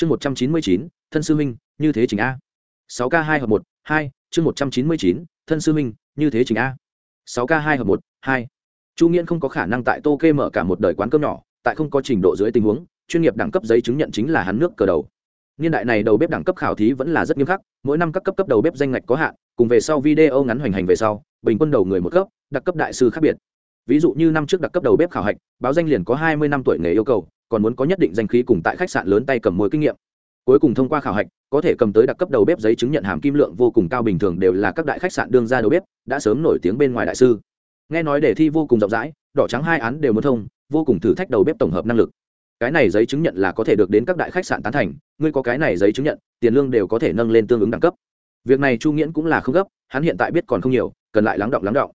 chương một trăm chín mươi chín, thân sư minh như thế chính a. sáu k hai hợp một, hai, chương một trăm chín mươi chín, thân sư minh như thế chính a. sáu k hai hợp một, hai. Chu nghiễn không có khả năng tại tô kê mở cả một đời quán cơm nhỏ, tại không có trình độ dưới tình huống, chuyên nghiệp đẳng cấp giấy chứng nhận chính là hắn nước cờ đầu. Niên đại này đầu bếp đẳng cấp khảo thí vẫn là rất nghiêm khắc, mỗi năm các cấp cấp đầu bếp danh ngạch có hạn, cùng về sau video ngắn hoành hành về sau, bình quân đầu người một cấp, đặc cấp đại sư khác biệt. Ví dụ như năm trước đặc cấp đầu bếp khảo hạch, báo danh liền có hai mươi năm tuổi nghề yêu cầu còn muốn có nhất định danh khí cùng tại khách sạn lớn tay cầm mối kinh nghiệm. Cuối cùng thông qua khảo hạch, có thể cầm tới đặc cấp đầu bếp giấy chứng nhận hàm kim lượng vô cùng cao bình thường đều là các đại khách sạn đương ra đầu bếp, đã sớm nổi tiếng bên ngoài đại sư. Nghe nói đề thi vô cùng rộng rãi, đỏ trắng hai án đều muốn thông, vô cùng thử thách đầu bếp tổng hợp năng lực. Cái này giấy chứng nhận là có thể được đến các đại khách sạn tán thành, ngươi có cái này giấy chứng nhận, tiền lương đều có thể nâng lên tương ứng đẳng cấp. Việc này chu nghiễn cũng là không gấp, hắn hiện tại biết còn không nhiều, cần lại lắng động lắng động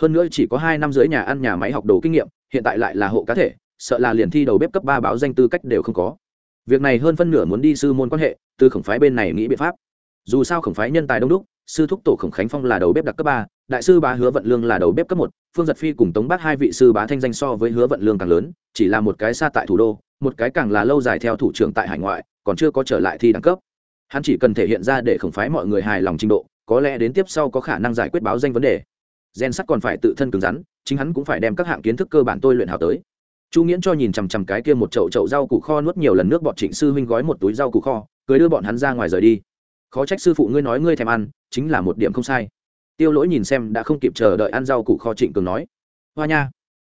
hơn nữa chỉ có hai năm dưới nhà ăn, nhà máy học đồ kinh nghiệm, hiện tại lại là hộ cá thể sợ là liền thi đầu bếp cấp ba báo danh tư cách đều không có. Việc này hơn phân nửa muốn đi sư môn quan hệ, từ khổng phái bên này nghĩ biện pháp. Dù sao khổng phái nhân tài đông đúc, sư thúc tổ khổng khánh phong là đầu bếp đặc cấp ba, đại sư bá hứa vận lương là đầu bếp cấp một, phương giật phi cùng tống bác hai vị sư bá thanh danh so với hứa vận lương càng lớn, chỉ là một cái xa tại thủ đô, một cái càng là lâu dài theo thủ trưởng tại hải ngoại, còn chưa có trở lại thi đẳng cấp. Hắn chỉ cần thể hiện ra để khổng phái mọi người hài lòng trình độ, có lẽ đến tiếp sau có khả năng giải quyết báo danh vấn đề. Gen sắt còn phải tự thân cứng rắn, chính hắn cũng phải đem các hạng kiến thức cơ bản tôi luyện hào tới chu nghiễn cho nhìn chằm chằm cái kia một chậu chậu rau củ kho nuốt nhiều lần nước bọn trịnh sư huynh gói một túi rau củ kho cưới đưa bọn hắn ra ngoài rời đi. Khó trách sư phụ ngươi nói ngươi thèm ăn, chính là một điểm không sai. Tiêu lỗi nhìn xem đã không kịp chờ đợi ăn rau củ kho trịnh cường nói, hoa nha,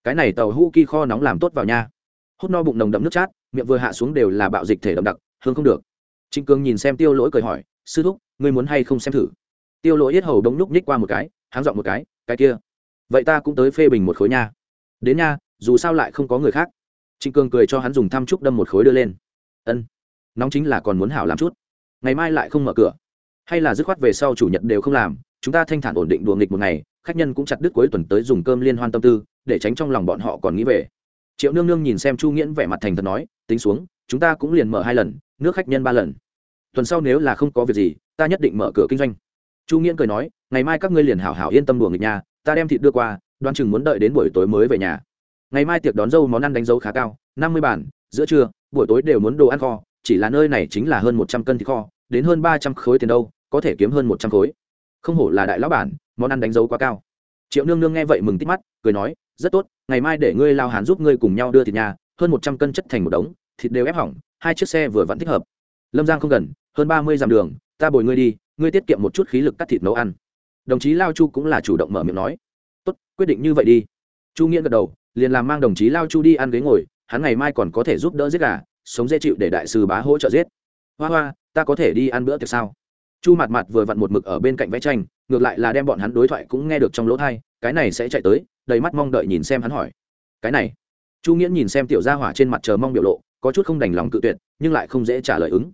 cái này tàu hũ ki kho nóng làm tốt vào nha. Hút no bụng nồng đậm nước chát, miệng vừa hạ xuống đều là bạo dịch thể đậm đặc, hương không được. Trịnh cường nhìn xem tiêu lỗi cười hỏi, sư thúc, ngươi muốn hay không xem thử? Tiêu lỗi yết hầu đống nhúc nhích qua một cái, háng dọn một cái cái kia, vậy ta cũng tới phê bình một khối nha. Đến nha dù sao lại không có người khác. Trịnh cường cười cho hắn dùng thăm trúc đâm một khối đưa lên. Ân, nóng chính là còn muốn hảo làm chút. Ngày mai lại không mở cửa. Hay là dứt khoát về sau chủ nhật đều không làm, chúng ta thanh thản ổn định đùa nghịch một ngày, khách nhân cũng chặt đứt cuối tuần tới dùng cơm liên hoan tâm tư, để tránh trong lòng bọn họ còn nghĩ về. Triệu nương nương nhìn xem chu nghiễn vẻ mặt thành thật nói, tính xuống, chúng ta cũng liền mở hai lần, nước khách nhân ba lần. Tuần sau nếu là không có việc gì, ta nhất định mở cửa kinh doanh. Chu nghiễn cười nói, ngày mai các ngươi liền hảo hảo yên tâm đùa nghịch nhà, ta đem thịt đưa qua đoan chừng muốn đợi đến buổi tối mới về nhà ngày mai tiệc đón dâu món ăn đánh dấu khá cao, năm mươi bản, giữa trưa, buổi tối đều muốn đồ ăn kho, chỉ là nơi này chính là hơn một trăm cân thịt kho, đến hơn ba trăm khối tiền đâu, có thể kiếm hơn một trăm khối. Không hổ là đại lão bản, món ăn đánh dấu quá cao. Triệu nương nương nghe vậy mừng tít mắt, cười nói, rất tốt, ngày mai để ngươi lao hàn giúp ngươi cùng nhau đưa thịt nhà, hơn một trăm cân chất thành một đống, thịt đều ép hỏng, hai chiếc xe vừa vẫn thích hợp. Lâm giang không gần, hơn ba mươi dặm đường, ta bồi ngươi đi, ngươi tiết kiệm một chút khí lực cắt thịt nấu ăn. Đồng chí lao chu cũng là chủ động mở miệng nói, tốt, quyết định như vậy đi. Chu nghĩa gật đầu liền làm mang đồng chí lao chu đi ăn ghế ngồi, hắn ngày mai còn có thể giúp đỡ giết gà, sống dễ chịu để đại sư bá hỗ trợ giết. Hoa hoa, ta có thể đi ăn bữa tiệc sao? Chu mặt mặt vừa vặn một mực ở bên cạnh vẽ tranh, ngược lại là đem bọn hắn đối thoại cũng nghe được trong lỗ thai cái này sẽ chạy tới, đầy mắt mong đợi nhìn xem hắn hỏi. Cái này, chu nghĩa nhìn xem tiểu gia hỏa trên mặt chờ mong biểu lộ, có chút không đành lòng cự tuyệt, nhưng lại không dễ trả lời ứng.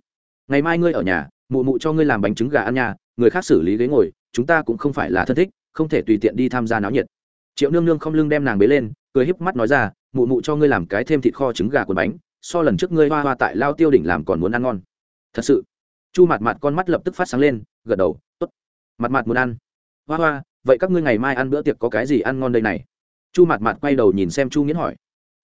Ngày mai ngươi ở nhà, mụ mụ cho ngươi làm bánh trứng gà ăn nhà người khác xử lý ghế ngồi, chúng ta cũng không phải là thân thích, không thể tùy tiện đi tham gia náo nhiệt triệu nương nương không lưng đem nàng bế lên cười híp mắt nói ra mụ mụ cho ngươi làm cái thêm thịt kho trứng gà cuốn bánh so lần trước ngươi hoa hoa tại lao tiêu đỉnh làm còn muốn ăn ngon. Thật sự? Chu mặt mặt con mắt lập tức phát sáng lên gật đầu t ố t mặt mặt muốn ăn. Hoa hoa vậy các ngươi ngày mai ăn bữa tiệc có cái gì ăn ngon đây này? Chu mặt mặt quay đầu nhìn xem chu nghiễn hỏi.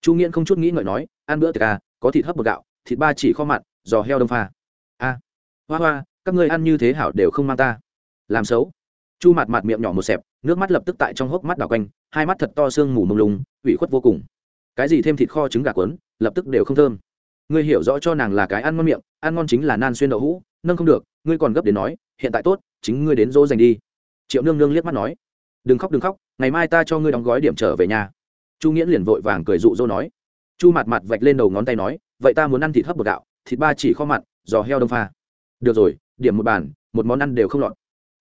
Chu nghiễn không chút nghĩ ngợi nói ăn bữa tiệc à có thịt hấp bột gạo thịt ba chỉ kho mặn giò heo đông pha. A à, hoa hoa các ngươi ăn như thế hảo đều không mang ta. Làm xấu chu mặt mặt miệng nhỏ một xẹp, nước mắt lập tức tại trong hốc mắt đào quanh, hai mắt thật to sương mù mông lung, ủy khuất vô cùng. Cái gì thêm thịt kho trứng gà quấn lập tức đều không thơm. Ngươi hiểu rõ cho nàng là cái ăn ngon miệng, ăn ngon chính là nan xuyên đậu hũ, nâng không được, ngươi còn gấp đến nói, hiện tại tốt, chính ngươi đến dỗ dành đi. Triệu nương nương liếc mắt nói, đừng khóc đừng khóc, ngày mai ta cho ngươi đóng gói điểm trở về nhà. Chu nghĩa liền vội vàng cười dụ dỗ nói. Chu mặt mặt vạch lên đầu ngón tay nói, vậy ta muốn ăn thịt hấp bột gạo, thịt ba chỉ kho mặn, giò heo đông pha. Được rồi, điểm một bàn, một món ăn đều không lọt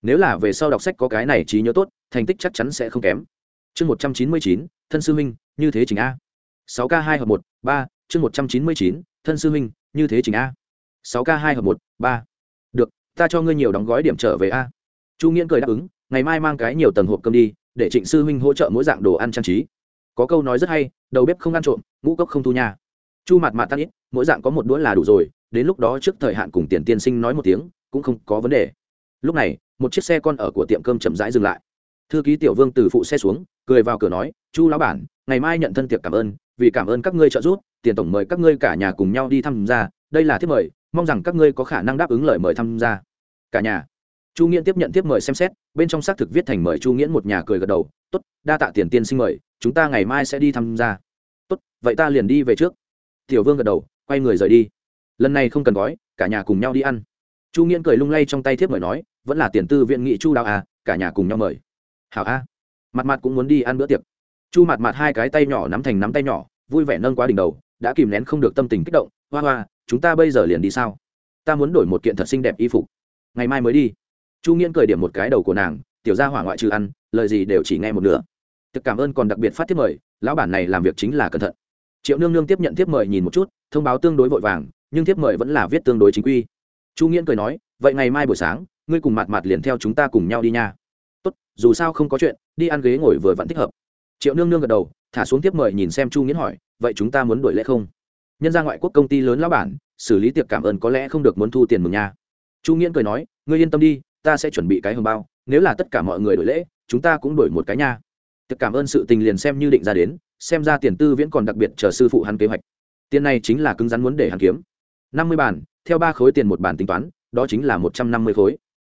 nếu là về sau đọc sách có cái này trí nhớ tốt, thành tích chắc chắn sẽ không kém. Chương một trăm chín mươi chín, thân sư minh, như thế chính a. sáu k hai hợp một, ba, chương một trăm chín mươi chín, thân sư minh, như thế chính a. sáu k hai hợp một, ba. Được, ta cho ngươi nhiều đóng gói điểm trở về a. Chu nghiễn cười đáp ứng, ngày mai mang cái nhiều tầng hộp cơm đi, để trịnh sư huynh hỗ trợ mỗi dạng đồ ăn trang trí. Có câu nói rất hay, đầu bếp không ăn trộm, ngũ cốc không thu nhà chu mặt mạ tan ít, mỗi dạng có một đũa là đủ rồi, đến lúc đó trước thời hạn cùng tiền tiên sinh nói một tiếng, cũng không có vấn đề. Lúc này một chiếc xe con ở của tiệm cơm chậm rãi dừng lại. Thư ký tiểu vương từ phụ xe xuống, cười vào cửa nói, chu lão bản, ngày mai nhận thân tiệc cảm ơn, vì cảm ơn các ngươi trợ giúp, tiền tổng mời các ngươi cả nhà cùng nhau đi tham gia, đây là thiết mời, mong rằng các ngươi có khả năng đáp ứng lời mời tham gia. Cả nhà. Chu nghiễn tiếp nhận thiếp mời xem xét, bên trong xác thực viết thành mời chu nghiễn một nhà cười gật đầu, tốt, đa tạ tiền tiên sinh mời, chúng ta ngày mai sẽ đi tham gia. Tốt, vậy ta liền đi về trước. Tiểu vương gật đầu, quay người rời đi. Lần này không cần gói, cả nhà cùng nhau đi ăn. Chu nghiễn cười lung lay trong tay thiếp mời nói vẫn là tiền tư viện nghị chu đào à cả nhà cùng nhau mời. Hảo a. Mặt mặt cũng muốn đi ăn bữa tiệc. Chu mặt mặt hai cái tay nhỏ nắm thành nắm tay nhỏ, vui vẻ nâng qua đỉnh đầu, đã kìm nén không được tâm tình kích động. Hoa hoa, chúng ta bây giờ liền đi sao? Ta muốn đổi một kiện thật xinh đẹp y phục. Ngày mai mới đi. Chu nghiễn cười điểm một cái đầu của nàng, tiểu ra hỏa ngoại trừ ăn, lời gì đều chỉ nghe một nửa. Thực cảm ơn còn đặc biệt phát tiếp mời, lão bản này làm việc chính là cẩn thận. Triệu nương nương tiếp nhận tiếp mời nhìn một chút, thông báo tương đối vội vàng, nhưng tiếp mời vẫn là viết tương đối chính quy. Chu nghiễn cười nói, vậy ngày mai buổi sáng ngươi cùng mạt mạt liền theo chúng ta cùng nhau đi nha. Tốt, dù sao không có chuyện, đi ăn ghế ngồi vừa vẫn thích hợp. Triệu nương nương gật đầu, thả xuống tiếp mời nhìn xem chu nghiến hỏi, vậy chúng ta muốn đổi lễ không? Nhân ra ngoại quốc công ty lớn lão bản, xử lý tiệc cảm ơn có lẽ không được muốn thu tiền mừng nha. Chu nghiến cười nói, ngươi yên tâm đi, ta sẽ chuẩn bị cái hồng bao, nếu là tất cả mọi người đổi lễ, chúng ta cũng đổi một cái nha. Tiệc cảm ơn sự tình liền xem như định ra đến, xem ra tiền tư viễn còn đặc biệt chờ sư phụ hắn kế hoạch. Tiền này chính là cứng rắn muốn để hắn kiếm. Năm mươi bản, theo ba khối tiền một bản tính toán, đó chính là một trăm năm mươi khối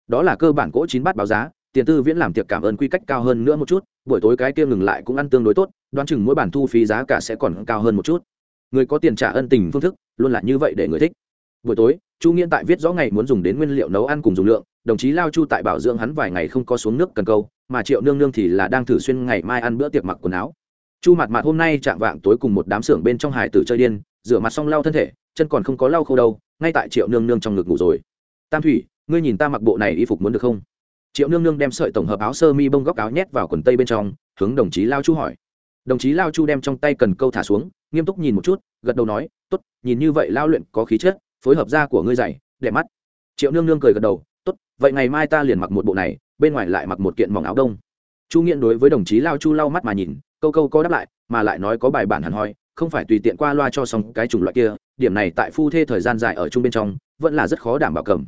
đó là cơ bản cỗ chín bát báo giá, tiền tư viễn làm tiệc cảm ơn quy cách cao hơn nữa một chút, buổi tối cái kia ngừng lại cũng ăn tương đối tốt, đoán chừng mỗi bản thu phí giá cả sẽ còn cao hơn một chút. Người có tiền trả ân tình phương thức, luôn là như vậy để người thích. Buổi tối, chu nghiên tại viết rõ ngày muốn dùng đến nguyên liệu nấu ăn cùng dùng lượng, đồng chí lao chu tại bảo dưỡng hắn vài ngày không có xuống nước cần câu, mà triệu nương nương thì là đang thử xuyên ngày mai ăn bữa tiệc mặc quần áo. Chu mặt mặt hôm nay chạm vạng tối cùng một đám xưởng bên trong hải tử chơi điên, rửa mặt xong lau thân thể, chân còn không có lau khâu đâu, ngay tại triệu nương nương trong ngực ngủ rồi. Tam thủy ngươi nhìn ta mặc bộ này y phục muốn được không? Triệu nương nương đem sợi tổng hợp áo sơ mi bông góc áo nhét vào quần tây bên trong, hướng đồng chí lao chu hỏi. Đồng chí lao chu đem trong tay cần câu thả xuống, nghiêm túc nhìn một chút, gật đầu nói t ố t nhìn như vậy lao luyện có khí chất, phối hợp da của ngươi dày, đẹp mắt. Triệu nương nương cười gật đầu t ố t vậy ngày mai ta liền mặc một bộ này, bên ngoài lại mặc một kiện mỏng áo đông. Chu nghiện đối với đồng chí lao chu lau mắt mà nhìn, câu câu có đáp lại, mà lại nói có bài bản hẳn hoi, không phải tùy tiện qua loa cho xong cái chủng loại kia, điểm này tại phu thê thời gian dài ở chung bên trong, vẫn là rất khó đảm bảo cầm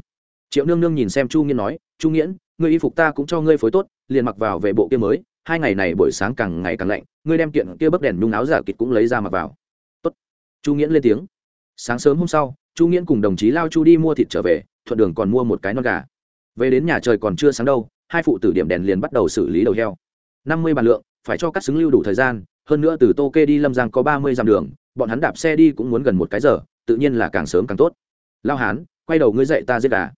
triệu nương nương nhìn xem chu nghiễn nói, chu nghiễn, ngươi y phục ta cũng cho ngươi phối tốt, liền mặc vào về bộ kia mới, hai ngày này buổi sáng càng ngày càng lạnh, ngươi đem kiện kia bấc đèn nhung áo giả kịch cũng lấy ra mặc vào. Tốt. chu nghiễn lên tiếng. Sáng sớm hôm sau, chu nghiễn cùng đồng chí lao chu đi mua thịt trở về, thuận đường còn mua một cái non gà. Về đến nhà trời còn chưa sáng đâu, hai phụ tử điểm đèn liền bắt đầu xử lý đầu heo. Năm mươi bàn lượng, phải cho cắt xứng lưu đủ thời gian, hơn nữa từ tô kê đi lâm giang có ba mươi dặm đường, bọn hắn đạp xe đi cũng muốn gần một cái giờ, tự nhiên là càng sớm càng tốt. Lao hán, quay đầu ngươi dậy ta giết gà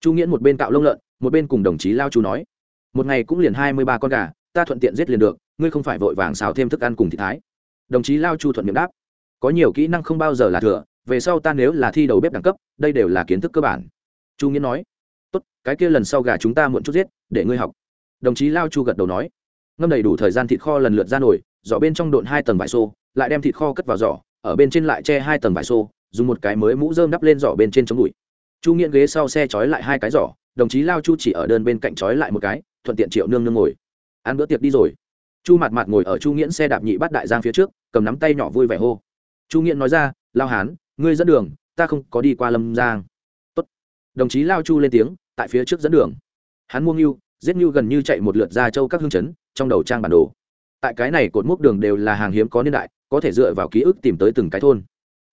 chu nghiễn một bên cạo lông lợn, một bên cùng đồng chí lao chu nói, một ngày cũng liền hai mươi ba con gà, ta thuận tiện giết liền được, ngươi không phải vội vàng xào thêm thức ăn cùng thị thái. Đồng chí lao chu thuận miệng đáp, có nhiều kỹ năng không bao giờ là thừa, về sau ta nếu là thi đầu bếp đẳng cấp, đây đều là kiến thức cơ bản. Chu nghiễn nói, tốt, cái kia lần sau gà chúng ta muộn chút giết, để ngươi học. Đồng chí lao chu gật đầu nói, ngâm đầy đủ thời gian thịt kho lần lượt ra nổi giỏ bên trong độn hai tầng vải xô, lại đem thịt kho cất vào giỏ, ở bên trên lại che hai tầng vải xô, dùng một cái mới mũ dơm đắp lên giỏ bên trên chống đùi chu nghiện ghế sau xe trói lại hai cái giỏ, đồng chí lao chu chỉ ở đơn bên cạnh trói lại một cái, thuận tiện triệu nương nương ngồi. Ăn bữa tiệc đi rồi. Chu mặt mặt ngồi ở chu nghiễn xe đạp nhị bắt đại giang phía trước, cầm nắm tay nhỏ vui vẻ hô. Chu nghiễn nói ra, lao hán, ngươi dẫn đường, ta không có đi qua lâm giang. Tốt. đồng chí lao chu lên tiếng, tại phía trước dẫn đường. Hắn mua ngưu giết ngưu gần như chạy một lượt ra châu các hương chấn, trong đầu trang bản đồ. Tại cái này cột mốc đường đều là hàng hiếm có niên đại, có thể dựa vào ký ức tìm tới từng cái thôn.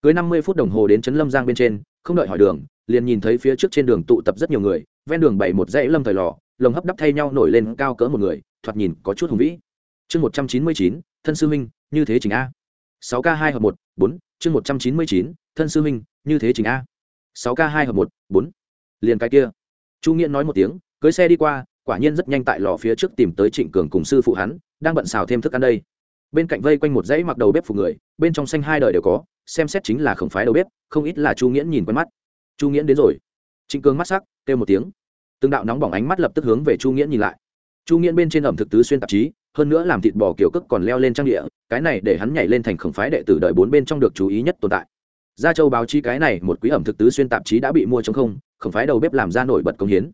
Cưới năm mươi phút đồng hồ đến trấn lâm giang bên trên, không đợi hỏi đường liền nhìn thấy phía trước trên đường tụ tập rất nhiều người, ven đường bảy một dãy lâm thời lò, lồng hấp đắp thay nhau nổi lên cao cỡ một người, thoạt nhìn có chút hùng vĩ. Chương một trăm chín mươi chín, thân sư minh như thế trình a. Sáu k hai hợp một, bốn, chương một trăm chín mươi chín, thân sư minh như thế trình a. Sáu k hai hợp một, bốn. Liền cái kia. Chu nghĩa nói một tiếng, cưới xe đi qua, quả nhiên rất nhanh tại lò phía trước tìm tới trịnh cường cùng sư phụ hắn, đang bận xào thêm thức ăn đây. Bên cạnh vây quanh một dãy mặc đầu bếp phục người, bên trong xanh hai đời đều có, xem xét chính là khổng phái đầu bếp, không ít là chu nghĩa nhìn quen mắt chu nghiễn đến rồi. Trịnh cường mắt sắc, kêu một tiếng. Từng đạo nóng bỏng ánh mắt lập tức hướng về chu nghiễn nhìn lại. Chu nghiễn bên trên ẩm thực tứ xuyên tạp chí, hơn nữa làm thịt bò kiểu cức còn leo lên trang địa, cái này để hắn nhảy lên thành khổng phái đệ tử đời bốn bên trong được chú ý nhất tồn tại. Gia châu báo chí cái này một quý ẩm thực tứ xuyên tạp chí đã bị mua trong không, khổng phái đầu bếp làm ra nổi bật công hiến.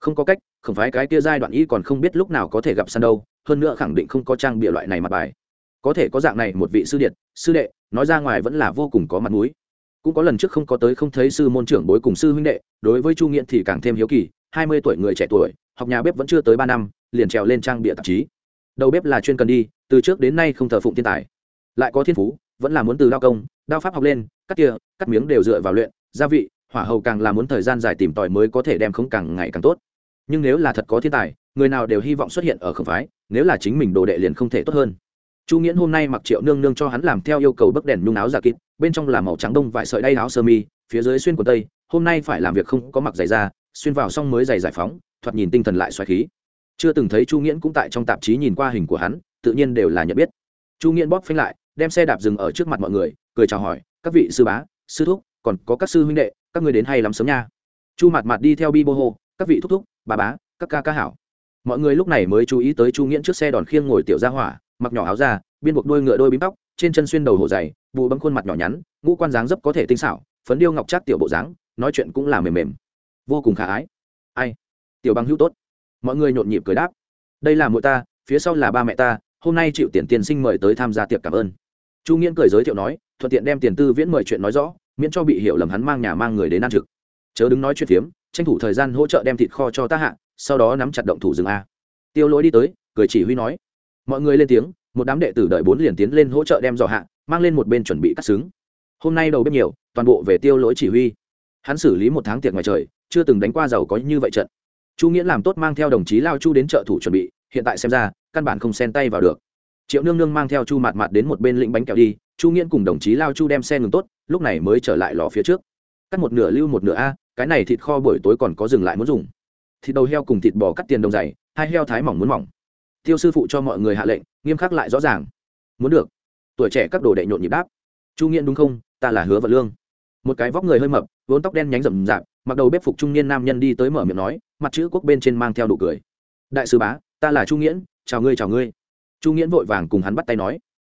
Không có cách, khổng phái cái kia giai đoạn y còn không biết lúc nào có thể gặp săn đâu, hơn nữa khẳng định không có trang bịa loại này mặt bài. Có thể có dạng này một vị sư điện, sư đệ, nói ra ngoài vẫn là vô cùng có mặt mũi cũng có lần trước không có tới không thấy sư môn trưởng bối cùng sư huynh đệ, đối với chu nghiện thì càng thêm hiếu kỳ, hai mươi tuổi người trẻ tuổi, học nhà bếp vẫn chưa tới ba năm, liền trèo lên trang bịa tạp chí. Đầu bếp là chuyên cần đi, từ trước đến nay không thờ phụng thiên tài. Lại có thiên phú, vẫn là muốn từ đao công, đao pháp học lên, cắt kia cắt miếng đều dựa vào luyện, gia vị, hỏa hầu càng là muốn thời gian dài tìm tòi mới có thể đem không càng ngày càng tốt. Nhưng nếu là thật có thiên tài, người nào đều hy vọng xuất hiện ở khổng phái, nếu là chính mình đồ đệ liền không thể tốt hơn. Chu nghiễn hôm nay mặc triệu nương nương cho hắn làm theo yêu cầu bấc đèn nhung áo giả kịp bên trong là màu trắng đông vải sợi đay áo sơ mi, phía dưới xuyên quần tây, hôm nay phải làm việc không có mặc giày da, xuyên vào xong mới giày giải phóng, thoạt nhìn tinh thần lại xoáy khí. Chưa từng thấy chu nghiễn cũng tại trong tạp chí nhìn qua hình của hắn, tự nhiên đều là nhận biết. Chu nghiễn bóp phanh lại, đem xe đạp dừng ở trước mặt mọi người, cười chào hỏi, các vị sư bá, sư thúc, còn có các sư huynh đệ, các người đến hay lắm sớm nha. Chu mặt mặt đi theo bi bô hô, các vị thúc thúc, bà bá, các ca ca hảo. Mọi người lúc này mới chú ý tới chu nghiễn trước xe đòn khiêng ngồi tiểu ra hỏa, mặc nhỏ áo ra biên buộc đôi ngựa đôi bím tóc trên chân xuyên đầu hổ dày bụ bấm khuôn mặt nhỏ nhắn, ngũ quan dáng dấp có thể tinh xảo, phấn điêu ngọc trác tiểu bộ dáng, nói chuyện cũng là mềm mềm. Vô cùng khả ái. Ai? Tiểu bằng hữu tốt. Mọi người nhộn nhịp cười đáp. Đây là muội ta, phía sau là ba mẹ ta, hôm nay chịu tiền tiền sinh mời tới tham gia tiệc cảm ơn. Chu nghiễn cười giới thiệu nói, thuận tiện đem tiền tư viễn mời chuyện nói rõ, miễn cho bị hiểu lầm hắn mang nhà mang người đến ăn trực. Chớ đứng nói chuyện phiếm, tranh thủ thời gian hỗ trợ đem thịt kho cho ta hạ, sau đó nắm chặt động thủ rừng a. Tiêu lỗi đi tới, cười chỉ huy nói. Mọi người lên tiếng một đám đệ tử đợi bốn liền tiến lên hỗ trợ đem dò hạ, mang lên một bên chuẩn bị cắt xứng. Hôm nay đầu bếp nhiều, toàn bộ về tiêu lỗi chỉ huy. Hắn xử lý một tháng tiệc ngoài trời, chưa từng đánh qua giàu có như vậy trận. Chu nghĩa làm tốt mang theo đồng chí lao chu đến trợ thủ chuẩn bị, hiện tại xem ra, căn bản không xen tay vào được. Triệu nương nương mang theo chu mạt mạt đến một bên lĩnh bánh kẹo đi, chu nghĩa cùng đồng chí lao chu đem xe ngừng tốt, lúc này mới trở lại lò phía trước. Cắt một nửa lưu một nửa a, cái này thịt kho buổi tối còn có dừng lại muốn dùng. Thịt đầu heo cùng thịt bò cắt tiền đồng dày, hai heo thái mỏng muốn mỏng tiêu sư phụ cho mọi người hạ lệnh, nghiêm khắc lại rõ ràng. Muốn được. Tuổi trẻ các đồ đệ nhộn nhịp đáp. Chu nghiện đúng không? Ta là hứa vật lương. Một cái vóc người hơi mập, vốn tóc đen nhánh rậm rạp, mặc đầu bếp phục trung niên nam nhân đi tới mở miệng nói, mặt chữ quốc bên trên mang theo đủ cười. Đại sư bá, ta là chu nghiễn, chào ngươi chào ngươi. Chu nghiễn vội vàng cùng hắn bắt tay nói.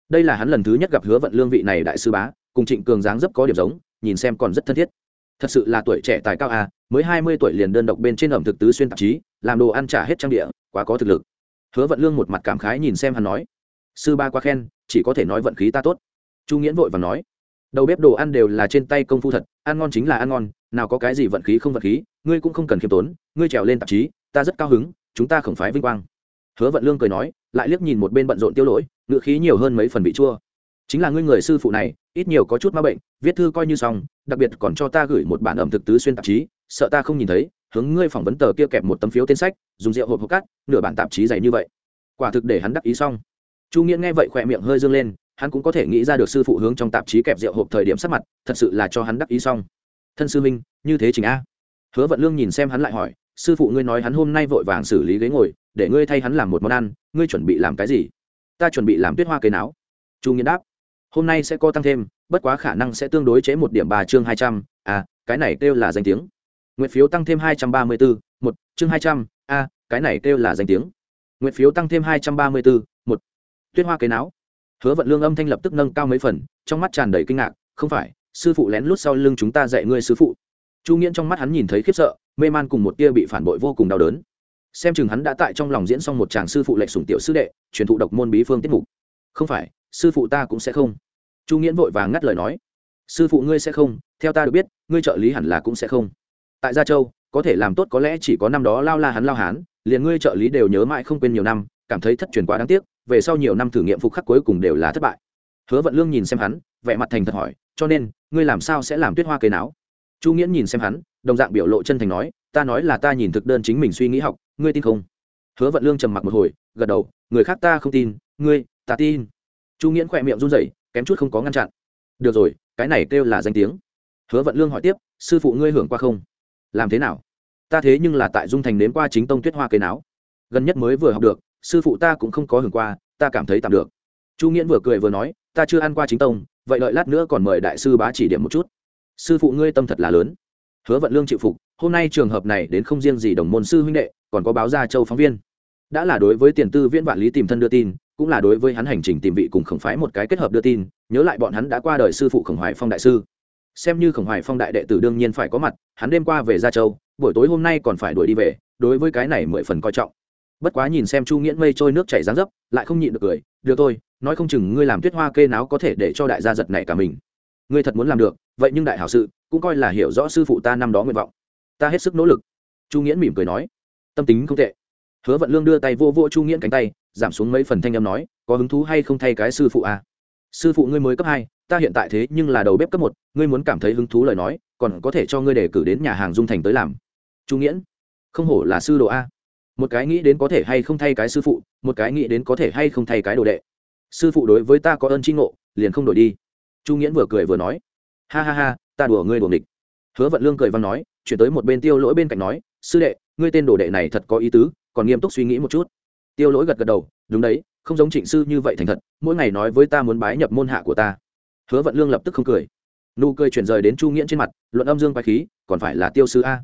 Đây là hắn lần thứ nhất gặp hứa vận lương vị này đại sư bá, cùng trịnh cường dáng dấp có điểm giống, nhìn xem còn rất thân thiết. Thật sự là tuổi trẻ tài cao à mới hai mươi tuổi liền đơn độc bên trên ẩm thực tứ xuyên tạp chí, làm đồ ăn trả hết trang địa, quá có thực lực hứa vận lương một mặt cảm khái nhìn xem hắn nói, sư ba quá khen, chỉ có thể nói vận khí ta tốt. Chu nghiễn vội và nói, đầu bếp đồ ăn đều là trên tay công phu thật, ăn ngon chính là ăn ngon, nào có cái gì vận khí không vận khí, ngươi cũng không cần khiêm tốn, ngươi trèo lên tạp chí, ta rất cao hứng, chúng ta khổng phái vinh quang. Hứa vận lương cười nói, lại liếc nhìn một bên bận rộn tiêu lỗi ngựa khí nhiều hơn mấy phần bị chua. Chính là ngươi người sư phụ này, ít nhiều có chút ma bệnh, viết thư coi như xong, đặc biệt còn cho ta gửi một bản ẩm thực tứ xuyên tạp chí, sợ ta không nhìn thấy hướng ngươi phỏng vấn tờ kia kẹp một tấm phiếu tên sách, dùng rượu hộp hộp cắt, nửa bản tạp chí dày như vậy. Quả thực để hắn đắc ý xong. Chu nghĩa nghe vậy khỏe miệng hơi dương lên, hắn cũng có thể nghĩ ra được sư phụ hướng trong tạp chí kẹp rượu hộp thời điểm sắp mặt, thật sự là cho hắn đắc ý xong. Thân sư minh như thế chính a. Hứa vận lương nhìn xem hắn lại hỏi, sư phụ ngươi nói hắn hôm nay vội vàng xử lý ghế ngồi, để ngươi thay hắn làm một món ăn, ngươi chuẩn bị làm cái gì? Ta chuẩn bị làm tuyết hoa cây náo. Chu nghiên đáp, hôm nay sẽ có tăng thêm, bất quá khả năng sẽ tương đối chế một điểm ba chương hai trăm à cái này kêu là danh tiếng nguyện phiếu tăng thêm hai trăm ba mươi bốn một, chương hai trăm, a, cái này kêu là danh tiếng. Nguyện phiếu tăng thêm hai trăm ba mươi bốn một, tuyết hoa cây não hứa vận lương âm thanh lập tức nâng cao mấy phần, trong mắt tràn đầy kinh ngạc, không phải, sư phụ lén lút sau lưng chúng ta dạy ngươi sư phụ. Chu nghiễn trong mắt hắn nhìn thấy khiếp sợ, mê man cùng một tia bị phản bội vô cùng đau đớn. Xem chừng hắn đã tại trong lòng diễn xong một chàng sư phụ lệnh sủng tiểu sư đệ, truyền thụ độc môn bí phương tiết mục. Không phải, sư phụ ta cũng sẽ không. Chu nghiễn vội vàng ngắt lời nói. Sư phụ ngươi sẽ không, theo ta được biết, ngươi trợ lý hẳn là cũng sẽ không tại gia châu, có thể làm tốt có lẽ chỉ có năm đó lao la hắn lao hán, liền ngươi trợ lý đều nhớ mãi không quên nhiều năm, cảm thấy thất truyền quá đáng tiếc, về sau nhiều năm thử nghiệm phục khắc cuối cùng đều là thất bại. Hứa vận lương nhìn xem hắn, vẻ mặt thành thật hỏi, cho nên, ngươi làm sao sẽ làm tuyết hoa cây não? Chu nghiễn nhìn xem hắn, đồng dạng biểu lộ chân thành nói, ta nói là ta nhìn thực đơn chính mình suy nghĩ học, ngươi tin không? Hứa vận lương trầm mặc một hồi, gật đầu, người khác ta không tin, ngươi, ta tin. Chu nghiễn khỏe miệng run rẩy, kém chút không có ngăn chặn. Được rồi, cái này kêu là danh tiếng. Hứa vận lương hỏi tiếp, sư phụ ngươi hưởng qua không? Làm thế nào? Ta thế nhưng là tại dung thành nếm qua chính tông tuyết hoa cây não gần nhất mới vừa học được, sư phụ ta cũng không có hưởng qua, ta cảm thấy tạm được. Chu nghiễn vừa cười vừa nói, ta chưa ăn qua chính tông, vậy đợi lát nữa còn mời đại sư bá chỉ điểm một chút. Sư phụ ngươi tâm thật là lớn. Hứa vận lương chịu phục, hôm nay trường hợp này đến không riêng gì đồng môn sư huynh đệ, còn có báo gia châu phóng viên. Đã là đối với tiền tư viễn vạn lý tìm thân đưa tin, cũng là đối với hắn hành trình tìm vị cùng khổng phái một cái kết hợp đưa tin, nhớ lại bọn hắn đã qua đời sư phụ khổng hoài phong đại sư xem như khổng hoài phong đại đệ tử đương nhiên phải có mặt, hắn đêm qua về gia châu, buổi tối hôm nay còn phải đuổi đi về, đối với cái này mười phần coi trọng. Bất quá nhìn xem chu nghiễn mây trôi nước chảy dáng dấp, lại không nhịn được cười, được thôi, nói không chừng ngươi làm tuyết hoa kê náo có thể để cho đại gia giật này cả mình. Ngươi thật muốn làm được, vậy nhưng đại hảo sự, cũng coi là hiểu rõ sư phụ ta năm đó nguyện vọng. Ta hết sức nỗ lực. Chu nghiễn mỉm cười nói, tâm tính không tệ. Hứa vận lương đưa tay vô vô chu nghiễn cánh tay, giảm xuống mấy phần thanh âm nói, có hứng thú hay không thay cái sư phụ à? sư phụ ngươi mới cấp hai ta hiện tại thế nhưng là đầu bếp cấp một, ngươi muốn cảm thấy hứng thú lời nói, còn có thể cho ngươi đề cử đến nhà hàng dung thành tới làm. Chu nghiễn, không hổ là sư đồ a. Một cái nghĩ đến có thể hay không thay cái sư phụ, một cái nghĩ đến có thể hay không thay cái đồ đệ. Sư phụ đối với ta có ơn tri ngộ, liền không đổi đi. Chu nghiễn vừa cười vừa nói. Ha ha ha, ta đùa ngươi đùa nghịch. Hứa vận lương cười văn nói, chuyển tới một bên tiêu lỗi bên cạnh nói, sư đệ, ngươi tên đồ đệ này thật có ý tứ, còn nghiêm túc suy nghĩ một chút. Tiêu lỗi gật gật đầu, đúng đấy, không giống trịnh sư như vậy thành thật, mỗi ngày nói với ta muốn bái nhập môn hạ của ta hứa vận lương lập tức không cười. Nụ cười chuyển rời đến chu nghiễn trên mặt, luận âm dương quái khí, còn phải là tiêu sư a.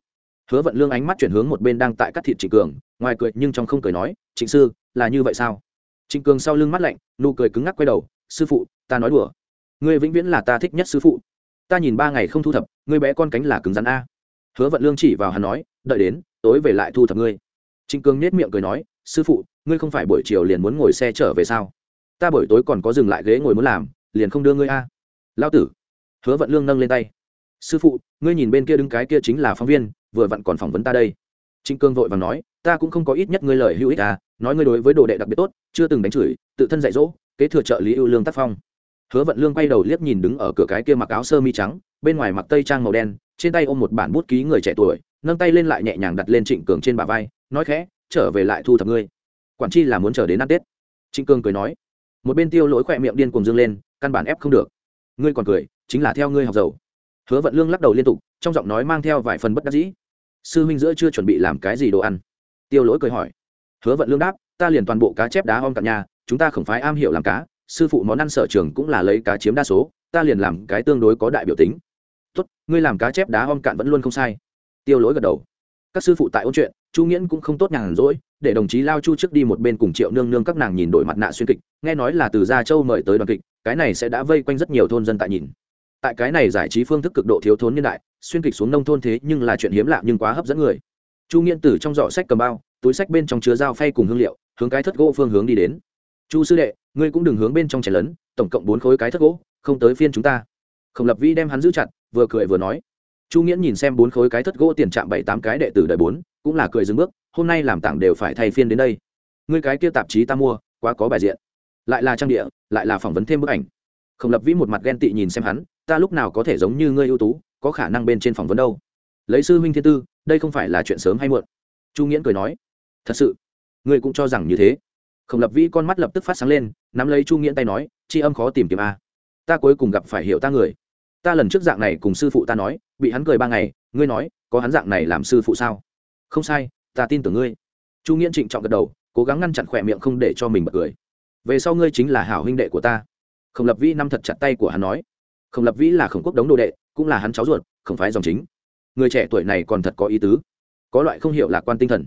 Hứa vận lương ánh mắt chuyển hướng một bên đang tại cắt thịt trịnh cường, ngoài cười nhưng trong không cười nói, trịnh sư, là như vậy sao? Trịnh cường sau lưng mắt lạnh, nụ cười cứng ngắc quay đầu, sư phụ, ta nói đùa. Ngươi vĩnh viễn là ta thích nhất sư phụ. Ta nhìn ba ngày không thu thập, ngươi bé con cánh là cứng rắn a. Hứa vận lương chỉ vào hắn nói, đợi đến, tối về lại thu thập ngươi. Trịnh cường nết miệng cười nói, sư phụ, ngươi không phải buổi chiều liền muốn ngồi xe trở về sao? Ta buổi tối còn có dừng lại ghế ngồi muốn làm, liền không đưa ngươi a lao tử. Hứa vận lương nâng lên tay. Sư phụ, ngươi nhìn bên kia đứng cái kia chính là phóng viên, vừa vặn còn phỏng vấn ta đây. Trịnh cương vội và nói, ta cũng không có ít nhất ngươi lời hữu ích à nói ngươi đối với đồ đệ đặc biệt tốt, chưa từng đánh chửi, tự thân dạy dỗ, kế thừa trợ lý ưu lương tác phong. Hứa vận lương quay đầu liếc nhìn đứng ở cửa cái kia mặc áo sơ mi trắng, bên ngoài mặc tây trang màu đen, trên tay ôm một bản bút ký người trẻ tuổi, nâng tay lên lại nhẹ nhàng đặt lên trịnh cường trên bả vai, nói khẽ, trở về lại thu thập ngươi. Quản chi là muốn chờ đến ăn tết. Trịnh cường cười nói, một bên tiêu lỗi khỏe miệng điên cuồng dương lên, căn bản ép không được ngươi còn cười, chính là theo ngươi học giàu. hứa vận lương lắc đầu liên tục, trong giọng nói mang theo vài phần bất đắc dĩ. Sư huynh giữa chưa chuẩn bị làm cái gì đồ ăn? Tiêu lỗi cười hỏi. Hứa vận lương đáp, ta liền toàn bộ cá chép đá om cặn nhà, chúng ta không phái am hiểu làm cá, sư phụ món ăn sở trường cũng là lấy cá chiếm đa số, ta liền làm cái tương đối có đại biểu tính. Tốt, ngươi làm cá chép đá om cạn vẫn luôn không sai. Tiêu lỗi gật đầu. Các sư phụ tại ôn chuyện, chu nghiễn cũng không tốt nhàn rỗi để đồng chí lao chu trước đi một bên cùng triệu nương nương các nàng nhìn đổi mặt nạ xuyên kịch, nghe nói là từ gia châu mời tới đoàn kịch, cái này sẽ đã vây quanh rất nhiều thôn dân tại nhìn. Tại cái này giải trí phương thức cực độ thiếu thốn nhân đại, xuyên kịch xuống nông thôn thế nhưng là chuyện hiếm lạ nhưng quá hấp dẫn người. Chu nghiên tử trong giỏ sách cầm bao, túi sách bên trong chứa dao phay cùng hương liệu, hướng cái thất gỗ phương hướng đi đến. Chu sư đệ, ngươi cũng đừng hướng bên trong chảy lớn, tổng cộng bốn khối cái thất gỗ, không tới phiên chúng ta. Khổng lập vi đem hắn giữ chặt, vừa cười vừa nói. Chu nghiễn nhìn xem bốn khối cái thất gỗ tiền chạm bảy tám cái đệ tử đời bốn, cũng là cười dừng bước hôm nay làm tảng đều phải thay phiên đến đây. Ngươi cái kia tạp chí ta mua, quá có bài diện. Lại là trang địa, lại là phỏng vấn thêm bức ảnh. Khổng lập vĩ một mặt ghen tị nhìn xem hắn, ta lúc nào có thể giống như ngươi ưu tú, có khả năng bên trên phỏng vấn đâu. Lấy sư huynh thiên tư, đây không phải là chuyện sớm hay muộn. Chu nghiễn cười nói, thật sự, ngươi cũng cho rằng như thế. Khổng lập vĩ con mắt lập tức phát sáng lên, nắm lấy chu nghiễn tay nói tri âm khó tìm kiếm a. Ta cuối cùng gặp phải hiểu ta người. Ta lần trước dạng này cùng sư phụ ta nói, bị hắn cười ba ngày, ngươi nói, có hắn dạng này làm sư phụ sao? Không sai ta tin tưởng ngươi. Chu nghiễn trịnh trọng gật đầu, cố gắng ngăn chặn khỏe miệng không để cho mình bật cười. Về sau ngươi chính là hảo huynh đệ của ta. Khổng lập vĩ năm thật chặt tay của hắn nói. Khổng lập vĩ là khổng quốc đống đồ đệ, cũng là hắn cháu ruột, không phải dòng chính. Người trẻ tuổi này còn thật có ý tứ. Có loại không hiểu lạc quan tinh thần.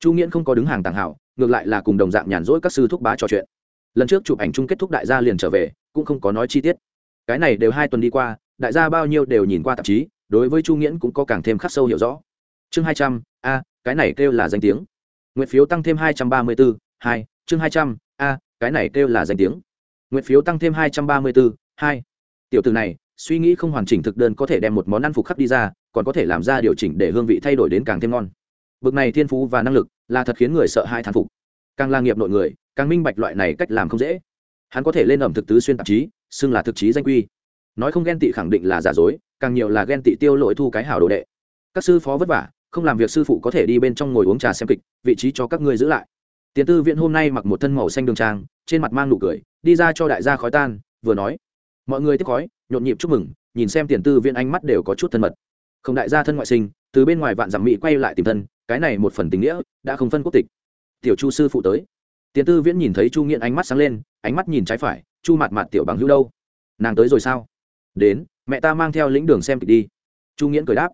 Chu nghiễn không có đứng hàng tàng hảo, ngược lại là cùng đồng dạng nhàn rỗi các sư thúc bá trò chuyện. Lần trước chụp ảnh chung kết thúc đại gia liền trở về, cũng không có nói chi tiết. Cái này đều hai tuần đi qua, đại gia bao nhiêu đều nhìn qua tạp chí, đối với chu nghiễn cũng có càng thêm khắc sâu hiểu rõ. Chương hai trăm, a cái này kêu là danh tiếng. Nguyện phiếu tăng thêm hai trăm ba mươi bốn hai, chương hai trăm, a, cái này kêu là danh tiếng. Nguyện phiếu tăng thêm hai trăm ba mươi bốn hai. Tiểu từ này, suy nghĩ không hoàn chỉnh thực đơn có thể đem một món ăn phục khắc đi ra, còn có thể làm ra điều chỉnh để hương vị thay đổi đến càng thêm ngon. Bực này thiên phú và năng lực, là thật khiến người sợ hai thán phục. Càng là nghiệp nội người, càng minh bạch loại này cách làm không dễ. Hắn có thể lên ẩm thực tứ xuyên tạp chí, xưng là thực chí danh quy. Nói không ghen tị khẳng định là giả dối, càng nhiều là ghen tị tiêu lỗi thu cái hảo đồ đệ. Các sư phó vất vả không làm việc sư phụ có thể đi bên trong ngồi uống trà xem kịch, vị trí cho các ngươi giữ lại. Tiền tư viện hôm nay mặc một thân màu xanh đường trang, trên mặt mang nụ cười, đi ra cho đại gia khói tan, vừa nói. Mọi người tiếp khói, nhộn nhịp chúc mừng, nhìn xem tiền tư viện ánh mắt đều có chút thân mật. Không đại gia thân ngoại sinh, từ bên ngoài vạn dặm mỹ quay lại tìm thân, cái này một phần tình nghĩa, đã không phân quốc tịch. Tiểu chu sư phụ tới. Tiền tư viễn nhìn thấy chu nghiện ánh mắt sáng lên, ánh mắt nhìn trái phải, chu mặt mặt tiểu bằng hữu đâu? Nàng tới rồi sao? Đến, mẹ ta mang theo lĩnh đường xem kịch đi. Chu nghiễn cười đáp.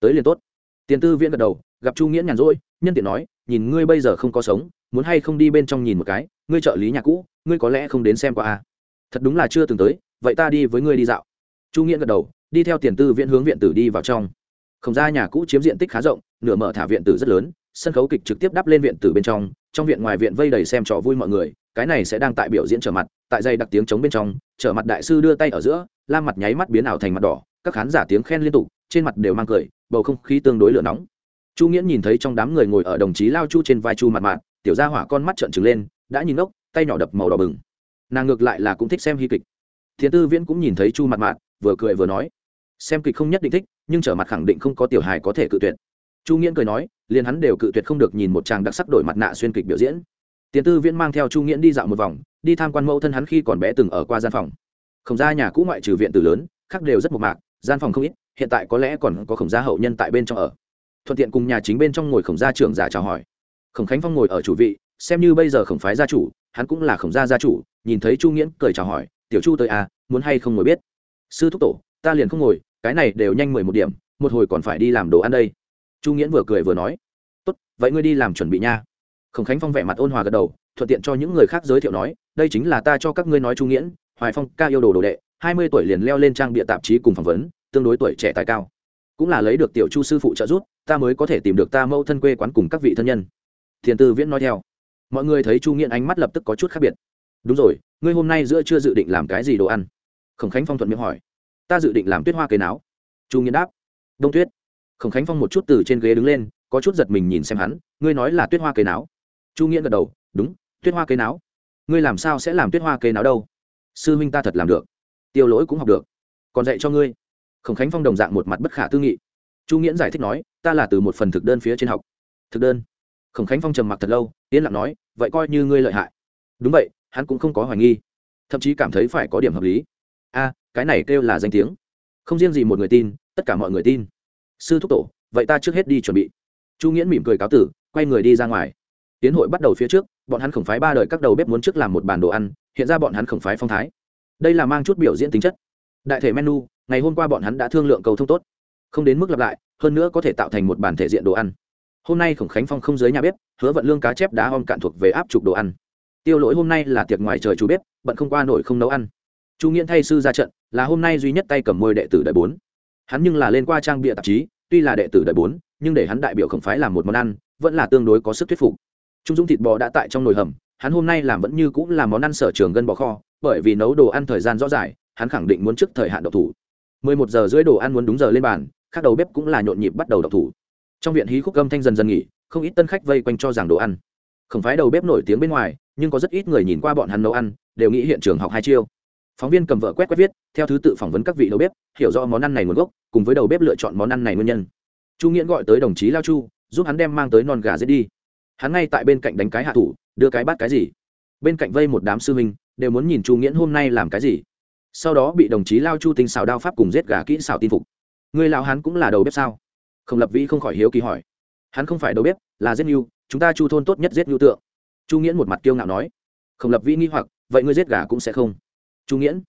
Tới liền tốt tiền tư viễn gật đầu, gặp chu nghiễn nhàn rỗi, nhân tiện nói, nhìn ngươi bây giờ không có sống, muốn hay không đi bên trong nhìn một cái, ngươi trợ lý nhà cũ, ngươi có lẽ không đến xem qua à. thật đúng là chưa từng tới, vậy ta đi với ngươi đi dạo chu nghiễn gật đầu, đi theo tiền tư viễn hướng viện tử đi vào trong không ra nhà cũ chiếm diện tích khá rộng, nửa mở thả viện tử rất lớn, sân khấu kịch trực tiếp đắp lên viện tử bên trong trong viện ngoài viện vây đầy xem trò vui mọi người, cái này sẽ đang tại biểu diễn trở mặt, tại dây đặc tiếng chống bên trong, trở mặt đại sư đưa tay ở giữa, la mặt nháy mắt biến ảo thành mặt đỏ, các khán giả tiếng khen liên tục, trên mặt đều mang cười bầu không khí tương đối lửa nóng. Chu nghiễn nhìn thấy trong đám người ngồi ở đồng chí lao chu trên vai chu mặt mạn tiểu gia hỏa con mắt trợn trừng lên, đã nhìn ngốc, tay nhỏ đập màu đỏ bừng. Nàng ngược lại là cũng thích xem hy kịch. Thiền tư viễn cũng nhìn thấy chu mặt mạn vừa cười vừa nói, xem kịch không nhất định thích, nhưng trở mặt khẳng định không có tiểu hài có thể cự tuyệt. Chu nghiễn cười nói, liền hắn đều cự tuyệt không được nhìn một chàng đặc sắc đổi mặt nạ xuyên kịch biểu diễn. Tiền tư viễn mang theo chu nghiễn đi dạo một vòng, đi tham quan mẫu thân hắn khi còn bé từng ở qua gian phòng. Không ra nhà cũ ngoại trừ viện từ lớn, khác đều rất mộc mạc, gian phòng không ít hiện tại có lẽ còn có khổng gia hậu nhân tại bên trong ở. Thuận tiện cùng nhà chính bên trong ngồi khổng gia trưởng giả chào hỏi. Khổng khánh phong ngồi ở chủ vị, xem như bây giờ khổng phái gia chủ, hắn cũng là khổng gia gia chủ, nhìn thấy chu nghiễn cười chào hỏi, tiểu chu tới à muốn hay không ngồi biết? Sư thúc tổ, ta liền không ngồi, cái này đều nhanh mười một điểm, một hồi còn phải đi làm đồ ăn đây. Chu nghiễn vừa cười vừa nói, tốt, vậy ngươi đi làm chuẩn bị nha. Khổng khánh phong vẻ mặt ôn hòa gật đầu, thuận tiện cho những người khác giới thiệu nói, đây chính là ta cho các ngươi nói chu nghiễn, hoài phong ca yêu đồ đồ đệ, hai mươi tuổi liền leo lên trang bịa tạp chí cùng phỏng vấn tương đối tuổi trẻ tài cao. Cũng là lấy được tiểu chu sư phụ trợ giúp, ta mới có thể tìm được ta mẫu thân quê quán cùng các vị thân nhân. Thiền tư viễn nói theo. Mọi người thấy chu nghiện ánh mắt lập tức có chút khác biệt. Đúng rồi, ngươi hôm nay giữa chưa dự định làm cái gì đồ ăn? Khổng khánh phong thuận miệng hỏi. Ta dự định làm tuyết hoa cây náo. Chu nghiện đáp. Đông tuyết. Khổng khánh phong một chút từ trên ghế đứng lên, có chút giật mình nhìn xem hắn. Ngươi nói là tuyết hoa cây náo? Chu nghiện gật đầu. Đúng, tuyết hoa cây náo. Ngươi làm sao sẽ làm tuyết hoa cây náo đâu? Sư huynh ta thật làm được. Tiêu lỗi cũng học được. Còn dạy cho ngươi khổng khánh phong đồng dạng một mặt bất khả tư nghị. Chu nghiễn giải thích nói, ta là từ một phần thực đơn phía trên học. Thực đơn? Khổng khánh phong trầm mặc thật lâu, yên lặng nói, vậy coi như ngươi lợi hại. Đúng vậy, hắn cũng không có hoài nghi. Thậm chí cảm thấy phải có điểm hợp lý. A, cái này kêu là danh tiếng. Không riêng gì một người tin, tất cả mọi người tin. Sư thúc tổ, vậy ta trước hết đi chuẩn bị. Chu nghiễn mỉm cười cáo tử, quay người đi ra ngoài. Tiến hội bắt đầu phía trước, bọn hắn khổng phái ba đời các đầu bếp muốn trước làm một bàn đồ ăn, hiện ra bọn hắn khổng phái phong thái. Đây là mang chút biểu diễn tính chất. Đại thể menu ngày hôm qua bọn hắn đã thương lượng cầu thông tốt. Không đến mức lặp lại hơn nữa có thể tạo thành một bản thể diện đồ ăn. Hôm nay khổng khánh phong không dưới nhà bếp hứa vận lương cá chép đá om cạn thuộc về áp chụp đồ ăn. Tiêu lỗi hôm nay là tiệc ngoài trời chú bếp bận không qua nổi không nấu ăn. Chu nghiễn thay sư ra trận là hôm nay duy nhất tay cầm môi đệ tử đại bốn. Hắn nhưng là lên qua trang bịa tạp chí tuy là đệ tử đại bốn nhưng để hắn đại biểu khổng phái làm một món ăn vẫn là tương đối có sức thuyết phục. Trung dung thịt bò đã tại trong nồi hầm hắn hôm nay làm vẫn như cũng là món ăn sở trường gân bò kho bởi vì nấu đồ ăn thời gian rõ dài, hắn khẳng định muốn trước thời hạn độc thủ một giờ rưỡi đồ ăn muốn đúng giờ lên bàn các đầu bếp cũng là nhộn nhịp bắt đầu động thủ. Trong viện hí khúc âm thanh dần dần nghỉ, không ít tân khách vây quanh cho rằng đồ ăn. Không phải đầu bếp nổi tiếng bên ngoài, nhưng có rất ít người nhìn qua bọn hắn nấu ăn, đều nghĩ hiện trường học hai chiêu. Phóng viên cầm vợ quét quét viết, theo thứ tự phỏng vấn các vị đầu bếp, hiểu rõ món ăn này nguồn gốc, cùng với đầu bếp lựa chọn món ăn này nguyên nhân. Chu nghiễn gọi tới đồng chí lao chu, giúp hắn đem mang tới non gà giết đi. Hắn ngay tại bên cạnh đánh cái hạ thủ, đưa cái bắt cái gì. Bên cạnh vây một đám sư huynh, đều muốn nhìn chu nghiễn hôm nay làm cái gì sau đó bị đồng chí lao chu tinh xào đao pháp cùng giết gà kỹ xào tin phục. Người lao hắn cũng là đầu bếp sao? Không lập vĩ không khỏi hiếu kỳ hỏi. Hắn không phải đầu bếp, là giết nhu chúng ta chu thôn tốt nhất giết nhu tượng. Chu nghiễn một mặt kiêu ngạo nói. Không lập vĩ nghi hoặc, vậy ngươi giết gà cũng sẽ không? Chu nghiễn,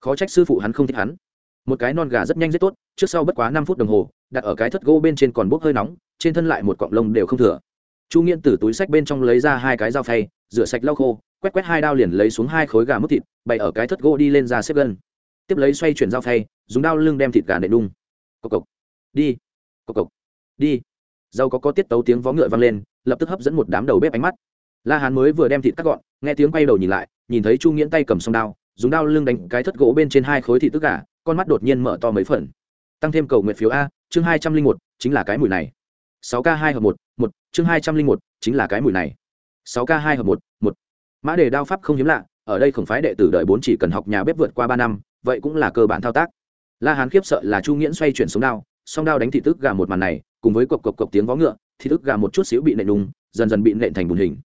khó trách sư phụ hắn không thích hắn. Một cái non gà rất nhanh rất tốt, trước sau bất quá năm phút đồng hồ, đặt ở cái thất gỗ bên trên còn bốc hơi nóng, trên thân lại một cọng lông đều không thừa. Chu nghiễn từ túi sách bên trong lấy ra hai cái dao phay, rửa sạch lau khô quét quét hai đao liền lấy xuống hai khối gà mứt thịt, bày ở cái thất gỗ đi lên ra xếp gân. Tiếp lấy xoay chuyển dao phay, dùng đao lưng đem thịt gà nệ đung. Cộc cộc. Đi. Cộc cộc. Đi. Dâu có có tiết tấu tiếng vó ngựa vang lên, lập tức hấp dẫn một đám đầu bếp ánh mắt. La hán mới vừa đem thịt cắt gọn, nghe tiếng quay đầu nhìn lại, nhìn thấy chu nghiễn tay cầm song đao, dùng đao lưng đánh cái thất gỗ bên trên hai khối thịt tức gà, con mắt đột nhiên mở to mấy phần. Tăng thêm cầu nguyện phiếu a, chương hai trăm linh một, chính là cái mùi này. Sáu k hai hợp một một, chương hai trăm linh một, chính là cái mùi này. Sáu k hai hợp một một mã đề đao pháp không hiếm lạ, ở đây không phái đệ tử đợi bốn chỉ cần học nhà bếp vượt qua ba năm, vậy cũng là cơ bản thao tác. La hán khiếp sợ là chu nghiễn xoay chuyển xuống đao, song đao đánh thị tức gà một màn này, cùng với cộc cộc cộc tiếng vó ngựa thì tức gà một chút xíu bị nện đùng, dần dần bị nện thành bùn hình.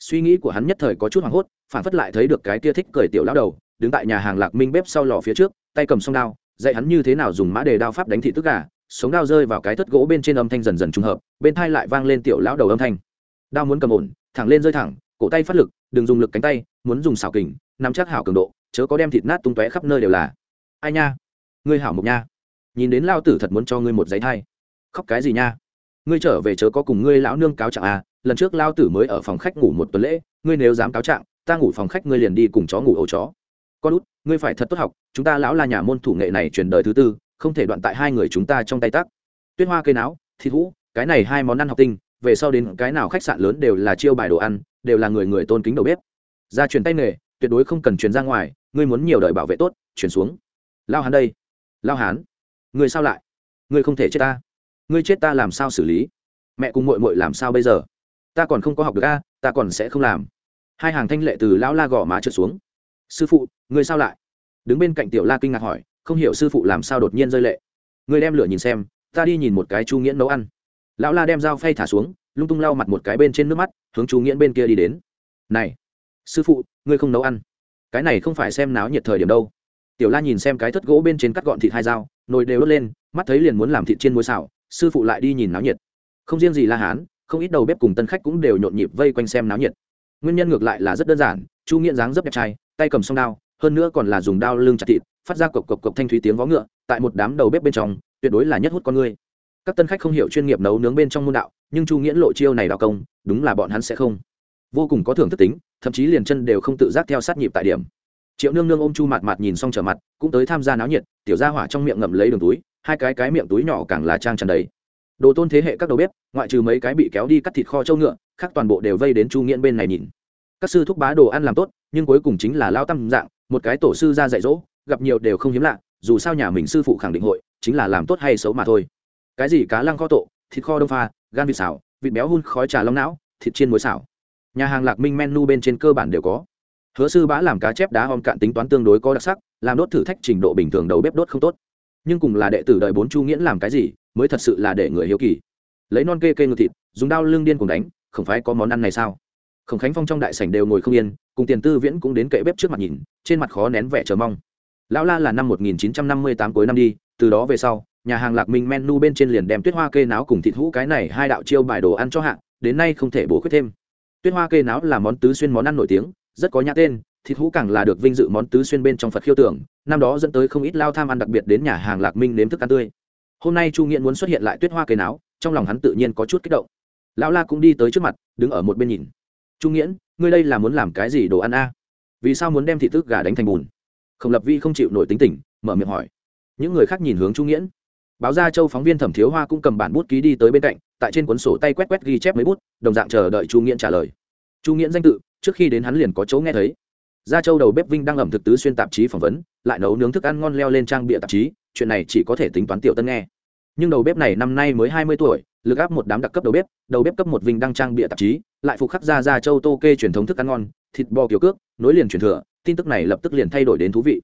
Suy nghĩ của hắn nhất thời có chút hoảng hốt, phản phất lại thấy được cái tia thích cười tiểu lão đầu, đứng tại nhà hàng lạc minh bếp sau lò phía trước, tay cầm song đao, dạy hắn như thế nào dùng mã đề đao pháp đánh thị tức gà sống đao rơi vào cái thất gỗ bên trên âm thanh dần dần trùng hợp, bên thai lại vang lên tiểu lão đầu âm thanh. Đao muốn cầm ổn, thẳng lên rơi thẳng cổ tay phát lực đừng dùng lực cánh tay muốn dùng xảo kình nắm chắc hảo cường độ chớ có đem thịt nát tung tóe khắp nơi đều là. Ai nha? Ngươi hảo mộc nha. Nhìn đến lao tử thật muốn cho ngươi một giấy thai. Khóc cái gì nha? Ngươi trở về chớ có cùng ngươi lão nương cáo trạng à lần trước lao tử mới ở phòng khách ngủ một tuần lễ ngươi nếu dám cáo trạng ta ngủ phòng khách ngươi liền đi cùng chó ngủ ổ chó. Con út ngươi phải thật tốt học chúng ta lão là nhà môn thủ nghệ này truyền đời thứ tư không thể đoạn tại hai người chúng ta trong tay tắc. Tuyết hoa cây não, thịt hũ cái này hai món ăn học tinh về sau đến cái nào khách sạn lớn đều là chiêu bài đồ ăn đều là người người tôn kính đầu bếp. Ra truyền tay nghề, tuyệt đối không cần truyền ra ngoài, ngươi muốn nhiều đời bảo vệ tốt, truyền xuống. Lao hán đây. Lao hán, ngươi sao lại? Ngươi không thể chết ta. Ngươi chết ta làm sao xử lý? Mẹ cùng mội mội làm sao bây giờ? Ta còn không có học được a, ta còn sẽ không làm. Hai hàng thanh lệ từ lão la gõ má trượt xuống. Sư phụ, ngươi sao lại? Đứng bên cạnh tiểu la kinh ngạc hỏi, không hiểu sư phụ làm sao đột nhiên rơi lệ. Người đem lửa nhìn xem, ta đi nhìn một cái chu nghiễn nấu ăn. Lão la đem dao phay thả xuống lung tung lau mặt một cái bên trên nước mắt, hướng chu nghiễn bên kia đi đến. Này, sư phụ, ngươi không nấu ăn. Cái này không phải xem náo nhiệt thời điểm đâu. Tiểu la nhìn xem cái thất gỗ bên trên cắt gọn thịt hai dao, nồi đều đốt lên, mắt thấy liền muốn làm thịt trên muối xào, sư phụ lại đi nhìn náo nhiệt. Không riêng gì la hán, không ít đầu bếp cùng tân khách cũng đều nhộn nhịp vây quanh xem náo nhiệt. Nguyên nhân ngược lại là rất đơn giản chu nghiễn dáng dấp đẹp trai, tay cầm song đao, hơn nữa còn là dùng đao lưng chặt thịt, phát ra cộc cộc cộc thanh thúy tiếng vó ngựa, tại một đám đầu bếp bên trong, tuyệt đối là nhất hút con người các tân khách không hiểu chuyên nghiệp nấu nướng bên trong môn đạo, nhưng chu nghiễn lộ chiêu này đào công, đúng là bọn hắn sẽ không. Vô cùng có thưởng thức tính, thậm chí liền chân đều không tự giác theo sát nhịp tại điểm. Triệu nương nương ôm chu mặt mặt nhìn xong trở mặt, cũng tới tham gia náo nhiệt, tiểu gia hỏa trong miệng ngậm lấy đường túi, hai cái cái miệng túi nhỏ càng là trang tràn đầy. Đồ tôn thế hệ các đầu bếp, ngoại trừ mấy cái bị kéo đi cắt thịt kho trâu ngựa, khác toàn bộ đều vây đến chu nghiễn bên này nhìn. Các sư thúc bá đồ ăn làm tốt, nhưng cuối cùng chính là lao tâm dạng, một cái tổ sư ra dạy dỗ, gặp nhiều đều không hiếm lạ, dù sao nhà mình sư phụ khẳng định hội, chính là làm tốt hay xấu mà thôi cái gì cá lăng kho tộ, thịt kho đông pha gan vịt xào vịt béo hun khói trà long não thịt chiên muối xào. Nhà hàng lạc minh menu bên trên cơ bản đều có. Hứa sư bá làm cá chép đá om cạn tính toán tương đối có đặc sắc làm đốt thử thách trình độ bình thường đầu bếp đốt không tốt. Nhưng cùng là đệ tử đợi bốn chu nghiễn làm cái gì mới thật sự là để người hiếu kỳ. Lấy non kê kê ngược thịt dùng đao lương điên cùng đánh không phải có món ăn này sao? Khổng khánh phong trong đại sảnh đều ngồi không yên cùng tiền tư viễn cũng đến kệ bếp trước mặt nhìn trên mặt khó nén vẻ chờ mong. Lão la là năm 1958 cuối năm đi từ đó về sau nhà hàng lạc minh menu bên trên liền đem tuyết hoa kê náo cùng thịt hũ cái này hai đạo chiêu bài đồ ăn cho hạng đến nay không thể bổ khuyết thêm. Tuyết hoa kê náo là món tứ xuyên món ăn nổi tiếng, rất có nhã tên, thịt hũ càng là được vinh dự món tứ xuyên bên trong phật khiêu tưởng, năm đó dẫn tới không ít lao tham ăn đặc biệt đến nhà hàng lạc minh nếm thức ăn tươi. Hôm nay chu nghiện muốn xuất hiện lại tuyết hoa cây náo, trong lòng hắn tự nhiên có chút kích động. Lão la cũng đi tới trước mặt, đứng ở một bên nhìn. Chu nghiễn, ngươi đây là muốn làm cái gì đồ ăn a? Vì sao muốn đem thị tức gà đánh thành bùn? Không lập vi không chịu nổi tính tình, mở miệng hỏi. Những người khác nhìn hướng chu nghiễn báo ra châu phóng viên thẩm thiếu hoa cũng cầm bản bút ký đi tới bên cạnh, tại trên cuốn sổ tay quét quét ghi chép mấy bút, đồng dạng chờ đợi chu nghiễn trả lời. Chu nghiễn danh tự, trước khi đến hắn liền có chỗ nghe thấy. Gia châu đầu bếp vinh đang ẩm thực tứ xuyên tạp chí phỏng vấn, lại nấu nướng thức ăn ngon leo lên trang bịa tạp chí, chuyện này chỉ có thể tính toán tiểu tân nghe. Nhưng đầu bếp này năm nay mới hai mươi tuổi, lực áp một đám đặc cấp đầu bếp đầu bếp cấp một vinh đăng trang bịa tạp chí, lại phục khắc ra gia châu tô kê truyền thống thức ăn ngon, thịt bò kiểu cước, nối liền truyền thừa, tin tức này lập tức liền thay đổi đến thú vị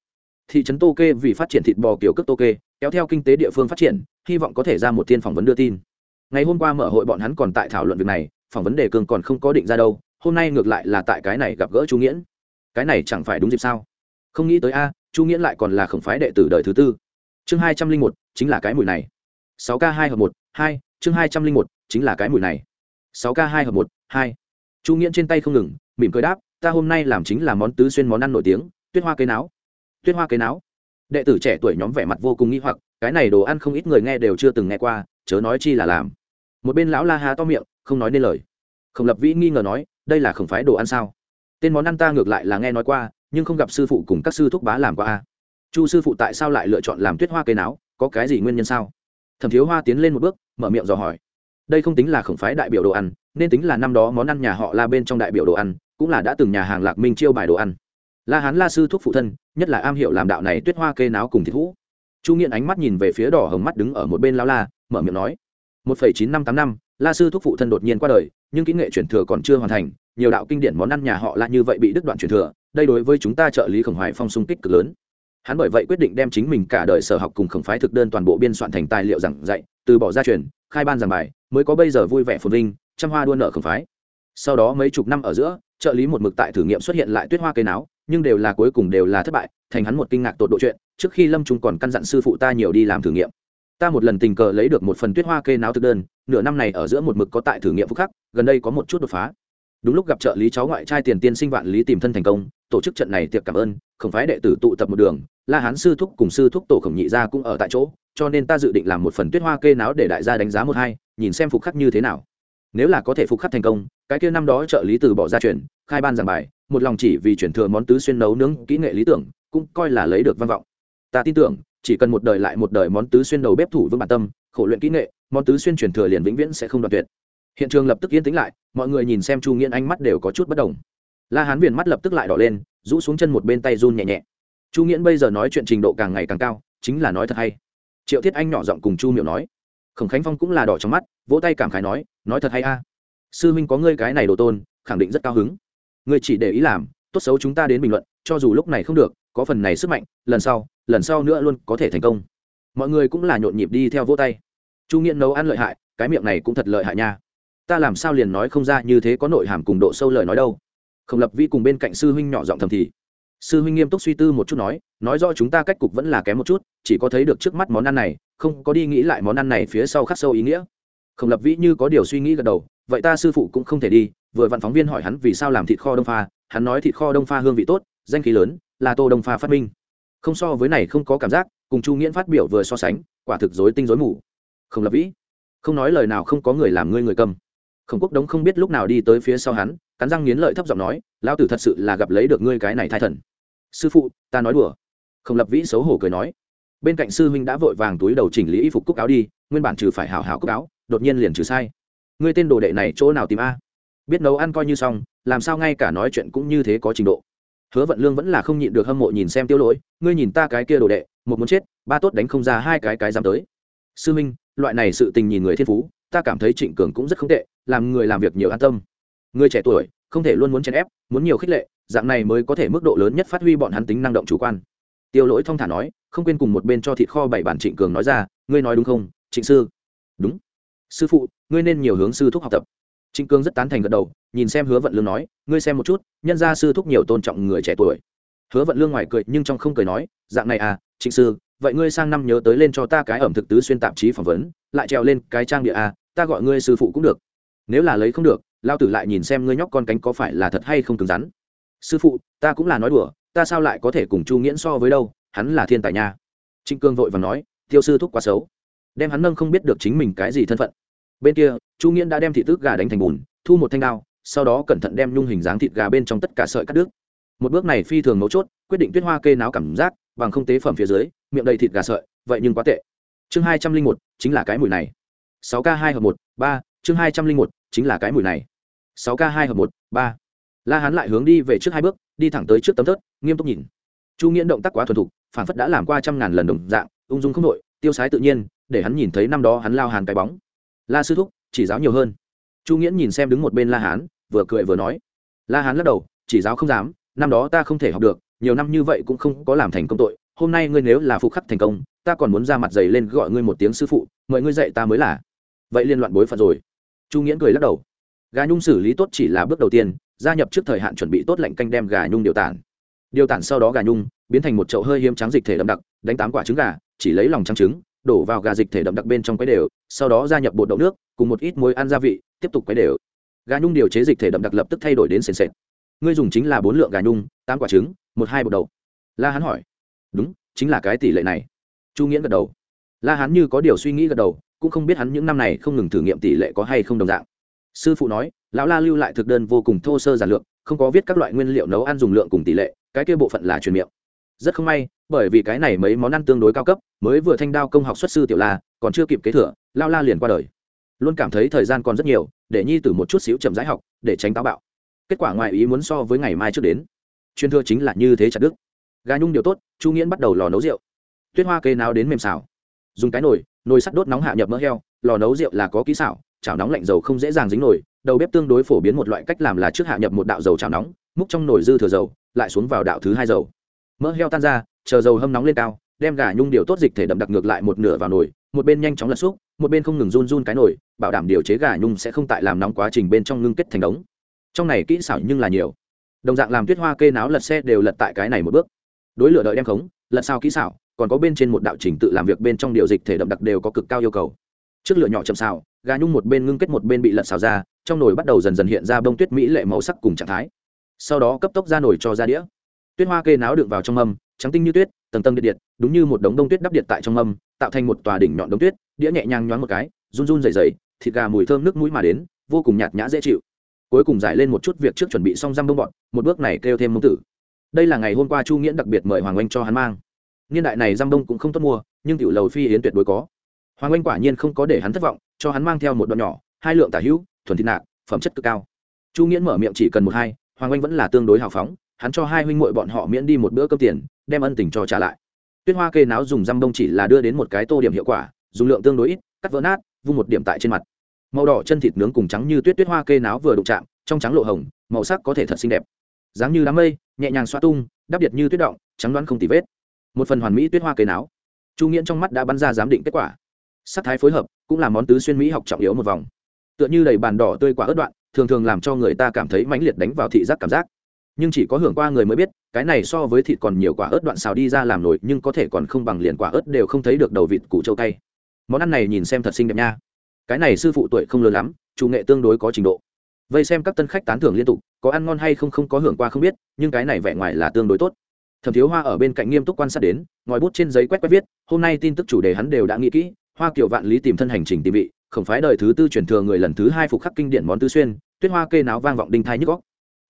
thị trấn tô kê vì phát triển thịt bò kiểu cước tô kê, kéo theo kinh tế địa phương phát triển, hy vọng có thể ra một thiên phỏng vấn đưa tin. Ngày hôm qua mở hội bọn hắn còn tại thảo luận việc này, phỏng vấn đề cường còn không có định ra đâu, hôm nay ngược lại là tại cái này gặp gỡ chu nghiễn. Cái này chẳng phải đúng dịp sao? Không nghĩ tới a, chu nghiễn lại còn là khổng phái đệ tử đời thứ tư. Chương hai trăm linh một, chính là cái mùi này. Sáu k hai hợp một, hai, chương hai trăm linh một, chính là cái mùi này. Sáu k hai hợp một, hai. Chu nghiễn trên tay không ngừng, mỉm cười đáp, ta hôm nay làm chính là món tứ xuyên món ăn nổi tiếng, tuyết hoa cây náo tuyết hoa cây não đệ tử trẻ tuổi nhóm vẻ mặt vô cùng nghi hoặc, cái này đồ ăn không ít người nghe đều chưa từng nghe qua, chớ nói chi là làm. Một bên lão la há to miệng, không nói nên lời. Khổng lập vĩ nghi ngờ nói, đây là không phái đồ ăn sao? Tên món ăn ta ngược lại là nghe nói qua, nhưng không gặp sư phụ cùng các sư thúc bá làm qua a chu sư phụ tại sao lại lựa chọn làm tuyết hoa cây não có cái gì nguyên nhân sao? Thẩm thiếu hoa tiến lên một bước, mở miệng dò hỏi. Đây không tính là khổng phái đại biểu đồ ăn, nên tính là năm đó món ăn nhà họ la bên trong đại biểu đồ ăn, cũng là đã từng nhà hàng lạc minh chiêu bài đồ ăn la hán la sư thuốc phụ thân, nhất là am hiểu làm đạo này tuyết hoa kê náo cùng thịt hũ. Chu nghiện ánh mắt nhìn về phía đỏ hồng mắt đứng ở một bên lao la, mở miệng nói, một phẩy chín năm tám năm, la sư thuốc phụ thân đột nhiên qua đời, nhưng kỹ nghệ truyền thừa còn chưa hoàn thành, nhiều đạo kinh điển món ăn nhà họ la như vậy bị đứt đoạn truyền thừa, đây đối với chúng ta trợ lý khổng hoài phong sung kích cực lớn. Hắn bởi vậy quyết định đem chính mình cả đời sở học cùng khổng phái thực đơn toàn bộ biên soạn thành tài liệu giảng dạy, từ bỏ gia truyền, khai ban giảng bài, mới có bây giờ vui vẻ phồn vinh, trăm hoa đua nợ khổng phái. Sau đó mấy chục năm ở giữa, trợ lý một mực tại thử nghiệm xuất hiện lại tuyết hoa cây náo nhưng đều là cuối cùng đều là thất bại, thành hắn một kinh ngạc tột độ chuyện, trước khi lâm trung còn căn dặn sư phụ ta nhiều đi làm thử nghiệm. Ta một lần tình cờ lấy được một phần tuyết hoa kê náo thực đơn, nửa năm này ở giữa một mực có tại thử nghiệm phúc khắc, gần đây có một chút đột phá. Đúng lúc gặp trợ lý cháu ngoại trai tiền tiên sinh vạn lý tìm thân thành công, tổ chức trận này tiệc cảm ơn, không phái đệ tử tụ tập một đường, la hán sư thúc cùng sư thúc tổ khổng nhị gia cũng ở tại chỗ, cho nên ta dự định làm một phần tuyết hoa kê náo để đại gia đánh giá một hai, nhìn xem phục khắc như thế nào. Nếu là có thể phục khắc thành công, cái kia năm đó trợ lý từ bỏ ra chuyển khai ban giảng bài một lòng chỉ vì chuyển thừa món tứ xuyên nấu nướng kỹ nghệ lý tưởng, cũng coi là lấy được văn vọng. Ta tin tưởng, chỉ cần một đời lại một đời món tứ xuyên đầu bếp thủ vững bản tâm, khổ luyện kỹ nghệ, món tứ xuyên truyền thừa liền vĩnh viễn sẽ không đoạt tuyệt. Hiện trường lập tức yên tĩnh lại, mọi người nhìn xem chu nghiễn ánh mắt đều có chút bất đồng. La hán viền mắt lập tức lại đỏ lên, rũ xuống chân một bên tay run nhẹ nhẹ. Chu nghiễn bây giờ nói chuyện trình độ càng ngày càng cao, chính là nói thật hay. Triệu thiết anh nhỏ giọng cùng chu miệu nói. Khổng khánh phong cũng là đỏ trong mắt, vỗ tay cảm khái nói nói thật hay a? Sư minh có ngươi cái này đồ tôn, khẳng định rất cao hứng ngươi chỉ để ý làm, tốt xấu chúng ta đến bình luận, cho dù lúc này không được, có phần này sức mạnh, lần sau lần sau nữa luôn có thể thành công. Mọi người cũng là nhộn nhịp đi theo vỗ tay. Chu nghiện nấu ăn lợi hại, cái miệng này cũng thật lợi hại nha. Ta làm sao liền nói không ra như thế có nội hàm cùng độ sâu lời nói đâu. Không lập vi cùng bên cạnh sư huynh nhỏ giọng thầm thì. Sư huynh nghiêm túc suy tư một chút nói nói do chúng ta cách cục vẫn là kém một chút, chỉ có thấy được trước mắt món ăn này, không có đi nghĩ lại món ăn này phía sau khắc sâu ý nghĩa. Không lập vĩ như có điều suy nghĩ gật đầu, vậy ta sư phụ cũng không thể đi vừa vặn phóng viên hỏi hắn vì sao làm thịt kho đông pha, hắn nói thịt kho đông pha hương vị tốt, danh khí lớn, là tô đông pha phát minh. Không so với này không có cảm giác, cùng chu nghiễn phát biểu vừa so sánh, quả thực dối tinh dối mù. Không lập vĩ. Không nói lời nào không có người làm ngươi người cầm. Khổng quốc đống không biết lúc nào đi tới phía sau hắn, cắn răng nghiến lợi thấp giọng nói, lão tử thật sự là gặp lấy được ngươi cái này thai thần. Sư phụ, ta nói đùa. Không lập vĩ xấu hổ cười nói. Bên cạnh sư huynh đã vội vàng túi đầu chỉnh lý y phục cúc áo đi, nguyên bản trừ phải hảo hảo cúc áo, đột nhiên liền trừ sai. Ngươi tên đồ đệ này chỗ nào tìm a? Biết nấu ăn coi như xong, làm sao ngay cả nói chuyện cũng như thế có trình độ. Hứa vận lương vẫn là không nhịn được hâm mộ nhìn xem tiêu lỗi, ngươi nhìn ta cái kia đồ đệ, một muốn chết, ba tốt đánh không ra hai cái cái dám tới. Sư minh, loại này sự tình nhìn người thiên phú, ta cảm thấy trịnh cường cũng rất không tệ, làm người làm việc nhiều an tâm. Người trẻ tuổi, không thể luôn muốn chèn ép, muốn nhiều khích lệ, dạng này mới có thể mức độ lớn nhất phát huy bọn hắn tính năng động chủ quan. Tiêu lỗi thong thả nói, không quên cùng một bên cho thịt kho bảy bản trịnh cường nói ra, ngươi nói đúng không, trịnh sư? Đúng. Sư phụ, ngươi nên nhiều hướng sư thúc học tập trịnh Cương rất tán thành gật đầu, nhìn xem hứa vận lương nói, ngươi xem một chút, nhân gia sư thúc nhiều tôn trọng người trẻ tuổi. Hứa vận lương ngoài cười, nhưng trong không cười nói, dạng này à trịnh sư, vậy ngươi sang năm nhớ tới lên cho ta cái ẩm thực tứ xuyên tạp chí phỏng vấn, lại treo lên cái trang địa à ta gọi ngươi sư phụ cũng được. Nếu là lấy không được lao tử lại nhìn xem ngươi nhóc con cánh có phải là thật hay không cứng rắn. Sư phụ, ta cũng là nói đùa, ta sao lại có thể cùng chu nghiễn so với đâu, hắn là thiên tài nha. Trịnh cương vội vàng nói, tiêu sư thúc quá xấu. Đem hắn nâng không biết được chính mình cái gì thân phận bên kia, chu nghiễn đã đem thị tước gà đánh thành bùn, thu một thanh đao, sau đó cẩn thận đem nhung hình dáng thịt gà bên trong tất cả sợi cắt đứt. Một bước này phi thường mấu chốt, quyết định tuyết hoa kê náo cảm giác, bằng không tế phẩm phía dưới, miệng đầy thịt gà sợi, vậy nhưng quá tệ. Chương hai trăm linh một, chính là cái mùi này. Sáu k hai hợp một, ba, chương hai trăm linh một, chính là cái mùi này. Sáu k hai hợp một, ba. La hán lại hướng đi về trước hai bước, đi thẳng tới trước tấm thớt, nghiêm túc nhìn. Chu nghiễn động tác quá thuần thục phản phất đã làm qua trăm ngàn lần đồng dạng, ung dung không đội tiêu sái tự nhiên, để hắn nhìn thấy năm đó hắn lao hàn cái bóng la sư thúc, chỉ giáo nhiều hơn. Chu nghiễn nhìn xem đứng một bên la hán, vừa cười vừa nói. La hán lắc đầu, chỉ giáo không dám, năm đó ta không thể học được, nhiều năm như vậy cũng không có làm thành công tội, hôm nay ngươi nếu là phục khắc thành công, ta còn muốn ra mặt giày lên gọi ngươi một tiếng sư phụ, mời ngươi dạy ta mới là. Vậy liên loạn bối phận rồi. Chu nghiễn cười lắc đầu. Gà nhung xử lý tốt chỉ là bước đầu tiên, gia nhập trước thời hạn chuẩn bị tốt lạnh canh đem gà nhung điều tản. Điều tản sau đó gà nhung, biến thành một chậu hơi hiếm trắng dịch thể đậm đặc, đánh tám quả trứng gà, chỉ lấy lòng trắng trứng đổ vào gà dịch thể đậm đặc bên trong quấy đều, sau đó gia nhập bột đậu nước, cùng một ít muối ăn gia vị, tiếp tục quấy đều. Gà nhung điều chế dịch thể đậm đặc lập tức thay đổi đến sền sệt. Ngươi dùng chính là bốn lượng gà nhung, tám quả trứng, một hai bột đậu. La Hán hỏi. Đúng, chính là cái tỷ lệ này. Chu nghiễn gật đầu. La Hán như có điều suy nghĩ gật đầu, cũng không biết hắn những năm này không ngừng thử nghiệm tỷ lệ có hay không đồng dạng. Sư phụ nói, lão la lưu lại thực đơn vô cùng thô sơ giản lược, không có viết các loại nguyên liệu nấu ăn dùng lượng cùng tỷ lệ, cái kia bộ phận là truyền miệng rất không may, bởi vì cái này mấy món ăn tương đối cao cấp, mới vừa thanh đao công học xuất sư tiểu la, còn chưa kịp kế thừa, lao la liền qua đời. Luôn cảm thấy thời gian còn rất nhiều, để nhi tử một chút xíu chậm rãi học, để tránh táo bạo. Kết quả ngoài ý muốn so với ngày mai trước đến. Chuyên thưa chính là như thế chặt đức gà nhung điều tốt, chu nghiễn bắt đầu lò nấu rượu. Tuyết hoa kê nào đến mềm xào. Dùng cái nồi nồi sắt đốt nóng hạ nhập mỡ heo, lò nấu rượu là có kỹ xảo, chảo nóng lạnh dầu không dễ dàng dính nồi, đầu bếp tương đối phổ biến một loại cách làm là trước hạ nhập một đạo dầu chảo nóng, múc trong nồi dư thừa dầu, lại xuống vào đạo thứ hai dầu mỡ heo tan ra, chờ dầu hâm nóng lên cao, đem gà nhung điều tốt dịch thể đậm đặc ngược lại một nửa vào nồi, một bên nhanh chóng lật xúc, một bên không ngừng run run cái nồi, bảo đảm điều chế gà nhung sẽ không tại làm nóng quá trình bên trong ngưng kết thành đống. Trong này kỹ xảo nhưng là nhiều. Đồng dạng làm tuyết hoa kê náo lật xe đều lật tại cái này một bước. Đối lửa đợi đem khống, lật sao kỹ xảo, còn có bên trên một đạo trình tự làm việc bên trong điều dịch thể đậm đặc đều có cực cao yêu cầu. Trước lửa nhỏ chậm xào, gà nhung một bên ngưng kết một bên bị lật xào ra, trong nồi bắt đầu dần dần hiện ra bông tuyết mỹ lệ màu sắc cùng trạng thái. Sau đó cấp tốc ra nồi cho ra đĩa tuyết hoa kê náo đựng vào trong âm, trắng tinh như tuyết tầng tầng điện điện đúng như một đống đông tuyết đắp điện tại trong âm, tạo thành một tòa đỉnh nhọn đống tuyết đĩa nhẹ nhàng nhoáng một cái run run dày dày thịt gà mùi thơm nước mũi mà đến vô cùng nhạt nhã dễ chịu. Cuối cùng giải lên một chút việc trước chuẩn bị xong răm bông bọn một bước này kêu thêm mông tử. Đây là ngày hôm qua chu nghiễn đặc biệt mời hoàng oanh cho hắn mang. Niên đại này răm bông cũng không tốt mua nhưng tiểu lầu phi yến tuyệt đối có. Hoàng oanh quả nhiên không có để hắn thất vọng cho hắn mang theo một đoạn nhỏ hai lượng tả hữu thuần thịt nạc phẩm chất cực cao. Chu nghiễn mở miệng chỉ cần một hai hoàng oanh vẫn là tương đối hào phóng hắn cho hai huynh muội bọn họ miễn đi một bữa cơm tiền, đem ân tình cho trả lại. Tuyết hoa kê náo dùng răm bông chỉ là đưa đến một cái tô điểm hiệu quả, dùng lượng tương đối ít, cắt vỡ nát, vung một điểm tại trên mặt. Màu đỏ chân thịt nướng cùng trắng như tuyết tuyết hoa kê náo vừa đụng chạm, trong trắng lộ hồng, màu sắc có thể thật xinh đẹp. Dáng như đám mây, nhẹ nhàng xoa tung, đắp điệt như tuyết động, trắng đoán không tì vết. Một phần hoàn mỹ tuyết hoa kê náo. Chu nghiễn trong mắt đã bắn ra giám định kết quả. Sắc thái phối hợp, cũng là món tứ xuyên mỹ học trọng yếu một vòng. Tựa như đầy bàn đỏ tươi quả ớt đoạn, thường thường làm cho người ta cảm thấy mãnh liệt đánh vào thị giác cảm giác nhưng chỉ có hưởng qua người mới biết, cái này so với thịt còn nhiều quả ớt đoạn xào đi ra làm nổi nhưng có thể còn không bằng liền quả ớt đều không thấy được đầu vịt củ châu cay. Món ăn này nhìn xem thật xinh đẹp nha. Cái này sư phụ tuổi không lớn lắm, chủ nghệ tương đối có trình độ. Vây xem các tân khách tán thưởng liên tục, có ăn ngon hay không không có hưởng qua không biết, nhưng cái này vẻ ngoài là tương đối tốt. Thẩm thiếu hoa ở bên cạnh nghiêm túc quan sát đến, ngòi bút trên giấy quét quét viết, hôm nay tin tức chủ đề hắn đều đã nghĩ kỹ, hoa kiểu vạn lý tìm thân hành trình tìm vị, không phái đời thứ tư truyền thừa người lần thứ hai phục khắc kinh điển món tư xuyên, tuyết hoa kê náo vang vọng đinh thai nhức góc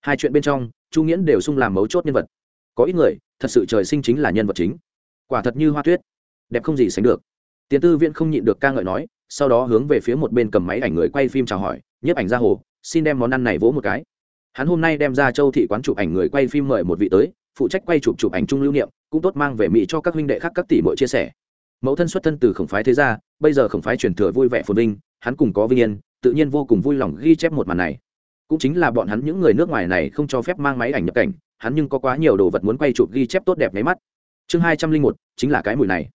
hai chuyện bên trong chu nghiễn đều sung làm mấu chốt nhân vật. Có ít người, thật sự trời sinh chính là nhân vật chính. Quả thật như hoa tuyết. Đẹp không gì sánh được. Tiến tư viện không nhịn được ca ngợi nói, sau đó hướng về phía một bên cầm máy ảnh người quay phim chào hỏi, nhiếp ảnh ra hồ, xin đem món ăn này vỗ một cái. Hắn hôm nay đem ra châu thị quán chụp ảnh người quay phim mời một vị tới, phụ trách quay chụp chụp ảnh chung lưu niệm, cũng tốt mang về mỹ cho các huynh đệ khác các tỷ muội chia sẻ. Mẫu thân xuất thân từ khổng phái thế gia, bây giờ khổng phái truyền thừa vui vẻ phồn vinh, hắn cùng có vinh yên, tự nhiên vô cùng vui lòng ghi chép một màn này cũng chính là bọn hắn những người nước ngoài này không cho phép mang máy ảnh nhập cảnh, hắn nhưng có quá nhiều đồ vật muốn quay chụp ghi chép tốt đẹp nháy mắt. Chương hai trăm linh một, chính là cái mùi này.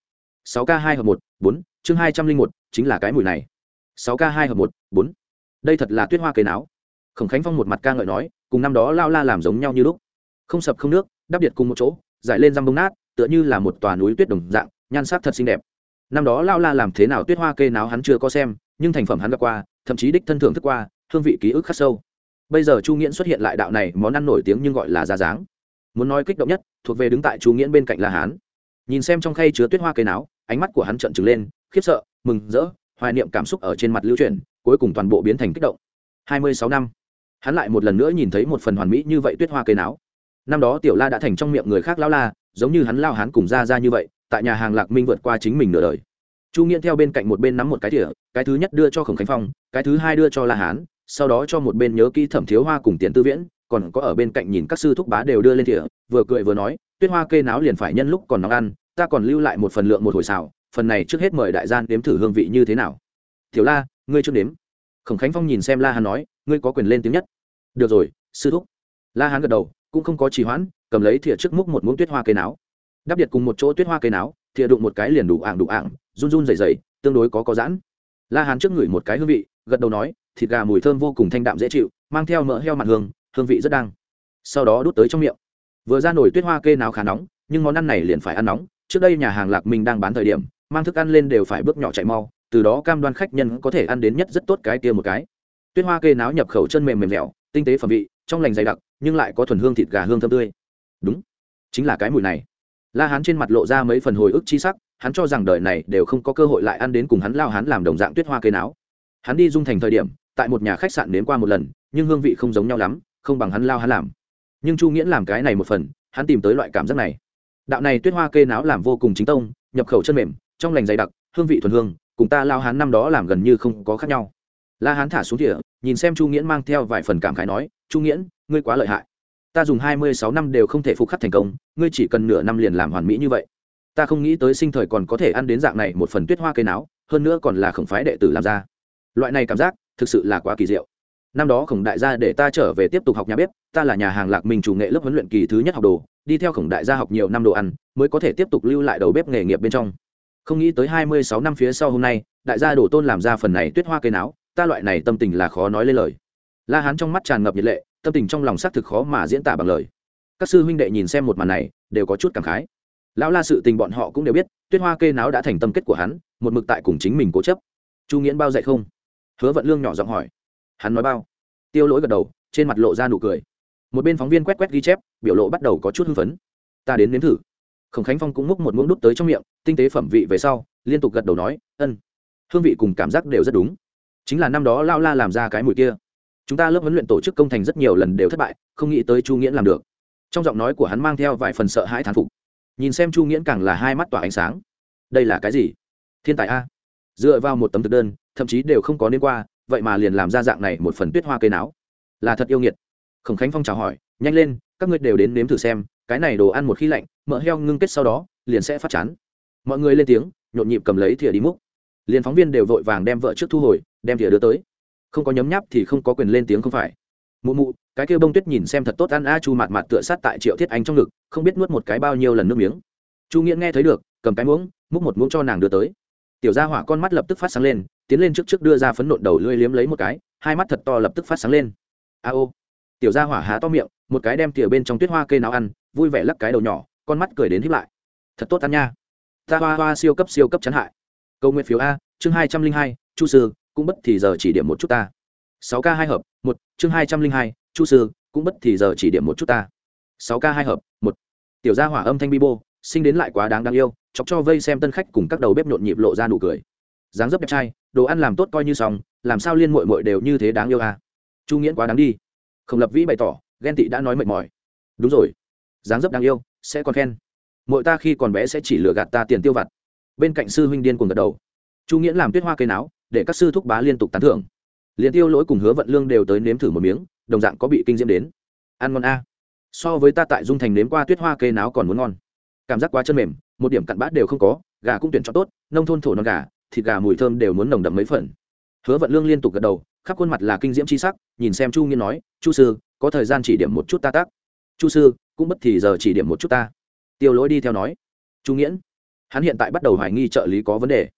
Sáu k hai hợp một, bốn, chương hai trăm linh một, chính là cái mùi này. Sáu k hai hợp một, bốn. Đây thật là tuyết hoa cây não khổng khánh phong một mặt ca ngợi nói, cùng năm đó lao la làm giống nhau như lúc. Không sập không nước, đắp điện cùng một chỗ, giải lên răm bông nát, tựa như là một tòa núi tuyết đồng dạng, nhan sắc thật xinh đẹp. Năm đó lao la làm thế nào tuyết hoa cây náo hắn chưa có xem, nhưng thành phẩm hắn gặp qua, thậm chí đích thân thưởng thức qua, hương vị ký ức khắc sâu bây giờ chu nghiễn xuất hiện lại đạo này, món ăn nổi tiếng nhưng gọi là ra dáng muốn nói kích động nhất, thuộc về đứng tại chu nghiễn bên cạnh la hán. Nhìn xem trong khay chứa tuyết hoa cây náo, ánh mắt của hắn trợn trừng lên, khiếp sợ, mừng rỡ, hoài niệm cảm xúc ở trên mặt lưu truyền cuối cùng toàn bộ biến thành kích động. Hai mươi sáu năm. Hắn lại một lần nữa nhìn thấy một phần hoàn mỹ như vậy tuyết hoa cây náo. Năm đó tiểu la đã thành trong miệng người khác lao la, giống như hắn lao hắn cùng ra ra như vậy, tại nhà hàng lạc minh vượt qua chính mình nửa đời. Chu nghiễn theo bên cạnh một bên nắm một cái tỉa cái thứ nhất đưa cho khổng khánh phong, cái thứ hai đưa cho la hán sau đó cho một bên nhớ kỹ thẩm thiếu hoa cùng tiền tư viễn, còn có ở bên cạnh nhìn các sư thúc bá đều đưa lên thỉa vừa cười vừa nói, tuyết hoa kê náo liền phải nhân lúc còn nóng ăn, ta còn lưu lại một phần lượng một hồi xào, phần này trước hết mời đại gian đếm thử hương vị như thế nào. Thiếu la, ngươi trước đếm khổng khánh phong nhìn xem la hán nói, ngươi có quyền lên tiếng nhất. Được rồi, sư thúc. La hán gật đầu, cũng không có trì hoãn, cầm lấy thìa trước múc một muỗng tuyết hoa cây náo. Đắp điện cùng một chỗ tuyết hoa cây náo, thìa đụng một cái liền đủ ạng đủ ạng, run run dày dày tương đối có có giãn. La hán trước ngửi một cái hương vị, gật đầu nói thịt gà mùi thơm vô cùng thanh đạm dễ chịu, mang theo mỡ heo mặt hương hương vị rất đăng sau đó đút tới trong miệng. Vừa ra nổi tuyết hoa kê nào khá nóng, nhưng món ăn này liền phải ăn nóng. Trước đây nhà hàng lạc minh đang bán thời điểm, mang thức ăn lên đều phải bước nhỏ chạy mau, từ đó cam đoan khách nhân có thể ăn đến nhất rất tốt cái kia một cái. Tuyết hoa kê náo nhập khẩu chân mềm mềm dẻo, tinh tế phẩm vị, trong lành dày đặc, nhưng lại có thuần hương thịt gà hương thơm tươi. Đúng, chính là cái mùi này. La hán trên mặt lộ ra mấy phần hồi ức chi sắc, hắn cho rằng đời này đều không có cơ hội lại ăn đến cùng hắn lao hắn làm đồng dạng tuyết hoa cây náo. Hắn đi dung thành thời điểm tại một nhà khách sạn đến qua một lần, nhưng hương vị không giống nhau lắm, không bằng hắn lao hắn làm. Nhưng chu nghiễn làm cái này một phần, hắn tìm tới loại cảm giác này. Đạo này tuyết hoa kê náo làm vô cùng chính tông, nhập khẩu chân mềm, trong lành dày đặc, hương vị thuần hương, cùng ta lao hắn năm đó làm gần như không có khác nhau. La hắn thả xuống địa nhìn xem chu nghiễn mang theo vài phần cảm khái nói, chu nghiễn, ngươi quá lợi hại. Ta dùng hai mươi sáu năm đều không thể phục khắc thành công, ngươi chỉ cần nửa năm liền làm hoàn mỹ như vậy. Ta không nghĩ tới sinh thời còn có thể ăn đến dạng này một phần tuyết hoa cây náo, hơn nữa còn là khổng phái đệ tử làm ra. Loại này cảm giác thực sự là quá kỳ diệu. Năm đó khổng đại gia để ta trở về tiếp tục học nhà bếp, ta là nhà hàng lạc minh chủ nghệ lớp huấn luyện kỳ thứ nhất học đồ, đi theo khổng đại gia học nhiều năm đồ ăn, mới có thể tiếp tục lưu lại đầu bếp nghề nghiệp bên trong. Không nghĩ tới hai mươi sáu năm phía sau hôm nay, đại gia đổ tôn làm ra phần này tuyết hoa cây náo, ta loại này tâm tình là khó nói lên lời. La hán trong mắt tràn ngập nhiệt lệ, tâm tình trong lòng xác thực khó mà diễn tả bằng lời. Các sư huynh đệ nhìn xem một màn này, đều có chút cảm khái. Lão la sự tình bọn họ cũng đều biết, tuyết hoa kê náo đã thành tâm kết của hắn, một mực tại cùng chính mình cố chấp. Chu nghiễn bao dạy không? Hứa vận lương nhỏ giọng hỏi. Hắn nói bao? Tiêu lỗi gật đầu, trên mặt lộ ra nụ cười. Một bên phóng viên quét quét ghi chép, biểu lộ bắt đầu có chút hưng phấn. Ta đến nếm thử. Khổng khánh phong cũng múc một muỗng đút tới trong miệng, tinh tế phẩm vị về sau, liên tục gật đầu nói, ân, hương vị cùng cảm giác đều rất đúng. Chính là năm đó lao la làm ra cái mùi kia. Chúng ta lớp huấn luyện tổ chức công thành rất nhiều lần đều thất bại, không nghĩ tới chu nghiễn làm được. Trong giọng nói của hắn mang theo vài phần sợ hãi thán phục. Nhìn xem chu nghiễn càng là hai mắt tỏa ánh sáng. Đây là cái gì? Thiên tài a. Dựa vào một tấm thực đơn thậm chí đều không có nên qua, vậy mà liền làm ra dạng này một phần tuyết hoa cây náo. Là thật yêu nghiệt. Khổng khánh phong chào hỏi, nhanh lên, các ngươi đều đến nếm thử xem, cái này đồ ăn một khi lạnh, mỡ heo ngưng kết sau đó, liền sẽ phát chán. Mọi người lên tiếng, nhộn nhịp cầm lấy thìa đi múc. Liền phóng viên đều vội vàng đem vợ trước thu hồi, đem thìa đưa tới. Không có nhấm nháp thì không có quyền lên tiếng không phải. Mụ mụ, cái kêu bông tuyết nhìn xem thật tốt, ăn a chu mặt mặt tựa sát tại triệu thiết anh trong ngực, không biết nuốt một cái bao nhiêu lần nước miếng. Chu nghĩa nghe thấy được, cầm cái muỗng, múc một muỗng cho nàng đưa tới. Tiểu gia hỏa con mắt lập tức phát sáng lên tiến lên trước trước đưa ra phấn nộn đầu lưỡi liếm lấy một cái, hai mắt thật to lập tức phát sáng lên. A ô. Tiểu gia hỏa há to miệng, một cái đem tỉa bên trong tuyết hoa cây nào ăn, vui vẻ lắc cái đầu nhỏ, con mắt cười đến hiếp lại. Thật tốt ăn nha. Ta hoa hoa siêu cấp siêu cấp chắn hại. Câu nguyện phiếu a, chương hai trăm linh hai, chu sư, cũng bất thì giờ chỉ điểm một chút ta. Sáu k hai hợp, một, chương hai trăm linh hai, chu sư, cũng bất thì giờ chỉ điểm một chút ta. Sáu k hai hợp, một. Tiểu gia hỏa âm thanh bi bô, sinh đến lại quá đáng đáng yêu, chọc cho vây xem tân khách cùng các đầu bếp nhộn nhịp lộ ra nụ cười. Dáng dấp đẹp trai đồ ăn làm tốt coi như xong, làm sao liên mội mội đều như thế đáng yêu à? Chu nghiễn quá đáng đi. Không lập vĩ bày tỏ, ghen tị đã nói mệt mỏi. Đúng rồi, dáng dấp đáng yêu, sẽ còn khen. Mỗi ta khi còn bé sẽ chỉ lừa gạt ta tiền tiêu vặt. Bên cạnh sư huynh điên cùng gật đầu. Chu nghiễn làm tuyết hoa cây náo, để các sư thúc bá liên tục tán thưởng. Liền tiêu lỗi cùng hứa vận lương đều tới nếm thử một miếng, đồng dạng có bị kinh diễm đến. Ăn ngon a so với ta tại dung thành nếm qua tuyết hoa cây náo còn muốn ngon. Cảm giác quá chân mềm, một điểm cặn bát đều không có, gà cũng tuyển cho tốt, nông thôn thổ non gà thịt gà mùi thơm đều muốn nồng đậm mấy phần. Hứa vận lương liên tục gật đầu, khắp khuôn mặt là kinh diễm c h i sắc, nhìn xem chu nghiên nói, chu sư, có thời gian chỉ điểm một chút ta tác chu sư, cũng bất thì giờ chỉ điểm một chút ta. Tiêu lỗi đi theo nói. Chu nghiễn, hắn hiện tại bắt đầu hoài nghi trợ lý có vấn đề.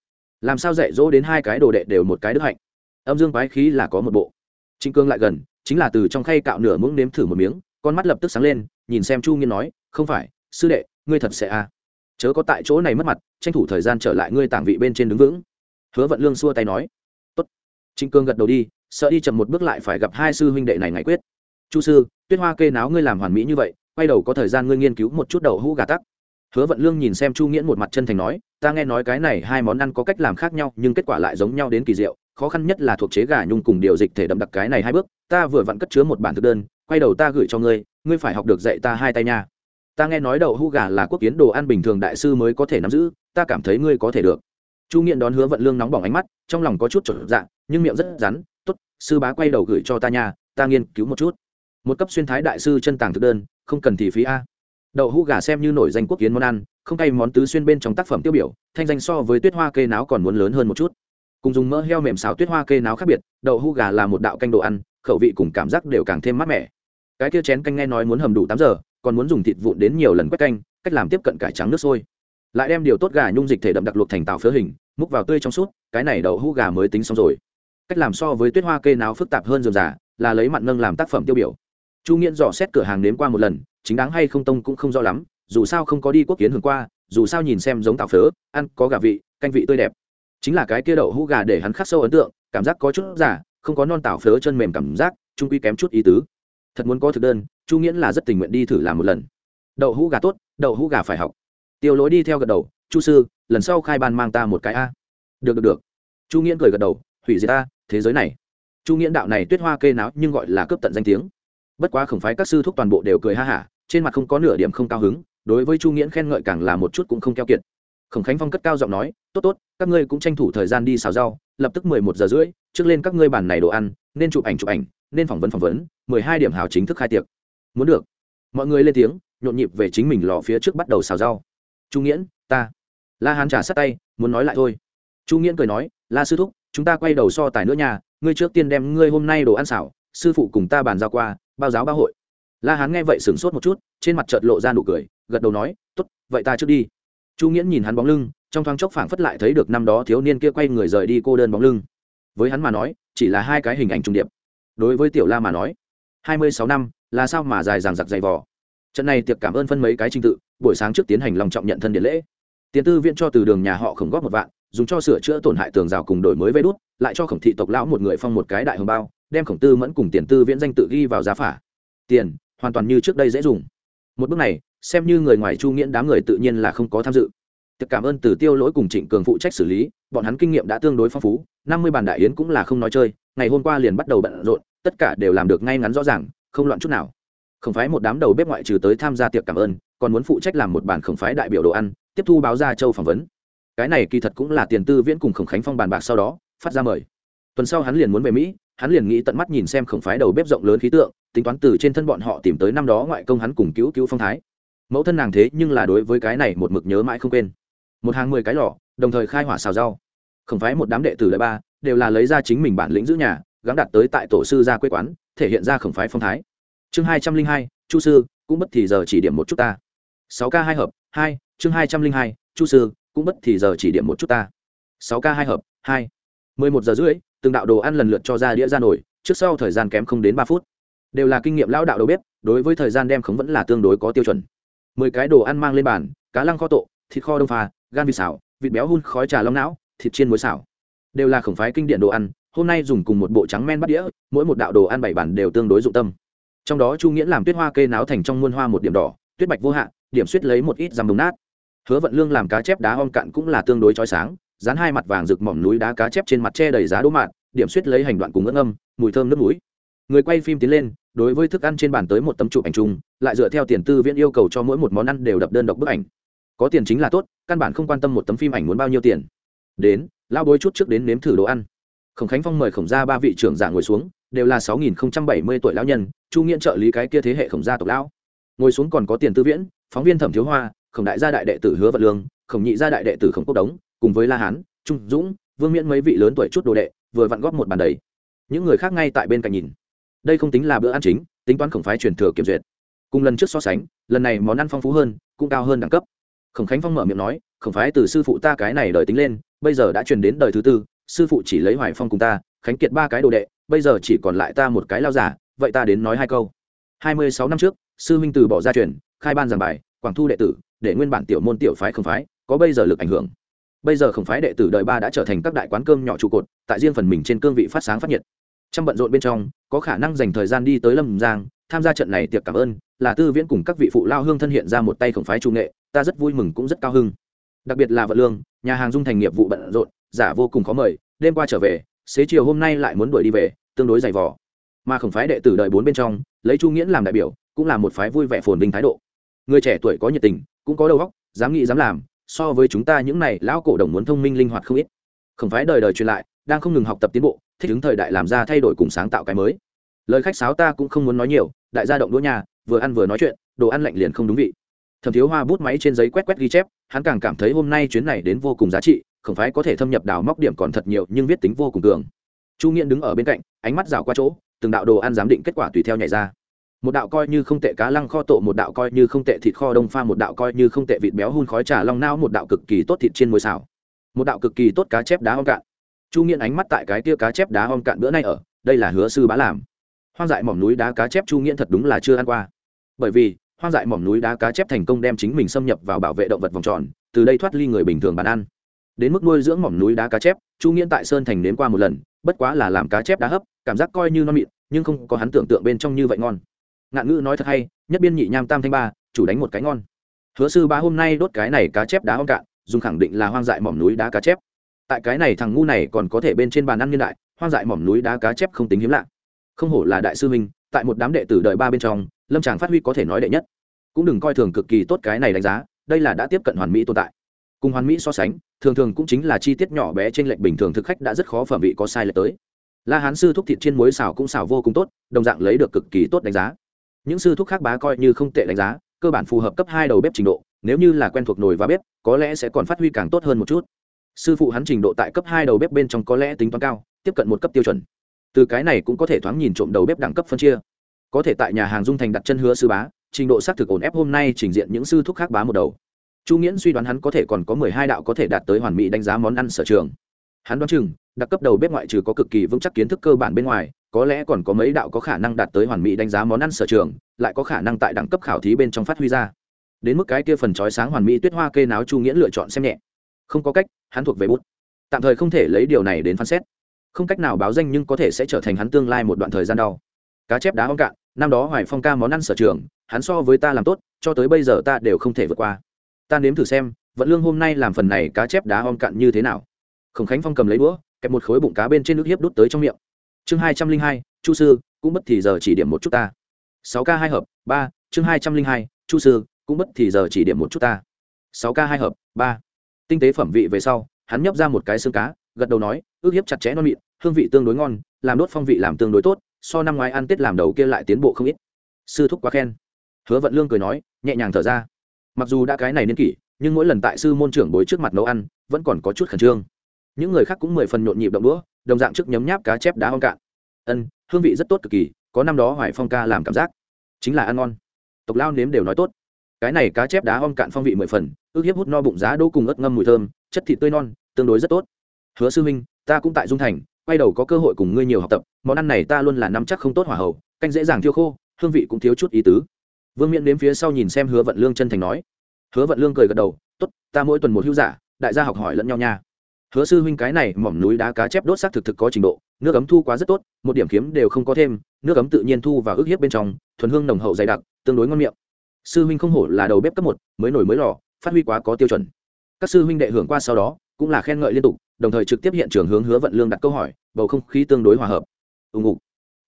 Làm sao dạy dỗ đến hai cái đồ đệ đều một cái đức hạnh? Âm dương quái khí là có một bộ. Trịnh cương lại gần, chính là từ trong khay cạo nửa muỗng nếm thử một miếng, con mắt lập tức sáng lên, nhìn xem chu nghiên nói, không phải, sư đệ, ngươi thật sẽ à? Chớ có tại chỗ này mất mặt, tranh thủ thời gian trở lại ngươi tảng vị bên trên đứng vững. Hứa vận lương xua tay nói. Tốt. Trịnh cương gật đầu đi, sợ đi chậm một bước lại phải gặp hai sư huynh đệ này ngày quyết. Chu sư, tuyết hoa kê náo ngươi làm hoàn mỹ như vậy, quay đầu có thời gian ngươi nghiên cứu một chút đậu hũ gà tắc. Hứa vận lương nhìn xem chu nghiễn một mặt chân thành nói, ta nghe nói cái này hai món ăn có cách làm khác nhau, nhưng kết quả lại giống nhau đến kỳ diệu, khó khăn nhất là thuộc chế gà nhung cùng điều dịch thể đậm đặc cái này hai bước, ta vừa vặn cất chứa một bản thực đơn, quay đầu ta gửi cho ngươi ngươi phải học được dạy ta hai tay nha ta nghe nói đậu hũ gà là quốc kiến đồ ăn bình thường đại sư mới có thể nắm giữ, ta cảm thấy ngươi có thể được. Chu nghiện đón hứa vận lương nóng bỏng ánh mắt, trong lòng có chút trở dạng nhưng miệng rất rắn t ố t sư bá quay đầu gửi cho ta nha, ta nghiên cứu một chút. Một cấp xuyên thái đại sư chân tàng thực đơn, không cần thì phí a. Đậu hũ gà xem như nổi danh quốc kiến món ăn, không cay món tứ xuyên bên trong tác phẩm tiêu biểu, thanh danh so với tuyết hoa kê náo còn muốn lớn hơn một chút. Cùng dùng mỡ heo mềm xào tuyết hoa kê náo khác biệt, đậu hũ gà là một đạo canh đồ ăn, khẩu vị cùng cảm giác đều càng thêm mát mẻ. Cái kia chén canh nghe nói muốn hầm đủ tám giờ còn muốn dùng thịt vụn đến nhiều lần quét canh, cách làm tiếp cận cải trắng nước sôi. Lại đem điều tốt gà nhung dịch thể đậm đặc luộc thành tạo phớ hình, múc vào tươi trong suốt, cái này đậu hũ gà mới tính xong rồi. Cách làm so với tuyết hoa kê náo phức tạp hơn dườm giả là lấy mặn nâng làm tác phẩm tiêu biểu. Chu nghiễn dò xét cửa hàng nếm qua một lần, chính đáng hay không tông cũng không rõ lắm, dù sao không có đi quốc kiến hưởng qua, dù sao nhìn xem giống tạo phớ, ăn có gà vị, canh vị tươi đẹp. Chính là cái kia đậu hũ gà để hắn khắc sâu ấn tượng, cảm giác có chút giả, không có non tảo phớ chân mềm cảm giác, trung quy kém chút ý tứ thật muốn có thực đơn, chu nghiễn là rất tình nguyện đi thử làm một lần. Đậu hũ gà tốt, đậu hũ gà phải học. Tiêu lối đi theo gật đầu, chu sư, lần sau khai ban mang ta một cái a. Được được được. Chu nghiễn cười gật đầu, hủy diệt ta, thế giới này. Chu nghiễn đạo này tuyết hoa kê náo nhưng gọi là cướp tận danh tiếng. Bất quá khổng phái các sư thúc toàn bộ đều cười ha hả, trên mặt không có nửa điểm không cao hứng, đối với chu nghiễn khen ngợi càng là một chút cũng không keo kiệt. Khổng khánh phong cất cao giọng nói, tốt tốt, các ngươi cũng tranh thủ thời gian đi xào rau, lập tức mười một giờ rưỡi, trước lên các ngươi bàn này đồ ăn, nên chụp ảnh chụp ảnh nên phỏng vấn phỏng vấn, mười hai điểm hào chính thức khai tiệc. Muốn được. Mọi người lên tiếng, nhộn nhịp về chính mình lò phía trước bắt đầu xào rau. Chu nghiễn, ta. La hán trả sát tay, muốn nói lại thôi. Chu nghiễn cười nói, la sư thúc, chúng ta quay đầu so tài nữa nhà ngươi trước tiên đem ngươi hôm nay đồ ăn xảo sư phụ cùng ta bàn giao qua, bao giáo bao hội. La hán nghe vậy sửng sốt một chút, trên mặt chợt lộ ra nụ cười, gật đầu nói t ố t vậy ta trước đi. Chu nghiễn nhìn hắn bóng lưng, trong thoáng chốc phảng phất lại thấy được năm đó thiếu niên kia quay người rời đi cô đơn bóng lưng. Với hắn mà nói, chỉ là hai cái hình ảnh trùng điệp đối với tiểu la mà nói, hai mươi sáu năm, là sao mà dài dằng giặc dày vò? Trận này tiệc cảm ơn phân mấy cái trình tự, buổi sáng trước tiến hành lòng trọng nhận thân điện lễ. Tiền tư viện cho từ đường nhà họ khổng góp một vạn, dùng cho sửa chữa tổn hại tường rào cùng đổi mới vây đốt lại cho khổng thị tộc lão một người phong một cái đại hồng bao, đem khổng tư mẫn cùng tiền tư viễn danh tự ghi vào giá phả. Tiền, hoàn toàn như trước đây dễ dùng. Một bước này, xem như người ngoài chu nghiễn đám người tự nhiên là không có tham dự. Tiệc cảm ơn từ tiêu lỗi cùng trịnh cường phụ trách xử lý, bọn hắn kinh nghiệm đã tương đối phong phú, năm mươi bàn đại yến cũng là không nói chơi ngày hôm qua liền bắt đầu bận rộn, tất cả đều làm được ngay ngắn rõ ràng, không loạn chút nào. Khổng phái một đám đầu bếp ngoại trừ tới tham gia tiệc cảm ơn, còn muốn phụ trách làm một bản khổng phái đại biểu đồ ăn, tiếp thu báo ra châu phỏng vấn. Cái này kỳ thật cũng là tiền tư viễn cùng khổng khánh phong bàn bạc sau đó, phát ra mời. Tuần sau hắn liền muốn về mỹ, hắn liền nghĩ tận mắt nhìn xem khổng phái đầu bếp rộng lớn khí tượng, tính toán từ trên thân bọn họ tìm tới năm đó ngoại công hắn cùng cứu cứu phong thái. Mẫu thân nàng thế nhưng là đối với cái này một mực nhớ mãi không quên. Một hàng mười cái lò, đồng thời khai hỏa xào rau. Khổng phái một đám đệ tử lợi ba đều là lấy ra chính mình bản lĩnh giữ nhà gắn đặt tới tại tổ sư ra quê quán, thể hiện ra khổng phái phong thái. Chương hai trăm linh hai, chu sư, cũng bất thì giờ chỉ điểm một chút ta. Sáu k hai hợp, hai, chương hai trăm linh hai, chu sư, cũng bất thì giờ chỉ điểm một chút ta. Sáu k hai hợp, hai. Mười một giờ rưỡi, từng đạo đồ ăn lần lượt cho ra đĩa ra nổi, trước sau thời gian kém không đến ba phút. Đều là kinh nghiệm lão đạo đầu bếp, đối với thời gian đem khống vẫn là tương đối có tiêu chuẩn. Mười cái đồ ăn mang lên bàn, cá lăng kho tộ, thịt kho đông pha, gan vịt xào, vịt béo hun khói trà long não, thịt chiên muối xào đều là khổng phái kinh điển đồ ăn, hôm nay dùng cùng một bộ trắng men bắt đĩa, mỗi một đạo đồ ăn bảy bản đều tương đối dụng tâm. Trong đó chu nghĩa làm tuyết hoa kê náo thành trong muôn hoa một điểm đỏ, tuyết bạch vô hạn điểm suýt lấy một ít rằm bùng nát. Hứa vận lương làm cá chép đá om cạn cũng là tương đối trói sáng, dán hai mặt vàng rực mỏm núi đá cá chép trên mặt tre đầy giá đỗ mạn, điểm suýt lấy hành đoạn cùng ngưỡng âm mùi thơm nước mũi. Người quay phim tiến lên, đối với thức ăn trên bàn tới một tấm chụp ảnh chung, lại dựa theo tiền tư viễn yêu cầu cho mỗi một món ăn đều đập đơn độc bức ảnh. Có tiền chính là tốt, căn bản không quan tâm một tấm phim ảnh muốn bao nhiêu tiền. Đến lao bối chút trước đến nếm thử đồ ăn. Khổng khánh phong mời khổng gia ba vị trưởng giả ngồi xuống, đều là sáu nghìn bảy mươi tuổi lão nhân, chu nghiễn trợ lý cái kia thế hệ khổng gia tộc lão. Ngồi xuống còn có tiền tư viễn, phóng viên thẩm thiếu hoa, khổng đại gia đại đệ tử hứa vật lương, khổng nhị gia đại đệ tử khổng quốc đống, cùng với la hán, trung dũng, vương miễn mấy vị lớn tuổi chút đồ đệ, vừa vặn góp một bàn đầy. Những người khác ngay tại bên cạnh nhìn. Đây không tính là bữa ăn chính, tính toán khổng phái truyền thừa kiểm duyệt. Cùng lần trước so sánh, lần này món ăn phong phú hơn, cũng cao hơn đẳng cấp. Khổng khánh phong mở miệng nói, khổng phái từ sư phụ ta cái này đời tính lên bây giờ đã truyền đến đời thứ tư, sư phụ chỉ lấy hoài phong cùng ta, khánh kiệt ba cái đồ đệ, bây giờ chỉ còn lại ta một cái lao giả, vậy ta đến nói hai câu. Hai mươi sáu năm trước, sư minh từ bỏ ra truyền, khai ban giảng bài, quảng thu đệ tử, để nguyên bản tiểu môn tiểu phái không phái, có bây giờ lực ảnh hưởng. Bây giờ không phái đệ tử đời ba đã trở thành các đại quán cơm nhỏ trụ cột, tại riêng phần mình trên cương vị phát sáng phát nhiệt. Trong bận rộn bên trong, có khả năng dành thời gian đi tới lâm giang, tham gia trận này tiệc cảm ơn, là tư viễn cùng các vị phụ lao hương thân hiện ra một tay khổng phái trung nghệ, ta rất vui mừng cũng rất cao hưng. Đặc biệt là vận lương nhà hàng dung thành nghiệp vụ bận rộn, giả vô cùng khó mời, đêm qua trở về, xế chiều hôm nay lại muốn đuổi đi về, tương đối dày vò. Mà khổng phái đệ tử đời bốn bên trong, lấy chu nghiễn làm đại biểu, cũng là một phái vui vẻ phồn vinh thái độ. Người trẻ tuổi có nhiệt tình, cũng có đầu óc, dám nghĩ dám làm, so với chúng ta những này lão cổ đồng muốn thông minh linh hoạt không ít. Khổng phái đời đời truyền lại, đang không ngừng học tập tiến bộ, thích ứng thời đại làm ra thay đổi cùng sáng tạo cái mới. Lời khách sáo ta cũng không muốn nói nhiều, đại gia động đũa nhà, vừa ăn vừa nói chuyện, đồ ăn lạnh liền không đúng vị. Thẩm thiếu hoa bút máy trên giấy quét quét ghi chép hắn càng cảm thấy hôm nay chuyến này đến vô cùng giá trị, không phải có thể thâm nhập đào móc điểm còn thật nhiều, nhưng viết tính vô cùng cường. Chu nghiện đứng ở bên cạnh, ánh mắt rào qua chỗ, từng đạo đồ ăn giám định kết quả tùy theo nhảy ra. Một đạo coi như không tệ cá lăng kho tổ một đạo coi như không tệ thịt kho đông pha, một đạo coi như không tệ vịt béo hun khói trà long nao, một đạo cực kỳ tốt thịt trên môi xào. Một đạo cực kỳ tốt cá chép đá om cạn. Chu nghiện ánh mắt tại cái tia cá chép đá om cạn bữa nay ở, đây là hứa sư bá làm. Hoang dại mỏm núi đá cá chép chu nghiện thật đúng là chưa ăn qua. Bởi vì hoang dại mỏm núi đá cá chép thành công đem chính mình xâm nhập vào bảo vệ động vật vòng tròn, từ đây thoát ly người bình thường bàn ăn. Đến mức nuôi dưỡng mỏm núi đá cá chép, chu nghiễn tại sơn thành đến qua một lần, bất quá là làm cá chép đá hấp, cảm giác coi như non mịn, nhưng không có hắn tưởng tượng bên trong như vậy ngon. Ngạn ngữ nói thật hay, nhất biên nhị nham tam thanh ba, chủ đánh một cái ngon. Hứa sư ba hôm nay đốt cái này cá chép đá hoang cạn, dùng khẳng định là hoang dại mỏm núi đá cá chép. Tại cái này thằng ngu này còn có thể bên trên bàn ăn niên đại, hoang dại mỏm núi đá cá chép không tính hiếm lạ. Không hổ là đại sư minh tại một đám đệ tử đời ba bên trong, lâm tràng phát huy có thể nói đệ nhất cũng đừng coi thường cực kỳ tốt cái này đánh giá, đây là đã tiếp cận hoàn mỹ tồn tại. Cùng hoàn mỹ so sánh, thường thường cũng chính là chi tiết nhỏ bé trên lệnh bình thường thực khách đã rất khó phẩm vị có sai lệch tới. La hán sư thúc thịt trên muối xào cũng xào vô cùng tốt, đồng dạng lấy được cực kỳ tốt đánh giá. Những sư thúc khác bá coi như không tệ đánh giá, cơ bản phù hợp cấp hai đầu bếp trình độ, nếu như là quen thuộc nồi và bếp, có lẽ sẽ còn phát huy càng tốt hơn một chút. Sư phụ hắn trình độ tại cấp hai đầu bếp bên trong có lẽ tính toán cao, tiếp cận một cấp tiêu chuẩn. Từ cái này cũng có thể thoáng nhìn trộm đầu bếp đẳng cấp phân chia có thể tại nhà hàng dung thành đặt chân hứa sư bá, trình độ xác thực ổn ép hôm nay trình diện những sư thúc khác bá một đầu. Chu nghiễn suy đoán hắn có thể còn có mười hai đạo có thể đạt tới hoàn mỹ đánh giá món ăn sở trường. Hắn đoán chừng, đặc cấp đầu bếp ngoại trừ có cực kỳ vững chắc kiến thức cơ bản bên ngoài, có lẽ còn có mấy đạo có khả năng đạt tới hoàn mỹ đánh giá món ăn sở trường, lại có khả năng tại đẳng cấp khảo thí bên trong phát huy ra. Đến mức cái kia phần trói sáng hoàn mỹ tuyết hoa kê náo chu nghiễn lựa chọn xem nhẹ. Không có cách, hắn thuộc về bút. Tạm thời không thể lấy điều này đến phán xét. Không cách nào báo danh nhưng có thể sẽ trở thành hắn tương lai một đoạn thời gian đau. Cá chép đá hoang cạn năm đó hoài phong ca món ăn sở trường, hắn so với ta làm tốt, cho tới bây giờ ta đều không thể vượt qua. Ta nếm thử xem, vận lương hôm nay làm phần này cá chép đá om cạn như thế nào. Khổng khánh phong cầm lấy đũa, kẹp một khối bụng cá bên trên nước hiếp đút tới trong miệng. Chương hai trăm linh hai, chu sư, cũng bất thì giờ chỉ điểm một chút ta. Sáu k hai hợp, ba, chương hai trăm linh hai, chu sư, cũng bất thì giờ chỉ điểm một chút ta. Sáu k hai hợp, ba. Tinh tế phẩm vị về sau, hắn nhấp ra một cái xương cá, gật đầu nói, ước hiếp chặt chẽ non mịn, hương vị tương đối ngon, làm đốt phong vị làm tương đối tốt so năm ngoái ăn tết làm đầu kia lại tiến bộ không ít. Sư thúc quá khen. Hứa vận lương cười nói, nhẹ nhàng thở ra. Mặc dù đã cái này niên kỷ, nhưng mỗi lần tại sư môn trưởng bối trước mặt nấu ăn, vẫn còn có chút khẩn trương. Những người khác cũng mười phần nhộn nhịp động đũa, đồng dạng trước nhấm nháp cá chép đá hoang cạn. Ân, hương vị rất tốt cực kỳ, có năm đó hoài phong ca làm cảm giác. Chính là ăn ngon. Tộc lao nếm đều nói tốt. Cái này cá chép đá om cạn phong vị mười phần, ước hiếp hút no bụng giá đỗ cùng ớt ngâm mùi thơm, chất thịt tươi non, tương đối rất tốt. Hứa sư minh ta cũng tại dung thành quay đầu có cơ hội cùng ngươi nhiều học tập, món ăn này ta luôn là nắm chắc không tốt hỏa hậu, canh dễ dàng thiêu khô, hương vị cũng thiếu chút ý tứ. Vương miễn đến phía sau nhìn xem hứa vận lương chân thành nói. Hứa vận lương cười gật đầu, tốt, ta mỗi tuần một hữu giả, đại gia học hỏi lẫn nhau nha. Hứa sư huynh cái này mỏm núi đá cá chép đốt xác thực thực có trình độ, nước ấm thu quá rất tốt, một điểm kiếm đều không có thêm, nước ấm tự nhiên thu và ức hiếp bên trong, thuần hương nồng hậu dày đặc, tương đối ngon miệng. Sư huynh không hổ là đầu bếp cấp một, mới nổi mới lò, phát huy quá có tiêu chuẩn. Các sư huynh đệ hưởng qua sau đó cũng là khen ngợi liên tục, đồng thời trực tiếp hiện trường hướng hứa vận lương đặt câu hỏi, bầu không khí tương đối hòa hợp. Ùng ục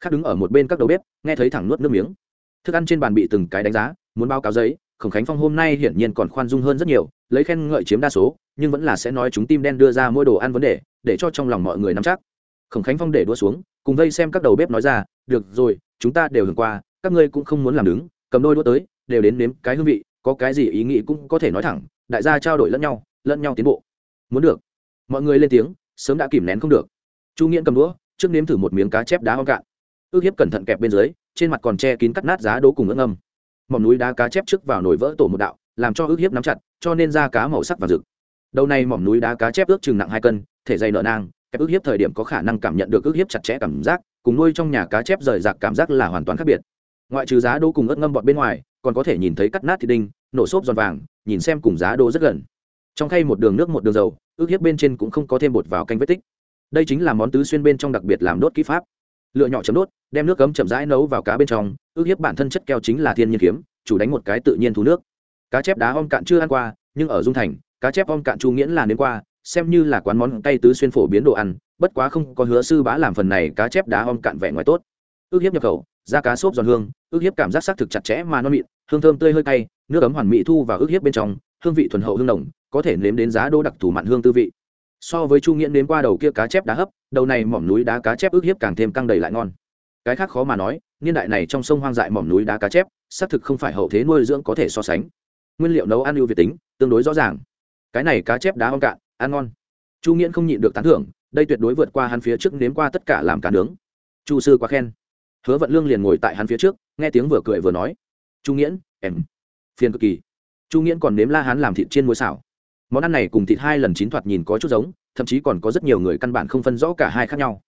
khác đứng ở một bên các đầu bếp, nghe thấy thẳng nuốt nước miếng. Thức ăn trên bàn bị từng cái đánh giá, muốn báo cáo giấy, khổng khánh phong hôm nay hiển nhiên còn khoan dung hơn rất nhiều, lấy khen ngợi chiếm đa số, nhưng vẫn là sẽ nói chúng tim đen đưa ra mỗi đồ ăn vấn đề, để cho trong lòng mọi người nắm chắc. Khổng khánh phong để đua xuống, cùng vây xem các đầu bếp nói ra, được rồi, chúng ta đều hưởng qua, các ngươi cũng không muốn làm đứng, cầm đôi đũa tới, đều đến nếm cái hương vị, có cái gì ý nghĩ cũng có thể nói thẳng, đại gia trao đổi lẫn nhau lẫn nhau tiến bộ muốn được. Mọi người lên tiếng, sớm đã kìm nén không được. Chu nghiễn cầm đũa, trước nếm thử một miếng cá chép đá hoang cạn. Ước hiếp cẩn thận kẹp bên dưới, trên mặt còn che kín cắt nát giá đỗ cùng ưng âm mỏm núi đá cá chép trước vào nồi vỡ tổ một đạo, làm cho ước hiếp nắm chặt, cho nên da cá màu sắc và rực. Đầu này mỏm núi đá cá chép ước chừng nặng hai cân, thể dày nợ nang, kẹp ước hiếp thời điểm có khả năng cảm nhận được ước hiếp chặt chẽ cảm giác, cùng nuôi trong nhà cá chép rời rạc cảm giác là hoàn toàn khác biệt. Ngoại trừ giá đỗ cùng ớt ngâm bọt bên ngoài, còn có thể nhìn thấy cắt nát thịt đinh, nổ xốp giòn vàng, nhìn xem cùng giá đỗ rất gần trong khay một đường nước một đường dầu, ước hiếp bên trên cũng không có thêm bột vào canh vết tích. Đây chính là món tứ xuyên bên trong đặc biệt làm đốt kỹ pháp. Lựa nhỏ chấm đốt, đem nước cấm chậm rãi nấu vào cá bên trong, ước hiếp bản thân chất keo chính là thiên nhiên kiếm, chủ đánh một cái tự nhiên thú nước. Cá chép đá om cạn chưa ăn qua, nhưng ở dung thành, cá chép om cạn chu nghiễn là đến qua, xem như là quán món tay tứ xuyên phổ biến đồ ăn, bất quá không có hứa sư bá làm phần này cá chép đá om cạn vẻ ngoài tốt. Ước hiếp nhập khẩu, da cá xốp giòn hương, ước hiếp cảm giác xác thực chặt chẽ mà non mịn, hương thơm tươi hơi cay, nước ấm hoàn mỹ thu và ước hiếp bên trong, hương vị thuần hậu hương nồng có thể nếm đến giá đô đặc thù mặn hương tư vị. So với chu nghĩa nếm qua đầu kia cá chép đá hấp, đầu này mỏm núi đá cá chép ước hiếp càng thêm căng đầy lại ngon. Cái khác khó mà nói, niên đại này trong sông hoang dại mỏm núi đá cá chép, xác thực không phải hậu thế nuôi dưỡng có thể so sánh. Nguyên liệu nấu ăn ưu việt tính, tương đối rõ ràng. Cái này cá chép đá ngon cạn, ăn ngon. Chu nghĩa không nhịn được tán thưởng, đây tuyệt đối vượt qua hắn phía trước nếm qua tất cả làm cá nướng. Chu sư quá khen. Hứa vận lương liền ngồi tại hắn phía trước, nghe tiếng vừa cười vừa nói. Chu nghĩa em. Phiền cực kỳ. Chu nghĩa còn nếm la hắn làm thịt chiên muối xảo món ăn này cùng thịt hai lần chín thoạt nhìn có chút giống, thậm chí còn có rất nhiều người căn bản không phân rõ cả hai khác nhau.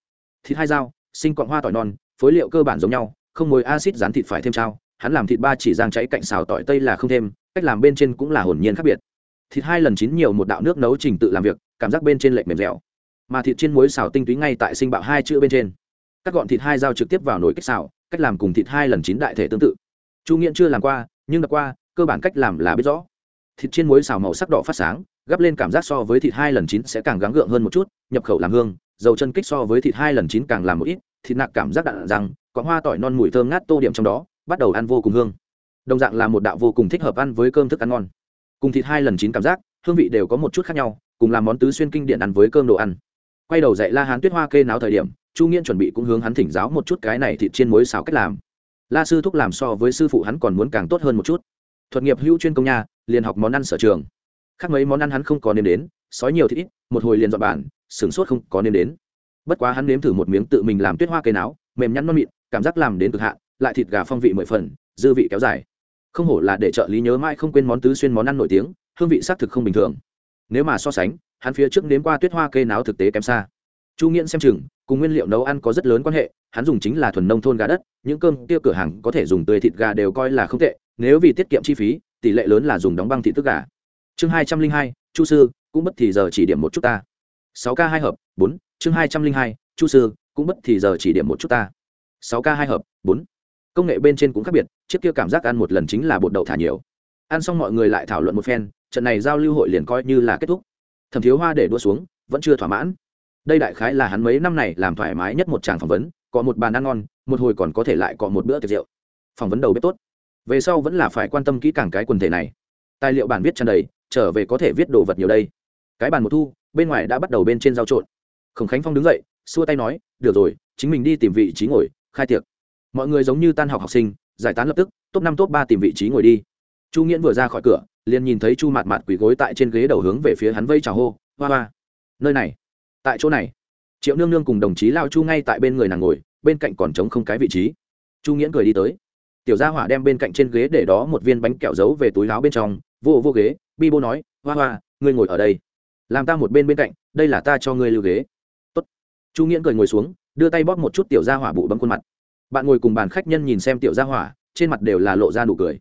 Thịt hai dao, sinh cọn hoa tỏi non, phối liệu cơ bản giống nhau, không mồi acid rán thịt phải thêm trao, hắn làm thịt ba chỉ giang cháy cạnh xào tỏi tây là không thêm, cách làm bên trên cũng là hồn nhiên khác biệt. Thịt hai lần chín nhiều một đạo nước nấu trình tự làm việc, cảm giác bên trên lệch mềm dẻo. Mà thịt chiên muối xào tinh túy ngay tại sinh bạo hai chữ bên trên. Các gọn thịt hai dao trực tiếp vào nồi cách xào, cách làm cùng thịt hai lần chín đại thể tương tự. Chu nghiện chưa làm qua, nhưng đã qua, cơ bản cách làm là biết rõ thịt chiên muối xào màu sắc đỏ phát sáng, gắp lên cảm giác so với thịt hai lần chín sẽ càng gắng gượng hơn một chút, nhập khẩu làm hương, dầu chân kích so với thịt hai lần chín càng làm một ít, thịt nạc cảm giác đạn rằng, có hoa tỏi non mùi thơm ngát tô điểm trong đó, bắt đầu ăn vô cùng hương. Đồng dạng là một đạo vô cùng thích hợp ăn với cơm thức ăn ngon. Cùng thịt hai lần chín cảm giác, hương vị đều có một chút khác nhau, cùng làm món tứ xuyên kinh điển ăn với cơm đồ ăn. Quay đầu dạy la hán tuyết hoa kê náo thời điểm, chu nghiễn chuẩn bị cũng hướng hắn thỉnh giáo một chút cái này thịt chiên muối xào cách làm. La sư thúc làm so với sư phụ hắn còn muốn càng tốt hơn một chút thuật nghiệp hữu chuyên công nhà liền học món ăn sở trường. Khác mấy món ăn hắn không có nên đến, sói nhiều thì ít, một hồi liền dọn bản sửng sốt không có nên đến. Bất quá hắn nếm thử một miếng tự mình làm tuyết hoa cây náo, mềm nhăn non mịn, cảm giác làm đến cực hạn, lại thịt gà phong vị mười phần, dư vị kéo dài. Không hổ là để trợ lý nhớ mãi không quên món tứ xuyên món ăn nổi tiếng, hương vị xác thực không bình thường. Nếu mà so sánh, hắn phía trước nếm qua tuyết hoa cây náo thực tế kém xa chu nghiễn xem chừng, cùng nguyên liệu nấu ăn có rất lớn quan hệ, hắn dùng chính là thuần nông thôn gà đất, những cơm kia cửa hàng có thể dùng tươi thịt gà đều coi là không tệ, nếu vì tiết kiệm chi phí, tỷ lệ lớn là dùng đóng băng thịt tức gà. Chương hai trăm linh hai, chu sư, cũng bất thì giờ chỉ điểm một chút ta. Sáu k hai hợp, bốn, chương hai trăm linh hai, chu sư, cũng bất thì giờ chỉ điểm một chút ta. Sáu k hai hợp, bốn. Công nghệ bên trên cũng khác biệt, chiếc kia cảm giác ăn một lần chính là bột đậu thả nhiều. Ăn xong mọi người lại thảo luận một phen, trận này giao lưu hội liền coi như là kết thúc. Thẩm thiếu hoa để đua xuống, vẫn chưa thỏa mãn đây đại khái là hắn mấy năm này làm thoải mái nhất một tràng phỏng vấn, có một bàn ăn ngon, một hồi còn có thể lại có một bữa tiệc rượu. Phỏng vấn đầu bếp tốt. Về sau vẫn là phải quan tâm kỹ càng cái quần thể này. Tài liệu bản viết tràn đầy, trở về có thể viết đồ vật nhiều đây. Cái bàn một thu, bên ngoài đã bắt đầu bên trên giao trộn. Khổng khánh phong đứng dậy, xua tay nói, được rồi, chính mình đi tìm vị trí ngồi, khai tiệc. Mọi người giống như tan học học sinh, giải tán lập tức, top năm, top ba tìm vị trí ngồi đi. Chu nghiễn vừa ra khỏi cửa, liền nhìn thấy chu mạt mạt quỳ gối tại trên ghế đầu hướng về phía hắn vây trào hô, hoa hoa, nơi này tại chỗ này. Triệu nương nương cùng đồng chí lao chu ngay tại bên người nàng ngồi, bên cạnh còn trống không cái vị trí. Chu nghiễn cười đi tới. Tiểu gia hỏa đem bên cạnh trên ghế để đó một viên bánh kẹo giấu về túi láo bên trong, vô vô ghế, bi bô nói, hoa hoa, ngươi ngồi ở đây. Làm ta một bên bên cạnh, đây là ta cho ngươi lưu ghế. Tốt. chu nghiễn cười ngồi xuống, đưa tay bóp một chút tiểu gia hỏa bụ bấm khuôn mặt. Bạn ngồi cùng bàn khách nhân nhìn xem tiểu gia hỏa, trên mặt đều là lộ ra nụ cười.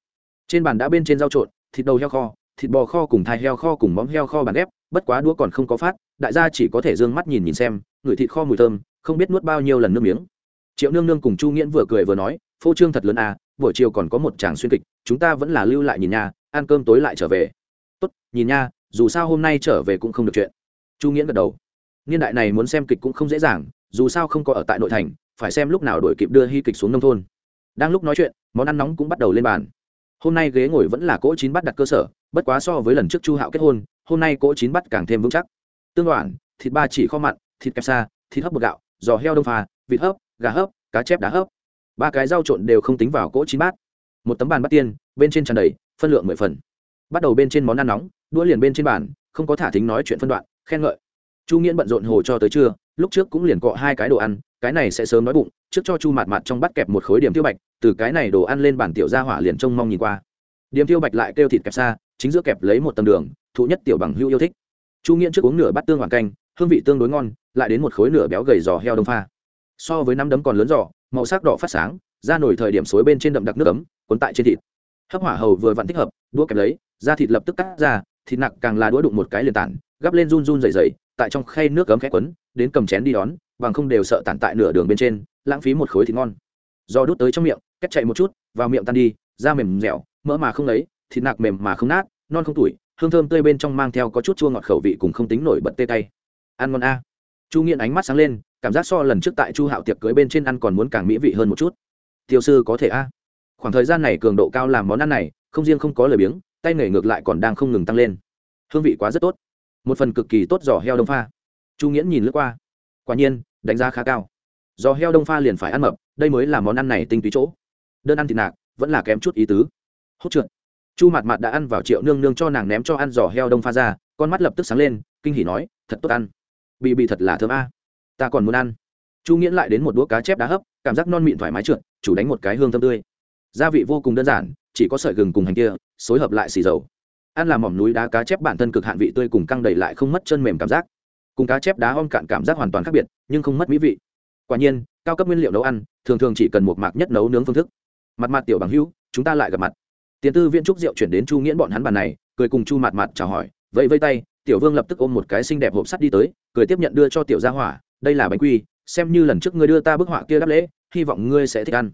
Trên bàn đã bên trên rau trộn, thịt đầu heo kho, thịt bò kho cùng thai heo kho cùng móng heo kho bàn ghép bất quá đũa còn không có phát, đại gia chỉ có thể d ư ơ n g mắt nhìn nhìn xem ngửi thịt kho mùi thơm, không biết nuốt bao nhiêu lần nước miếng. Triệu nương nương cùng chu nghiễn vừa cười vừa nói, phô trương thật lớn à buổi chiều còn có một tràng xuyên kịch, chúng ta vẫn là lưu lại nhìn nha, ăn cơm tối lại trở về. Tốt, nhìn nha, dù sao hôm nay trở về cũng không được chuyện. Chu nghiễn gật đầu. Niên đại này muốn xem kịch cũng không dễ dàng, dù sao không có ở tại nội thành, phải xem lúc nào đổi kịp đưa hy kịch xuống nông thôn. Đang lúc nói chuyện, món ăn nóng cũng bắt đầu lên bàn. Hôm nay ghế ngồi vẫn là cỗ chín bắt đặt cơ sở, bất quá so với lần trước chu hạo kết hôn hôm nay cỗ chín bắt càng thêm vững chắc. Tương đoạn thịt ba chỉ kho mặn, thịt kẹp xa, thịt hấp bột gạo, giò heo đông pha, vịt hấp, gà hấp, cá chép đá hấp. Ba cái rau trộn đều không tính vào cỗ chín bát. Một tấm bàn bắt tiên, bên trên tràn đầy, phân lượng mười phần. Bắt đầu bên trên món ăn nóng, đũa liền bên trên bàn, không có thả thính nói chuyện phân đoạn, khen ngợi. Chu nghiễn bận rộn hồ cho tới trưa, lúc trước cũng liền cọ hai cái đồ ăn, cái này sẽ sớm nói bụng, trước cho chu mạt mạt trong bắt kẹp một khối điểm tiêu bạch, từ cái này đồ ăn lên bản tiểu gia hỏa liền trông mong nhìn qua. Điểm tiêu bạch lại kêu thịt kẹp xa, chính giữa kẹp lấy một tầm đường thụ nhất tiểu bằng hưu yêu thích. Chu nghiễn trước uống nửa bát tương hoàng canh, hương vị tương đối ngon, lại đến một khối nửa béo gầy giò heo đông pha. So với năm đấm còn lớn giò, màu sắc đỏ phát sáng ra nổi thời điểm suối bên trên đậm đặc nước ấm, cuốn tại trên thịt. Hấp hỏa hầu vừa vặn thích hợp, đũa kẹp lấy, da thịt lập tức cắt ra, thịt nặng càng là đũa đụng một cái liền tản, gắp lên run run dày dày tại trong khay nước cấm khẽ quấn, đến cầm chén đi đón, bằng không đều sợ tản tại nửa đường bên trên, lãng phí một khối thịt ngon. Do đút tới trong miệng, cách chạy một chút, vào miệng tan đi, da mềm dẻo, mỡ mà không lấy thịt nạc mềm mà không nát, non không tuổi hương thơm tươi bên trong mang theo có chút chua ngọt khẩu vị cùng không tính nổi bật tê tay ăn ngon a. Chu nghiện ánh mắt sáng lên, cảm giác so lần trước tại chu hạo tiệc cưới bên trên ăn còn muốn càng mỹ vị hơn một chút. Tiêu sư có thể a. Khoảng thời gian này cường độ cao làm món ăn này, không riêng không có lời biếng, tay nghề ngược lại còn đang không ngừng tăng lên. Hương vị quá rất tốt. Một phần cực kỳ tốt giò heo đông pha. Chu nghiễn nhìn lướt qua. Quả nhiên, đánh giá khá cao. Giò heo đông pha liền phải ăn mập, đây mới là món ăn này tinh túy chỗ. Đơn ăn thịt nạc, vẫn là kém chút ý tứ. Hốt trượt chu Mạt Mạt đã ăn vào triệu nương nương cho nàng ném cho ăn giò heo đông pha ra, con mắt lập tức sáng lên, kinh hỉ nói, thật tốt ăn. Bị bị thật là thơm a. Ta còn muốn ăn. Chu nghiễn lại đến một đũa cá chép đá hấp, cảm giác non mịn thoải mái trượt, chủ đánh một cái hương thơm tươi. Gia vị vô cùng đơn giản, chỉ có sợi gừng cùng hành kia, xối hợp lại xì dầu. Ăn làm mỏm núi đá cá chép bản thân cực hạn vị tươi cùng căng đầy lại không mất chân mềm cảm giác. Cùng cá chép đá om cạn cảm giác hoàn toàn khác biệt, nhưng không mất mỹ vị. Quả nhiên, cao cấp nguyên liệu nấu ăn, thường thường chỉ cần một mạc nhất nấu nướng phương thức. Mặt mặt tiểu bằng hữu, chúng ta lại gặp mặt tiền tư Viễn trúc rượu chuyển đến chu nghiễn bọn hắn bàn này, cười cùng chu mặt mặt chào hỏi, vẫy vây tay, tiểu vương lập tức ôm một cái xinh đẹp hộp sắt đi tới, cười tiếp nhận đưa cho tiểu gia hỏa, đây là bánh quy, xem như lần trước ngươi đưa ta bức họa kia đáp lễ, hy vọng ngươi sẽ thích ăn.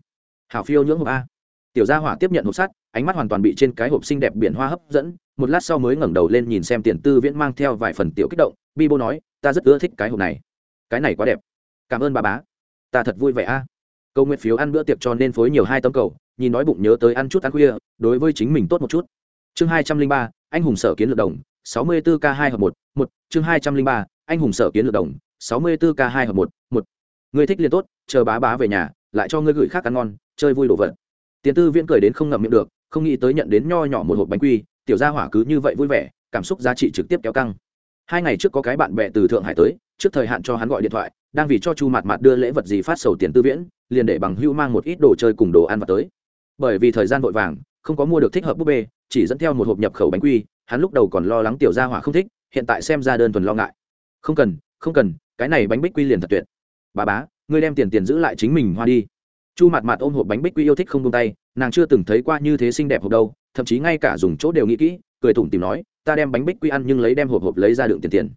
Hảo phiêu nhưỡng hộp a. Tiểu gia hỏa tiếp nhận hộp sắt, ánh mắt hoàn toàn bị trên cái hộp xinh đẹp biển hoa hấp dẫn, một lát sau mới ngẩng đầu lên nhìn xem tiền tư viễn mang theo vài phần tiểu kích động, bi bô nói, ta rất ưa thích cái hộp này, cái này quá đẹp, cảm ơn bà bá, ta thật vui vẻ a câu nguyện phiếu ăn bữa tiệc cho nên phối nhiều hai tấm cầu, nhìn nói bụng nhớ tới ăn chút ăn khuya, đối với chính mình tốt một chút. Chương hai trăm linh ba, anh hùng sở kiến lược đồng, sáu mươi bốn k hai hợp một một, chương hai trăm linh ba, anh hùng sở kiến lược đồng, sáu mươi bốn k hai hợp một một. Người thích liền tốt, chờ bá bá về nhà, lại cho ngươi gửi khác ăn ngon, chơi vui đồ vật. Tiền tư viễn cười đến không ngậm miệng được, không nghĩ tới nhận đến nho nhỏ một hộp bánh quy, tiểu gia hỏa cứ như vậy vui vẻ, cảm xúc giá trị trực tiếp kéo căng hai ngày trước có cái bạn bè từ thượng hải tới, trước thời hạn cho hắn gọi điện thoại, đang vì cho chu Mạt Mạt đưa lễ vật gì phát sầu tiền tư viễn, liền để bằng hưu mang một ít đồ chơi cùng đồ ăn vào tới. Bởi vì thời gian vội vàng, không có mua được thích hợp búp bê, chỉ dẫn theo một hộp nhập khẩu bánh quy, hắn lúc đầu còn lo lắng tiểu gia hỏa không thích, hiện tại xem ra đơn thuần lo ngại. Không cần không cần, cái này bánh bích quy liền thật tuyệt. Bà bá, ngươi đem tiền tiền giữ lại chính mình hoa đi. Chu Mạt Mạt ôm hộp bánh bích quy yêu thích không tung tay, nàng chưa từng thấy qua như thế xinh đẹp hộp đâu, thậm chí ngay cả dùng chỗ đều nghĩ kỹ, cười tủm tìm nói ta đem bánh bích quy ăn nhưng lấy đem hộp hộp lấy ra đựng tiền tiền.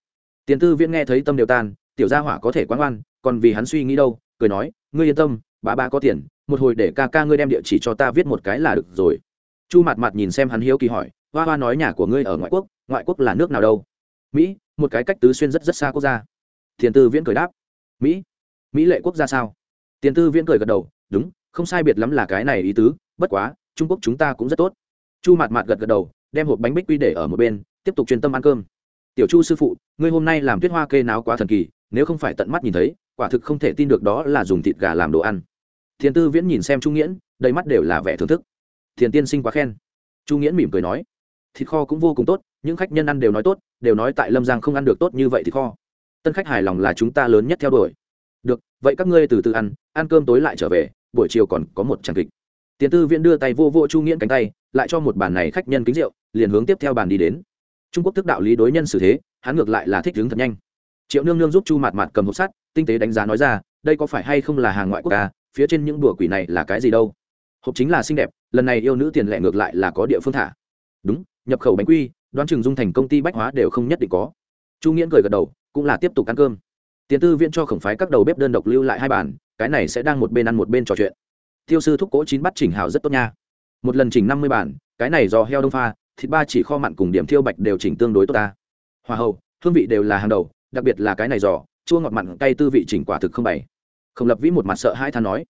Tiền tư viễn nghe thấy tâm đều tan, tiểu gia hỏa có thể quán oan, còn vì hắn suy nghĩ đâu, cười nói, ngươi yên tâm, bà ba có tiền, một hồi để ca ca ngươi đem địa chỉ cho ta viết một cái là được rồi. Chu mặt mặt nhìn xem hắn hiếu kỳ hỏi, hoa hoa nói nhà của ngươi ở ngoại quốc ngoại quốc là nước nào đâu? Mỹ, một cái cách tứ xuyên rất rất xa quốc gia. Tiền tư viễn cười đáp, mỹ mỹ lệ quốc gia sao? Tiền tư viễn cười gật đầu, đúng, không sai biệt lắm là cái này ý tứ, bất quá, trung quốc chúng ta cũng rất tốt. Chu mặt mặt gật gật đầu đem hộp bánh bích quy để ở một bên, tiếp tục chuyên tâm ăn cơm. Tiểu chu sư phụ, ngươi hôm nay làm tuyết hoa kê náo quá thần kỳ, nếu không phải tận mắt nhìn thấy, quả thực không thể tin được đó là dùng thịt gà làm đồ ăn. Thiền tư viễn nhìn xem trung nghiễn, đầy mắt đều là vẻ thưởng thức. Thiền tiên sinh quá khen. Chu nghiễn mỉm cười nói, thịt kho cũng vô cùng tốt, những khách nhân ăn đều nói tốt, đều nói tại lâm giang không ăn được tốt như vậy thịt kho. Tân khách hài lòng là chúng ta lớn nhất theo đuổi. Được, vậy các ngươi từ từ ăn ăn cơm tối lại trở về, buổi chiều còn có một tràng kịch tiền tư viễn đưa tay vô vô chu nghiễn cánh tay, lại cho một bàn này khách nhân kính rượu, liền hướng tiếp theo bàn đi đến. Trung quốc thức đạo lý đối nhân xử thế, hắn ngược lại là thích đứng thật nhanh. Triệu nương nương giúp chu mạt mạt cầm hộp sắt, tinh tế đánh giá nói ra, đây có phải hay không là hàng ngoại quốc ca, phía trên những đùa quỷ này là cái gì đâu? Hộp chính là xinh đẹp, lần này yêu nữ tiền lệ ngược lại là có địa phương thả. Đúng, nhập khẩu bánh quy, đoán chừng dung thành công ty bách hóa đều không nhất định có. Chu nghiễn cười gật đầu, cũng là tiếp tục ăn cơm. Tiền tư viện cho khổng phái các đầu bếp đơn độc lưu lại hai bàn, cái này sẽ đang một bên ăn một bên trò chuyện tiêu sư thúc cố chín bắt chỉnh hào rất tốt nha. Một lần chỉnh năm mươi bản, cái này do heo đông pha, thịt ba chỉ kho mặn cùng điểm thiêu bạch đều chỉnh tương đối tốt ta. Hoa hậu hương vị đều là hàng đầu, đặc biệt là cái này giò, chua ngọt mặn cay tư vị chỉnh quả thực không bày. Không lập vĩ một mặt sợ hai than nói.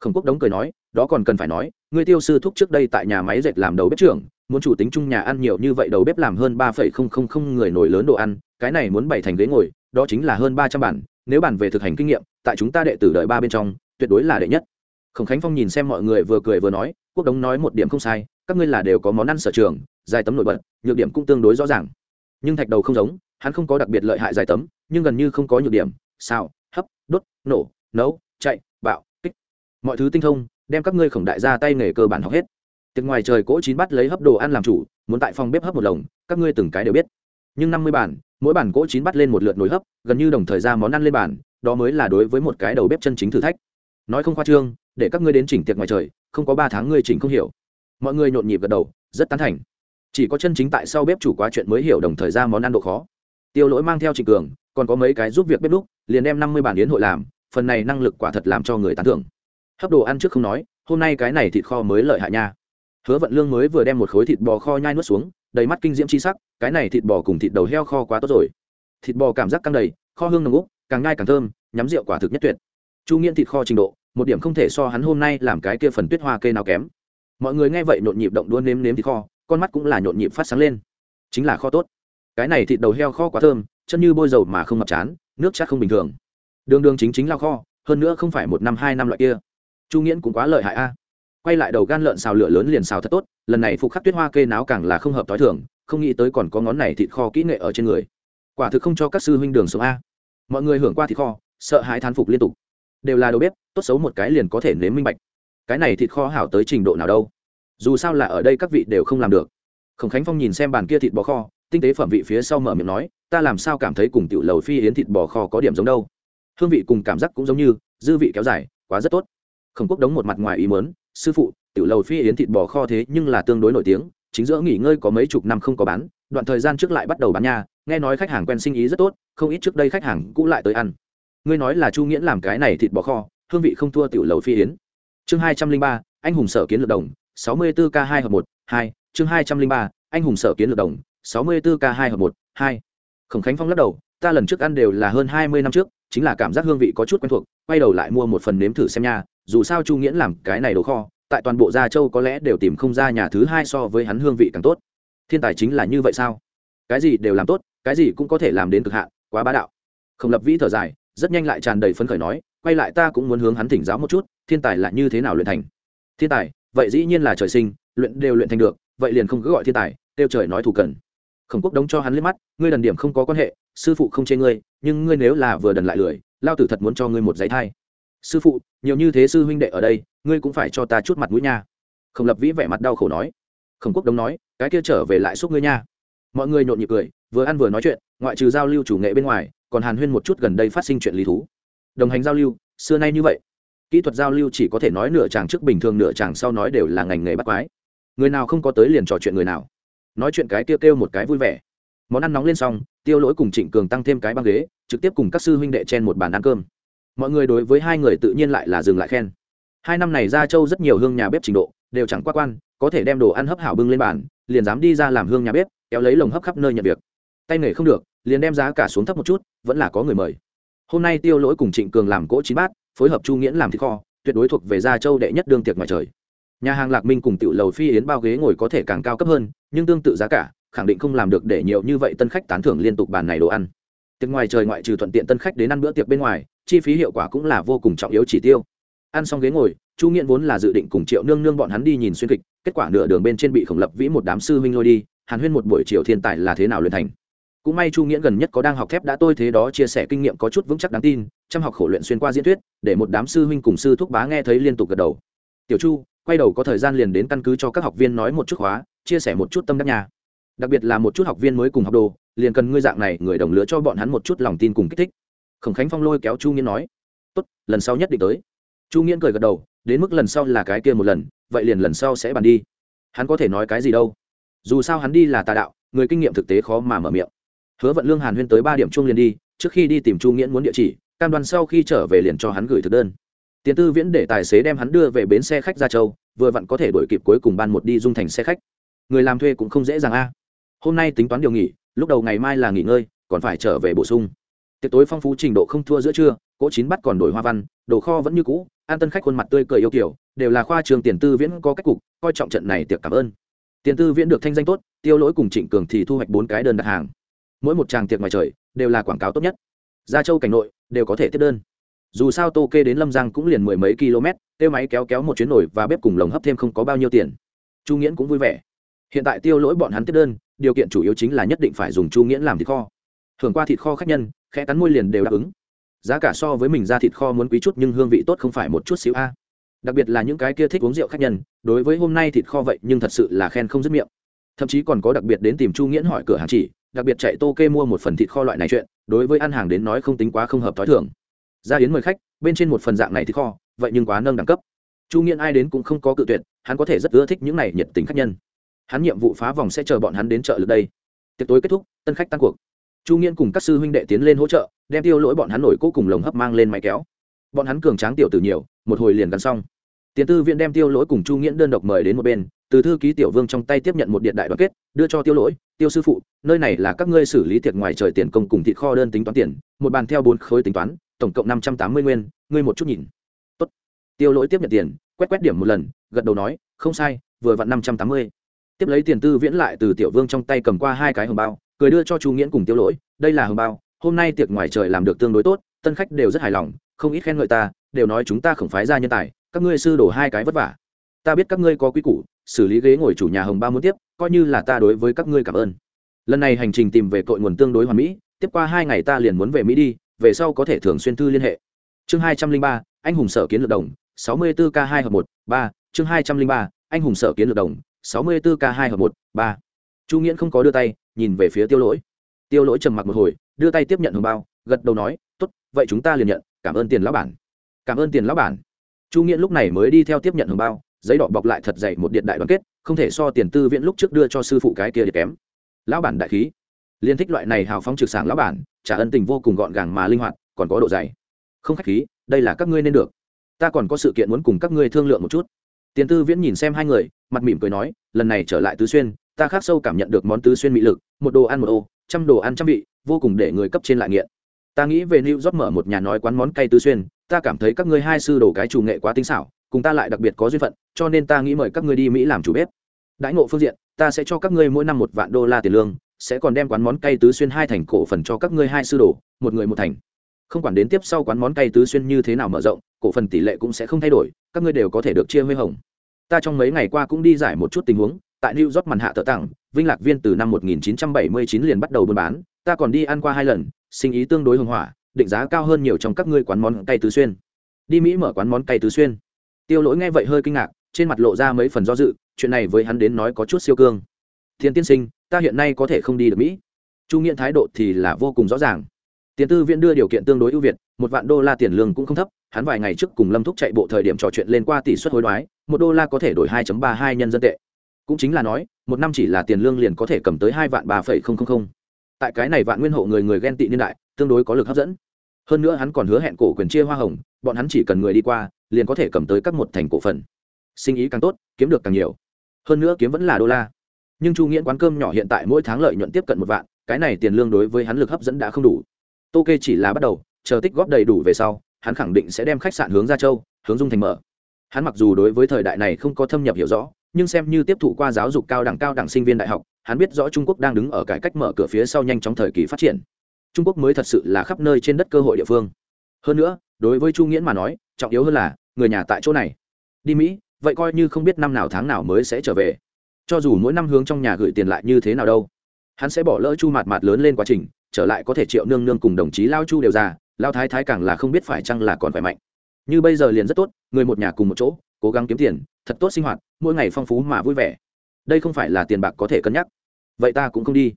Khổng quốc đống cười nói, đó còn cần phải nói, người tiêu sư thúc trước đây tại nhà máy dệt làm đầu bếp trưởng, muốn chủ tính chung nhà ăn nhiều như vậy đầu bếp làm hơn ba phẩy không không không người nổi lớn đồ ăn, cái này muốn bày thành ghế ngồi, đó chính là hơn ba trăm bản, nếu bản về thực hành kinh nghiệm, tại chúng ta đệ tử đợi ba bên trong, tuyệt đối là đệ nhất khổng khánh phong nhìn xem mọi người vừa cười vừa nói, quốc đống nói một điểm không sai, các ngươi là đều có món ăn sở trường, dài tấm nổi bật, nhược điểm cũng tương đối rõ ràng. Nhưng thạch đầu không giống, hắn không có đặc biệt lợi hại dài tấm, nhưng gần như không có nhược điểm sao hấp, đốt, nổ, nấu, chạy, bạo, kích. Mọi thứ tinh thông, đem các ngươi khổng đại ra tay nghề cơ bản học hết. Tiệc ngoài trời cỗ chín bắt lấy hấp đồ ăn làm chủ, muốn tại phòng bếp hấp một lồng, các ngươi từng cái đều biết. Nhưng năm mươi bản mỗi bản cỗ chín bắt lên một lượt nồi hấp, gần như đồng thời ra món ăn lên bản đó mới là đối với một cái đầu bếp chân chính thử thách nói không khoa trương, để các ngươi đến chỉnh tiệc ngoài trời, không có ba tháng ngươi chỉnh không hiểu. Mọi người nhộn nhịp gật đầu, rất tán thành. Chỉ có chân chính tại sau bếp chủ quá chuyện mới hiểu đồng thời ra món ăn độ khó. Tiêu lỗi mang theo trịnh cường, còn có mấy cái giúp việc bếp lúc, liền đem năm mươi bản yến hội làm, phần này năng lực quả thật làm cho người tán thưởng. Hấp đồ ăn trước không nói, hôm nay cái này thịt kho mới lợi hại nha. Hứa vận lương mới vừa đem một khối thịt bò kho nhai nuốt xuống, đầy mắt kinh diễm c h i sắc, cái này thịt bò cùng thịt đầu heo kho quá tốt rồi. Thịt bò cảm giác căng đầy, kho hương nồng úc càng ngai càng thơm, nhắm rượu quả thực nhất tuyệt chu nghiện thịt kho trình độ, một điểm không thể so hắn hôm nay làm cái kia phần tuyết hoa kê nào kém. Mọi người nghe vậy nhộn nhịp động đua nếm nếm thịt kho, con mắt cũng là nhộn nhịp phát sáng lên. Chính là kho tốt. Cái này thịt đầu heo kho quá thơm, chân như bôi dầu mà không ngập chán, nước chắc không bình thường. Đường đường chính chính lao kho, hơn nữa không phải một năm hai năm loại kia. Chu nghiễn cũng quá lợi hại a. Quay lại đầu gan lợn xào lửa lớn liền xào thật tốt, lần này phục khắc tuyết hoa kê náo càng là không hợp t h o i thường, không nghĩ tới còn có ngón này thịt kho kỹ nghệ ở trên người. Quả thực không cho các sư huynh đường sống a. Mọi người hưởng qua thịt kho, sợ hãi thán phục liên tục đều là đầu bếp, tốt xấu một cái liền có thể nếm minh bạch. Cái này thịt kho hảo tới trình độ nào đâu? Dù sao là ở đây các vị đều không làm được. Khổng khánh phong nhìn xem bàn kia thịt bò kho, tinh tế phẩm vị phía sau mở miệng nói, ta làm sao cảm thấy cùng tiểu lầu phi yến thịt bò kho có điểm giống đâu? Hương vị cùng cảm giác cũng giống như, dư vị kéo dài, quá rất tốt. Khổng quốc đống một mặt ngoài ý mớn sư phụ, tiểu lầu phi yến thịt bò kho thế nhưng là tương đối nổi tiếng, chính giữa nghỉ ngơi có mấy chục năm không có bán, đoạn thời gian trước lại bắt đầu bán nha, nghe nói khách hàng quen sinh ý rất tốt, không ít trước đây khách hàng cũ lại tới ăn ngươi nói là chu nghiễn làm cái này thịt bò kho, hương vị không thua tiểu lầu phi yến. Chương hai trăm linh ba, anh hùng sở kiến lược đồng, sáu mươi bốn k hai hợp một, hai, chương hai trăm linh ba, anh hùng sở kiến lược đồng, sáu mươi bốn k hai hợp một, hai. Khổng khánh phong lắc đầu, ta lần trước ăn đều là hơn hai mươi năm trước, chính là cảm giác hương vị có chút quen thuộc, quay đầu lại mua một phần nếm thử xem nha, dù sao chu nghiễn làm cái này đồ kho, tại toàn bộ gia châu có lẽ đều tìm không ra nhà thứ hai so với hắn hương vị càng tốt. Thiên tài chính là như vậy sao? Cái gì đều làm tốt, cái gì cũng có thể làm đến cực hạn, quá bá đạo. Không lập vĩ thở dài rất nhanh lại tràn đầy phấn khởi nói, quay lại ta cũng muốn hướng hắn thỉnh giáo một chút, thiên tài là như thế nào luyện thành? Thiên tài, vậy dĩ nhiên là trời sinh, luyện đều luyện thành được, vậy liền không cứ gọi thiên tài, tiêu trời nói thủ cần khổng quốc đống cho hắn liếc mắt, ngươi đần điểm không có quan hệ, sư phụ không chê ngươi, nhưng ngươi nếu là vừa đần lại lười, lao tử thật muốn cho ngươi một giấy thai. Sư phụ, nhiều như thế sư huynh đệ ở đây, ngươi cũng phải cho ta chút mặt mũi nha. Khổng lập vĩ vẻ mặt đau khổ nói. Khổng quốc đống nói, cái kia trở về lại xúc ngươi nha. Mọi người nhộn nhịp cười, vừa ăn vừa nói chuyện, ngoại trừ giao lưu chủ nghệ bên ngoài còn hàn huyên một chút gần đây phát sinh chuyện lý thú. Đồng hành giao lưu, xưa nay như vậy. Kỹ thuật giao lưu chỉ có thể nói nửa chàng trước bình thường, nửa chàng sau nói đều là ngành nghề bắt quái. Người nào không có tới liền trò chuyện người nào. Nói chuyện cái kêu kêu một cái vui vẻ. Món ăn nóng lên xong, tiêu lỗi cùng trịnh cường tăng thêm cái băng ghế, trực tiếp cùng các sư huynh đệ chen một bàn ăn cơm. Mọi người đối với hai người tự nhiên lại là dừng lại khen. Hai năm này ra châu rất nhiều hương nhà bếp trình độ đều chẳng qua quan, có thể đem đồ ăn hấp hảo bưng lên bàn, liền dám đi ra làm hương nhà bếp, kéo lấy lồng hấp khắp nơi nhận việc. Tay nghề không được liền đem giá cả xuống thấp một chút, vẫn là có người mời. Hôm nay tiêu lỗi cùng trịnh cường làm cỗ chín bát, phối hợp chu nghiễn làm thịt kho, tuyệt đối thuộc về gia châu đệ nhất đương tiệc ngoài trời. Nhà hàng lạc minh cùng tiểu lầu phi yến bao ghế ngồi có thể càng cao cấp hơn, nhưng tương tự giá cả, khẳng định không làm được để nhiều như vậy tân khách tán thưởng liên tục bàn này đồ ăn. Tiệc ngoài trời ngoại trừ thuận tiện tân khách đến ăn bữa tiệc bên ngoài, chi phí hiệu quả cũng là vô cùng trọng yếu chỉ tiêu. Ăn xong ghế ngồi, chu nghiễn vốn là dự định cùng triệu nương nương bọn hắn đi nhìn xuyên kịch, kết quả nửa đường bên trên bị khổng lập vĩ một đám sư huynh lôi đi, hàn huyên một buổi chiều thiên tài là thế nào luyện thành? Cũng may chu nghĩa gần nhất có đang học thép đã tôi thế đó chia sẻ kinh nghiệm có chút vững chắc đáng tin, chăm học khổ luyện xuyên qua diễn thuyết, để một đám sư huynh cùng sư thúc bá nghe thấy liên tục gật đầu. Tiểu chu, quay đầu có thời gian liền đến căn cứ cho các học viên nói một chút khóa chia sẻ một chút tâm đắc nhà đặc biệt là một chút học viên mới cùng học đồ, liền cần ngươi dạng này, người đồng lứa cho bọn hắn một chút lòng tin cùng kích thích. Khổng khánh phong lôi kéo chu nghĩa nói, tốt, lần sau nhất định tới. Chu nghĩa cười gật đầu, đến mức lần sau là cái kia một lần, vậy liền lần sau sẽ bàn đi. Hắn có thể nói cái gì đâu. Dù sao hắn đi là tà đạo, người kinh nghiệm thực tế khó mà mở miệng hứa vận lương hàn huyên tới ba điểm chung liền đi, trước khi đi tìm chu nghiễn muốn địa chỉ, cam đoan sau khi trở về liền cho hắn gửi thực đơn. Tiền tư viễn để tài xế đem hắn đưa về bến xe khách ra châu, vừa vặn có thể đổi kịp cuối cùng ban một đi dung thành xe khách. Người làm thuê cũng không dễ dàng a. Hôm nay tính toán điều nghỉ, lúc đầu ngày mai là nghỉ ngơi, còn phải trở về bổ sung. Tiệc tối phong phú trình độ không thua giữa trưa, cỗ chín bắt còn đổi hoa văn, đồ kho vẫn như cũ, an tân khách khuôn mặt tươi cười yêu kiểu, đều là khoa trường tiền tư viễn có cách cục, coi trọng trận này tiệc cảm ơn. Tiền tư viễn được thanh danh tốt, tiêu lỗi cùng trịnh cường thì thu hoạch bốn cái đơn đặt hàng mỗi một tràng tiệc ngoài trời đều là quảng cáo tốt nhất. Gia châu cảnh nội đều có thể tiếp đơn. Dù sao tô kê đến lâm giang cũng liền mười mấy km tiêu máy kéo kéo một chuyến nổi và bếp cùng lồng hấp thêm không có bao nhiêu tiền. Chu nghiễn cũng vui vẻ. Hiện tại tiêu lỗi bọn hắn tiếp đơn, điều kiện chủ yếu chính là nhất định phải dùng chu nghiễn làm thịt kho. Thường qua thịt kho khách nhân, khẽ cắn môi liền đều đáp ứng. Giá cả so với mình ra thịt kho muốn quý chút nhưng hương vị tốt không phải một chút xíu a. Đặc biệt là những cái kia thích uống rượu khách nhân, đối với hôm nay thịt kho vậy nhưng thật sự là khen không dứt miệng. Thậm chí còn có đặc biệt đến tìm chu nghiễn hỏi cửa hàng chỉ đặc biệt chạy tô kê mua một phần thịt kho loại này chuyện, đối với ăn hàng đến nói không tính quá không hợp t h ó i thưởng gia yến mời khách, bên trên một phần dạng này thịt kho, vậy nhưng quá nâng đẳng cấp. Chu nghiện ai đến cũng không có cự tuyệt, hắn có thể rất ưa thích những này nhiệt tình khách nhân. Hắn nhiệm vụ phá vòng sẽ chờ bọn hắn đến chợ lượt đây. Tiệc tối kết thúc, tân khách tan cuộc. Chu nghiện cùng các sư huynh đệ tiến lên hỗ trợ, đem tiêu lỗi bọn hắn nổi cố cùng lồng hấp mang lên máy kéo. Bọn hắn cường tráng tiểu từ nhiều, một hồi liền gắn xong. Tiền tư viện đem tiêu lỗi cùng chu nghiễn đơn độc mời đến một bên từ thư ký tiểu vương trong tay tiếp nhận một điện đại đoàn kết, đưa cho tiêu lỗi, tiêu sư phụ, nơi này là các ngươi xử lý tiệc ngoài trời tiền công cùng thịt kho đơn tính toán tiền, một bàn theo bốn khối tính toán, tổng cộng năm trăm tám mươi nguyên, ngươi một chút nhìn. Tốt. tiêu lỗi tiếp nhận tiền, quét quét điểm một lần, gật đầu nói, không sai, vừa vặn năm trăm tám mươi. Tiếp lấy tiền tư viễn lại từ tiểu vương trong tay cầm qua hai cái hồng bao, cười đưa cho chu nghiễn cùng tiêu lỗi, đây là hồng bao, hôm nay tiệc ngoài trời làm được tương đối tốt, tân khách đều rất hài lòng, không ít khen ngợi ta, đều nói chúng ta không phái ra nhân tài, các ngươi sư đổ hai cái vất vả ta biết các ngươi có quy củ, xử lý ghế ngồi chủ nhà hồng ba muốn tiếp, coi như là ta đối với các ngươi cảm ơn. Lần này hành trình tìm về cội nguồn tương đối hoàn mỹ, tiếp qua hai ngày ta liền muốn về mỹ đi, về sau có thể thường xuyên thư liên hệ. Chương hai trăm linh ba, anh hùng sở kiến lược đồng, sáu mươi bốn k hai hợp một, ba. Chương hai trăm linh ba, anh hùng sở kiến lược đồng, sáu mươi bốn k hai hợp một, ba. Chu nghiễn không có đưa tay, nhìn về phía tiêu lỗi. Tiêu lỗi trầm mặc một hồi, đưa tay tiếp nhận hồng bao, gật đầu nói, tốt, vậy chúng ta liền nhận, cảm ơn tiền lão bản. Cảm ơn tiền lão bản. Chu nghiễn lúc này mới đi theo tiếp nhận hồng bao giấy đỏ bọc lại thật dày một điện đại đoàn kết, không thể so tiền tư viện lúc trước đưa cho sư phụ cái kia để kém. Lão bản đại khí. Liên thích loại này hào phóng trực sảng lão bản, trả ân tình vô cùng gọn gàng mà linh hoạt, còn có độ dày. Không khách khí, đây là các ngươi nên được. Ta còn có sự kiện muốn cùng các ngươi thương lượng một chút. Tiền tư viễn nhìn xem hai người, mặt mỉm cười nói, lần này trở lại tứ xuyên, ta khác sâu cảm nhận được món tứ xuyên mỹ lực, một đồ ăn một ô, trăm đồ ăn trăm vị, vô cùng để người cấp trên lại nghiện. Ta nghĩ về new york mở một nhà nói quán món cay tứ xuyên, ta cảm thấy các ngươi hai sư đồ cái chủ nghệ quá tinh xảo cùng ta lại đặc biệt có duyên phận, cho nên ta nghĩ mời các ngươi đi mỹ làm chủ bếp. Đãi ngộ phương diện, ta sẽ cho các ngươi mỗi năm một vạn đô la tiền lương, sẽ còn đem quán món cay tứ xuyên hai thành cổ phần cho các ngươi hai sư đồ, một người một thành. Không quản đến tiếp sau quán món cay tứ xuyên như thế nào mở rộng, cổ phần tỷ lệ cũng sẽ không thay đổi, các ngươi đều có thể được chia huy hồng. Ta trong mấy ngày qua cũng đi giải một chút tình huống, tại new york màn hạ tờ tặng, vinh lạc viên từ năm 1979 liền bắt đầu buôn bán, ta còn đi ăn qua hai lần, sinh ý tương đối hưng hỏa định giá cao hơn nhiều trong các ngươi quán món cay tứ xuyên. Đi mỹ mở quán món cay tứ xuyên tiêu lỗi nghe vậy hơi kinh ngạc, trên mặt lộ ra mấy phần do dự, chuyện này với hắn đến nói có chút siêu cương. Thiên tiên sinh, ta hiện nay có thể không đi được mỹ. Chu nghiện thái độ thì là vô cùng rõ ràng. Tiền tư viện đưa điều kiện tương đối ưu việt, một vạn đô la tiền lương cũng không thấp, hắn vài ngày trước cùng lâm thúc chạy bộ thời điểm trò chuyện lên qua tỷ suất hối đoái, một đô la có thể đổi 2 ba hai nhân dân tệ. Cũng chính là nói, một năm chỉ là tiền lương liền có thể cầm tới hai vạn ba phẩy không không không. Tại cái này vạn nguyên hộ người người ghen tị niên đại, tương đối có lực hấp dẫn hơn nữa hắn còn hứa hẹn cổ quyền chia hoa hồng, bọn hắn chỉ cần người đi qua, liền có thể cầm tới các một thành cổ phần. Sinh ý càng tốt, kiếm được càng nhiều. Hơn nữa kiếm vẫn là đô la. Nhưng chu nghiễn quán cơm nhỏ hiện tại mỗi tháng lợi nhuận tiếp cận một vạn, cái này tiền lương đối với hắn lực hấp dẫn đã không đủ. Tô kê chỉ là bắt đầu, chờ tích góp đầy đủ về sau, hắn khẳng định sẽ đem khách sạn hướng ra châu, hướng dung thành mở. Hắn mặc dù đối với thời đại này không có thâm nhập hiểu rõ, nhưng xem như tiếp thụ qua giáo dục cao đẳng cao đẳng sinh viên đại học, hắn biết rõ trung quốc đang đứng ở cải cách mở cửa phía sau nhanh chóng thời kỳ phát triển trung quốc mới thật sự là khắp nơi trên đất cơ hội địa phương. Hơn nữa, đối với chu nghiễn mà nói, trọng yếu hơn là, người nhà tại chỗ này. Đi mỹ, vậy coi như không biết năm nào tháng nào mới sẽ trở về. Cho dù mỗi năm hướng trong nhà gửi tiền lại như thế nào đâu, hắn sẽ bỏ lỡ chu mạt mạt lớn lên quá trình, trở lại có thể triệu nương nương cùng đồng chí lao chu đều già, lao thái thái càng là không biết phải chăng là còn khỏe mạnh. Như bây giờ liền rất tốt, người một nhà cùng một chỗ, cố gắng kiếm tiền, thật tốt sinh hoạt, mỗi ngày phong phú mà vui vẻ. Đây không phải là tiền bạc có thể cân nhắc. Vậy ta cũng không đi.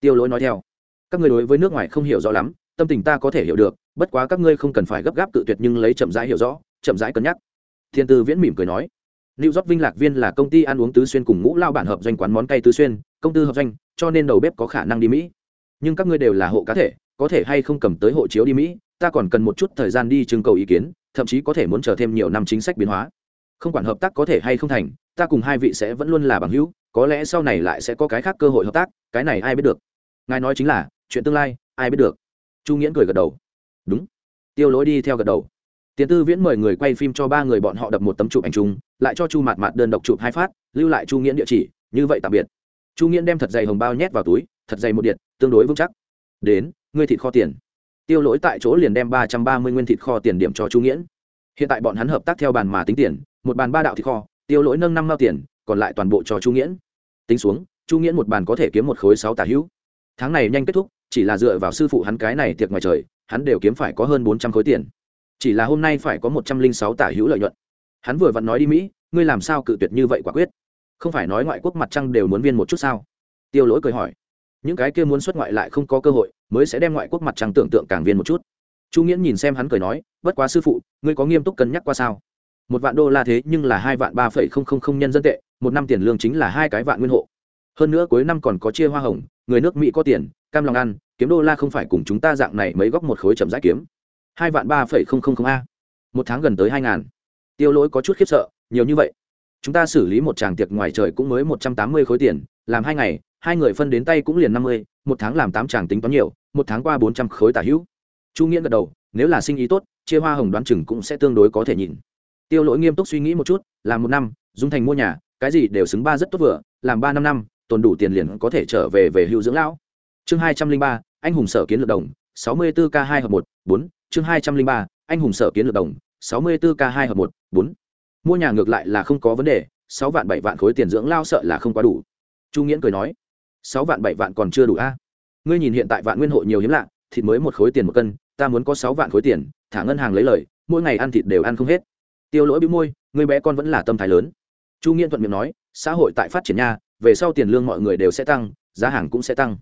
Tiêu lỗi nói theo các người đối với nước ngoài không hiểu rõ lắm tâm tình ta có thể hiểu được bất quá các ngươi không cần phải gấp gáp tự tuyệt nhưng lấy chậm rãi hiểu rõ chậm rãi cân nhắc thiên tư viễn mỉm cười nói New York Vinh Lạc Viên là công ty ăn uống tứ xuyên cùng ngũ lao bản hợp doanh quán món cay tứ xuyên, công tư hợp doanh, cho nên đầu bếp có khả năng đi Mỹ. Nhưng các ngươi đều là hộ cá thể, có thể hay không cầm tới hộ chiếu đi Mỹ, ta còn cần một chút thời gian đi trưng cầu ý kiến, thậm chí có thể muốn chờ thêm nhiều năm chính sách biến hóa. Không quản hợp tác có thể hay không thành, ta cùng hai vị sẽ vẫn luôn là bằng hữu, có lẽ sau này lại sẽ có cái khác cơ hội hợp tác, cái này ai biết được. Ngài nói chính là, chuyện tương lai, ai biết được. Chu Nghiễn cười gật đầu. Đúng. Tiêu Lỗi đi theo gật đầu. Tiền tư viễn mời người quay phim cho ba người bọn họ đập một tấm chụp ảnh chung lại cho chu mạt mạt đơn độc chụp hai phát lưu lại chu nghiễn địa chỉ như vậy tạm biệt. Chu nghiễn đem thật dày hồng bao nhét vào túi thật dày một điện tương đối vững chắc. Đến ngươi thịt kho tiền. Tiêu lỗi tại chỗ liền đem ba trăm ba mươi nguyên thịt kho tiền điểm cho chu nghiễn. Hiện tại bọn hắn hợp tác theo bàn mà tính tiền một bàn ba đạo thịt kho tiêu lỗi nâng năm mao tiền còn lại toàn bộ cho chu nghiễn. Tính xuống chu nghiễn một bàn có thể kiếm một khối sáu tà hữu. Tháng này nhanh kết thúc chỉ là dựa vào sư phụ hắn cái này tiệc ngoài trời, hắn đều kiếm phải có hơn bốn trăm khối tiền. Chỉ là hôm nay phải có một trăm linh sáu tả hữu lợi nhuận. Hắn vừa vặn nói đi mỹ, ngươi làm sao cự tuyệt như vậy quả quyết? Không phải nói ngoại quốc mặt trăng đều muốn viên một chút sao? Tiêu lỗi cười hỏi. Những cái kia muốn xuất ngoại lại không có cơ hội, mới sẽ đem ngoại quốc mặt trăng tưởng tượng càng viên một chút. Chu nghiễn nhìn xem hắn cười nói, bất quá sư phụ, ngươi có nghiêm túc cân nhắc qua sao? Một vạn đô la thế nhưng là hai vạn ba phẩy không không không nhân dân tệ, một năm tiền lương chính là hai cái vạn nguyên hộ. Hơn nữa cuối năm còn có chia hoa hồng, người nước mỹ có tiền cam lòng ăn, kiếm đô la không phải cùng chúng ta dạng này mấy góc một khối chậm rãi kiếm. Hai vạn ba phẩy không không không a. Một tháng gần tới hai ngàn. Tiêu lỗi có chút khiếp sợ, nhiều như vậy. Chúng ta xử lý một tràng tiệc ngoài trời cũng mới một trăm tám mươi khối tiền, làm hai ngày, hai người phân đến tay cũng liền năm mươi, một tháng làm tám tràng tính toán nhiều, một tháng qua bốn trăm khối tả hữu. Chu nghĩa gật đầu, nếu là sinh ý tốt, chia hoa hồng đoán chừng cũng sẽ tương đối có thể nhìn tiêu lỗi nghiêm túc suy nghĩ một chút, làm một năm dung thành mua nhà, cái gì đều xứng ba rất tốt vừa, làm ba năm năm, tồn đủ tiền liền có thể trở về về hưu dưỡng lão chương hai trăm linh ba, anh hùng sở kiến lược đồng, sáu mươi bốn k hai hợp một, bốn. Chương hai trăm linh ba, anh hùng sở kiến lược đồng, sáu mươi bốn k hai hợp một, bốn. Mua nhà ngược lại là không có vấn đề, sáu vạn bảy vạn khối tiền dưỡng lao sợ là không quá đủ. Chu nghiễn cười nói, sáu vạn bảy vạn còn chưa đủ a? Ngươi nhìn hiện tại vạn nguyên hội nhiều hiếm lạ, thịt mới một khối tiền một cân, ta muốn có sáu vạn khối tiền, thả ngân hàng lấy lời, mỗi ngày ăn thịt đều ăn không hết. Tiêu lỗi bĩu môi người bé con vẫn là tâm thái lớn. Chu nghiễn thuận miệng nói, xã hội tại phát triển nha, về sau tiền lương mọi người đều sẽ tăng, giá hàng cũng sẽ tăng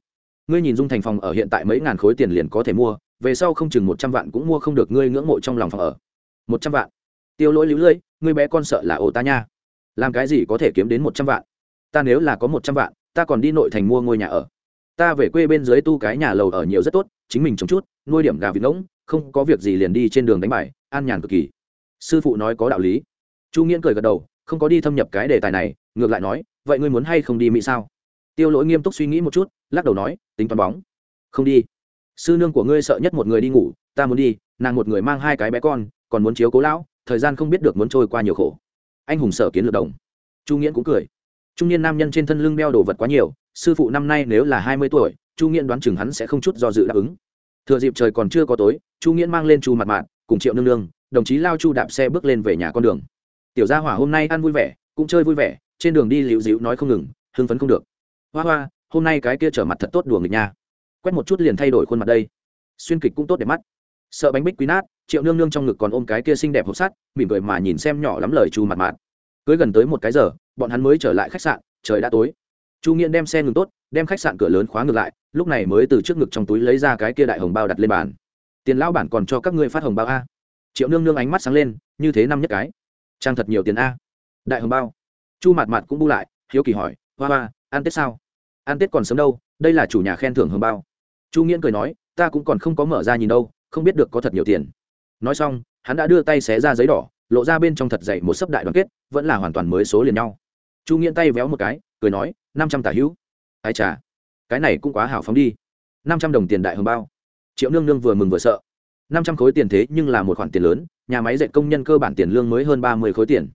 ngươi nhìn dung thành phòng ở hiện tại mấy ngàn khối tiền liền có thể mua, về sau không chừng một trăm vạn cũng mua không được, ngươi ngưỡng mộ trong lòng phòng ở. Một trăm vạn? Tiêu lỗi lưỡi, ngươi bé con sợ là ổ ta nha. Làm cái gì có thể kiếm đến một trăm vạn? Ta nếu là có một trăm vạn, ta còn đi nội thành mua ngôi nhà ở. Ta về quê bên dưới tu cái nhà lầu ở nhiều rất tốt, chính mình trồng chút, nuôi điểm gà vịt ngỗng, không có việc gì liền đi trên đường đánh bài, an nhàn cực kỳ. Sư phụ nói có đạo lý. Chu nghiễn cười gật đầu, không có đi thâm nhập cái đề tài này, ngược lại nói, vậy ngươi muốn hay không đi mỹ sao? Tiêu lỗi nghiêm túc suy nghĩ một chút lắc đầu nói, tính toán bóng. Không đi. Sư nương của ngươi sợ nhất một người đi ngủ, ta muốn đi, nàng một người mang hai cái bé con, còn muốn chiếu cố lão, thời gian không biết được muốn trôi qua nhiều khổ. Anh hùng sở kiến lược đồng. Chu nghiễn cũng cười. Trung niên nam nhân trên thân lưng đeo đồ vật quá nhiều, sư phụ năm nay nếu là hai mươi tuổi, chu nghiễn đoán chừng hắn sẽ không chút do dự đáp ứng. Thừa dịp trời còn chưa có tối, chu nghiễn mang lên chu mặt mạng cùng triệu nương nương, đồng chí lao chu đạp xe bước lên về nhà con đường. Tiểu gia hỏa hôm nay ăn vui vẻ, cũng chơi vui vẻ, trên đường đi liễu dịu nói không ngừng, hưng phấn không được. Hoa hoa hôm nay cái kia trở mặt thật tốt đùa nghịch nha. Quét một chút liền thay đổi khuôn mặt đây. Xuyên kịch cũng tốt đẹp mắt. Sợ bánh bích quý nát, triệu nương nương trong ngực còn ôm cái kia xinh đẹp hộp sắt, mỉm cười mà nhìn xem nhỏ lắm lời chu mặt mạt. Cưới gần tới một cái giờ, bọn hắn mới trở lại khách sạn, trời đã tối. Chu nghiện đem xe ngừng tốt, đem khách sạn cửa lớn khóa ngược lại, lúc này mới từ trước ngực trong túi lấy ra cái kia đại hồng bao đặt lên bàn. Tiền lão bản còn cho các ngươi phát hồng bao a. Triệu nương nương ánh mắt sáng lên, như thế năm nhất cái. Trang thật nhiều tiền a. Đại hồng bao. Chu mặt mặt cũng bu lại, hiếu kỳ hỏi, hoa hoa, ăn tết sao? Ăn tết còn sớm đâu, đây là chủ nhà khen thưởng hương bao. Chu nghiễn cười nói, ta cũng còn không có mở ra nhìn đâu, không biết được có thật nhiều tiền. Nói xong, hắn đã đưa tay xé ra giấy đỏ, lộ ra bên trong thật dày một sấp đại đoàn kết, vẫn là hoàn toàn mới số liền nhau. Chu nghiễn tay véo một cái, cười nói, năm trăm tả hữu. Ai chà, cái này cũng quá hào phóng đi. năm trăm đồng tiền đại hồng bao. Triệu nương nương vừa mừng vừa sợ. năm trăm khối tiền thế nhưng là một khoản tiền lớn, nhà máy dạy công nhân cơ bản tiền lương mới hơn ba mươi khối tiền.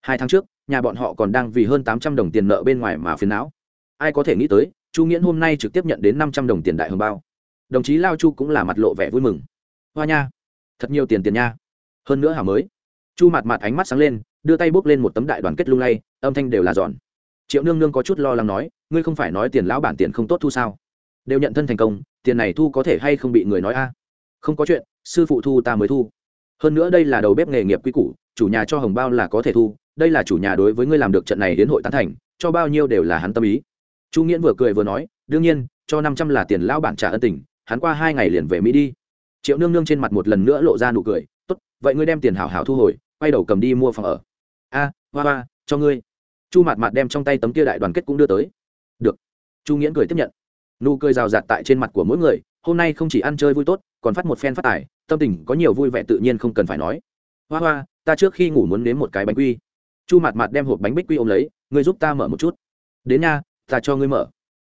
Hai tháng trước, nhà bọn họ còn đang vì hơn tám trăm đồng tiền nợ bên ngoài mà phiền não ai có thể nghĩ tới, chu nghiễn hôm nay trực tiếp nhận đến năm trăm đồng tiền đại hồng bao. Đồng chí lao chu cũng là mặt lộ vẻ vui mừng. Hoa nha, thật nhiều tiền tiền nha. Hơn nữa hảo mới. Chu mặt mặt ánh mắt sáng lên, đưa tay bốc lên một tấm đại đoàn kết lung lay, âm thanh đều là giòn. Triệu nương nương có chút lo lắng nói, ngươi không phải nói tiền lão bản tiền không tốt thu sao? Đều nhận thân thành công, tiền này thu có thể hay không bị người nói a? Không có chuyện, sư phụ thu ta mới thu. Hơn nữa đây là đầu bếp nghề nghiệp quy củ, chủ nhà cho hồng bao là có thể thu, đây là chủ nhà đối với ngươi làm được trận này đến hội tán thành, cho bao nhiêu đều là hắn tâm ý chu nghiễn vừa cười vừa nói, đương nhiên, cho năm trăm là tiền lão bản trả ân tình, hắn qua hai ngày liền về mỹ đi. Triệu nương nương trên mặt một lần nữa lộ ra nụ cười, tốt, vậy ngươi đem tiền hảo hảo thu hồi, quay đầu cầm đi mua phòng ở. A, hoa hoa, cho ngươi. Chu mạt mạt đem trong tay tấm kia đại đoàn kết cũng đưa tới. Được. Chu nghiễn cười tiếp nhận. Nụ cười rào rạt tại trên mặt của mỗi người, hôm nay không chỉ ăn chơi vui tốt, còn phát một phen phát tài, tâm tình có nhiều vui vẻ tự nhiên không cần phải nói. Hoa hoa, ta trước khi ngủ muốn nếm một cái bánh quy. Chu mạt mạt đem hộp bánh bích quy ôm lấy, ngươi giúp ta mở một chút. Đến nha ta cho ngươi mở.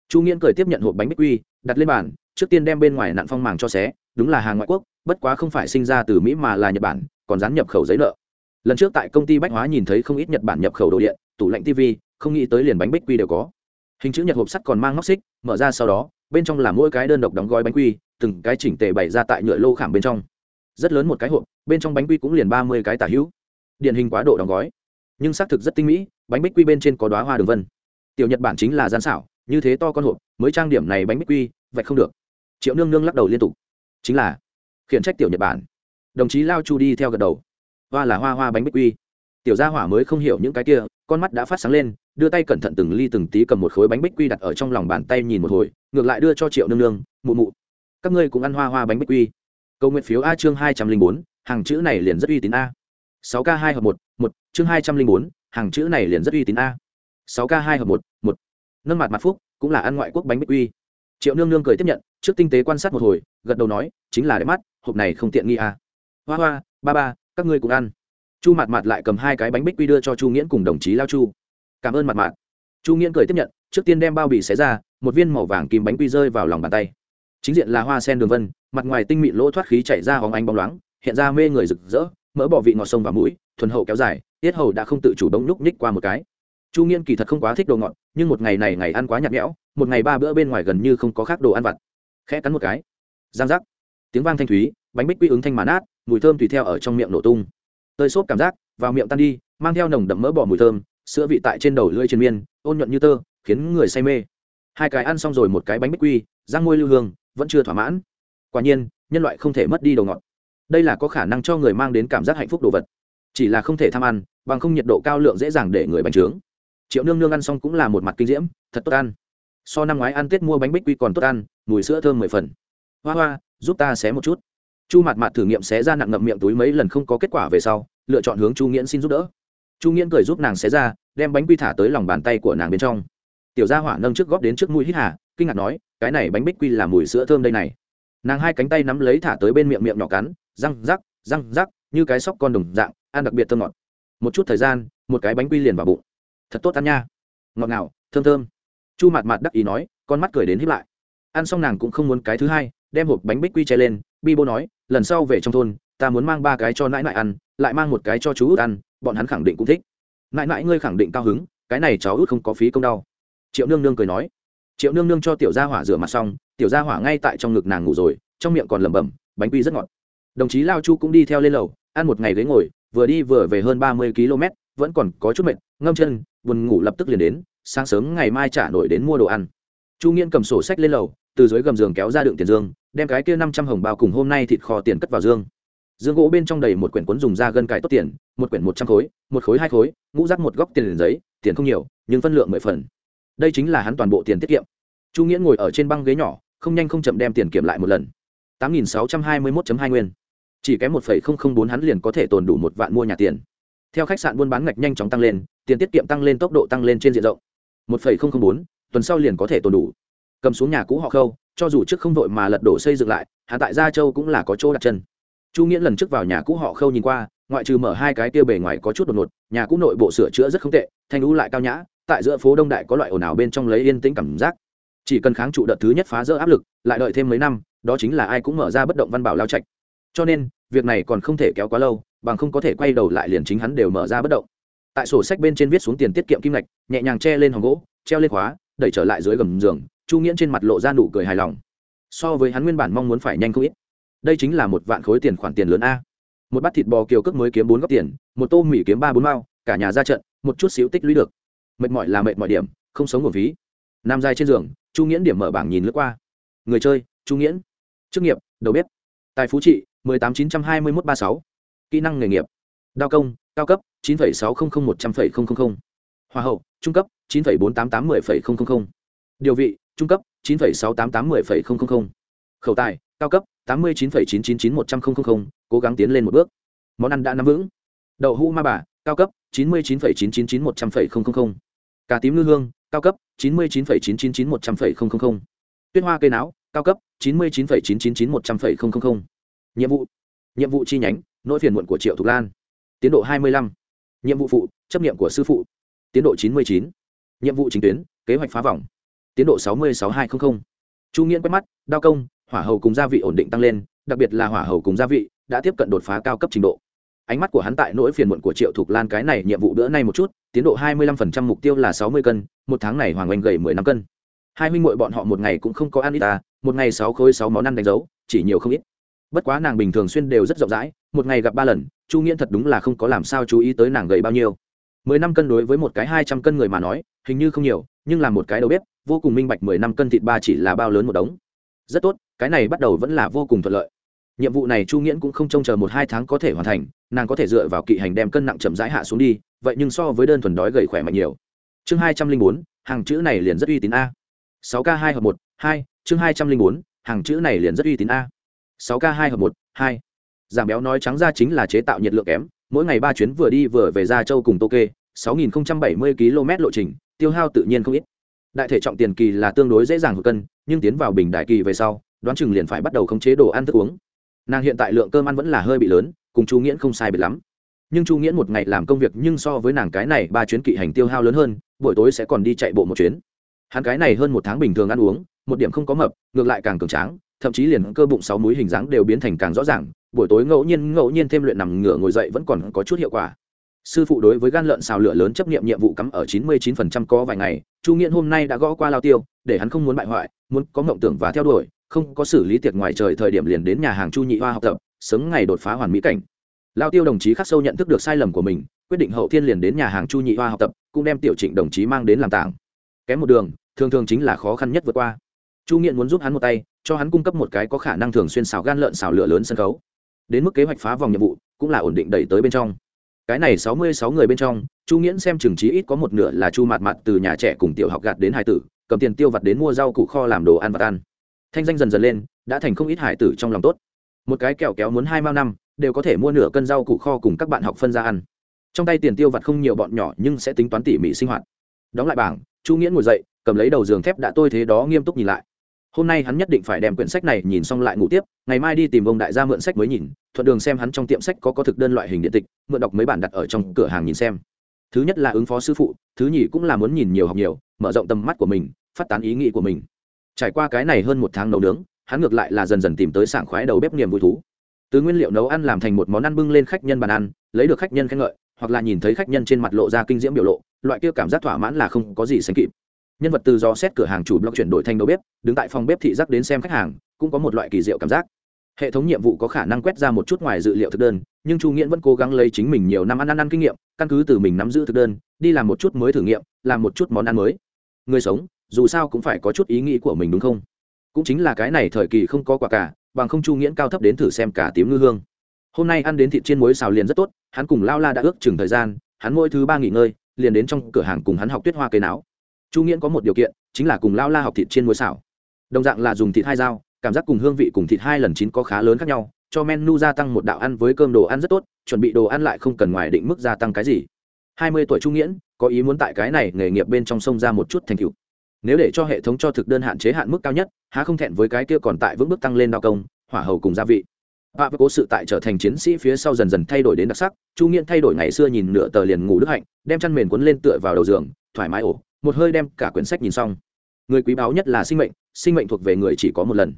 Chu nghiễn cười tiếp nhận hộp bánh bích quy, đặt lên bàn, trước tiên đem bên ngoài nặn phong màng cho xé, đúng là hàng ngoại quốc, bất quá không phải sinh ra từ mỹ mà là nhật bản, còn dán nhập khẩu giấy nợ. Lần trước tại công ty bách hóa nhìn thấy không ít nhật bản nhập khẩu đồ điện, tủ lạnh tv không nghĩ tới liền bánh bích quy đều có. Hình chữ nhật hộp sắt còn mang ngóc xích, mở ra sau đó, bên trong là mỗi cái đơn độc đóng gói bánh quy, từng cái chỉnh tề bày ra tại nhựa lô khảm bên trong. Rất lớn một cái hộp, bên trong bánh quy cũng liền ba mươi cái tả hữu. Điển hình quá độ đóng gói. Nhưng xác thực rất tinh mỹ, bánh bích quy bên trên có đoá hoa đường vân tiểu nhật bản chính là gian xảo, như thế to con hộp, mới trang điểm này bánh bích quy, vậy không được. Triệu nương nương lắc đầu liên tục. Chính là, khiển trách tiểu nhật bản. Đồng chí lao chu đi theo gật đầu. Hoa là hoa hoa bánh bích quy. Tiểu gia hỏa mới không hiểu những cái kia, con mắt đã phát sáng lên, đưa tay cẩn thận từng ly từng tí cầm một khối bánh bích quy đặt ở trong lòng bàn tay nhìn một hồi, ngược lại đưa cho triệu nương nương, mụ mụ, các ngươi cũng ăn hoa hoa bánh bích quy. Câu nguyện phiếu a chương hai trăm linh bốn, hàng chữ này liền rất uy tín a. Sáu k hai hợp một một, chương hai trăm linh bốn, hàng chữ này liền rất uy tín a sáu k hai hợp một một. Nâng mặt mặt phúc, cũng là ăn ngoại quốc bánh bích quy. Triệu nương nương cười tiếp nhận, trước tinh tế quan sát một hồi, gật đầu nói, chính là đẹp mắt, hộp này không tiện nghi à? hoa hoa, ba ba, các ngươi cũng ăn. Chu mặt mặt lại cầm hai cái bánh bích quy đưa cho chu nghiễn cùng đồng chí lao chu. Cảm ơn mặt mặt chu nghiễn cười tiếp nhận, trước tiên đem bao bì xé ra, một viên màu vàng kim bánh quy rơi vào lòng bàn tay. Chính diện là hoa sen đường vân, mặt ngoài tinh mịn lỗ thoát khí chảy ra hóng ánh bóng loáng, hiện ra mê người rực rỡ, mỡ bỏ vị ngọt sông và mũi, thuần hậu kéo dài, tiết hầu đã không tự chủ bỗng nhúc nhích qua một cái chu nghiên kỳ thật không quá thích đồ ngọt, nhưng một ngày này ngày ăn quá nhạt nhẽo, một ngày ba bữa bên ngoài gần như không có khác đồ ăn vặt. Khẽ cắn một cái. Giang giác. Tiếng vang thanh thúy, bánh bích quy ứng thanh mán át mùi thơm tùy theo ở trong miệng nổ tung. Tơi xốp cảm giác, vào miệng tan đi, mang theo nồng đậm mỡ bỏ mùi thơm, sữa vị tại trên đầu lưỡi trên miên, ôn nhuận như tơ, khiến người say mê. Hai cái ăn xong rồi một cái bánh bích quy, răng môi lưu hương, vẫn chưa thỏa mãn. Quả nhiên, nhân loại không thể mất đi đồ ngọt. Đây là có khả năng cho người mang đến cảm giác hạnh phúc đồ vật. Chỉ là không thể tham ăn, bằng không nhiệt độ cao lượng dễ dàng để người bành trướng triệu nương nương ăn xong cũng là một mặt kinh diễm, thật tốt ăn. So năm ngoái ăn tết mua bánh bích quy còn tốt ăn, mùi sữa thơm mười phần. Hoa hoa, giúp ta xé một chút. Chu mặt mặt thử nghiệm xé ra nặng ngậm miệng túi mấy lần không có kết quả về sau, lựa chọn hướng chu nghiễn xin giúp đỡ. Chu nghiễn cười giúp nàng xé ra, đem bánh quy thả tới lòng bàn tay của nàng bên trong. Tiểu gia hỏa nâng trước góp đến trước mũi hít hà, kinh ngạc nói, cái này bánh bích quy là mùi sữa thơm đây này. Nàng hai cánh tay nắm lấy thả tới bên miệng miệng nhỏ cắn, răng rắc răng rắc, như cái sóc con đồng dạng, ăn đặc biệt thơm ngọt. Một chút thời gian, một cái bánh quy liền vào bụng thật tốt ăn nha. Ngọt ngào, thơm thơm. Chu mạt mạt đắc ý nói, con mắt cười đến hiếp lại. Ăn xong nàng cũng không muốn cái thứ hai, đem hộp bánh bích quy che lên, bi bô nói, lần sau về trong thôn, ta muốn mang ba cái cho nãi nãi ăn, lại mang một cái cho chú út ăn, bọn hắn khẳng định cũng thích. Nãi nãi ngươi khẳng định cao hứng, cái này cháu út không có phí công đau. Triệu nương nương cười nói. Triệu nương nương cho tiểu gia hỏa rửa mặt xong, tiểu gia hỏa ngay tại trong ngực nàng ngủ rồi, trong miệng còn lẩm bẩm, bánh quy rất ngọt. Đồng chí lao chu cũng đi theo lên lầu, ăn một ngày ghế ngồi, vừa đi vừa về hơn ba mươi km vẫn còn có chút mệt, ngâm chân buồn ngủ lập tức liền đến, sáng sớm ngày mai trả nổi đến mua đồ ăn. Chu nghiễn cầm sổ sách lên lầu, từ dưới gầm giường kéo ra đựng tiền dương, đem cái kia năm trăm hồng bao cùng hôm nay thịt kho tiền cất vào dương. Dương gỗ bên trong đầy một quyển cuốn dùng da gân cải tốt tiền, một quyển một trăm khối, một khối hai khối, ngũ rắc một góc tiền liền giấy, tiền không nhiều, nhưng phân lượng mười phần. Đây chính là hắn toàn bộ tiền tiết kiệm. Chu nghĩa ngồi ở trên băng ghế nhỏ, không nhanh không chậm đem tiền kiểm lại một lần. Tám nghìn sáu trăm hai mươi một hai nguyên. Chỉ kém một phẩy không không bốn hắn liền có thể tồn đủ một vạn mua nhà tiền theo khách sạn buôn bán ngạch nhanh chóng tăng lên, tiền tiết kiệm tăng lên, tốc độ tăng lên trên diện rộng. Một phẩy không không bốn, tuần sau liền có thể tồn đủ. Cầm xuống nhà cũ họ khâu, cho dù trước không vội mà lật đổ xây dựng lại, hạ tại gia châu cũng là có chỗ đặt chân. Chu nghĩa lần trước vào nhà cũ họ khâu nhìn qua, ngoại trừ mở hai cái kia bề ngoài có chút đột ngột, nhà cũ nội bộ sửa chữa rất không tệ, thanh lũ lại cao nhã, tại giữa phố đông đại có loại ồn ào bên trong lấy yên tĩnh cảm giác. Chỉ cần kháng trụ đợt thứ nhất phá rỡ áp lực, lại đợi thêm mấy năm, đó chính là ai cũng mở ra bất động văn bảo lao trạch. Cho nên, việc này còn không thể kéo quá lâu bằng không có thể quay đầu lại liền chính hắn đều mở ra bất động. Tại sổ sách bên trên viết xuống tiền tiết kiệm kim ngạch, nhẹ nhàng che lên hòn gỗ, treo lên khóa, đẩy trở lại dưới gầm giường, chu nghiễn trên mặt lộ ra nụ cười hài lòng. So với hắn nguyên bản mong muốn phải nhanh không ít. Đây chính là một vạn khối tiền khoản tiền lớn a. Một bát thịt bò kiều cước mới kiếm bốn góc tiền, một tô mì kiếm ba bốn mao, cả nhà ra trận, một chút xíu tích lũy được. Mệt mỏi là mệt mọi điểm, không sống một ví nam dài trên giường, chu nghiễn điểm mở bảng nhìn lướt qua. Người chơi, chu nghiễn. Chức nghiệp, đầu bếp. Tài phú trị, mười tám chín trăm hai mươi một ba sáu kỹ năng nghề nghiệp. Đao công, cao cấp, chín phẩy sáu không không một trăm phẩy không không không. Hoa hậu, trung cấp, chín phẩy bốn tám tám mươi phẩy không không không. Điều vị, trung cấp, chín phẩy sáu tám tám mươi phẩy không không không. Khẩu tài, cao cấp, tám mươi chín phẩy chín chín chín một trăm linh cố gắng tiến lên một bước. Món ăn đã nắm vững. Đậu hũ ma bà, cao cấp, chín mươi chín phẩy chín chín chín một trăm phẩy không không không. Cà tím ngư hương, cao cấp, chín mươi chín phẩy chín chín chín một trăm phẩy không không không. Tuyết hoa cây não, cao cấp, chín mươi chín phẩy chín chín chín một trăm phẩy không không không. Nhiệm vụ nhiệm vụ chi nhánh nỗi phiền muộn của triệu thục lan. Tiến độ hai mươi lăm. Nhiệm vụ phụ, chấp nghiệm của sư phụ. Tiến độ chín mươi chín. Nhiệm vụ chính tuyến, kế hoạch phá vòng. Tiến độ sáu mươi sáu hai trăm linh chu nghiễn quét mắt, đao công, hỏa hầu cùng gia vị ổn định tăng lên, đặc biệt là hỏa hầu cùng gia vị đã tiếp cận đột phá cao cấp trình độ. Ánh mắt của hắn tại nỗi phiền muộn của triệu thục lan cái này nhiệm vụ bữa nay một chút, tiến độ hai mươi lăm phần trăm mục tiêu là sáu mươi cân, một tháng này hoàng oanh gầy mười năm cân. Hai huynh muội bọn họ một ngày cũng không có ăn ít ta, một ngày sáu khối sáu món ăn đánh dấu, chỉ nhiều không ít bất quá nàng bình thường xuyên đều rất rộng rãi, một ngày gặp ba lần, chu nghiễn thật đúng là không có làm sao chú ý tới nàng gầy bao nhiêu. Mười năm cân đối với một cái hai trăm cân người mà nói, hình như không nhiều, nhưng là một cái đầu bếp, vô cùng minh bạch mười năm cân thịt ba chỉ là bao lớn một đống. Rất tốt, cái này bắt đầu vẫn là vô cùng thuận lợi. Nhiệm vụ này chu nghiễn cũng không trông chờ một hai tháng có thể hoàn thành, nàng có thể dựa vào kỵ hành đem cân nặng chậm rãi hạ xuống đi, vậy nhưng so với đơn thuần đói gầy khỏe mạnh nhiều. Chương hai trăm linh bốn, hàng chữ này liền rất uy tín a. Sáu k hai hợp một, hai, chương hai trăm linh bốn, hàng chữ này liền rất uy tín a. 6k2 hợp một hai. Giảm béo nói trắng ra chính là chế tạo nhiệt lượng kém. Mỗi ngày ba chuyến vừa đi vừa về ra châu cùng Tokyo, 6070 km lộ trình tiêu hao tự nhiên không ít. Đại thể trọng tiền kỳ là tương đối dễ dàng hồi cân nhưng tiến vào bình đại kỳ về sau đoán chừng liền phải bắt đầu khống chế đồ ăn thức uống. Nàng hiện tại lượng cơm ăn vẫn là hơi bị lớn cùng chu nghiễn không sai biệt lắm. Nhưng chu nghiễn một ngày làm công việc nhưng so với nàng cái này ba chuyến kỵ hành tiêu hao lớn hơn buổi tối sẽ còn đi chạy bộ một chuyến. Hắn cái này hơn một tháng bình thường ăn uống một điểm không có mập ngược lại càng cường tráng thậm chí liền cơ bụng sáu múi hình dáng đều biến thành càng rõ ràng, buổi tối ngẫu nhiên ngẫu nhiên thêm luyện nằm ngửa ngồi dậy vẫn còn có chút hiệu quả. Sư phụ đối với gan lợn xào lửa lớn chấp nghiệm nhiệm vụ cắm ở chín mươi chín phần trăm có vài ngày, chu nghiễn hôm nay đã gõ qua lao tiêu, để hắn không muốn bại hoại, muốn có mộng tưởng và theo đuổi, không có xử lý tiệc ngoài trời thời điểm liền đến nhà hàng chu nhị hoa học tập, sớm ngày đột phá hoàn mỹ cảnh. Lao tiêu đồng chí khắc sâu nhận thức được sai lầm của mình, quyết định hậu thiên liền đến nhà hàng chu nhị hoa học tập, cũng đem tiểu trịnh đồng chí mang đến làm tảng. Kém một đường, thường thường chính là khó khăn nhất vượt qua chu nghiện muốn giúp hắn một tay, cho hắn cung cấp một cái có khả năng thường xuyên xào gan lợn xào lửa lớn sân khấu. Đến mức kế hoạch phá vòng nhiệm vụ, cũng là ổn định đẩy tới bên trong. Cái này sáu mươi sáu người bên trong, chu nghiễn xem chừng trí ít có một nửa là chu mạt mạt từ nhà trẻ cùng tiểu học gạt đến hải tử, cầm tiền tiêu vặt đến mua rau củ kho làm đồ ăn vặt ăn. Thanh danh dần dần lên, đã thành không ít hải tử trong lòng tốt. Một cái kẹo kéo muốn hai mao năm, đều có thể mua nửa cân rau củ kho cùng các bạn học phân ra ăn. Trong tay tiền tiêu vặt không nhiều bọn nhỏ nhưng sẽ tính toán tỉ mỉ sinh hoạt. Đóng lại bảng, chu nghiễn ngồi dậy, cầm lấy đầu giường thép đã tôi thế đó nghiêm túc nhìn lại hôm nay hắn nhất định phải đem quyển sách này nhìn xong lại ngủ tiếp, ngày mai đi tìm ông đại gia mượn sách mới nhìn, thuận đường xem hắn trong tiệm sách có có thực đơn loại hình điện tịch, mượn đọc mấy bản đặt ở trong cửa hàng nhìn xem. Thứ nhất là ứng phó sư phụ, thứ nhì cũng là muốn nhìn nhiều học nhiều, mở rộng tầm mắt của mình, phát tán ý nghĩ của mình. Trải qua cái này hơn một tháng nấu nướng, hắn ngược lại là dần dần tìm tới sảng khoái đầu bếp niềm vui thú. Từ nguyên liệu nấu ăn làm thành một món ăn bưng lên khách nhân bàn ăn, lấy được khách nhân khen ngợi, hoặc là nhìn thấy khách nhân trên mặt lộ ra kinh diễm biểu lộ, loại kia cảm giác thỏa mãn là không có gì sánh kịp nhân vật từ do xét cửa hàng chủ blog chuyển đổi thành đầu bếp, đứng tại phòng bếp thị giác đến xem khách hàng, cũng có một loại kỳ diệu cảm giác. Hệ thống nhiệm vụ có khả năng quét ra một chút ngoài dự liệu thực đơn, nhưng chu nghiễn vẫn cố gắng lấy chính mình nhiều năm ăn ăn ăn kinh nghiệm, căn cứ từ mình nắm giữ thực đơn, đi làm một chút mới thử nghiệm, làm một chút món ăn mới. Người sống, dù sao cũng phải có chút ý nghĩ của mình đúng không? Cũng chính là cái này thời kỳ không có quả cả, bằng không chu nghiễn cao thấp đến thử xem cả tím ngư hương. Hôm nay ăn đến thịt chiên muối xào liền rất tốt, hắn cùng lao la đã ước chừng thời gian, hắn mỗi thứ ba nghỉ ngơi, liền đến trong cửa hàng cùng hắn học tuyết hoa cây não chu nghiễn có một điều kiện, chính là cùng lao la học thịt trên muối xảo đồng dạng là dùng thịt hai dao, cảm giác cùng hương vị cùng thịt hai lần chín có khá lớn khác nhau, cho menu gia tăng một đạo ăn với cơm đồ ăn rất tốt, chuẩn bị đồ ăn lại không cần ngoài định mức gia tăng cái gì. Hai mươi tuổi trung nghiễn, có ý muốn tại cái này nghề nghiệp bên trong sông ra một chút thành tựu. Nếu để cho hệ thống cho thực đơn hạn chế hạn mức cao nhất, há không thẹn với cái kia còn tại vững bước tăng lên đao công, hỏa hầu cùng gia vị. Và với cố sự tại trở thành chiến sĩ phía sau dần dần thay đổi đến đặc sắc, chu nghiễn thay đổi ngày xưa nhìn nửa tờ liền ngủ đức hạnh, đem chăn mền quấn lên tựa vào đầu giường, thoải mái ổ một hơi đem cả quyển sách nhìn xong. Người quý báu nhất là sinh mệnh sinh mệnh thuộc về người chỉ có một lần.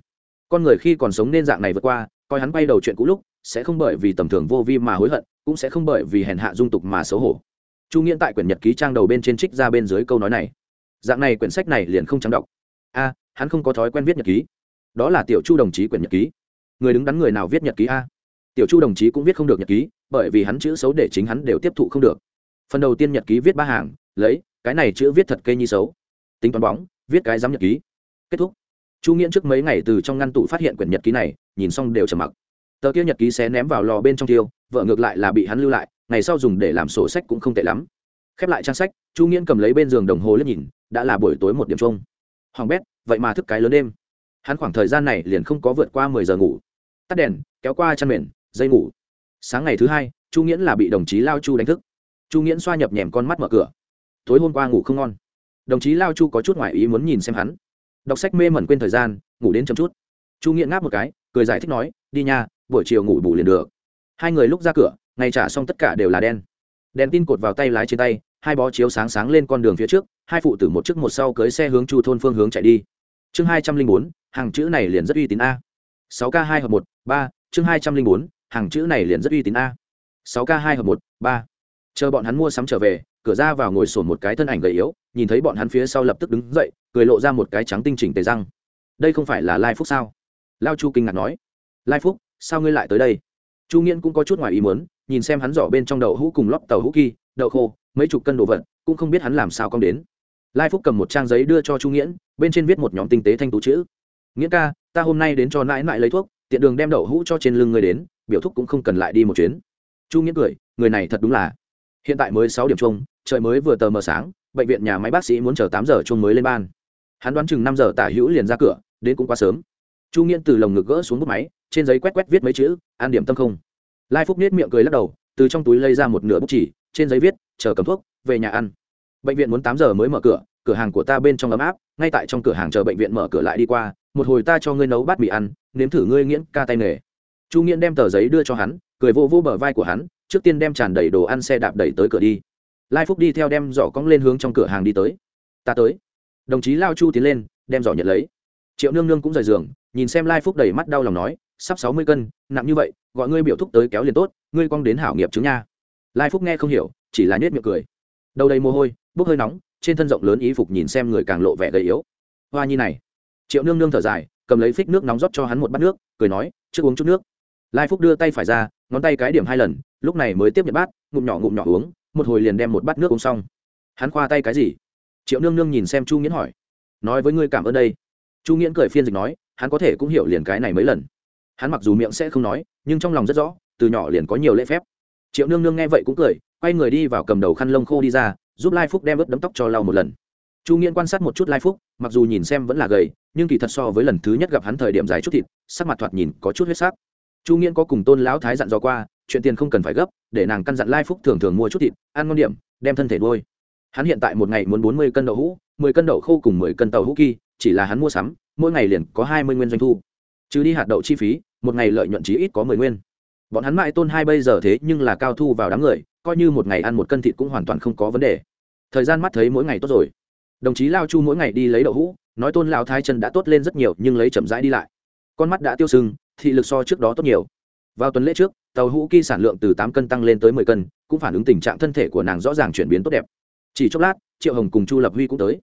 Con người khi còn sống nên dạng này vượt qua, coi hắn bay đầu chuyện cũ lúc, sẽ không bởi vì tầm thường vô vi mà hối hận, cũng sẽ không bởi vì hèn hạ dung tục mà xấu hổ. Chu nghiễn tại quyển nhật ký trang đầu bên trên trích ra bên dưới câu nói này. Dạng này quyển sách này liền không trắng đọc a, hắn không có thói quen viết nhật ký. Đó là tiểu chu đồng chí quyển nhật ký. Người đứng đắn người nào viết nhật ký a? Tiểu chu đồng chí cũng viết không được nhật ký, bởi vì hắn chữ xấu để chính hắn đều tiếp thụ không được. Phần đầu tiên nhật ký viết ba hàng, lấy cái này chữ viết thật cây nhi xấu. Tính toán bóng, viết cái giám nhật ký. Kết thúc. Chu nghiễn trước mấy ngày từ trong ngăn tủ phát hiện quyển nhật ký này, nhìn xong đều trầm mặc. Tờ kia nhật ký xé ném vào lò bên trong tiêu, vợ ngược lại là bị hắn lưu lại, ngày sau dùng để làm sổ sách cũng không tệ lắm. Khép lại trang sách, chu nghiễn cầm lấy bên giường đồng hồ liếc nhìn, đã là buổi tối một điểm chung. Hoàng bét, vậy mà thức cái lớn đêm. Hắn khoảng thời gian này liền không có vượt qua mười giờ ngủ. Tắt đèn, kéo qua chăn mền, dây ngủ. Sáng ngày thứ hai, chu nghiễn là bị đồng chí lao chu đánh thức. Chu nghiễn xoa nhập nhèm con mắt mở cửa tối hôm qua ngủ không ngon. Đồng chí lao chu có chút ngoại ý muốn nhìn xem hắn. Đọc sách mê mẩn quên thời gian, ngủ đến chậm chút. Chu nghiện ngáp một cái, cười giải thích nói, đi nha, buổi chiều ngủ bù liền được. Hai người lúc ra cửa, ngày trả xong tất cả đều là đen. Đèn tin cột vào tay lái trên tay, hai bó chiếu sáng sáng lên con đường phía trước, hai phụ tử một trước một sau cưới xe hướng chu thôn phương hướng chạy đi. Chương hai trăm linh bốn, hàng chữ này liền rất uy tín a. Sáu k hai hợp một, ba, chương hai trăm linh bốn, hàng chữ này liền rất uy tín a. Sáu k hai hợp một, ba. Chờ bọn hắn mua sắm trở về cửa ra vào ngồi sổn một cái thân ảnh gầy yếu, nhìn thấy bọn hắn phía sau lập tức đứng dậy, cười lộ ra một cái trắng tinh chỉnh tề răng. Đây không phải là lai phúc sao? Lao chu kinh ngạc nói. Lai phúc, sao ngươi lại tới đây? Chu nghiễn cũng có chút ngoài ý muốn, nhìn xem hắn giỏ bên trong đậu hũ cùng lót tàu hũ kỳ đậu khô, mấy chục cân đồ vật, cũng không biết hắn làm sao con đến. Lai phúc cầm một trang giấy đưa cho chu nghiễn, bên trên viết một nhóm tinh tế thanh tú chữ. Nghĩa ca, ta hôm nay đến cho nãi nãi lấy thuốc, tiện đường đem đậu hũ cho trên lưng ngươi đến, biểu thúc cũng không cần lại đi một chuyến. Chu nghiễn cười, người này thật đúng là hiện tại mới sáu điểm chung, trời mới vừa tờ mờ sáng, bệnh viện nhà máy bác sĩ muốn chờ tám giờ chung mới lên ban. Hắn đoán chừng năm giờ tả hữu liền ra cửa, đến cũng quá sớm. Chu nghiễn từ lồng ngực gỡ xuống bút máy, trên giấy quét quét viết mấy chữ, an điểm tâm không. Lai phúc nết miệng cười lắc đầu, từ trong túi lây ra một nửa bút chỉ, trên giấy viết, chờ cầm thuốc, về nhà ăn. Bệnh viện muốn tám giờ mới mở cửa cửa hàng của ta bên trong ấm áp, ngay tại trong cửa hàng chờ bệnh viện mở cửa lại đi qua, một hồi ta cho ngươi nấu bát mì ăn, nếm thử ngươi nghiễn ca tay nghề. Chu nghiễn đem tờ giấy đưa cho hắn, cười vô vô bờ vai của hắn trước tiên đem tràn đầy đồ ăn xe đạp đẩy tới cửa đi. Lai phúc đi theo đem giỏ cong lên hướng trong cửa hàng đi tới. Ta tới. Đồng chí lao chu tiến lên, đem giỏ nhận lấy. Triệu nương nương cũng rời giường, nhìn xem lai phúc đầy mắt đau lòng nói, sắp sáu mươi cân, nặng như vậy, gọi ngươi biểu thúc tới kéo liền tốt, ngươi cong đến hảo nghiệp chứng nha. Lai phúc nghe không hiểu, chỉ là nhét miệng cười. Đầu đầy mồ hôi, bốc hơi nóng, trên thân rộng lớn ý phục nhìn xem người càng lộ vẻ gầy yếu. Hoa nhi này. Triệu nương nương thở dài, cầm lấy phích nước nóng rót cho hắn một bát nước, cười nói, trước uống chút nước. Lai phúc đưa tay phải ra ngón tay cái điểm hai lần, lúc này mới tiếp nhận bát, ngụm nhỏ ngụm nhỏ uống, một hồi liền đem một bát nước uống xong. Hắn khoa tay cái gì? Triệu nương nương nhìn xem chu nghiễn hỏi. Nói với ngươi cảm ơn đây. Chu nghiễn cười phiên dịch nói, hắn có thể cũng hiểu liền cái này mấy lần. Hắn mặc dù miệng sẽ không nói, nhưng trong lòng rất rõ, từ nhỏ liền có nhiều lễ phép. Triệu nương nương nghe vậy cũng cười, quay người đi vào cầm đầu khăn lông khô đi ra, giúp lai phúc đem ướt đấm tóc cho lau một lần. Chu nghiễn quan sát một chút lai phúc, mặc dù nhìn xem vẫn là gầy, nhưng kỳ thật so với lần thứ nhất gặp hắn thời điểm dài chút thịt, sắc mặt thoạt nhìn có chút huyết sắc chu nghiễn có cùng tôn lão thái dặn dò qua, chuyện tiền không cần phải gấp, để nàng căn dặn lai phúc thường thường mua chút thịt, ăn ngon điểm, đem thân thể nuôi. Hắn hiện tại một ngày muốn bốn mươi cân đậu hũ, mười cân đậu khô cùng mười cân tàu hũ kỳ chỉ là hắn mua sắm, mỗi ngày liền có hai mươi nguyên doanh thu. Chứ đi hạt đậu chi phí, một ngày lợi nhuận chí ít có mười nguyên. Bọn hắn mãi tôn hai bây giờ thế nhưng là cao thu vào đám người, coi như một ngày ăn một cân thịt cũng hoàn toàn không có vấn đề. Thời gian mắt thấy mỗi ngày tốt rồi. Đồng chí lao chu mỗi ngày đi lấy đậu hũ, nói tôn lao thái chân đã tốt lên rất nhiều, nhưng lấy chậm rãi đi lại. Con mắt đã tiêu sưng thị lực so trước đó tốt nhiều. Vào tuần lễ trước, tàu hũ kỳ sản lượng từ tám cân tăng lên tới mười cân, cũng phản ứng tình trạng thân thể của nàng rõ ràng chuyển biến tốt đẹp. Chỉ chốc lát, triệu hồng cùng chu lập huy cũng tới.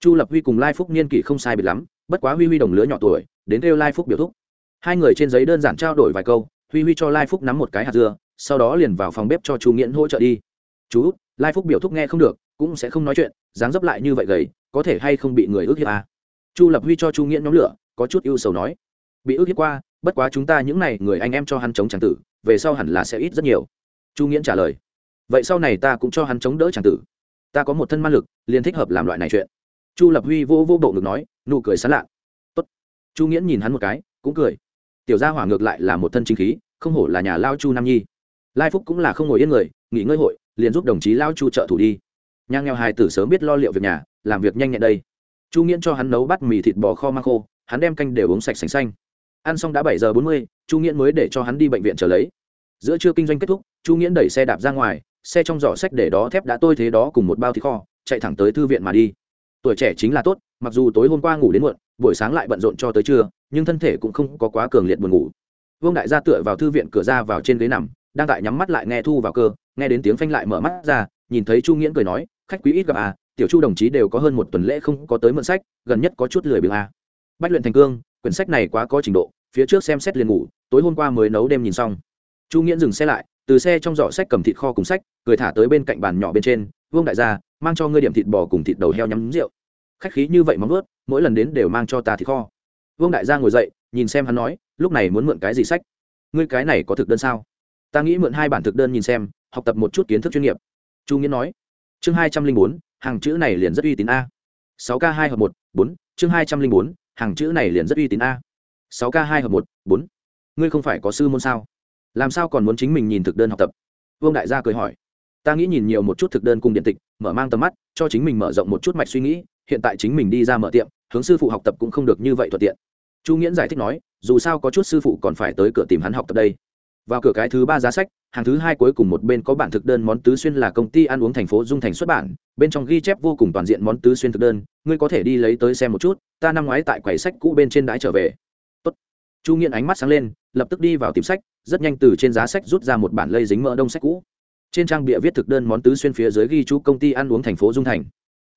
Chu lập huy cùng lai phúc niên kỷ không sai biệt lắm, bất quá huy huy đồng lứa nhỏ tuổi, đến kêu lai phúc biểu thúc. Hai người trên giấy đơn giản trao đổi vài câu, huy huy cho lai phúc nắm một cái hạt dưa, sau đó liền vào phòng bếp cho chu nghiễn hỗ trợ đi. Chú, lai phúc biểu thúc nghe không được, cũng sẽ không nói chuyện, dáng dấp lại như vậy gầy, có thể hay không bị người ước hiếp à. chu lập huy cho chu nghiễn nhóm lửa, có chút ưu sầu nói. Bị ước hiếp qua bất quá chúng ta những n à y người anh em cho hắn chống tràng tử, về sau hẳn là sẽ ít rất nhiều. Chu nghiễn trả lời, vậy sau này ta cũng cho hắn chống đỡ tràng tử. Ta có một thân ma lực, liền thích hợp làm loại này chuyện. Chu lập huy vô vô bộ ngực nói, nụ cười sán lạ. Tốt. chu nghiễn nhìn hắn một cái, cũng cười. Tiểu gia hỏa ngược lại là một thân chính khí, không hổ là nhà lao chu nam nhi. Lai phúc cũng là không ngồi yên người, nghỉ ngơi hội, liền giúp đồng chí lao chu trợ thủ đi. Nhà nghèo hài tử sớm biết lo liệu việc nhà, làm việc nhanh nhẹn đây. Chu nghiễn cho hắn nấu bát mì thịt bò kho mang khô, hắn đem canh đều uống sạch sành xanh ăn xong đã bảy giờ bốn mươi, chu nghiễn mới để cho hắn đi bệnh viện trở lấy. Giữa trưa kinh doanh kết thúc, chu nghiễn đẩy xe đạp ra ngoài, xe trong giỏ sách để đó thép đã tôi thế đó cùng một bao thịt kho, chạy thẳng tới thư viện mà đi. Tuổi trẻ chính là tốt, mặc dù tối hôm qua ngủ đến muộn, buổi sáng lại bận rộn cho tới trưa, nhưng thân thể cũng không có quá cường liệt buồn ngủ. Vương đại gia tựa vào thư viện cửa ra vào trên ghế nằm, đang tại nhắm mắt lại nghe thu vào cơ, nghe đến tiếng phanh lại mở mắt ra, nhìn thấy chu nghiễn cười nói, khách quý ít gặp à tiểu chu đồng chí đều có hơn một tuần lễ không có tới mượn sách, gần nhất có chút lười biếng à. bách luyện thành cương quyển sách này quá có trình độ, phía trước xem xét liền ngủ, tối hôm qua mới nấu đêm nhìn xong. Chu nghiễn dừng xe lại, từ xe trong giỏ sách cầm thịt kho cùng sách, cười thả tới bên cạnh bàn nhỏ bên trên, vương đại gia, mang cho ngươi điểm thịt bò cùng thịt đầu heo nhắm rượu. Khách khí như vậy móng ướt mỗi lần đến đều mang cho ta thịt kho. Vương đại gia ngồi dậy, nhìn xem hắn nói, lúc này muốn mượn cái gì sách? Ngươi cái này có thực đơn sao? Ta nghĩ mượn hai bản thực đơn nhìn xem, học tập một chút kiến thức chuyên nghiệp. Chu nghĩa nói. Chương hai trăm linh bốn, hàng chữ này liền rất uy tín a. sáu k hai hợp một, bốn, chương hai trăm linh bốn hàng chữ này liền rất uy tín a. Sáu k hai hợp một, bốn. Ngươi không phải có sư môn sao? Làm sao còn muốn chính mình nhìn thực đơn học tập? Vương đại gia cười hỏi. Ta nghĩ nhìn nhiều một chút thực đơn cùng điện tịch, mở mang tầm mắt, cho chính mình mở rộng một chút mạch suy nghĩ, hiện tại chính mình đi ra mở tiệm, hướng sư phụ học tập cũng không được như vậy thuận tiện. Chu nghiễn giải thích nói, dù sao có chút sư phụ còn phải tới cửa tìm hắn học tập đây. Vào cửa cái thứ ba giá sách hàng thứ hai cuối cùng một bên có bản thực đơn món tứ xuyên là công ty ăn uống thành phố dung thành xuất bản, bên trong ghi chép vô cùng toàn diện món tứ xuyên thực đơn, ngươi có thể đi lấy tới xem một chút, ta năm ngoái tại quầy sách cũ bên trên đái trở về. Tốt. chu nghiện ánh mắt sáng lên, lập tức đi vào tìm sách, rất nhanh từ trên giá sách rút ra một bản lây dính mỡ đông sách cũ. Trên trang bịa viết thực đơn món tứ xuyên phía dưới ghi chú công ty ăn uống thành phố dung thành.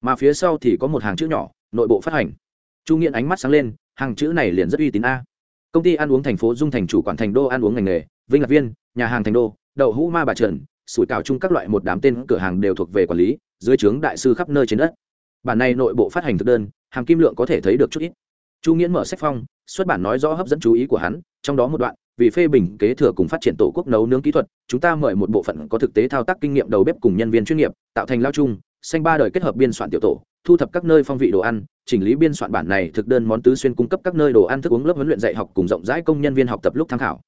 Mà phía sau thì có một hàng chữ nhỏ, nội bộ phát hành. Chu nghiện ánh mắt sáng lên, hàng chữ này liền rất uy tín a. Công ty ăn uống thành phố dung thành chủ quản thành đô ăn uống ngành nghề vinh lạc viên, nhà hàng thành đô, đậu hũ ma bà trần, sủi cào chung các loại một đám tên cửa hàng đều thuộc về quản lý, dưới trướng đại sư khắp nơi trên đất. Bản này nội bộ phát hành thực đơn, hàm kim lượng có thể thấy được chút ít. Chu nghiễn mở sách phong, xuất bản nói rõ hấp dẫn chú ý của hắn, trong đó một đoạn, vì phê bình kế thừa cùng phát triển tổ quốc nấu nướng kỹ thuật, chúng ta mời một bộ phận có thực tế thao tác kinh nghiệm đầu bếp cùng nhân viên chuyên nghiệp, tạo thành lao chung, xanh ba đời kết hợp biên soạn tiểu tổ, thu thập các nơi phong vị đồ ăn, chỉnh lý biên soạn bản này thực đơn món tứ xuyên cung cấp các nơi đồ ăn thức uống lớp huấn luyện dạy học cùng rộng rãi công nhân viên học tập lúc tham khảo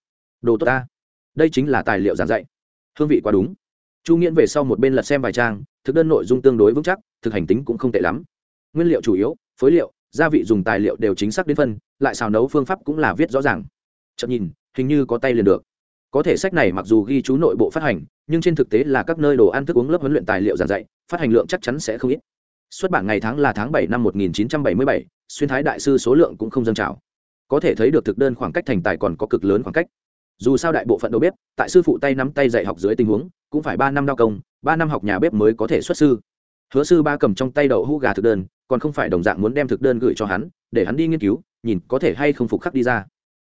đồ tốt ta. Đây chính là tài liệu giảng dạy. Hương vị quá đúng. Chu nghiễn về sau một bên lật xem vài trang thực đơn nội dung tương đối vững chắc thực hành tính cũng không tệ lắm. Nguyên liệu chủ yếu phối liệu gia vị dùng tài liệu đều chính xác đến phân lại xào nấu phương pháp cũng là viết rõ ràng. Chậm nhìn hình như có tay liền được. Có thể sách này mặc dù ghi chú nội bộ phát hành nhưng trên thực tế là các nơi đồ ăn thức uống lớp huấn luyện tài liệu giảng dạy phát hành lượng chắc chắn sẽ không ít. Xuất bản ngày tháng là tháng bảy năm 1977, xuyên thái đại sư số lượng cũng không dâng trào. Có thể thấy được thực đơn khoảng cách thành tài còn có cực lớn khoảng cách dù sao đại bộ phận đầu bếp, tại sư phụ tay nắm tay dạy học dưới tình huống, cũng phải ba năm đao công, ba năm học nhà bếp mới có thể xuất sư. Hứa sư ba cầm trong tay đậu hũ gà thực đơn, còn không phải đồng dạng muốn đem thực đơn gửi cho hắn, để hắn đi nghiên cứu, nhìn có thể hay không phục khắc đi ra.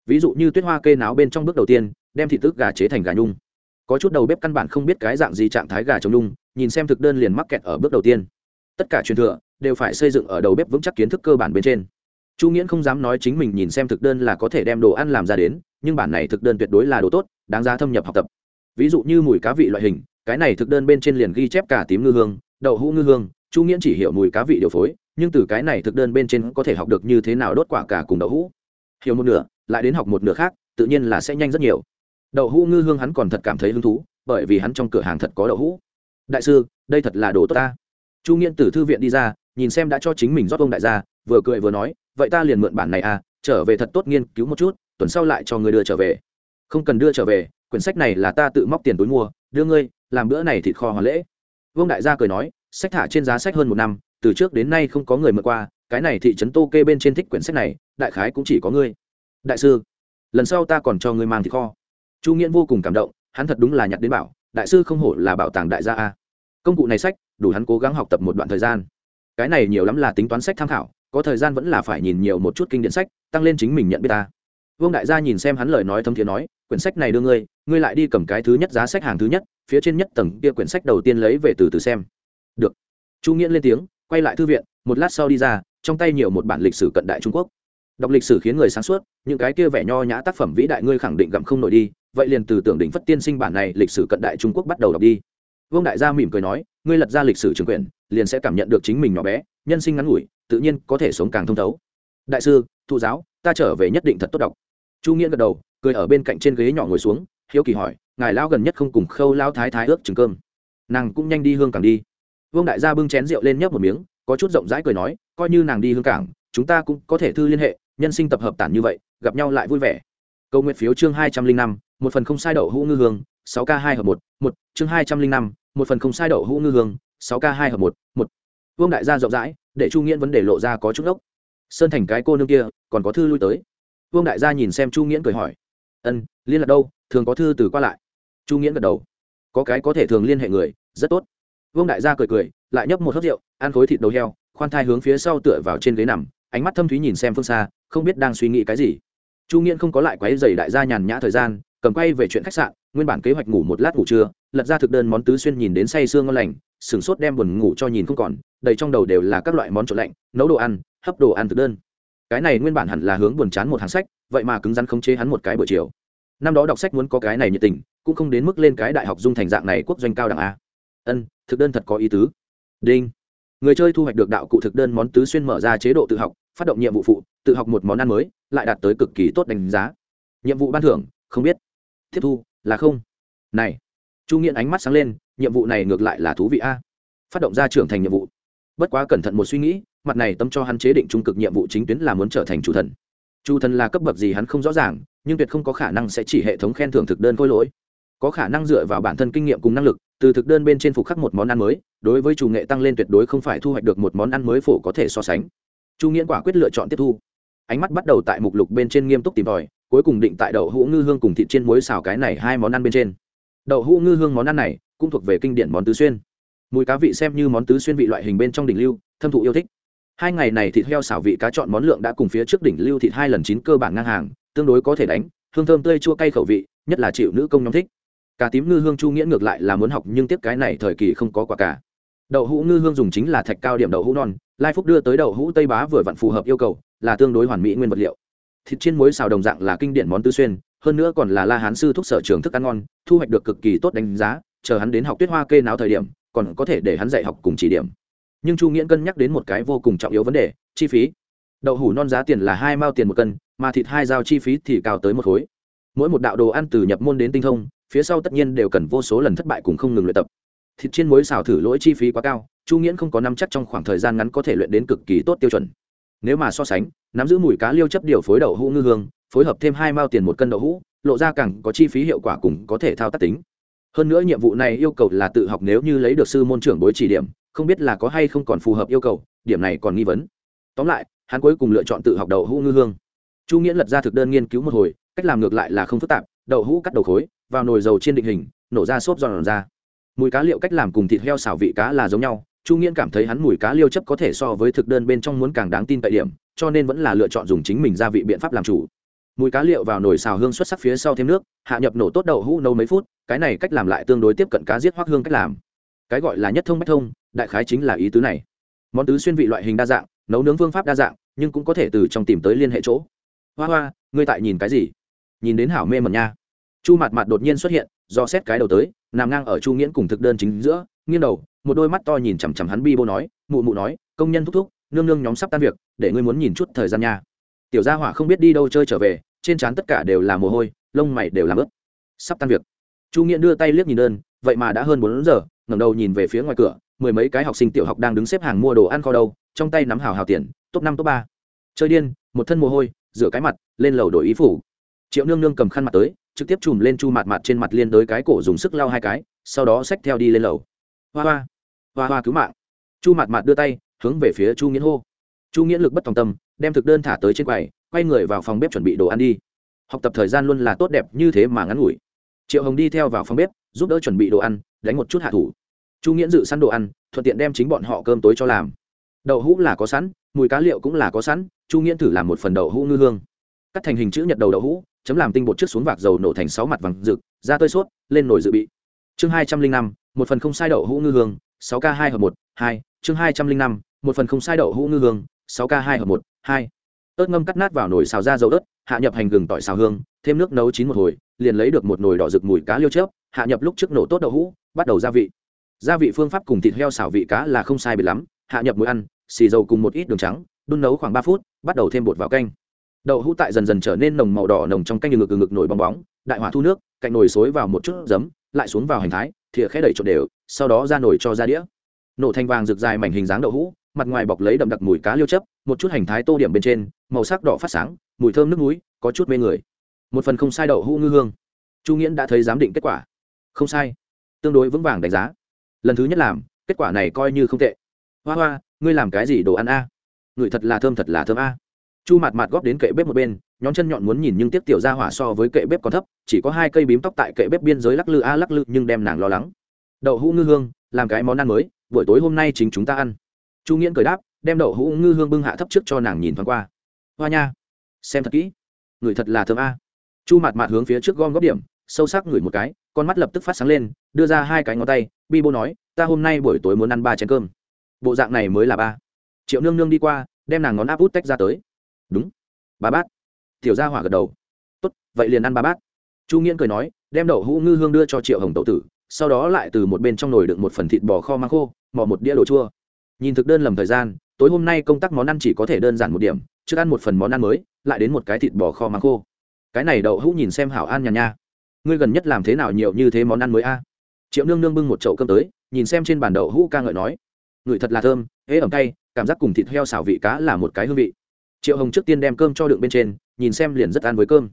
Ví dụ như tuyết hoa kê náo bên trong bước đầu tiên, đem thịt tức gà chế thành gà nhung. Có chút đầu bếp căn bản không biết cái dạng gì trạng thái gà trồng nhung, nhìn xem thực đơn liền mắc kẹt ở bước đầu tiên. Tất cả truyền thừa đều phải xây dựng ở đầu bếp vững chắc kiến thức cơ bản bên trên chu nghiễn không dám nói chính mình nhìn xem thực đơn là có thể đem đồ ăn làm ra đến, nhưng bản này thực đơn tuyệt đối là đồ tốt, đáng giá thâm nhập học tập. Ví dụ như mùi cá vị loại hình, cái này thực đơn bên trên liền ghi chép cả tím ngư hương, đậu hũ ngư hương, chu nghiễn chỉ hiểu mùi cá vị điều phối, nhưng từ cái này thực đơn bên trên có thể học được như thế nào đốt quả cả cùng đậu hũ. Hiểu một nửa, lại đến học một nửa khác, tự nhiên là sẽ nhanh rất nhiều. Đậu hũ ngư hương hắn còn thật cảm thấy hứng thú, bởi vì hắn trong cửa hàng thật có đậu hũ. Đại sư, đây thật là đồ tốt ta. Chu nghiễn từ thư viện đi ra, nhìn xem đã cho chính mình rót ông đại gia, vừa cười vừa nói vậy ta liền mượn bản này à trở về thật tốt nghiên cứu một chút, tuần sau lại cho người đưa trở về. Không cần đưa trở về, quyển sách này là ta tự móc tiền túi mua, đưa ngươi, làm bữa này thịt kho hoàn lễ. Vương đại gia cười nói, sách thả trên giá sách hơn một năm, từ trước đến nay không có người mượn qua, cái này thị trấn tô kê bên trên thích quyển sách này, đại khái cũng chỉ có ngươi. Đại sư, lần sau ta còn cho ngươi mang thịt kho. Chu nghiễn vô cùng cảm động, hắn thật đúng là nhặt đến bảo, đại sư không hổ là bảo tàng đại gia a. Công cụ này sách, đủ hắn cố gắng học tập một đoạn thời gian. Cái này nhiều lắm là tính toán sách tham khảo có thời gian vẫn là phải nhìn nhiều một chút kinh điển sách, tăng lên chính mình nhận biết ta. Vương đại gia nhìn xem hắn lời nói thâm thiế nói, quyển sách này đưa ngươi ngươi lại đi cầm cái thứ nhất giá sách hàng thứ nhất, phía trên nhất tầng kia quyển sách đầu tiên lấy về từ từ xem. Được. Chu nghĩa lên tiếng, quay lại thư viện, một lát sau đi ra, trong tay nhiều một bản lịch sử cận đại trung quốc. Đọc lịch sử khiến người sáng suốt, những cái kia vẻ nho nhã tác phẩm vĩ đại ngươi khẳng định gặm không nổi đi, vậy liền từ tưởng đỉnh phất tiên sinh bản này lịch sử cận đại trung quốc bắt đầu đọc đi. Vương đại gia mỉm cười nói, ngươi lật ra lịch sử trường quyển liền sẽ cảm nhận được chính mình nhỏ bé, nhân sinh ngắn ngủi, tự nhiên có thể sống càng thông thấu. Đại sư, thụ giáo, ta trở về nhất định thật tốt đọc. Chu nghĩa gật đầu, cười ở bên cạnh trên ghế nhỏ ngồi xuống, hiếu kỳ hỏi, ngài lao gần nhất không cùng khâu lao thái thái ước chừng cơm. Nàng cũng nhanh đi hương cảng đi. Vương đại gia bưng chén rượu lên nhấp một miếng, có chút rộng rãi cười nói, coi như nàng đi hương cảng, chúng ta cũng có thể thư liên hệ, nhân sinh tập hợp tản như vậy, gặp nhau lại vui vẻ. Câu nguyện phiếu chương hai trăm linh năm, một phần không sai đậu hũ ngư hương, sáu k hai hợp một một, chương hai trăm linh năm, một phần không sai đậu hũ ngư hương sáu k hai hợp một một. Vương đại gia rộng rãi, để chu nghiễn vấn đề lộ ra có chút ốc sơn thành cái cô nương kia, còn có thư lui tới. Vương đại gia nhìn xem chu nghiễn cười hỏi. Ân, liên lạc đâu? Thường có thư từ qua lại. Chu nghiễn gật đầu. Có cái có thể thường liên hệ người, rất tốt. Vương đại gia cười cười, lại nhấp một hớt rượu, ăn khối thịt đầu heo, khoan thai hướng phía sau tựa vào trên ghế nằm, ánh mắt thâm thúy nhìn xem phương xa, không biết đang suy nghĩ cái gì. Chu nghiễn không có lại quấy dày đại gia nhàn nhã thời gian, cầm quay về chuyện khách sạn, nguyên bản kế hoạch ngủ một lát ngủ trưa lật ra thực đơn món tứ xuyên nhìn đến say sương ngon lành, sửng sốt đem buồn ngủ cho nhìn không còn, đầy trong đầu đều là các loại món trộn lạnh, nấu đồ ăn, hấp đồ ăn thực đơn. Cái này nguyên bản hẳn là hướng buồn chán một hàng sách, vậy mà cứng rắn khống chế hắn một cái buổi chiều. Năm đó đọc sách muốn có cái này nhiệt tình, cũng không đến mức lên cái đại học dung thành dạng này quốc doanh cao đẳng a. Ân, thực đơn thật có ý tứ. Đinh. Người chơi thu hoạch được đạo cụ thực đơn món tứ xuyên mở ra chế độ tự học, phát động nhiệm vụ phụ, tự học một món ăn mới, lại đạt tới cực kỳ tốt đánh giá. Nhiệm vụ ban thưởng, không biết. Tiếp thu, là không. Này chu nghiện ánh mắt sáng lên, nhiệm vụ này ngược lại là thú vị a. Phát động ra trưởng thành nhiệm vụ. Bất quá cẩn thận một suy nghĩ, mặt này tâm cho hắn chế định trung cực nhiệm vụ chính tuyến là muốn trở thành chủ thần. Chủ thần là cấp bậc gì hắn không rõ ràng, nhưng tuyệt không có khả năng sẽ chỉ hệ thống khen thưởng thực đơn khôi lỗi. Có khả năng dựa vào bản thân kinh nghiệm cùng năng lực, từ thực đơn bên trên phục khắc một món ăn mới, đối với chủ nghệ tăng lên tuyệt đối không phải thu hoạch được một món ăn mới phổ có thể so sánh. Chu nghiễn quả quyết lựa chọn tiếp thu. Ánh mắt bắt đầu tại mục lục bên trên nghiêm túc tìm tòi, cuối cùng định tại đậu hũ ngư hương cùng thịt trên muối xào cái này hai món ăn bên trên đậu hũ ngư hương món ăn này cũng thuộc về kinh điển món tứ xuyên. Mùi cá vị xem như món tứ xuyên vị loại hình bên trong đỉnh lưu, thâm thụ yêu thích. Hai ngày này thịt heo xảo vị cá chọn món lượng đã cùng phía trước đỉnh lưu thịt hai lần chín cơ bản ngang hàng, tương đối có thể đánh, hương thơm tươi chua cay khẩu vị, nhất là chịu nữ công nhóm thích. Cá tím ngư hương chu nghĩa ngược lại là muốn học nhưng tiếp cái này thời kỳ không có quả cả. Đậu hũ ngư hương dùng chính là thạch cao điểm đậu hũ non, lai phúc đưa tới đậu hũ tây bá vừa vặn phù hợp yêu cầu, là tương đối hoàn mỹ nguyên vật liệu. Thịt chiên muối xào đồng dạng là kinh điển món tư xuyên hơn nữa còn là la hán sư thúc sở trường thức ăn ngon, thu hoạch được cực kỳ tốt đánh giá, chờ hắn đến học tuyết hoa kê náo thời điểm, còn có thể để hắn dạy học cùng chỉ điểm. Nhưng chu nghiễn cân nhắc đến một cái vô cùng trọng yếu vấn đề, chi phí. Đậu hủ non giá tiền là hai mao tiền một cân, mà thịt hai dao chi phí thì cao tới một khối. Mỗi một đạo đồ ăn từ nhập môn đến tinh thông, phía sau tất nhiên đều cần vô số lần thất bại cùng không ngừng luyện tập. Thịt chiên muối xào thử lỗi chi phí quá cao, chu nghiễn không có năm chắc trong khoảng thời gian ngắn có thể luyện đến cực kỳ tốt tiêu chuẩn. Nếu mà so sánh, nắm giữ mùi cá liêu chấp điều phối đậu hũ ngư hương phối hợp thêm hai mao tiền một cân đậu hũ, lộ ra càng có chi phí hiệu quả cùng có thể thao tác tính. Hơn nữa nhiệm vụ này yêu cầu là tự học nếu như lấy được sư môn trưởng bối chỉ điểm, không biết là có hay không còn phù hợp yêu cầu, điểm này còn nghi vấn. Tóm lại, hắn cuối cùng lựa chọn tự học đậu hũ ngư hương. Chu nghĩa lật ra thực đơn nghiên cứu một hồi, cách làm ngược lại là không phức tạp, đậu hũ cắt đầu khối, vào nồi dầu trên định hình, nổ ra xốp giòn ra. Mùi cá liệu cách làm cùng thịt heo xào vị cá là giống nhau, chu nghĩa cảm thấy hắn mùi cá liêu chấp có thể so với thực đơn bên trong muốn càng đáng tin tại điểm, cho nên vẫn là lựa chọn dùng chính mình gia vị biện pháp làm chủ mùi cá liệu vào nồi xào hương xuất sắc phía sau thêm nước, hạ nhập nổ tốt đậu hũ nấu mấy phút, cái này cách làm lại tương đối tiếp cận cá giết hoác hương cách làm. Cái gọi là nhất thông bách thông, đại khái chính là ý tứ này. Món tứ xuyên vị loại hình đa dạng, nấu nướng phương pháp đa dạng, nhưng cũng có thể từ trong tìm tới liên hệ chỗ. Hoa hoa, ngươi tại nhìn cái gì? Nhìn đến hảo mê mẩn nha. Chu mặt mặt đột nhiên xuất hiện, do xét cái đầu tới, nằm ngang ở chu nghiễn cùng thực đơn chính giữa, nghiêng đầu, một đôi mắt to nhìn chằm chằm hắn bi bô nói, mụ mụ nói, công nhân thúc thúc, nương nương nhóm sắp tan việc, để ngươi muốn nhìn chút thời gian nha. Tiểu gia hỏa không biết đi đâu chơi trở về trên trán tất cả đều là mồ hôi, lông mày đều làm ướt. Sắp tan việc. Chu nghĩa đưa tay liếc nhìn đơn, vậy mà đã hơn bốn giờ, ngẩng đầu nhìn về phía ngoài cửa, mười mấy cái học sinh tiểu học đang đứng xếp hàng mua đồ ăn kho đâu, trong tay nắm hào hào tiền, top năm, top ba. Chơi điên, một thân mồ hôi, rửa cái mặt, lên lầu đổi ý phủ. Triệu nương nương cầm khăn mặt tới, trực tiếp chùm lên chu mặt mặt trên mặt liên tới cái cổ dùng sức lao hai cái, sau đó xách theo đi lên lầu. Hoa hoa hoa hoa cứu mạng. Chu mặt mặt đưa tay, hướng về phía chu nghiễn hô. Chu nghiễn lực bất tòng tâm, đem thực đơn thả tới trên quầy quay người vào phòng bếp chuẩn bị đồ ăn đi. Học tập thời gian luôn là tốt đẹp như thế mà ngắn ngủi. Triệu hồng đi theo vào phòng bếp, giúp đỡ chuẩn bị đồ ăn, đánh một chút hạ thủ. Chu nghiễn dự sẵn đồ ăn, thuận tiện đem chính bọn họ cơm tối cho làm. Đậu hũ là có sẵn, mùi cá liệu cũng là có sẵn, chu nghiễn thử làm một phần đậu hũ ngư hương. Cắt thành hình chữ nhật đầu đậu hũ, chấm làm tinh bột trước xuống vạc dầu nổ thành sáu mặt vàng rực ra tơi sốt lên nồi dự bị. Chương hai trăm linh năm, một phần không sai đậu hũ ngư hương, sáu k hai hợp một, hai, chương hai trăm linh năm, một phần không sai đậu hũ ngư hương, sáu k hai hợp một, hai ớt ngâm cắt nát vào nồi xào ra dầu ớt, hạ nhập hành gừng tỏi xào hương, thêm nước nấu chín một hồi, liền lấy được một nồi đỏ rực mùi cá liêu chớp, hạ nhập lúc trước nổ tốt đậu hũ, bắt đầu gia vị. Gia vị phương pháp cùng thịt heo xào vị cá là không sai biệt lắm, hạ nhập muối ăn, xì dầu cùng một ít đường trắng, đun nấu khoảng ba phút, bắt đầu thêm bột vào canh. Đậu hũ tại dần dần trở nên nồng màu đỏ nồng trong canh ngực ngực nổi bong bóng, đại hỏa thu nước, cạnh nồi xối vào một chút giấm, lại xuống vào hành thái, thìa khẽ đẩy trộn đều, sau đó ra nồi cho ra đĩa. Nổ thành vàng rực dài mảnh hình dáng đậu hũ mặt ngoài bọc lấy đậm đặc mùi cá liêu chấp một chút hành thái tô điểm bên trên, màu sắc đỏ phát sáng, mùi thơm nước núi, có chút mê người. Một phần không sai đậu hũ ngư hương. Chu nghiễn đã thấy giám định kết quả. Không sai. Tương đối vững vàng đánh giá. Lần thứ nhất làm, kết quả này coi như không tệ. Hoa hoa, ngươi làm cái gì đồ ăn a? Ngửi thật là thơm thật là thơm a. Chu mặt mặt góp đến kệ bếp một bên nhóm chân nhọn muốn nhìn nhưng tiếp tiểu ra hỏa so với kệ bếp còn thấp, chỉ có hai cây bím tóc tại kệ bếp biên giới lắc lư a lắc lư nhưng đem nàng lo lắng. Đậu hũ ngư hương, làm cái món ăn mới, buổi tối hôm nay chính chúng ta ăn chu nghiễn cười đáp, đem đậu hũ ngư hương bưng hạ thấp trước cho nàng nhìn thoáng qua. Hoa nha, xem thật kỹ. Người thật là thơm a. Chu mặt mạt hướng phía trước gom góp điểm, sâu sắc ngửi một cái, con mắt lập tức phát sáng lên, đưa ra hai cái ngón tay, bi bô nói, ta hôm nay buổi tối muốn ăn ba chén cơm. Bộ dạng này mới là ba. Triệu nương nương đi qua, đem nàng ngón áp út tách ra tới. Đúng, ba bát. Tiểu gia hỏa gật đầu. Tốt, vậy liền ăn ba bát. Chu nghiễn cười nói, đem đậu hũ ngư hương đưa cho triệu hồng tậu tử, sau đó lại từ một bên trong nồi đựng một phần thịt bò kho mang khô, mò một đĩa đồ chua nhìn thực đơn lầm thời gian, tối hôm nay công tác món ăn chỉ có thể đơn giản một điểm, trước ăn một phần món ăn mới, lại đến một cái thịt bò kho mang khô. Cái này đậu hũ nhìn xem hảo an nhà nha. Ngươi gần nhất làm thế nào nhiều như thế món ăn mới a? Triệu nương nương bưng một chậu cơm tới, nhìn xem trên bàn đậu hũ ca ngợi nói. Ngửi thật là thơm, ế ẩm cay, cảm giác cùng thịt heo xào vị cá là một cái hương vị. Triệu hồng trước tiên đem cơm cho đựng bên trên, nhìn xem liền rất ăn với cơm.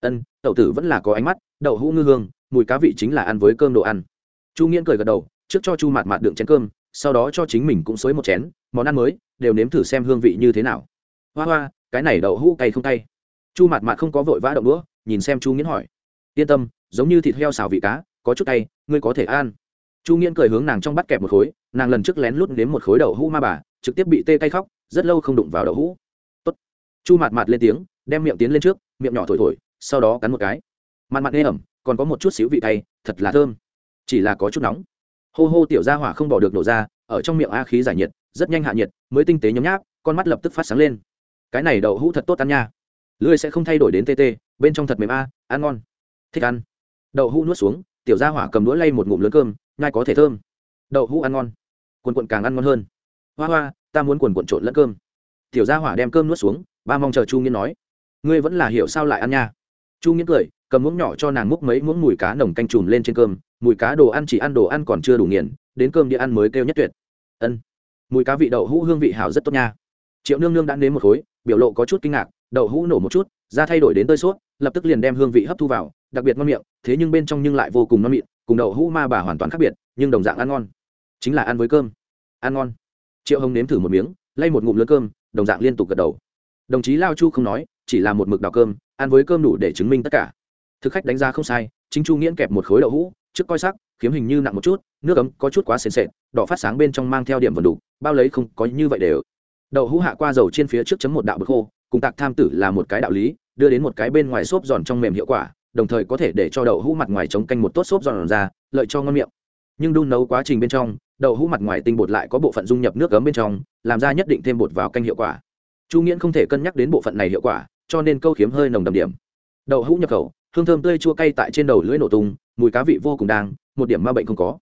Ân đậu tử vẫn là có ánh mắt, đậu hũ ngư hương, mùi cá vị chính là ăn với cơm đồ ăn. Chu nghiễn cười gật đầu, trước cho chu mạt mạt đựng chén cơm sau đó cho chính mình cũng xới một chén, món ăn mới, đều nếm thử xem hương vị như thế nào. Hoa hoa, cái này đậu hũ cay không cay? Chu mặt mặt không có vội vã đậu đũa, nhìn xem chu nghiễn hỏi. Yên tâm, giống như thịt heo xào vị cá, có chút cay, ngươi có thể ăn. Chu nghiễn cười hướng nàng trong bắt kẹp một khối, nàng lần trước lén lút nếm một khối đậu hũ ma bà, trực tiếp bị tê cay khóc, rất lâu không đụng vào đậu hũ. Tốt. chu mặt mặt lên tiếng, đem miệng tiến lên trước, miệng nhỏ thổi thổi, sau đó cắn một cái. Mặt mặt ê ẩm, còn có một chút xíu vị cay, thật là thơm. Chỉ là có chút nóng hô hô tiểu ra hỏa không bỏ được nổ ra, ở trong miệng a khí giải nhiệt, rất nhanh hạ nhiệt, mới tinh tế nhấm nháp, con mắt lập tức phát sáng lên. Cái này đậu hũ thật tốt ăn nha. Lưỡi sẽ không thay đổi đến tê tê, bên trong thật mềm a, ăn ngon. Thích ăn. Đậu hũ nuốt xuống, tiểu gia hỏa cầm đũa lay một ngụm lớn cơm, nhai có thể thơm. Đậu hũ ăn ngon. Quần quần càng ăn ngon hơn. Hoa hoa, ta muốn quần quần trộn lẫn cơm. Tiểu gia hỏa đem cơm nuốt xuống, ba mong chờ chu nghiên nói. Ngươi vẫn là hiểu sao lại ăn nha. Chu nghiên cười cầm muỗng nhỏ cho nàng múc mấy muỗng mùi cá nồng canh trùm lên trên cơm, mùi cá đồ ăn chỉ ăn đồ ăn còn chưa đủ nghiền, đến cơm địa ăn mới kêu nhất tuyệt. Ân, mùi cá vị đậu hũ hương vị hảo rất tốt nha. Triệu nương nương đã đến một khối, biểu lộ có chút kinh ngạc, đậu hũ nổ một chút, da thay đổi đến tơi sốt lập tức liền đem hương vị hấp thu vào, đặc biệt ngon miệng, thế nhưng bên trong nhưng lại vô cùng ngon miệng cùng đậu hũ ma bà hoàn toàn khác biệt, nhưng đồng dạng ăn ngon. Chính là ăn với cơm. Ăn ngon. Triệu hồng nếm thử một miếng, lay một ngụm lớn cơm, đồng dạng liên tục gật đầu. Đồng chí lao chu không nói, chỉ là một mực đào cơm, ăn với cơm đủ để chứng minh tất cả thực khách đánh giá không sai, chính chu nghiễn kẹp một khối đậu hũ, trước coi sắc, khiếm hình như nặng một chút, nước ấm có chút quá sền sệt, đỏ phát sáng bên trong mang theo điểm vần đủ bao lấy không có như vậy đều. Đậu hũ hạ qua dầu trên phía trước chấm một đạo bực khô, cùng tạc tham tử là một cái đạo lý, đưa đến một cái bên ngoài xốp giòn trong mềm hiệu quả, đồng thời có thể để cho đậu hũ mặt ngoài chống canh một tốt xốp giòn ra, lợi cho ngon miệng. Nhưng đun nấu quá trình bên trong, đậu hũ mặt ngoài tinh bột lại có bộ phận dung nhập nước ấm bên trong, làm ra nhất định thêm bột vào canh hiệu quả. Chu nghiễn không thể cân nhắc đến bộ phận này hiệu quả, cho nên câu khiếm hơi nồng đậm điểm. Đậu hũ nhập khẩu hương thơm tươi chua cay tại trên đầu lưỡi nổ tung, mùi cá vị vô cùng đang, một điểm ma bệnh không có.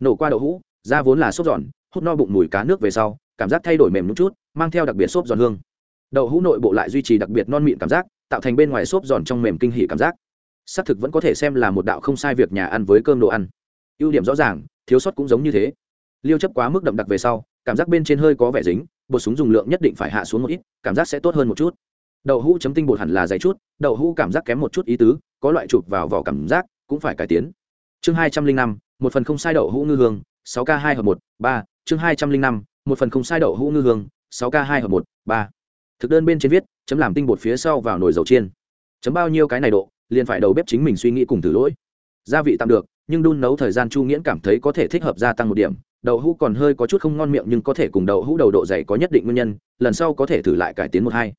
Nổ qua đậu hũ, da vốn là xốp giòn, hút no bụng mùi cá nước về sau, cảm giác thay đổi mềm một chút, mang theo đặc biệt xốp giòn hương. Đậu hũ nội bộ lại duy trì đặc biệt non mịn cảm giác, tạo thành bên ngoài xốp giòn trong mềm kinh hỉ cảm giác. Xác thực vẫn có thể xem là một đạo không sai việc nhà ăn với cơm đồ ăn. Ưu điểm rõ ràng, thiếu sót cũng giống như thế. Liêu chấp quá mức đậm đặc về sau, cảm giác bên trên hơi có vẻ dính bột súng dùng lượng nhất định phải hạ xuống một ít, cảm giác sẽ tốt hơn một chút đậu hũ chấm tinh bột hẳn là dày chút, đậu hũ cảm giác kém một chút ý tứ, có loại chụp vào vỏ cảm giác, cũng phải cải tiến. Chương hai trăm linh năm, một phần không sai đậu hũ ngư hương, sáu k hai hợp một, ba. Chương hai trăm linh năm, một phần không sai đậu hũ ngư hương, sáu k hai hợp một, ba. Thực đơn bên trên viết, chấm làm tinh bột phía sau vào nồi dầu chiên. Chấm bao nhiêu cái này độ, liền phải đầu bếp chính mình suy nghĩ cùng thử lỗi. Gia vị tạm được, nhưng đun nấu thời gian chu nghiễn cảm thấy có thể thích hợp gia tăng một điểm. Đậu hũ còn hơi có chút không ngon miệng nhưng có thể cùng đậu hũ đầu độ dày có nhất định nguyên nhân, lần sau có thể thử lại cải tiến một hai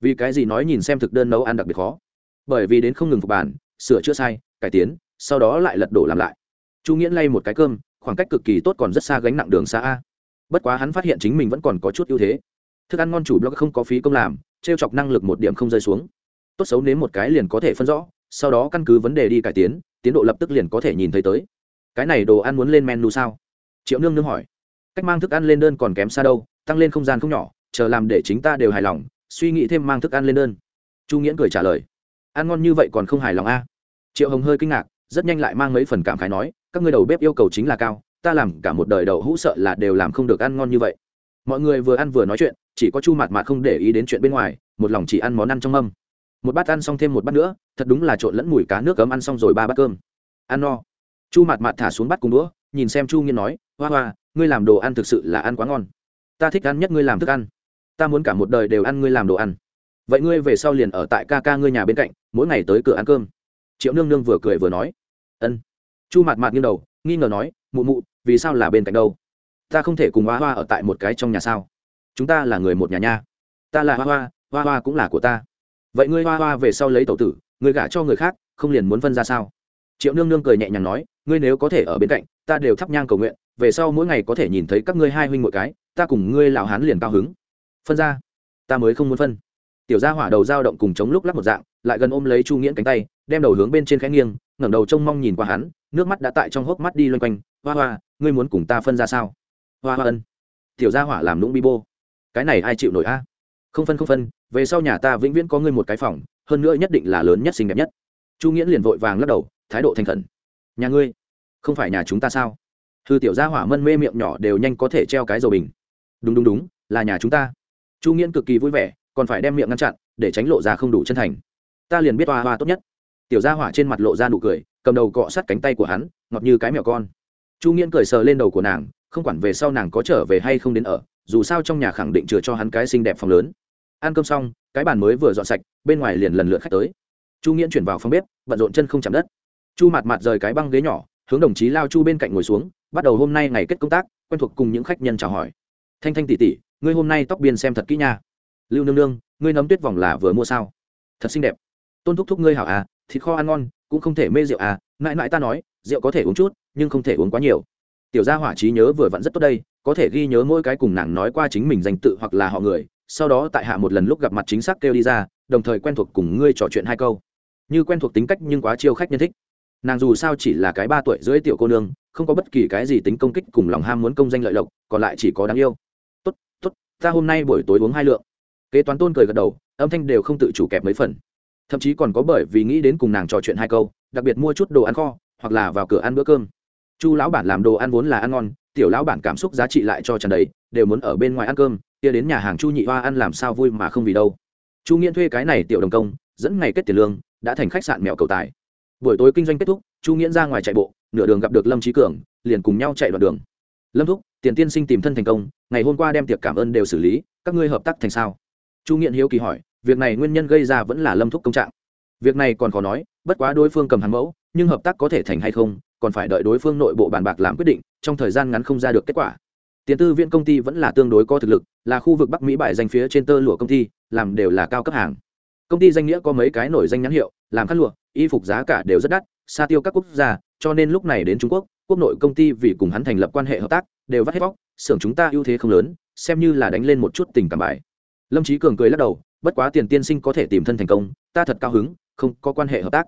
vì cái gì nói nhìn xem thực đơn nấu ăn đặc biệt khó? Bởi vì đến không ngừng phục bản, sửa chữa sai, cải tiến, sau đó lại lật đổ làm lại. Chu nghĩa lay một cái cơm, khoảng cách cực kỳ tốt còn rất xa gánh nặng đường xa a. Bất quá hắn phát hiện chính mình vẫn còn có chút ưu thế. Thức ăn ngon chủ blog không có phí công làm t r e o chọc năng lực một điểm không rơi xuống. Tốt xấu nếm một cái liền có thể phân rõ, sau đó căn cứ vấn đề đi cải tiến tiến độ lập tức liền có thể nhìn thấy tới. Cái này đồ ăn muốn lên menu sao? Triệu nương nương hỏi. Cách mang thức ăn lên đơn còn kém xa đâu, tăng lên không gian không nhỏ, chờ làm để chính ta đều hài lòng suy nghĩ thêm mang thức ăn lên đơn. Chu nghiễn cười trả lời, ăn ngon như vậy còn không hài lòng a? Triệu hồng hơi kinh ngạc, rất nhanh lại mang mấy phần cảm khái nói, các ngươi đầu bếp yêu cầu chính là cao, ta làm cả một đời đầu hũ sợ là đều làm không được ăn ngon như vậy. Mọi người vừa ăn vừa nói chuyện, chỉ có chu mạt mạt không để ý đến chuyện bên ngoài, một lòng chỉ ăn món ăn trong mâm. Một bát ăn xong thêm một bát nữa, thật đúng là trộn lẫn mùi cá nước cấm ăn xong rồi ba bát cơm. Ăn no. Chu mạt mạt thả xuống bát cùng đũa, nhìn xem chu nghiên nói, hoa hoa, ngươi làm đồ ăn thực sự là ăn quá ngon. Ta thích ăn nhất ngươi làm thức ăn ta muốn cả một đời đều ăn ngươi làm đồ ăn. Vậy ngươi về sau liền ở tại ca ca ngươi nhà bên cạnh, mỗi ngày tới cửa ăn cơm. Triệu nương nương vừa cười vừa nói. Ân. Chu mạt mạt nghiêng đầu, nghi ngờ nói, mụ mụ, vì sao là bên cạnh đâu? Ta không thể cùng hoa hoa ở tại một cái trong nhà sao? Chúng ta là người một nhà nha. Ta là hoa hoa hoa hoa cũng là của ta. Vậy ngươi hoa hoa về sau lấy tẩu tử, ngươi gả cho người khác, không liền muốn phân ra sao? Triệu nương nương cười nhẹ nhàng nói, ngươi nếu có thể ở bên cạnh, ta đều thắp nhang cầu nguyện, về sau mỗi ngày có thể nhìn thấy các ngươi hai huynh một cái, ta cùng ngươi lão hán liền cao hứng phân ra. Ta mới không muốn phân. Tiểu gia hỏa đầu dao động cùng chống lúc lắc một dạng, lại gần ôm lấy chu nghiễn cánh tay, đem đầu hướng bên trên khẽ nghiêng, ngẩng đầu trông mong nhìn qua hắn, nước mắt đã tại trong hốc mắt đi loanh quanh. Hoa hoa, ngươi muốn cùng ta phân ra sao? Hoa hoa ân. Tiểu gia hỏa làm lũng bi bô. Cái này ai chịu nổi a? Không phân không phân, về sau nhà ta vĩnh viễn có ngươi một cái phòng, hơn nữa nhất định là lớn nhất xinh đẹp nhất. Chu nghiễn liền vội vàng lắc đầu, thái độ thành khẩn. Nhà ngươi? Không phải nhà chúng ta sao? Thư tiểu gia hỏa mân mê miệng nhỏ đều nhanh có thể treo cái dầu bình. Đúng đúng đúng, là nhà chúng ta chu nghiễn cực kỳ vui vẻ, còn phải đem miệng ngăn chặn, để tránh lộ ra không đủ chân thành. Ta liền biết hoa hoa tốt nhất. Tiểu gia hỏa trên mặt lộ ra nụ cười, cầm đầu cọ sát cánh tay của hắn, ngọt như cái mèo con. Chu nghiễn cười sờ lên đầu của nàng, không quản về sau nàng có trở về hay không đến ở, dù sao trong nhà khẳng định chừa cho hắn cái xinh đẹp phòng lớn. Ăn cơm xong, cái bàn mới vừa dọn sạch, bên ngoài liền lần lượt khách tới. Chu nghiễn chuyển vào phòng bếp, bận rộn chân không chạm đất. Chu mặt mặt rời cái băng ghế nhỏ, hướng đồng chí lao chu bên cạnh ngồi xuống, bắt đầu hôm nay ngày kết công tác, quen thuộc cùng những khách nhân chào hỏi. Thanh thanh tỉ tỉ ngươi hôm nay tóc biên xem thật kỹ nha. Lưu nương nương, ngươi nấm tuyết vòng là vừa mua sao? Thật xinh đẹp. Tôn thúc thúc ngươi hảo à thịt kho ăn ngon, cũng không thể mê rượu à. Mãi mãi ta nói, rượu có thể uống chút, nhưng không thể uống quá nhiều. Tiểu gia hỏa trí nhớ vừa vặn rất tốt đây, có thể ghi nhớ mỗi cái cùng nàng nói qua chính mình danh tự hoặc là họ người, sau đó tại hạ một lần lúc gặp mặt chính xác kêu đi ra, đồng thời quen thuộc cùng ngươi trò chuyện hai câu. Như quen thuộc tính cách nhưng quá chiêu khách nhân thích. Nàng dù sao chỉ là cái ba tuổi dưới tiểu cô nương, không có bất kỳ cái gì tính công kích cùng lòng ham muốn công danh lợi lộc, còn lại chỉ có đáng yêu ta hôm nay buổi tối uống hai lượng. Kế toán tôn cười gật đầu, âm thanh đều không tự chủ kẹp mấy phần. Thậm chí còn có bởi vì nghĩ đến cùng nàng trò chuyện hai câu, đặc biệt mua chút đồ ăn kho, hoặc là vào cửa ăn bữa cơm. Chu lão bản làm đồ ăn vốn là ăn ngon, tiểu lão bản cảm xúc giá trị lại cho trần đấy đều muốn ở bên ngoài ăn cơm, kia đến nhà hàng chu nhị hoa ăn làm sao vui mà không vì đâu. Chu nghiễn thuê cái này tiểu đồng công, dẫn ngày kết tiền lương, đã thành khách sạn mèo cầu tài. Buổi tối kinh doanh kết thúc, chu nghiễn ra ngoài chạy bộ, nửa đường gặp được lâm trí cường, liền cùng nhau chạy đoạn đường. Lâm thúc tiền tiên sinh tìm thân thành công, ngày hôm qua đem tiệc cảm ơn đều xử lý, các ngươi hợp tác thành sao? Chu nghiện hiếu kỳ hỏi, việc này nguyên nhân gây ra vẫn là lâm thúc công trạng. Việc này còn khó nói, bất quá đối phương cầm hàng mẫu, nhưng hợp tác có thể thành hay không, còn phải đợi đối phương nội bộ bàn bạc làm quyết định, trong thời gian ngắn không ra được kết quả. Tiền tư viện công ty vẫn là tương đối có thực lực, là khu vực bắc mỹ bài danh phía trên tơ lụa công ty, làm đều là cao cấp hàng. Công ty danh nghĩa có mấy cái nổi danh nhãn hiệu, làm khăn lụa, y phục giá cả đều rất đắt, xa tiêu các quốc gia, cho nên lúc này đến trung quốc quốc nội công ty vì cùng hắn thành lập quan hệ hợp tác, đều vắt hết vóc xưởng chúng ta ưu thế không lớn, xem như là đánh lên một chút tình cảm bài. Lâm trí cường cười lắc đầu, bất quá tiền tiên sinh có thể tìm thân thành công, ta thật cao hứng, không có quan hệ hợp tác.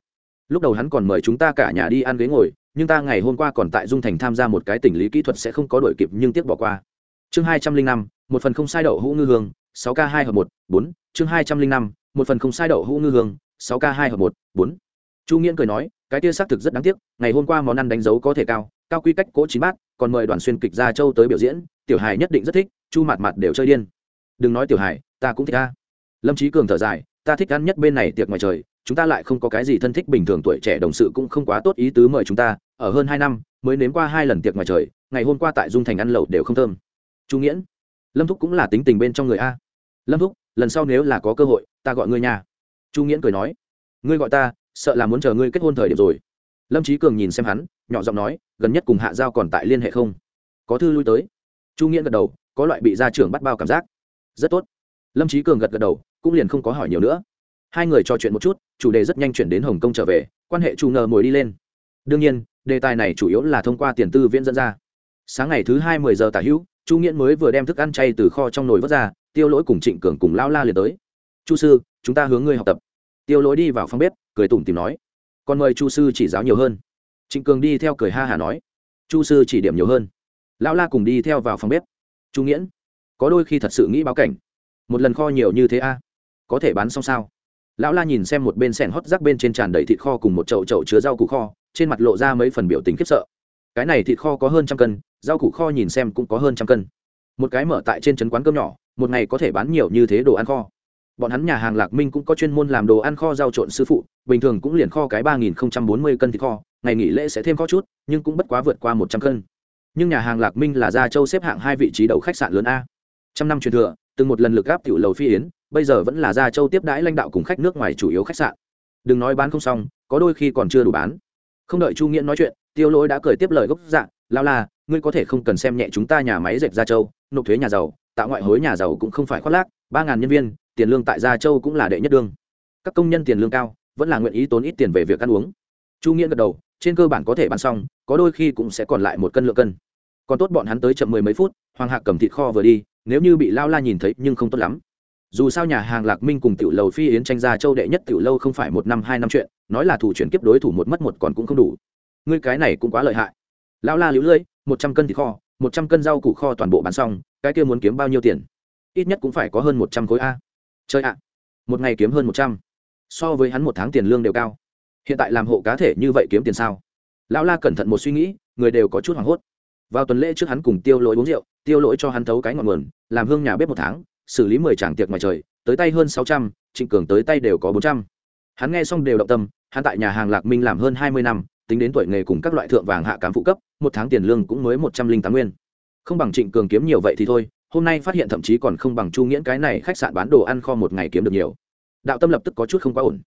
Lúc đầu hắn còn mời chúng ta cả nhà đi ăn ghế ngồi, nhưng ta ngày hôm qua còn tại dung thành tham gia một cái tình lý kỹ thuật sẽ không có đổi kịp nhưng tiếc bỏ qua. Chương hai trăm linh năm, một phần không sai đậu hũ ngư hương, sáu k hai hợp một, bốn. Chương hai trăm linh năm, một phần không sai đậu hũ ngư hương, sáu k hai hợp một, bốn. Chu nghiễn cười nói cái tia xác thực rất đáng tiếc, ngày hôm qua món ăn đánh dấu có thể cao cao quy cách cỗ chín bát, còn mời đoàn xuyên kịch ra châu tới biểu diễn, tiểu hài nhất định rất thích, chu mặt mặt đều chơi điên. Đừng nói tiểu hài, ta cũng thích ta lâm trí cường thở dài, ta thích ăn nhất bên này tiệc ngoài trời, chúng ta lại không có cái gì thân thích bình thường tuổi trẻ đồng sự cũng không quá tốt ý tứ mời chúng ta, ở hơn hai năm, mới nếm qua hai lần tiệc ngoài trời, ngày hôm qua tại dung thành ăn lẩu đều không thơm. Chu nghiễn, lâm thúc cũng là tính tình bên trong người a. Lâm thúc, lần sau nếu là có cơ hội, ta gọi ngươi nhà chu nghiễn cười nói, ngươi gọi ta sợ là muốn chờ ngươi kết hôn thời điểm rồi. Lâm trí cường nhìn xem hắn, nhỏ giọng nói, gần nhất cùng hạ giao còn tại liên hệ không? Có thư lui tới. Chu nghĩa gật đầu, có loại bị gia trưởng bắt bao cảm giác. Rất tốt. Lâm trí cường gật gật đầu, cũng liền không có hỏi nhiều nữa. Hai người trò chuyện một chút, chủ đề rất nhanh chuyển đến hồng kông trở về, quan hệ chủ ngờ mồi đi lên. Đương nhiên, đề tài này chủ yếu là thông qua tiền tư viễn dẫn ra. Sáng ngày thứ hai mười giờ tả hữu, chu nghĩa mới vừa đem thức ăn chay từ kho trong nồi vớt ra, tiêu lỗi cùng trịnh cường cùng lao la liền tới. Chu sư, chúng ta hướng ngươi học tập tiêu lỗi đi vào phòng bếp, cười tủm tìm nói còn mời chu sư chỉ giáo nhiều hơn. Trịnh cường đi theo cười ha hà nói, chu sư chỉ điểm nhiều hơn. Lão la cùng đi theo vào phòng bếp. Chu nghiễn, có đôi khi thật sự nghĩ báo cảnh. Một lần kho nhiều như thế a, có thể bán xong sao? Lão la nhìn xem một bên sẻn hót rác bên trên tràn đầy thịt kho cùng một chậu chậu chứa rau củ kho, trên mặt lộ ra mấy phần biểu tình khiếp sợ. Cái này thịt kho có hơn trăm cân, rau củ kho nhìn xem cũng có hơn trăm cân. Một cái mở tại trên trấn quán cơm nhỏ, một ngày có thể bán nhiều như thế đồ ăn kho bọn hắn nhà hàng lạc minh cũng có chuyên môn làm đồ ăn kho rau trộn sư phụ, bình thường cũng liền kho cái ba nghìn không trăm bốn mươi cân thịt kho, ngày nghỉ lễ sẽ thêm kho chút, nhưng cũng bất quá vượt qua một trăm cân. Nhưng nhà hàng lạc minh là gia châu xếp hạng hai vị trí đầu khách sạn lớn a. Trăm năm truyền thừa, từng một lần lực gáp tiểu lầu phi yến, bây giờ vẫn là gia châu tiếp đãi lãnh đạo cùng khách nước ngoài chủ yếu khách sạn. Đừng nói bán không xong, có đôi khi còn chưa đủ bán. Không đợi chu nghĩa nói chuyện, tiêu lỗi đã cười tiếp lời gốc dạng lao la, ngươi có thể không cần xem nhẹ chúng ta nhà máy dệt gia châu, nộp thuế nhà giàu, tạo ngoại hối nhà giàu cũng không phải khoác lác, ba ngàn nhân viên tiền lương tại gia châu cũng là đệ nhất đương. Các công nhân tiền lương cao, vẫn là nguyện ý tốn ít tiền về việc ăn uống. Chu nghĩa gật đầu, trên cơ bản có thể bán xong, có đôi khi cũng sẽ còn lại một cân lượng cân. Còn tốt bọn hắn tới chậm mười mấy phút, hoàng hạc cầm thịt kho vừa đi, nếu như bị lao la nhìn thấy nhưng không tốt lắm. Dù sao nhà hàng lạc minh cùng tiểu lầu phi yến tranh gia châu đệ nhất tiểu lâu không phải một năm, hai năm chuyện, nói là thủ chuyển kiếp đối thủ một mất một còn cũng không đủ. Ngươi cái này cũng quá lợi hại. Lão la liễu lưỡi một trăm cân thịt kho, một trăm cân rau củ kho toàn bộ bán xong, cái kia muốn kiếm bao nhiêu tiền? Ít nhất cũng phải có hơn một trăm khối a chơi ạ. Một ngày kiếm hơn một trăm. So với hắn một tháng tiền lương đều cao. Hiện tại làm hộ cá thể như vậy kiếm tiền sao? Lão la cẩn thận một suy nghĩ, người đều có chút hoảng hốt. Vào tuần lễ trước hắn cùng tiêu lỗi uống rượu, tiêu lỗi cho hắn thấu cái ngọn nguồn, làm hương nhà bếp một tháng, xử lý mười tràng tiệc ngoài trời, tới tay hơn sáu trăm, trịnh cường tới tay đều có bốn trăm. Hắn nghe xong đều động tâm, hắn tại nhà hàng lạc minh làm hơn hai mươi năm, tính đến tuổi nghề cùng các loại thượng vàng hạ cám phụ cấp, một tháng tiền lương cũng mới một trăm linh tám nguyên. Không bằng trịnh cường kiếm nhiều vậy thì thôi hôm nay phát hiện thậm chí còn không bằng chu nghiễn cái này khách sạn bán đồ ăn kho một ngày kiếm được nhiều. Đạo tâm lập tức có chút không quá ổn.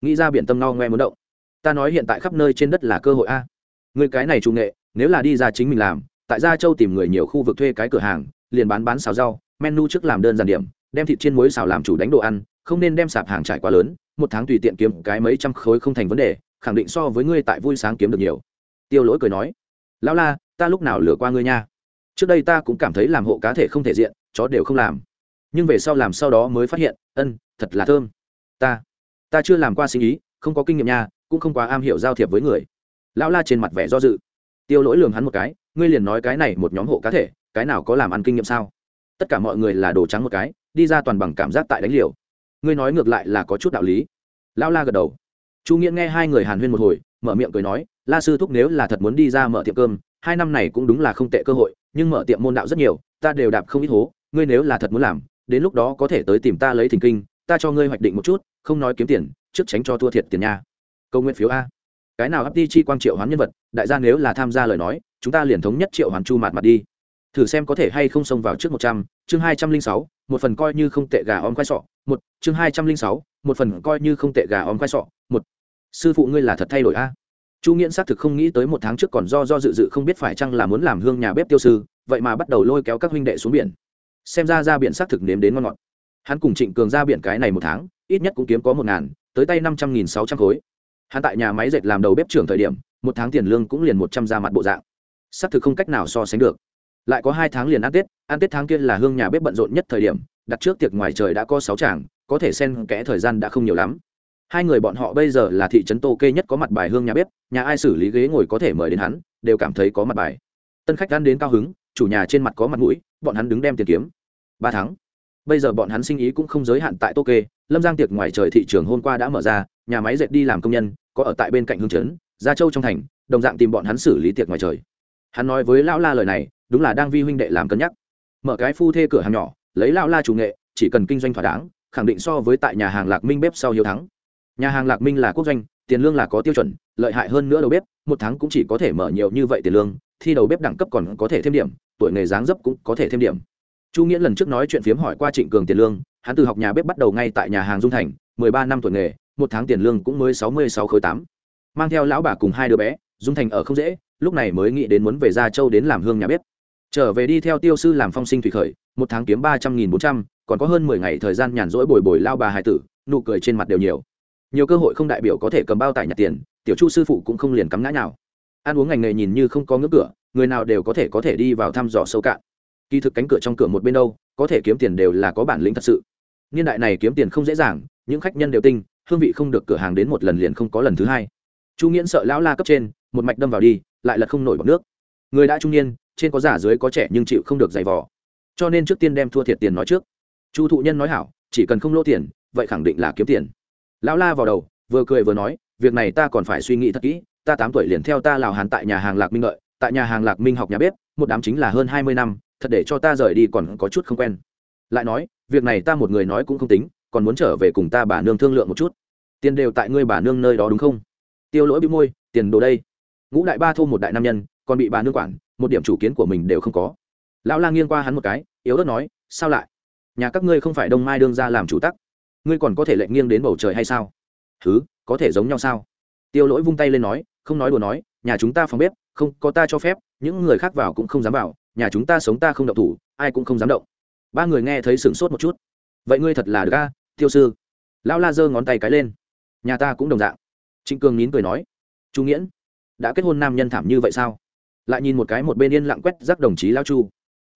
Nghĩ ra biển tâm no ngoe muốn động. Ta nói hiện tại khắp nơi trên đất là cơ hội a. Người cái này trung nghệ, nếu là đi ra chính mình làm, tại gia châu tìm người nhiều khu vực thuê cái cửa hàng, liền bán bán xào rau, menu trước làm đơn giản điểm, đem thịt chiên muối xào làm chủ đánh đồ ăn, không nên đem sạp hàng trải quá lớn, một tháng tùy tiện kiếm cái mấy trăm khối không thành vấn đề, khẳng định so với ngươi tại vui sáng kiếm được nhiều. Tiêu lỗi cười nói, lão la, ta lúc nào lừa qua ngươi nha? Trước đây ta cũng cảm thấy làm hộ cá thể không thể diện, chó đều không làm. Nhưng về sau làm sau đó mới phát hiện, ân, thật là thơm. Ta ta chưa làm qua sinh ý, không có kinh nghiệm nha, cũng không quá am hiểu giao thiệp với người. Lão la trên mặt vẻ do dự. Tiêu lỗi lường hắn một cái, ngươi liền nói cái này một nhóm hộ cá thể, cái nào có làm ăn kinh nghiệm sao? Tất cả mọi người là đồ trắng một cái, đi ra toàn bằng cảm giác tại đánh liều. Ngươi nói ngược lại là có chút đạo lý. Lão la gật đầu. Chu nghĩa nghe hai người hàn huyên một hồi, mở miệng cười nói, la sư thúc nếu là thật muốn đi ra mở tiệm cơm, hai năm này cũng đúng là không tệ cơ hội nhưng mở tiệm môn đạo rất nhiều, ta đều đạp không ít hố, ngươi nếu là thật muốn làm, đến lúc đó có thể tới tìm ta lấy thỉnh kinh, ta cho ngươi hoạch định một chút, không nói kiếm tiền, trước tránh cho thua thiệt tiền nha. Câu nguyện phiếu a. Cái nào hấp đi chi quang triệu hoán nhân vật, đại gia nếu là tham gia lời nói, chúng ta liền thống nhất triệu hoán chu mặt mặt đi. Thử xem có thể hay không xông vào trước một trăm, chương hai trăm linh sáu, một phần coi như không tệ gà om khoai sọ, một, chương hai trăm linh sáu, một phần coi như không tệ gà om khoai sọ, một. Sư phụ ngươi là thật thay đổi a chu nghiễn xác thực không nghĩ tới một tháng trước còn do do dự dự không biết phải chăng là muốn làm hương nhà bếp tiêu sư vậy mà bắt đầu lôi kéo các huynh đệ xuống biển. Xem ra ra biển xác thực nếm đến ngon ngọt. Hắn cùng trịnh cường ra biển cái này một tháng ít nhất cũng kiếm có một ngàn tới tay năm trăm nghìn sáu trăm khối. Hắn tại nhà máy dệt làm đầu bếp trưởng thời điểm một tháng tiền lương cũng liền một trăm ra mặt bộ dạng. Xác thực không cách nào so sánh được. Lại có hai tháng liền ăn tết ăn tết tháng kia là hương nhà bếp bận rộn nhất thời điểm đặt trước tiệc ngoài trời đã có sáu tràng, có thể xen kẽ thời gian đã không nhiều lắm hai người bọn họ bây giờ là thị trấn tô kê nhất có mặt bài hương nhà bếp, nhà ai xử lý ghế ngồi có thể mời đến hắn, đều cảm thấy có mặt bài. Tân khách ăn đến cao hứng, chủ nhà trên mặt có mặt mũi, bọn hắn đứng đem tiền kiếm. Ba tháng. Bây giờ bọn hắn sinh ý cũng không giới hạn tại tô kê, lâm giang tiệc ngoài trời thị trường hôm qua đã mở ra, nhà máy dệt đi làm công nhân, có ở tại bên cạnh hương trấn, gia châu trong thành, đồng dạng tìm bọn hắn xử lý tiệc ngoài trời. Hắn nói với lão la lời này, đúng là đang vi huynh đệ làm cân nhắc. Mở cái phu thê cửa hàng nhỏ, lấy lão la chủ nghệ, chỉ cần kinh doanh thỏa đáng, khẳng định so với tại nhà hàng lạc minh bếp sau hiếu thắng nhà hàng lạc minh là quốc doanh, tiền lương là có tiêu chuẩn, lợi hại hơn nữa đầu bếp, một tháng cũng chỉ có thể mở nhiều như vậy tiền lương, thi đầu bếp đẳng cấp còn có thể thêm điểm, tuổi nghề dáng dấp cũng có thể thêm điểm. Chu nghĩa lần trước nói chuyện phiếm hỏi qua trịnh cường tiền lương, hắn từ học nhà bếp bắt đầu ngay tại nhà hàng dung thành, mười ba năm tuổi nghề, một tháng tiền lương cũng mới sáu mươi sáu khối tám. Mang theo lão bà cùng hai đứa bé, dung thành ở không dễ, lúc này mới nghĩ đến muốn về gia châu đến làm hương nhà bếp. Trở về đi theo tiêu sư làm phong sinh thủy khởi, một tháng kiếm ba trăm nghìn bốn trăm, còn có hơn mười ngày thời gian nhàn rỗi bồi bồi lao bà hai tử, nụ cười trên mặt đều nhiều nhiều cơ hội không đại biểu có thể cầm bao tải nhặt tiền, tiểu chu sư phụ cũng không liền cắm ngã nào ăn uống ngành nghề nhìn như không có ngưỡng cửa, người nào đều có thể có thể đi vào thăm dò sâu cạn. Kỳ thực cánh cửa trong cửa một bên đâu, có thể kiếm tiền đều là có bản lĩnh thật sự. Niên đại này kiếm tiền không dễ dàng, những khách nhân đều tinh, hương vị không được cửa hàng đến một lần liền không có lần thứ hai. Chu nghiễn sợ lão la cấp trên, một mạch đâm vào đi, lại là không nổi bọc nước. Người đã trung niên, trên có giả dưới có trẻ nhưng chịu không được giày vò. Cho nên trước tiên đem thua thiệt tiền nói trước. Chu thụ nhân nói hảo, chỉ cần không lỗ tiền, vậy khẳng định là kiếm tiền lão la vào đầu, vừa cười vừa nói, việc này ta còn phải suy nghĩ thật kỹ, ta tám tuổi liền theo ta lào hàn tại nhà hàng lạc minh lợi tại nhà hàng lạc minh học nhà bếp, một đám chính là hơn hai mươi năm, thật để cho ta rời đi còn có chút không quen. Lại nói, việc này ta một người nói cũng không tính, còn muốn trở về cùng ta bà nương thương lượng một chút. Tiền đều tại ngươi bà nương nơi đó đúng không? Tiêu lỗi bị môi, tiền đồ đây. Ngũ đại ba thô một đại nam nhân, còn bị bà nương quản, một điểm chủ kiến của mình đều không có. Lão la nghiêng qua hắn một cái, yếu ớt nói, sao lại? Nhà các ngươi không phải đông mai đương ra làm chủ tắc? Ngươi còn có thể lệnh nghiêng đến bầu trời hay sao? Thứ, có thể giống nhau sao? Tiêu lỗi vung tay lên nói, không nói đùa nói, nhà chúng ta phòng bếp, không có ta cho phép, những người khác vào cũng không dám vào, nhà chúng ta sống ta không động thủ, ai cũng không dám động. Ba người nghe thấy sửng sốt một chút. Vậy ngươi thật là được ca tiêu sư. Lão la giơ ngón tay cái lên. Nhà ta cũng đồng dạng. Trịnh cường nín cười nói, chu nghiễn, đã kết hôn nam nhân thảm như vậy sao? Lại nhìn một cái một bên yên lặng quét rắc đồng chí lao chu.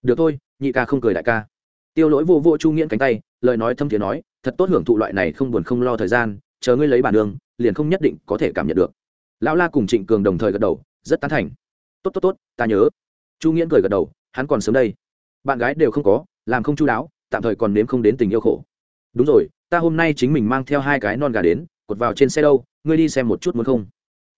Được thôi, nhị ca không cười đại ca. Tiêu lỗi vô vô chu nghiễn cánh tay, lời nói thâm thiế nói thật tốt hưởng thụ loại này không buồn không lo thời gian, chờ ngươi lấy bản đường, liền không nhất định có thể cảm nhận được. Lão la cùng trịnh cường đồng thời gật đầu, rất tán thành. Tốt tốt tốt, ta nhớ. Chu nghiễn cười gật đầu, hắn còn sớm đây. Bạn gái đều không có, làm không chu đáo, tạm thời còn nếm không đến tình yêu khổ. Đúng rồi, ta hôm nay chính mình mang theo hai cái non gà đến, cột vào trên xe đâu, ngươi đi xem một chút muốn không?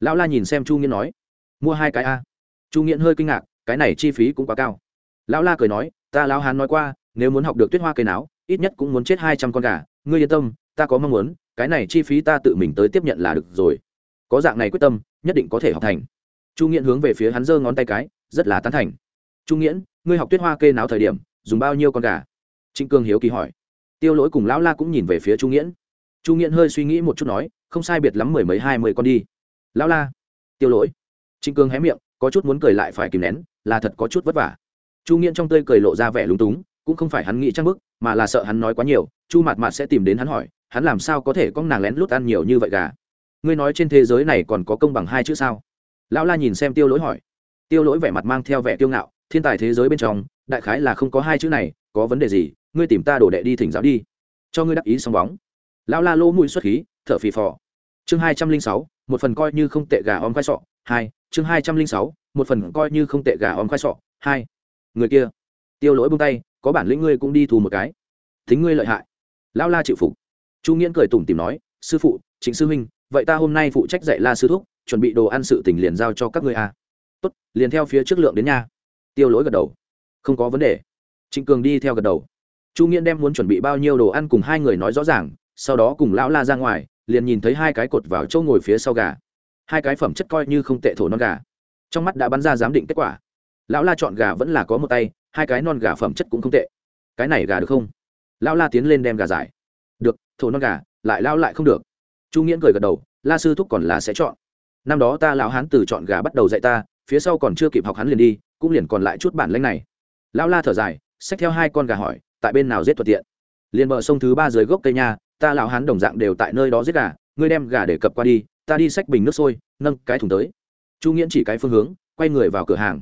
Lão la nhìn xem chu nghiễn nói. Mua hai cái a. Chu nghiễn hơi kinh ngạc, cái này chi phí cũng quá cao. Lão la cười nói, ta lão hán nói qua, nếu muốn học được tuyết hoa cây náo, ít nhất cũng muốn chết hai trăm con gà ngươi yên tâm, ta có mong muốn, cái này chi phí ta tự mình tới tiếp nhận là được rồi. Có dạng này quyết tâm, nhất định có thể học thành. Chu nghiễn hướng về phía hắn giơ ngón tay cái, rất là tán thành. Chu nghiễn, ngươi học tuyết hoa kê náo thời điểm, dùng bao nhiêu con gà? Trịnh cương hiếu kỳ hỏi. Tiêu lỗi cùng lão la cũng nhìn về phía chu nghiễn. Chu nghiễn hơi suy nghĩ một chút nói, không sai biệt lắm mười mấy hai mươi con đi. Lão la. Tiêu lỗi. Trịnh cương hé miệng, có chút muốn cười lại phải kìm nén, là thật có chút vất vả. Chu nghiễn trong tơi cười lộ ra vẻ lúng túng, cũng không phải hắn nghĩ trang bức mà là sợ hắn nói quá nhiều, chu mạt mạt sẽ tìm đến hắn hỏi, hắn làm sao có thể con nàng lén lút ăn nhiều như vậy gà? Ngươi nói trên thế giới này còn có công bằng hai chữ sao? Lão la nhìn xem tiêu lỗi hỏi. Tiêu lỗi vẻ mặt mang theo vẻ tiêu ngạo, thiên tài thế giới bên trong, đại khái là không có hai chữ này, có vấn đề gì, ngươi tìm ta đổ đệ đi thỉnh giáo đi. Cho ngươi đắc ý xong bóng. Lão la lỗ mũi xuất khí, thở phì phò. Chương hai trăm linh sáu, một phần coi như không tệ gà om khoai sọ, hai. Chương hai trăm linh sáu, một phần coi như không tệ gà om khoai sọ, hai. Người kia. Tiêu lỗi bông tay có bản lĩnh ngươi cũng đi thù một cái. Thính ngươi lợi hại. Lão la chịu phục. Chu nghiễn cười tủm tìm nói, sư phụ chính sư huynh, vậy ta hôm nay phụ trách dạy la sư thúc, chuẩn bị đồ ăn sự tình liền giao cho các ngươi à. tốt, liền theo phía trước lượng đến nha. Tiêu lỗi gật đầu. Không có vấn đề. Trịnh cường đi theo gật đầu. Chu nghiễn đem muốn chuẩn bị bao nhiêu đồ ăn cùng hai người nói rõ ràng, sau đó cùng lão la ra ngoài, liền nhìn thấy hai cái cột vào chỗ ngồi phía sau gà. Hai cái phẩm chất coi như không tệ thổ non gà. Trong mắt đã bắn ra giám định kết quả. Lão la chọn gà vẫn là có một tay hai cái non gà phẩm chất cũng không tệ. Cái này gà được không? Lão la tiến lên đem gà giải. Được, thổ non gà, lại lao lại không được. Chu nghiễn cười gật đầu, la sư thúc còn là sẽ chọn. Năm đó ta lão hán từ chọn gà bắt đầu dạy ta, phía sau còn chưa kịp học hắn liền đi, cũng liền còn lại chút bản lanh này. Lão la thở dài, xách theo hai con gà hỏi, tại bên nào giết thuận tiện? Liền bờ sông thứ ba dưới gốc cây nha, ta lão hán đồng dạng đều tại nơi đó giết gà, ngươi đem gà để cập qua đi, ta đi xách bình nước sôi, nâng cái thùng tới. Chu nghiễn chỉ cái phương hướng, quay người vào cửa hàng.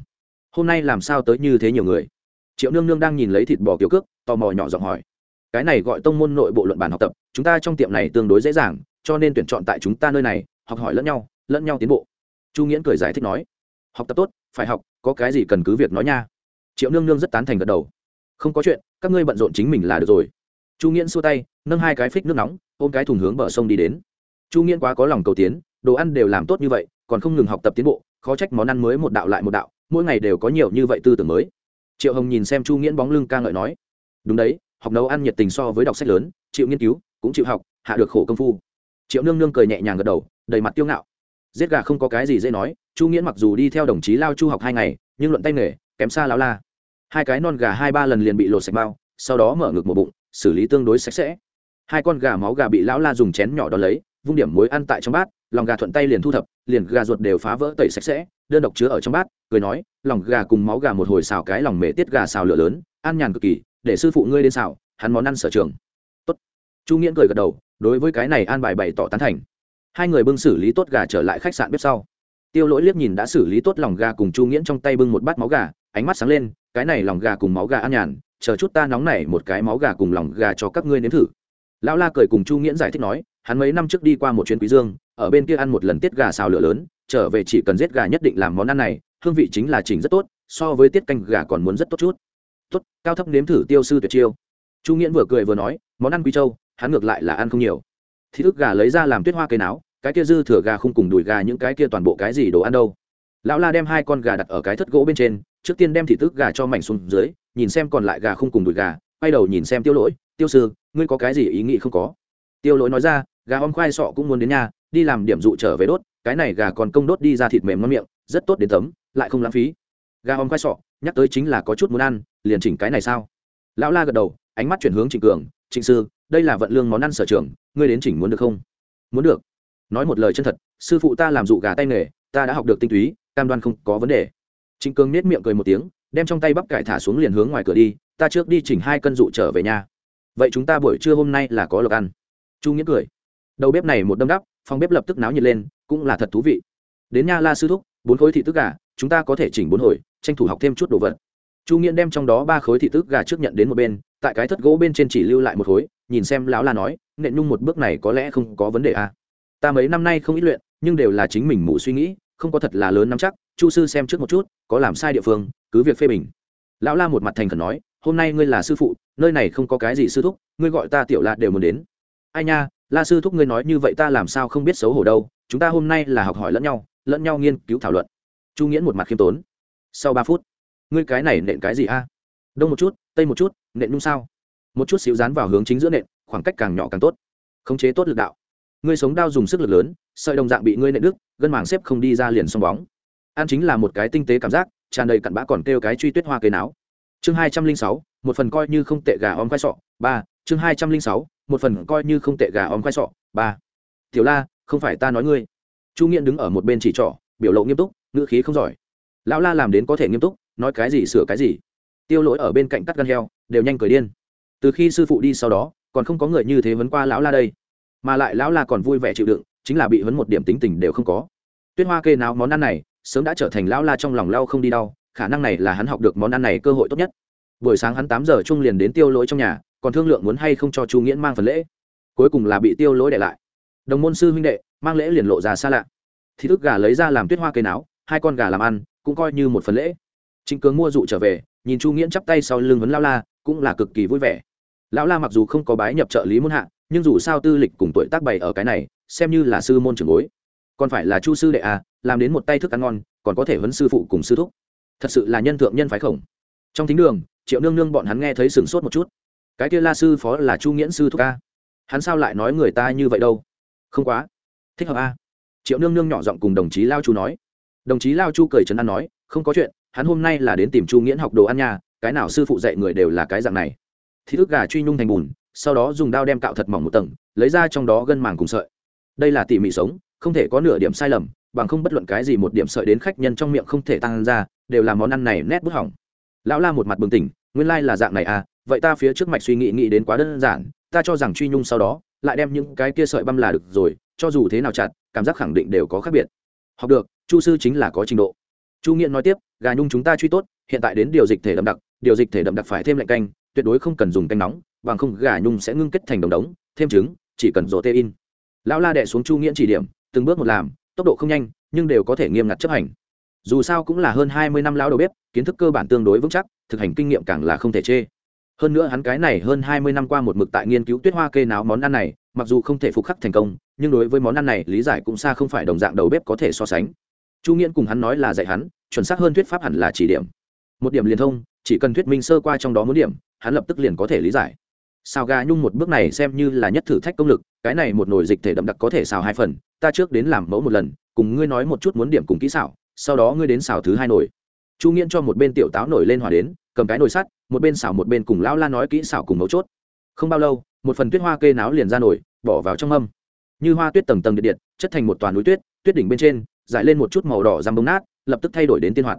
Hôm nay làm sao tới như thế nhiều người? Triệu nương nương đang nhìn lấy thịt bò kiểu cước, tò mò nhỏ giọng hỏi. Cái này gọi tông môn nội bộ luận bản học tập, chúng ta trong tiệm này tương đối dễ dàng, cho nên tuyển chọn tại chúng ta nơi này, học hỏi lẫn nhau lẫn nhau tiến bộ. Chu nghiễn cười giải thích nói. Học tập tốt, phải học, có cái gì cần cứ việc nói nha. Triệu nương nương rất tán thành gật đầu. Không có chuyện, các ngươi bận rộn chính mình là được rồi. Chu nghiễn xua tay, nâng hai cái phích nước nóng, ôm cái thùng hướng bờ sông đi đến. Chu nghiễn quá có lòng cầu tiến, đồ ăn đều làm tốt như vậy, còn không ngừng học tập tiến bộ, khó trách món ăn mới một đạo lại một đạo, mỗi ngày đều có nhiều như vậy tư tưởng mới triệu hồng nhìn xem chu nghiễn bóng lưng ca ngợi nói, đúng đấy, học nấu ăn nhiệt tình so với đọc sách lớn, chịu nghiên cứu, cũng chịu học, hạ được khổ công phu. Triệu nương nương cười nhẹ nhàng gật đầu, đầy mặt tiêu ngạo. Giết gà không có cái gì dễ nói, chu nghiễn mặc dù đi theo đồng chí lao chu học hai ngày, nhưng luận tay nghề, kém xa lao la. Hai cái non gà hai ba lần liền bị lột sạch bao, sau đó mở ngực một bụng, xử lý tương đối sạch sẽ. Hai con gà máu gà bị lão la dùng chén nhỏ đ ó lấy, vung điểm muối ăn tại trong bát lòng gà thuận tay liền thu thập, liền gà ruột đều phá vỡ tẩy sạch sẽ, đơn độc chứa ở trong bát, cười nói, lòng gà cùng máu gà một hồi xào cái lòng mề tiết gà xào lửa lớn, an nhàn cực kỳ, để sư phụ ngươi đến xào, hắn món ăn sở trường. Tốt. Chu nghiễn cười gật đầu, đối với cái này an bài bày tỏ tán thành. Hai người bưng xử lý tốt gà trở lại khách sạn bếp sau. Tiêu lỗi liếc nhìn đã xử lý tốt lòng gà cùng chu nghiễn trong tay bưng một bát máu gà, ánh mắt sáng lên, cái này lòng gà cùng máu gà an nhàn, chờ chút ta nóng này một cái máu gà cùng lòng gà cho các ngươi nếm thử. Lão la cười cùng chu nghiễn giải thích nói, hắn mấy năm trước đi qua một chuyến quý dương ở bên kia ăn một lần tiết gà xào lửa lớn, trở về chỉ cần giết gà nhất định làm món ăn này, hương vị chính là chỉnh rất tốt, so với tiết canh gà còn muốn rất tốt chút. Tốt, cao thấp nếm thử tiêu sư tuyệt chiêu. Chu nghiễn vừa cười vừa nói, món ăn quý châu, hắn ngược lại là ăn không nhiều. Thì thức gà lấy ra làm tuyết hoa cây náo, cái kia dư thừa gà không cùng đùi gà những cái kia toàn bộ cái gì đồ ăn đâu. Lão la đem hai con gà đặt ở cái thất gỗ bên trên, trước tiên đem thịt tức gà cho mảnh xuống dưới, nhìn xem còn lại gà không cùng đùi gà, quay đầu nhìn xem tiêu lỗi, tiêu sư, ngươi có cái gì ý nghĩ không có? Tiêu lỗi nói ra, gà om khoai sọ cũng muốn đến nhà đi làm điểm dụ trở về đốt, cái này gà còn công đốt đi ra thịt mềm ngon miệng, rất tốt đến tấm, lại không lãng phí. Gà om khoai sọ, nhắc tới chính là có chút muốn ăn, liền chỉnh cái này sao? Lão la gật đầu, ánh mắt chuyển hướng trịnh cường, trịnh sư, đây là vận lương món ăn sở trường, ngươi đến chỉnh muốn được không? Muốn được. Nói một lời chân thật, sư phụ ta làm dụ gà tay nghề, ta đã học được tinh túy, cam đoan không có vấn đề. Trịnh cường nết miệng cười một tiếng, đem trong tay bắp cải thả xuống liền hướng ngoài cửa đi, ta trước đi chỉnh hai cân dụ trở về nhà vậy chúng ta buổi trưa hôm nay là có lộc ăn. Chu nghĩa cười, đầu bếp này một đâm đắp phòng bếp lập tức náo nhiệt lên, cũng là thật thú vị. Đến nha la sư thúc, bốn khối thị tức gà, chúng ta có thể chỉnh bốn hồi, tranh thủ học thêm chút đồ vật. Chu nghiễn đem trong đó ba khối thị tức gà trước nhận đến một bên, tại cái thất gỗ bên trên chỉ lưu lại một khối, nhìn xem lão la nói nện nhung một bước này có lẽ không có vấn đề à. ta mấy năm nay không ít luyện, nhưng đều là chính mình mù suy nghĩ, không có thật là lớn nắm chắc, chu sư xem trước một chút, có làm sai địa phương, cứ việc phê bình. Lão la một mặt thành khẩn nói, hôm nay ngươi là sư phụ, nơi này không có cái gì sư thúc, ngươi gọi ta tiểu la đều muốn đến. Ai nha la sư thúc ngươi nói như vậy ta làm sao không biết xấu hổ đâu, chúng ta hôm nay là học hỏi lẫn nhau lẫn nhau nghiên cứu thảo luận. Chu nghiễn một mặt khiêm tốn. Sau ba phút, ngươi cái này nện cái gì a? Đông một chút, tây một chút, nện nhung sao? Một chút xíu dán vào hướng chính giữa nện, khoảng cách càng nhỏ càng tốt. Khống chế tốt lực đạo. Ngươi sống đao dùng sức lực lớn, sợi đồng dạng bị ngươi nện đứt, gân màng xếp không đi ra liền xong bóng. An chính là một cái tinh tế cảm giác, tràn đầy cặn bã còn kêu cái truy tuyết hoa cây náo. Chương hai trăm linh sáu, một phần coi như không tệ gà om khoai sọ. Ba, chương hai trăm linh sáu một phần coi như không tệ gà om khoai sọ, ba. Tiểu la, không phải ta nói ngươi. Chu nghiện đứng ở một bên chỉ trỏ, biểu lộ nghiêm túc, ngữ khí không giỏi. Lão la làm đến có thể nghiêm túc, nói cái gì sửa cái gì. Tiêu lỗi ở bên cạnh cắt gan heo, đều nhanh cười điên. Từ khi sư phụ đi sau đó, còn không có người như thế vấn qua lão la đây. Mà lại lão la còn vui vẻ chịu đựng, chính là bị vấn một điểm tính tình đều không có. Tuyết hoa kê nào món ăn này, sớm đã trở thành lão la trong lòng lao không đi đau, khả năng này là hắn học được món ăn này cơ hội tốt nhất buổi sáng hắn tám giờ chung liền đến tiêu lỗi trong nhà, còn thương lượng muốn hay không cho chu nghiễn mang phần lễ. Cuối cùng là bị tiêu lỗi để lại. Đồng môn sư huynh đệ, mang lễ liền lộ ra xa lạ. Thì thức gà lấy ra làm tuyết hoa cây náo, hai con gà làm ăn, cũng coi như một phần lễ. Trịnh cường mua dụ trở về, nhìn chu nghiễn chắp tay sau lưng vấn lao la, cũng là cực kỳ vui vẻ. Lão la mặc dù không có bái nhập trợ lý môn hạ, nhưng dù sao tư lịch cùng tuổi tác bày ở cái này, xem như là sư môn trưởng bối. Còn phải là chu sư đệ à làm đến một tay thức ăn ngon, còn có thể huấn sư phụ cùng sư thúc. Thật sự là nhân thượng nhân phái khổng. Trong thính đường triệu nương nương bọn hắn nghe thấy sửng sốt một chút. Cái kia la sư phó là chu nghiễn sư thúc ca, hắn sao lại nói người ta như vậy đâu? Không quá. Thích hợp a. Triệu nương nương nhỏ giọng cùng đồng chí lao chu nói. Đồng chí lao chu cười trấn an nói không có chuyện hắn hôm nay là đến tìm chu nghiễn học đồ ăn nhà cái nào sư phụ dạy người đều là cái dạng này. Thì thức gà truy nhung thành bùn sau đó dùng dao đem cạo thật mỏng một tầng lấy ra trong đó gân màng cùng sợi. Đây là tỉ mỉ sống không thể có nửa điểm sai lầm bằng không bất luận cái gì một điểm sợi đến khách nhân trong miệng không thể tăng ra đều là món ăn này nét bút hỏng lão la một mặt bừng tỉnh, nguyên lai là dạng này à vậy ta phía trước mạch suy nghĩ nghĩ đến quá đơn giản, ta cho rằng truy nhung sau đó, lại đem những cái kia sợi băm là được rồi, cho dù thế nào chặt, cảm giác khẳng định đều có khác biệt. Học được, chu sư chính là có trình độ. Chu nghiện nói tiếp, gà nhung chúng ta truy tốt, hiện tại đến điều dịch thể đậm đặc, điều dịch thể đậm đặc phải thêm lạnh canh, tuyệt đối không cần dùng canh nóng, bằng không gà nhung sẽ ngưng kết thành đồng đống, thêm trứng, chỉ cần rổ tê in lão la đẻ xuống chu nghiễn chỉ điểm, từng bước một làm, tốc độ không nhanh, nhưng đều có thể nghiêm ngặt chấp hành. Dù sao cũng là hơn hai mươi năm lão đầu bếp kiến thức cơ bản tương đối vững chắc, thực hành kinh nghiệm càng là không thể chê. Hơn nữa hắn cái này hơn hai mươi năm qua một mực tại nghiên cứu tuyết hoa kê náo món ăn này, mặc dù không thể phục khắc thành công, nhưng đối với món ăn này lý giải cũng xa không phải đồng dạng đầu bếp có thể so sánh. Chu nghiễn cùng hắn nói là dạy hắn, chuẩn xác hơn thuyết pháp hẳn là chỉ điểm. Một điểm liền thông, chỉ cần thuyết minh sơ qua trong đó muốn điểm, hắn lập tức liền có thể lý giải. Xào gà nhung một bước này xem như là nhất thử thách công lực, cái này một nồi dịch thể đậm đặc có thể xào hai phần, ta trước đến làm mẫu một lần, cùng ngươi nói một chút muốn điểm cùng kỹ xảo, sau đó ngươi đến xào thứ hai nồi chu nghiễn cho một bên tiểu táo nổi lên hòa đến, cầm cái nồi sắt, một bên xào một bên cùng lão la nói kỹ xảo cùng mấu chốt. Không bao lâu, một phần tuyết hoa kê náo liền ra nổi, bỏ vào trong âm như hoa tuyết tầng tầng điện điện, chất thành một toàn núi tuyết tuyết đỉnh bên trên, dải lên một chút màu đỏ răm bông nát, lập tức thay đổi đến tiên hoạt.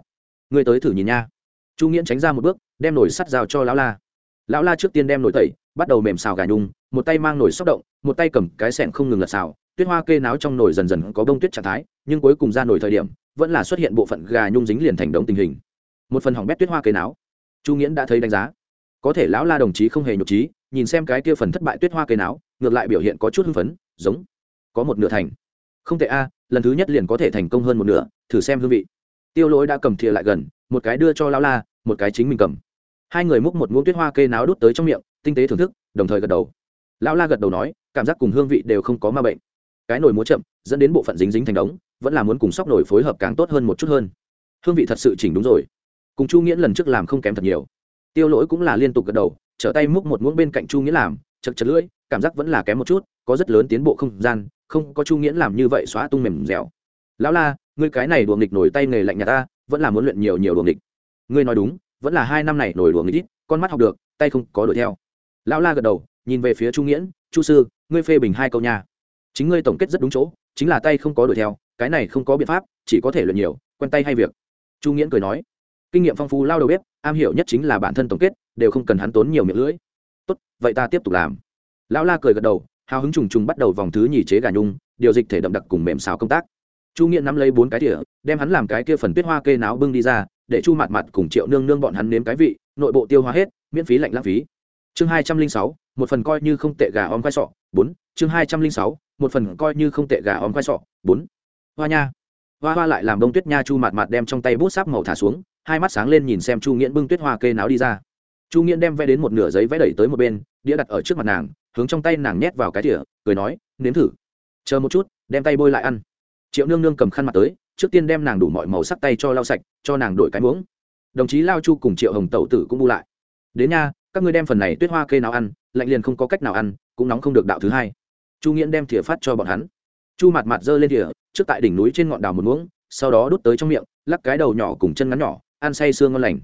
Ngươi tới thử nhìn nha. Chu nghiễn tránh ra một bước, đem nồi sắt rào cho lão la. Lão la trước tiên đem nồi tẩy, bắt đầu mềm xào gà nhung, một tay mang nồi xúc động, một tay cầm cái sẹn không ngừng lật xào. Tuyết hoa kê náo trong nồi dần dần có bông tuyết trạng thái, nhưng cuối cùng ra nồi thời điểm vẫn là xuất hiện bộ phận gà nhung dính liền thành đống tình hình. Một phần hỏng bét tuyết hoa kê náo. Chu nghiễn đã thấy đánh giá. Có thể lão la đồng chí không hề nhục trí nhìn xem cái kia phần thất bại tuyết hoa kê náo, ngược lại biểu hiện có chút hưng phấn, giống có một nửa thành. Không thể a, lần thứ nhất liền có thể thành công hơn một nửa, thử xem hương vị. Tiêu lỗi đã cầm thìa lại gần, một cái đưa cho lão la, một cái chính mình cầm. Hai người múc một muỗng tuyết hoa kê náo đút tới trong miệng, tinh tế thưởng thức, đồng thời gật đầu. Lão la gật đầu nói, cảm giác cùng hương vị đều không có ma bệnh cái nồi múa chậm dẫn đến bộ phận dính dính thành đống vẫn là muốn cùng sóc nồi phối hợp càng tốt hơn một chút hơn. Hương vị thật sự chỉnh đúng rồi. Cùng chu nghĩa lần trước làm không kém thật nhiều. Tiêu lỗi cũng là liên tục gật đầu trở tay múc một muỗng bên cạnh chu nghĩa làm chật chật lưỡi cảm giác vẫn là kém một chút có rất lớn tiến bộ không gian không có chu nghĩa làm như vậy xóa tung mềm dẻo. Lão la ngươi cái này đùa nghịch nổi tay nghề lạnh nhà ta vẫn là muốn luyện nhiều nhiều đùa nghịch. Ngươi nói đúng vẫn là hai năm này nổi đùa nghịch ít con mắt học được tay không có đuổi theo. Lão la gật đầu nhìn về phía chu nghĩa, chu sư ngươi phê bình hai câu nhà chính ngươi tổng kết rất đúng chỗ, chính là tay không có đuổi theo, cái này không có biện pháp, chỉ có thể luyện nhiều, quen tay hay việc. Chu nghiễn cười nói. Kinh nghiệm phong phú lao đầu bếp, am hiểu nhất chính là bản thân tổng kết, đều không cần hắn tốn nhiều miệng lưỡi. Tốt, vậy ta tiếp tục làm. Lão la cười gật đầu, hào hứng trùng trùng bắt đầu vòng thứ nhì chế gà nhung, điều dịch thể đậm đặc cùng mềm xào công tác. Chu nghiện nắm lấy bốn cái tỉa đem hắn làm cái kia phần tuyết hoa kê náo bưng đi ra, để chu mặt mặt cùng triệu nương nương bọn hắn nếm cái vị, nội bộ tiêu hóa hết, miễn phí lạnh lãng phí. Chương hai trăm linh sáu, một phần coi như không tệ gà om khoai sọ bốn, chương hai trăm linh sáu, một phần coi như không tệ gà om khoai sọ. Bốn, hoa nha. Hoa hoa lại làm đông tuyết nha chu mặt mặt đem trong tay bút sáp màu thả xuống, hai mắt sáng lên nhìn xem chu nghiễn bưng tuyết hoa kê náo đi ra. Chu nghiễn đem vẽ đến một nửa giấy vẽ đẩy tới một bên, đĩa đặt ở trước mặt nàng, hướng trong tay nàng nhét vào cái tỉa cười nói, nếm thử. Chờ một chút, đem tay bôi lại ăn. Triệu nương nương cầm khăn mặt tới, trước tiên đem nàng đủ mọi màu sắc tay cho lau sạch, cho nàng đổi cái muỗng. Đồng chí lao chu cùng triệu hồng tẩu tử cũng bu lại. Đến nha, các ngươi đem phần này tuyết hoa kê nào ăn, lạnh liền không có cách nào ăn cũng nóng không được đạo thứ hai. Chu nghiễn đem thìa phát cho bọn hắn. Chu mặt mặt giơ lên thìa, trước tại đỉnh núi trên ngọn đào một muỗng, sau đó đút tới trong miệng, lắc cái đầu nhỏ cùng chân ngắn nhỏ, ăn say sương ngon lành.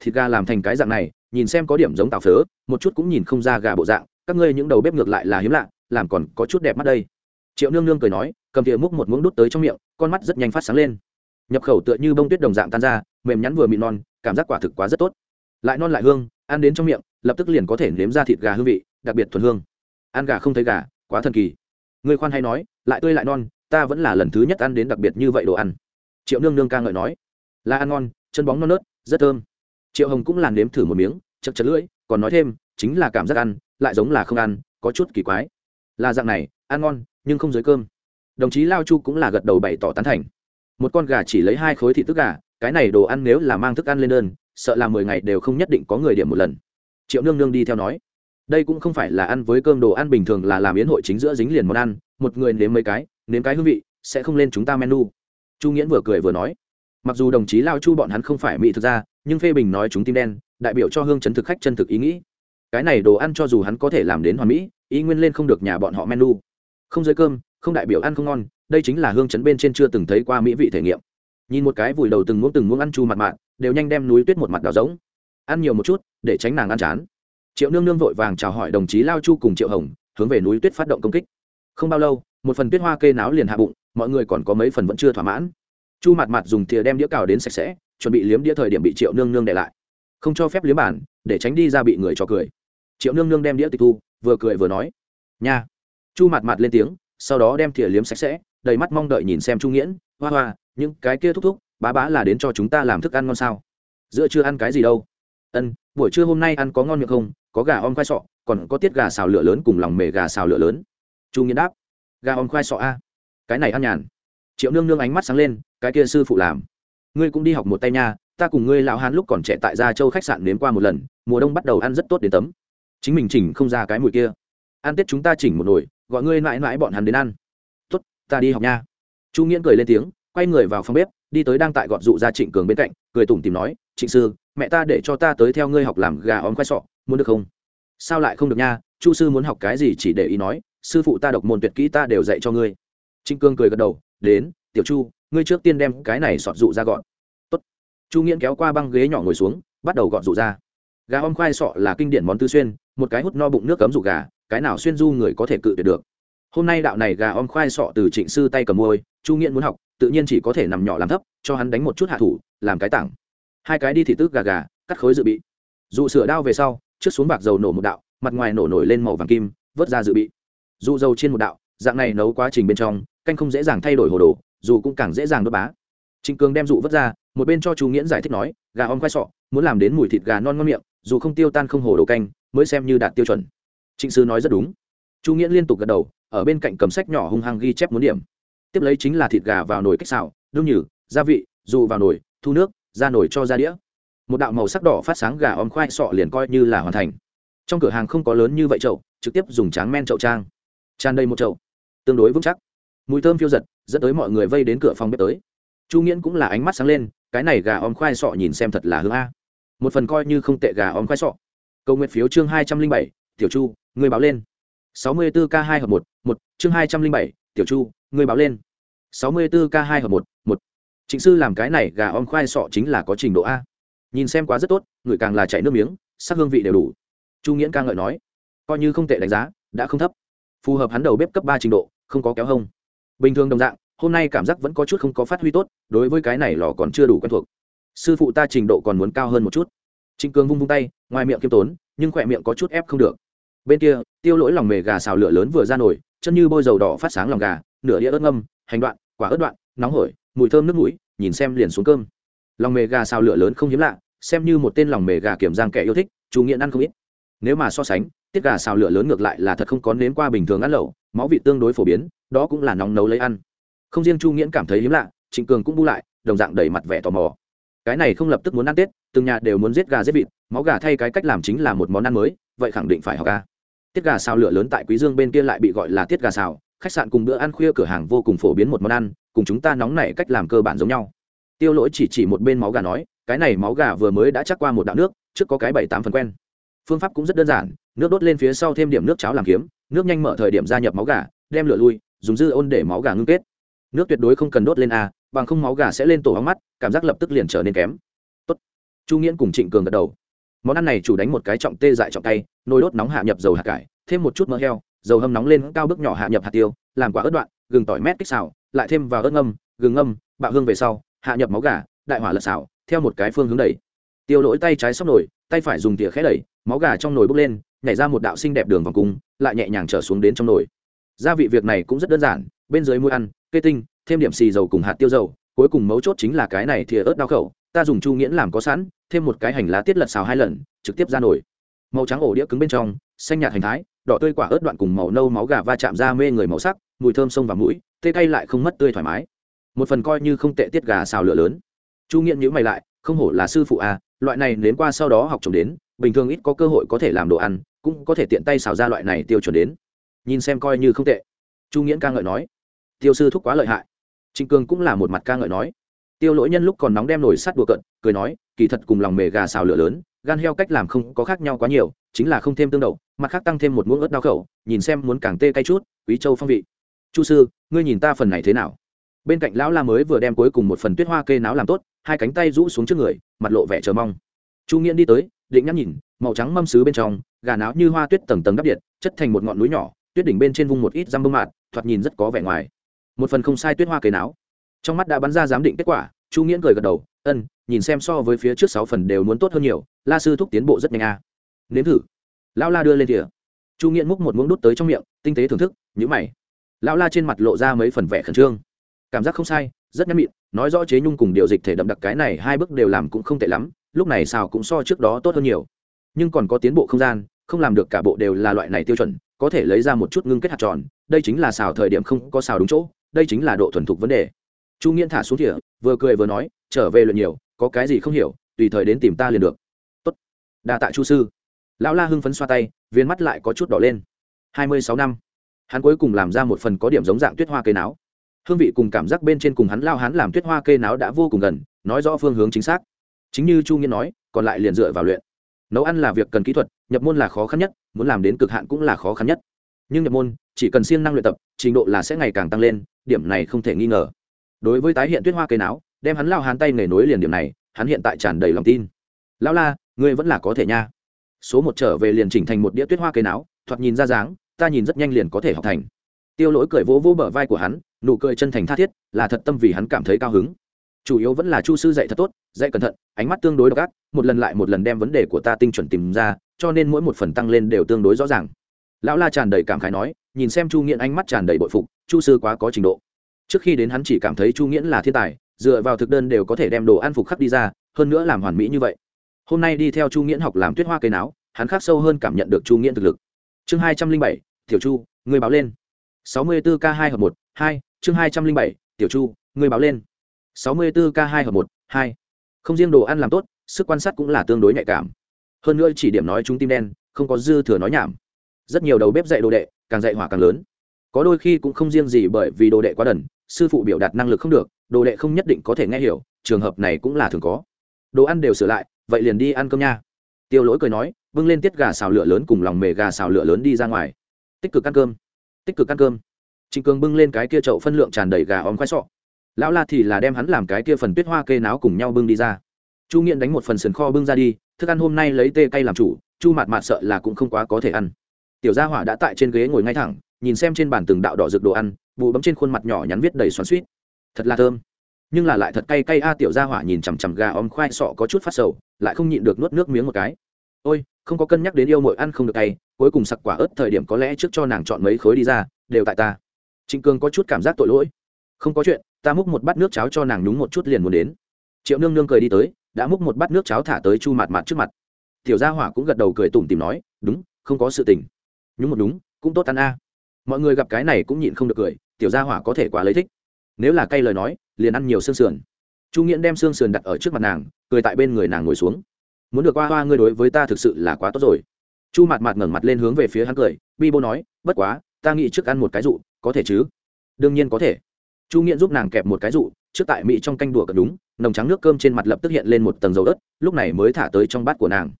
Thịt gà làm thành cái dạng này, nhìn xem có điểm giống tạo phớ, một chút cũng nhìn không ra gà bộ dạng, các ngươi những đầu bếp ngược lại là hiếm lạ, làm còn có chút đẹp mắt đây. Triệu nương nương cười nói, cầm thìa múc một muỗng đút tới trong miệng, con mắt rất nhanh phát sáng lên. Nhập khẩu tựa như bông tuyết đồng dạng tan ra, mềm nhắn vừa mịn non, cảm giác quả thực quá rất tốt. Lại non lại hương, ăn đến trong miệng, lập tức liền có thể nếm ra thịt gà hương vị, đặc biệt thuần hương ăn gà không thấy gà, quá thần kỳ. Người khoan hay nói, lại tươi lại non, ta vẫn là lần thứ nhất ăn đến đặc biệt như vậy đồ ăn. Triệu nương nương ca ngợi nói, là ăn ngon, chân bóng non nớt, rất thơm. Triệu hồng cũng làm nếm thử một miếng, chật chật lưỡi, còn nói thêm, chính là cảm giác ăn, lại giống là không ăn, có chút kỳ quái. Là dạng này, ăn ngon, nhưng không dưới cơm. Đồng chí lao chu cũng là gật đầu bày tỏ tán thành. Một con gà chỉ lấy hai khối thịt tức gà, cái này đồ ăn nếu là mang thức ăn lên đơn, sợ là mười ngày đều không nhất định có người điểm một lần. Triệu nương nương đi theo nói đây cũng không phải là ăn với cơm đồ ăn bình thường là làm yến hội chính giữa dính liền món ăn, một người nếm mấy cái, nếm cái hương vị, sẽ không lên chúng ta menu. Chu nghiễn vừa cười vừa nói. Mặc dù đồng chí lao chu bọn hắn không phải mỹ thực ra nhưng phê bình nói chúng tim đen, đại biểu cho hương chấn thực khách chân thực ý nghĩ. Cái này đồ ăn cho dù hắn có thể làm đến hoàn mỹ, ý nguyên lên không được nhà bọn họ menu. Không dưới cơm, không đại biểu ăn không ngon, đây chính là hương chấn bên trên chưa từng thấy qua mỹ vị thể nghiệm. Nhìn một cái vùi đầu từng muỗng từng muỗng ăn chu mặt mạng đều nhanh đem núi tuyết một mặt đào giống ăn nhiều một chút, để tránh nàng ăn chán triệu nương nương vội vàng chào hỏi đồng chí lao chu cùng triệu hồng, hướng về núi tuyết phát động công kích. Không bao lâu, một phần tuyết hoa kê náo liền hạ bụng, mọi người còn có mấy phần vẫn chưa thỏa mãn. Chu mặt mặt dùng thìa đem đĩa cào đến sạch sẽ, chuẩn bị liếm đĩa thời điểm bị triệu nương nương để lại. Không cho phép liếm bản để tránh đi ra bị người cho cười. Triệu nương nương đem đĩa tịch thu, vừa cười vừa nói, nha. Chu mặt mặt lên tiếng, sau đó đem thìa liếm sạch sẽ, đầy mắt mong đợi nhìn xem chu nghiễn, hoa hoa, những cái kia thúc thúc, bá bá là đến cho chúng ta làm thức ăn ngon sao? Giữa chưa ăn cái gì đâu? Ân buổi trưa hôm nay ăn có ngon miệng không? Có gà om khoai sọ, còn có tiết gà xào lửa lớn cùng lòng mề gà xào lửa lớn. Chu nghiễn đáp, gà om khoai sọ a? Cái này ăn nhàn. Triệu nương nương ánh mắt sáng lên, cái kia sư phụ làm. Ngươi cũng đi học một tay nha, ta cùng ngươi lão hán lúc còn trẻ tại gia châu khách sạn nếm qua một lần, mùa đông bắt đầu ăn rất tốt đến tấm. Chính mình chỉnh không ra cái mùi kia. Ăn tết chúng ta chỉnh một nồi, gọi ngươi mãi mãi bọn hắn đến ăn. Tốt, ta đi học nha. Chu nghiễn cười lên tiếng, quay người vào phòng bếp, đi tới đang tại gọt dụ ra trịnh cường bên cạnh, cười tủm tìm nói, trịnh sư mẹ ta để cho ta tới theo ngươi học làm gà óm khoai sọ, muốn được không? Sao lại không được nha, chu sư muốn học cái gì chỉ để ý nói, sư phụ ta độc môn tuyệt kỹ ta đều dạy cho ngươi. Trinh cương cười gật đầu, đến, tiểu chu, ngươi trước tiên đem cái này sọt dụ ra gọn. Tốt. chu nghiễn kéo qua băng ghế nhỏ ngồi xuống, bắt đầu gọn dụ ra. Gà om khoai sọ là kinh điển món tư xuyên, một cái hút no bụng nước cấm dụ gà, cái nào xuyên du người có thể cự tuyệt được. Hôm nay đạo này gà om khoai sọ từ trịnh sư tay cầm môi, chu nghiễn muốn học, tự nhiên chỉ có thể nằm nhỏ làm thấp, cho hắn đánh một chút hạ thủ, làm cái tảng hai cái đi thị tước gà gà, cắt khối dự bị. Dụ sửa đao về sau, trước xuống bạc dầu nổ một đạo, mặt ngoài nổ nổi lên màu vàng kim, vớt ra dự bị. Dụ dầu trên một đạo, dạng này nấu quá trình bên trong, canh không dễ dàng thay đổi hồ đồ, dù cũng càng dễ dàng đốt bá. Trịnh cường đem dụ vớt ra, một bên cho chú nghiễn giải thích nói, gà om khoai sọ, muốn làm đến mùi thịt gà non ngon miệng, dù không tiêu tan không hồ đồ canh, mới xem như đạt tiêu chuẩn. Trịnh sư nói rất đúng. Chu nghiễn liên tục gật đầu, ở bên cạnh cầm sách nhỏ hung hăng ghi chép muốn điểm. Tiếp lấy chính là thịt gà vào nồi cách xào, đương nhử, gia vị, dù vào nồi, thu nước ra nổi cho ra đĩa. Một đạo màu sắc đỏ phát sáng gà om khoai sọ liền coi như là hoàn thành. Trong cửa hàng không có lớn như vậy chậu, trực tiếp dùng tráng men chậu trang. Tràn đầy một chậu. Tương đối vững chắc. Mùi thơm phiêu giật, dẫn tới mọi người vây đến cửa phòng bếp tới. Chu nghiễn cũng là ánh mắt sáng lên, cái này gà om khoai sọ nhìn xem thật là hương a. Một phần coi như không tệ gà om khoai sọ. Câu nguyện phiếu chương hai trăm linh bảy, tiểu chu, người báo lên. sáu mươi bốn k hai hợp một một, chương hai trăm linh bảy, tiểu chu, người báo lên. sáu mươi bốn k hai hợp một một trịnh sư làm cái này gà om khoai sọ chính là có trình độ a. Nhìn xem quá rất tốt, người càng là chảy nước miếng, sắc hương vị đều đủ. Chu nghiễn ca ngợi nói, coi như không tệ đánh giá, đã không thấp. Phù hợp hắn đầu bếp cấp ba trình độ, không có kéo hông. Bình thường đồng dạng, hôm nay cảm giác vẫn có chút không có phát huy tốt, đối với cái này lò còn chưa đủ quen thuộc. Sư phụ ta trình độ còn muốn cao hơn một chút. Trịnh cường vung vung tay, ngoài miệng kiêm tốn, nhưng khỏe miệng có chút ép không được. Bên kia, tiêu lỗi lòng mề gà xào lửa lớn vừa ra nổi chân như bôi dầu đỏ phát sáng lòng gà, nửa đĩa ớt ngâm, hành đoạn, quả ớt đoạn, nóng hổi mùi thơm nước mũi, nhìn xem liền xuống cơm. Lòng mề gà xào lửa lớn không hiếm lạ, xem như một tên lòng mề gà kiểm giang kẻ yêu thích chú nghiện ăn không ít. Nếu mà so sánh, tiết gà xào lửa lớn ngược lại là thật không có nếm qua bình thường ăn lẩu, máu vị tương đối phổ biến, đó cũng là nóng nấu lấy ăn. Không riêng chu nghiễn cảm thấy hiếm lạ, trịnh cường cũng bu lại, đồng dạng đầy mặt vẻ tò mò. Cái này không lập tức muốn ăn tết, từng nhà đều muốn giết gà giết vịt, máu gà thay cái cách làm chính là một món ăn mới, vậy khẳng định phải học gà tiết gà xào lửa lớn tại quý dương bên kia lại bị gọi là tiết gà xào khách sạn cùng bữa ăn khuya cửa hàng vô cùng phổ biến một món ăn, cùng chúng ta nóng nảy cách làm cơ bản giống nhau. Tiêu lỗi chỉ chỉ một bên máu gà nói, cái này máu gà vừa mới đã chắc qua một đạo nước, trước có cái bảy tám phần quen. Phương pháp cũng rất đơn giản, nước đốt lên phía sau thêm điểm nước cháo làm kiếm, nước nhanh mở thời điểm gia nhập máu gà, đem lửa lui, dùng dư ôn để máu gà ngưng kết. Nước tuyệt đối không cần đốt lên a, bằng không máu gà sẽ lên tổ hóng mắt, cảm giác lập tức liền trở nên kém. Tốt. chu nghiễn cùng trịnh cường gật đầu. Món ăn này chủ đánh một cái trọng tê dại trọng tay, nồi đốt nóng hạ nhập dầu hạt cải, thêm một chút mỡ heo dầu hâm nóng lên cao bước nhỏ hạ nhập hạt tiêu, làm quả ớt đoạn, gừng tỏi mét kích xào, lại thêm vào ớt ngâm, gừng ngâm, bạo hương về sau, hạ nhập máu gà, đại hỏa lật xào, theo một cái phương hướng đẩy. Tiêu lỗi tay trái sóc nồi tay phải dùng tỉa khẽ đẩy, máu gà trong nồi bốc lên, nhảy ra một đạo xinh đẹp đường vòng cung, lại nhẹ nhàng trở xuống đến trong nồi. Gia vị việc này cũng rất đơn giản, bên dưới mũi ăn, cây tinh, thêm điểm xì dầu cùng hạt tiêu dầu, cuối cùng mấu chốt chính là cái này thìa ớt đau khẩu, ta dùng chu nghiễn làm có sẵn, thêm một cái hành lá tiết lật xào hai lần, trực tiếp ra nồi. Màu trắng ổ đĩa cứng bên trong, xanh nhạt hành thái đỏ tươi quả ớt đoạn cùng màu nâu máu gà va chạm ra mê người màu sắc, mùi thơm sông và mũi, tê cay lại không mất tươi thoải mái. Một phần coi như không tệ tiết gà xào lửa lớn. Chu nghiện nhữ mày lại, không hổ là sư phụ à loại này đến qua sau đó học trồng đến, bình thường ít có cơ hội có thể làm đồ ăn, cũng có thể tiện tay xào ra loại này tiêu chuẩn đến. Nhìn xem coi như không tệ. Chu nghiễn ca ngợi nói. Tiêu sư thúc quá lợi hại. Trịnh cường cũng là một mặt ca ngợi nói. Tiêu lỗi nhân lúc còn nóng đem nổi sắt đùa cận, cười nói, kỳ thật cùng lòng mề gà xào lửa lớn gan heo cách làm không có khác nhau quá nhiều, chính là không thêm tương đậu, mặt khác tăng thêm một muỗng ớt đau khẩu, nhìn xem muốn càng tê cay chút, quý châu phong vị. Chu sư, ngươi nhìn ta phần này thế nào? Bên cạnh lão la mới vừa đem cuối cùng một phần tuyết hoa kê náo làm tốt, hai cánh tay rũ xuống trước người, mặt lộ vẻ chờ mong. Chu nghiễn đi tới, định nhắm nhìn, màu trắng mâm xứ bên trong, gà náo như hoa tuyết tầng tầng đắp điện, chất thành một ngọn núi nhỏ, tuyết đỉnh bên trên vung một ít răm bông mạt, thoạt nhìn rất có vẻ ngoài. Một phần không sai tuyết hoa kê náo. Trong mắt đã bắn ra giám định kết quả chu nghiễn cười gật đầu, ân, nhìn xem so với phía trước sáu phần đều muốn tốt hơn nhiều, la sư thúc tiến bộ rất nhanh a. À. nếm thử. Lão la đưa lên thìa. Chu nghiễn múc một muỗng đút tới trong miệng, tinh tế thưởng thức nhữ mày. Lão la trên mặt lộ ra mấy phần vẻ khẩn trương. Cảm giác không sai, rất nhắm mịn, nói rõ chế nhung cùng điều dịch thể đậm đặc cái này hai bước đều làm cũng không tệ lắm, lúc này xào cũng so trước đó tốt hơn nhiều. Nhưng còn có tiến bộ không gian, không làm được cả bộ đều là loại này tiêu chuẩn, có thể lấy ra một chút ngưng kết hạt tròn, đây chính là xào thời điểm không có xào đúng chỗ, đây chính là độ thuần thục vấn đề chu nghiễn thả xuống thỉa vừa cười vừa nói, trở về luyện nhiều, có cái gì không hiểu, tùy thời đến tìm ta liền được. Tốt. Đa tạ chu sư. Lão la hưng phấn xoa tay, viên mắt lại có chút đỏ lên. Hai mươi sáu năm. Hắn cuối cùng làm ra một phần có điểm giống dạng tuyết hoa cây náo. Hương vị cùng cảm giác bên trên cùng hắn lao hắn làm tuyết hoa cây náo đã vô cùng gần, nói rõ phương hướng chính xác. Chính như chu nghiên nói, còn lại liền dựa vào luyện. Nấu ăn là việc cần kỹ thuật, nhập môn là khó khăn nhất, muốn làm đến cực hạn cũng là khó khăn nhất. Nhưng nhập môn, chỉ cần siêng năng luyện tập, trình độ là sẽ ngày càng tăng lên, điểm này không thể nghi ngờ đối với tái hiện tuyết hoa cây não, đem hắn lao hán tay nghề nối liền điểm này hắn hiện tại tràn đầy lòng tin. Lão la ngươi vẫn là có thể nha. Số một trở về liền chỉnh thành một đĩa tuyết hoa cây não, thoạt nhìn ra dáng ta nhìn rất nhanh liền có thể học thành. Tiêu lỗi cười vỗ vỗ bờ vai của hắn nụ cười chân thành tha thiết là thật tâm vì hắn cảm thấy cao hứng. Chủ yếu vẫn là chu sư dạy thật tốt dạy cẩn thận ánh mắt tương đối độc ác một lần lại một lần đem vấn đề của ta tinh chuẩn tìm ra cho nên mỗi một phần tăng lên đều tương đối rõ ràng. Lão la tràn đầy cảm khái nói nhìn xem chu nghiện ánh mắt tràn đầy bội phục chu sư quá có trình độ trước khi đến hắn chỉ cảm thấy chu nghiễn là thiên tài, dựa vào thực đơn đều có thể đem đồ ăn phục khắc đi ra, hơn nữa làm hoàn mỹ như vậy. Hôm nay đi theo chu nghiễn học làm tuyết hoa cây náo, hắn khắc sâu hơn cảm nhận được chu nghiễn thực lực. Chương hai trăm linh bảy, tiểu chu người báo lên. sáu mươi bốn k hai hợp một, hai, chương hai trăm linh bảy, tiểu chu người báo lên. sáu mươi bốn k hai hợp một, hai. Không riêng đồ ăn làm tốt, sức quan sát cũng là tương đối nhạy cảm. Hơn nữa chỉ điểm nói chúng tim đen, không có dư thừa nói nhảm. Rất nhiều đầu bếp dạy đồ đệ, càng dạy hỏa càng lớn. Có đôi khi cũng không riêng gì bởi vì đồ đệ quá đần sư phụ biểu đạt năng lực không được, đồ đệ không nhất định có thể nghe hiểu, trường hợp này cũng là thường có. Đồ ăn đều sửa lại, vậy liền đi ăn cơm nha. Tiêu lỗi cười nói, bưng lên tiết gà xào lửa lớn cùng lòng mề gà xào lửa lớn đi ra ngoài. Tích cực ăn cơm, tích cực ăn cơm. Trịnh cường bưng lên cái kia chậu phân lượng tràn đầy gà óm khoai sọ. Lão la thì là đem hắn làm cái kia phần tuyết hoa kê náo cùng nhau bưng đi ra. Chu nghiện đánh một phần sườn kho bưng ra đi, thức ăn hôm nay lấy tê cay làm chủ, chu mạt mạt sợ là cũng không quá có thể ăn. Tiểu gia hỏa đã tại trên ghế ngồi ngay thẳng, nhìn xem trên bàn từng đạo đỏ rực đồ ăn bụ bấm trên khuôn mặt nhỏ nhắn viết đầy xoắn suýt. Thật là thơm. Nhưng là lại thật cay cay, a tiểu gia hỏa nhìn chằm chằm gà om khoai sọ có chút phát sầu, lại không nhịn được nuốt nước miếng một cái. Ôi, không có cân nhắc đến yêu mội ăn không được cay, cuối cùng sặc quả ớt thời điểm có lẽ trước cho nàng chọn mấy khối đi ra, đều tại ta. Trịnh cường có chút cảm giác tội lỗi. Không có chuyện, ta múc một bát nước cháo cho nàng nhúng một chút liền muốn đến. Triệu nương nương cười đi tới, đã múc một bát nước cháo thả tới chu mặt mặt trước mặt. Tiểu gia hỏa cũng gật đầu cười tủm tìm nói, đúng, không có sự tình. Nhúng một đúng cũng tốt ăn a. Mọi người gặp cái này cũng nhịn không được cười tiểu gia hỏa có thể quá lấy thích. Nếu là cay lời nói, liền ăn nhiều xương sườn. Chu nghiễn đem xương sườn đặt ở trước mặt nàng, cười tại bên người nàng ngồi xuống. Muốn được qua hoa ngươi đối với ta thực sự là quá tốt rồi. Chu mặt mặt ngẩng mặt lên hướng về phía hắn cười, bi bô nói, bất quá, ta nghĩ trước ăn một cái rụ có thể chứ? Đương nhiên có thể. Chu nghiễn giúp nàng kẹp một cái rụ trước tại mỹ trong canh đùa cật đúng, nồng trắng nước cơm trên mặt lập tức hiện lên một tầng dầu đất, lúc này mới thả tới trong bát của nàng.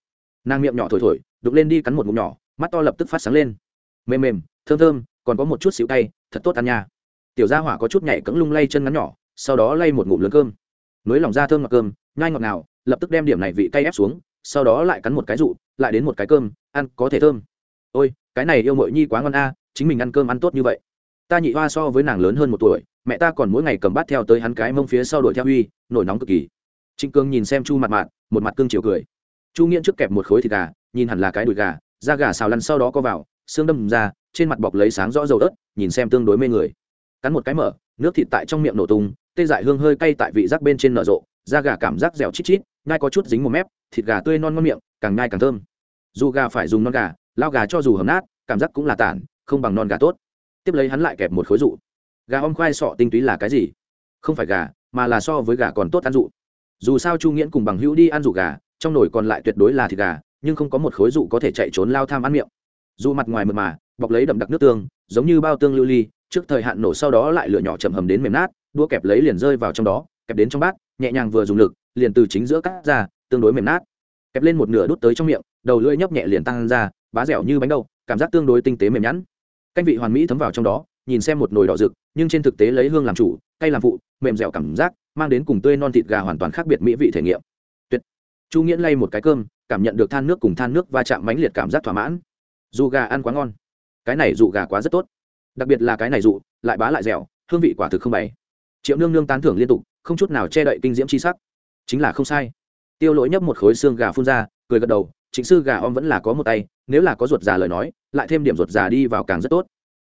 Nàng miệng nhỏ thổi thổi, đục lên đi cắn một ngụm nhỏ, mắt to lập tức phát sáng lên. Mềm mềm, thơm thơm, còn có một chút xíu tay thật tốt ăn nha. Tiểu gia hỏa có chút nhảy cẫng lung lay chân ngắn nhỏ, sau đó lay một ngụm lớn cơm. Nối lòng ra thơm ngọt cơm, nhai ngọt nào, lập tức đem điểm này vị cay ép xuống, sau đó lại cắn một cái rụ lại đến một cái cơm, ăn có thể thơm. Ôi, cái này yêu mội nhi quá ngon a, chính mình ăn cơm ăn tốt như vậy. Ta nhị hoa so với nàng lớn hơn một tuổi, mẹ ta còn mỗi ngày cầm bát theo tới hắn cái mông phía sau đuổi theo huy nổi nóng cực kỳ. Trịnh cương nhìn xem chu mặt mạn một mặt cương chiều cười. Chu nghiễn trước kẹp một khối thịt gà, nhìn hẳn là cái đùi gà, da gà xào lăn sau đó có vào, xương đâm ra, trên mặt bọc lấy sáng rõ dầu đất nhìn xem tương đối mê người. Cắn một cái mở, nước thịt tại trong miệng nổ tung, tê dại hương hơi cay tại vị giác bên trên nở rộ, da gà cảm giác dẻo chít chít ngai có chút dính một mép, thịt gà tươi non ngon miệng, càng ngai càng thơm. Dù gà phải dùng non gà, lao gà cho dù hầm nát, cảm giác cũng là tản, không bằng non gà tốt. Tiếp lấy hắn lại kẹp một khối rụ gà om khoai sọ tinh túy là cái gì? Không phải gà, mà là so với gà còn tốt ăn rụ dù sao chu nghiễn cùng bằng hữu đi ăn rụ gà, trong nồi còn lại tuyệt đối là thịt gà, nhưng không có một khối rụ có thể chạy trốn lao tham ăn miệng. Dù mặt ngoài mượt mà bọc lấy đậm đặc nước tương, giống như bao tương lưu ly, trước thời hạn nổ sau đó lại lửa nhỏ chậm hầm đến mềm nát đua kẹp lấy liền rơi vào trong đó, kẹp đến trong bát, nhẹ nhàng vừa dùng lực, liền từ chính giữa cắt ra, tương đối mềm nát. Kẹp lên một nửa đút tới trong miệng, đầu lưỡi nhấp nhẹ liền tăng ra, bá dẻo như bánh đậu, cảm giác tương đối tinh tế mềm nhẵn. Canh vị hoàn mỹ thấm vào trong đó, nhìn xem một nồi đỏ rực, nhưng trên thực tế lấy hương làm chủ, cay làm phụ, mềm dẻo cảm giác, mang đến cùng tươi non thịt gà hoàn toàn khác biệt mỹ vị thể nghiệm. Tuyệt. Chu nghiễn lay một cái cơm, cảm nhận được than nước cùng than nước va chạm mãnh liệt cảm giác thỏa mãn. Dù gà ăn quá ngon cái này dụ gà quá rất tốt. Đặc biệt là cái này dụ, lại bá lại dẻo, hương vị quả thực không bày. Triệu nương nương tán thưởng liên tục, không chút nào che đậy kinh diễm c h i sắc. Chính là không sai. Tiêu lỗi nhấp một khối xương gà phun ra, cười gật đầu chính sư gà om vẫn là có một tay, nếu là có ruột già lời nói, lại thêm điểm ruột già đi vào càng rất tốt.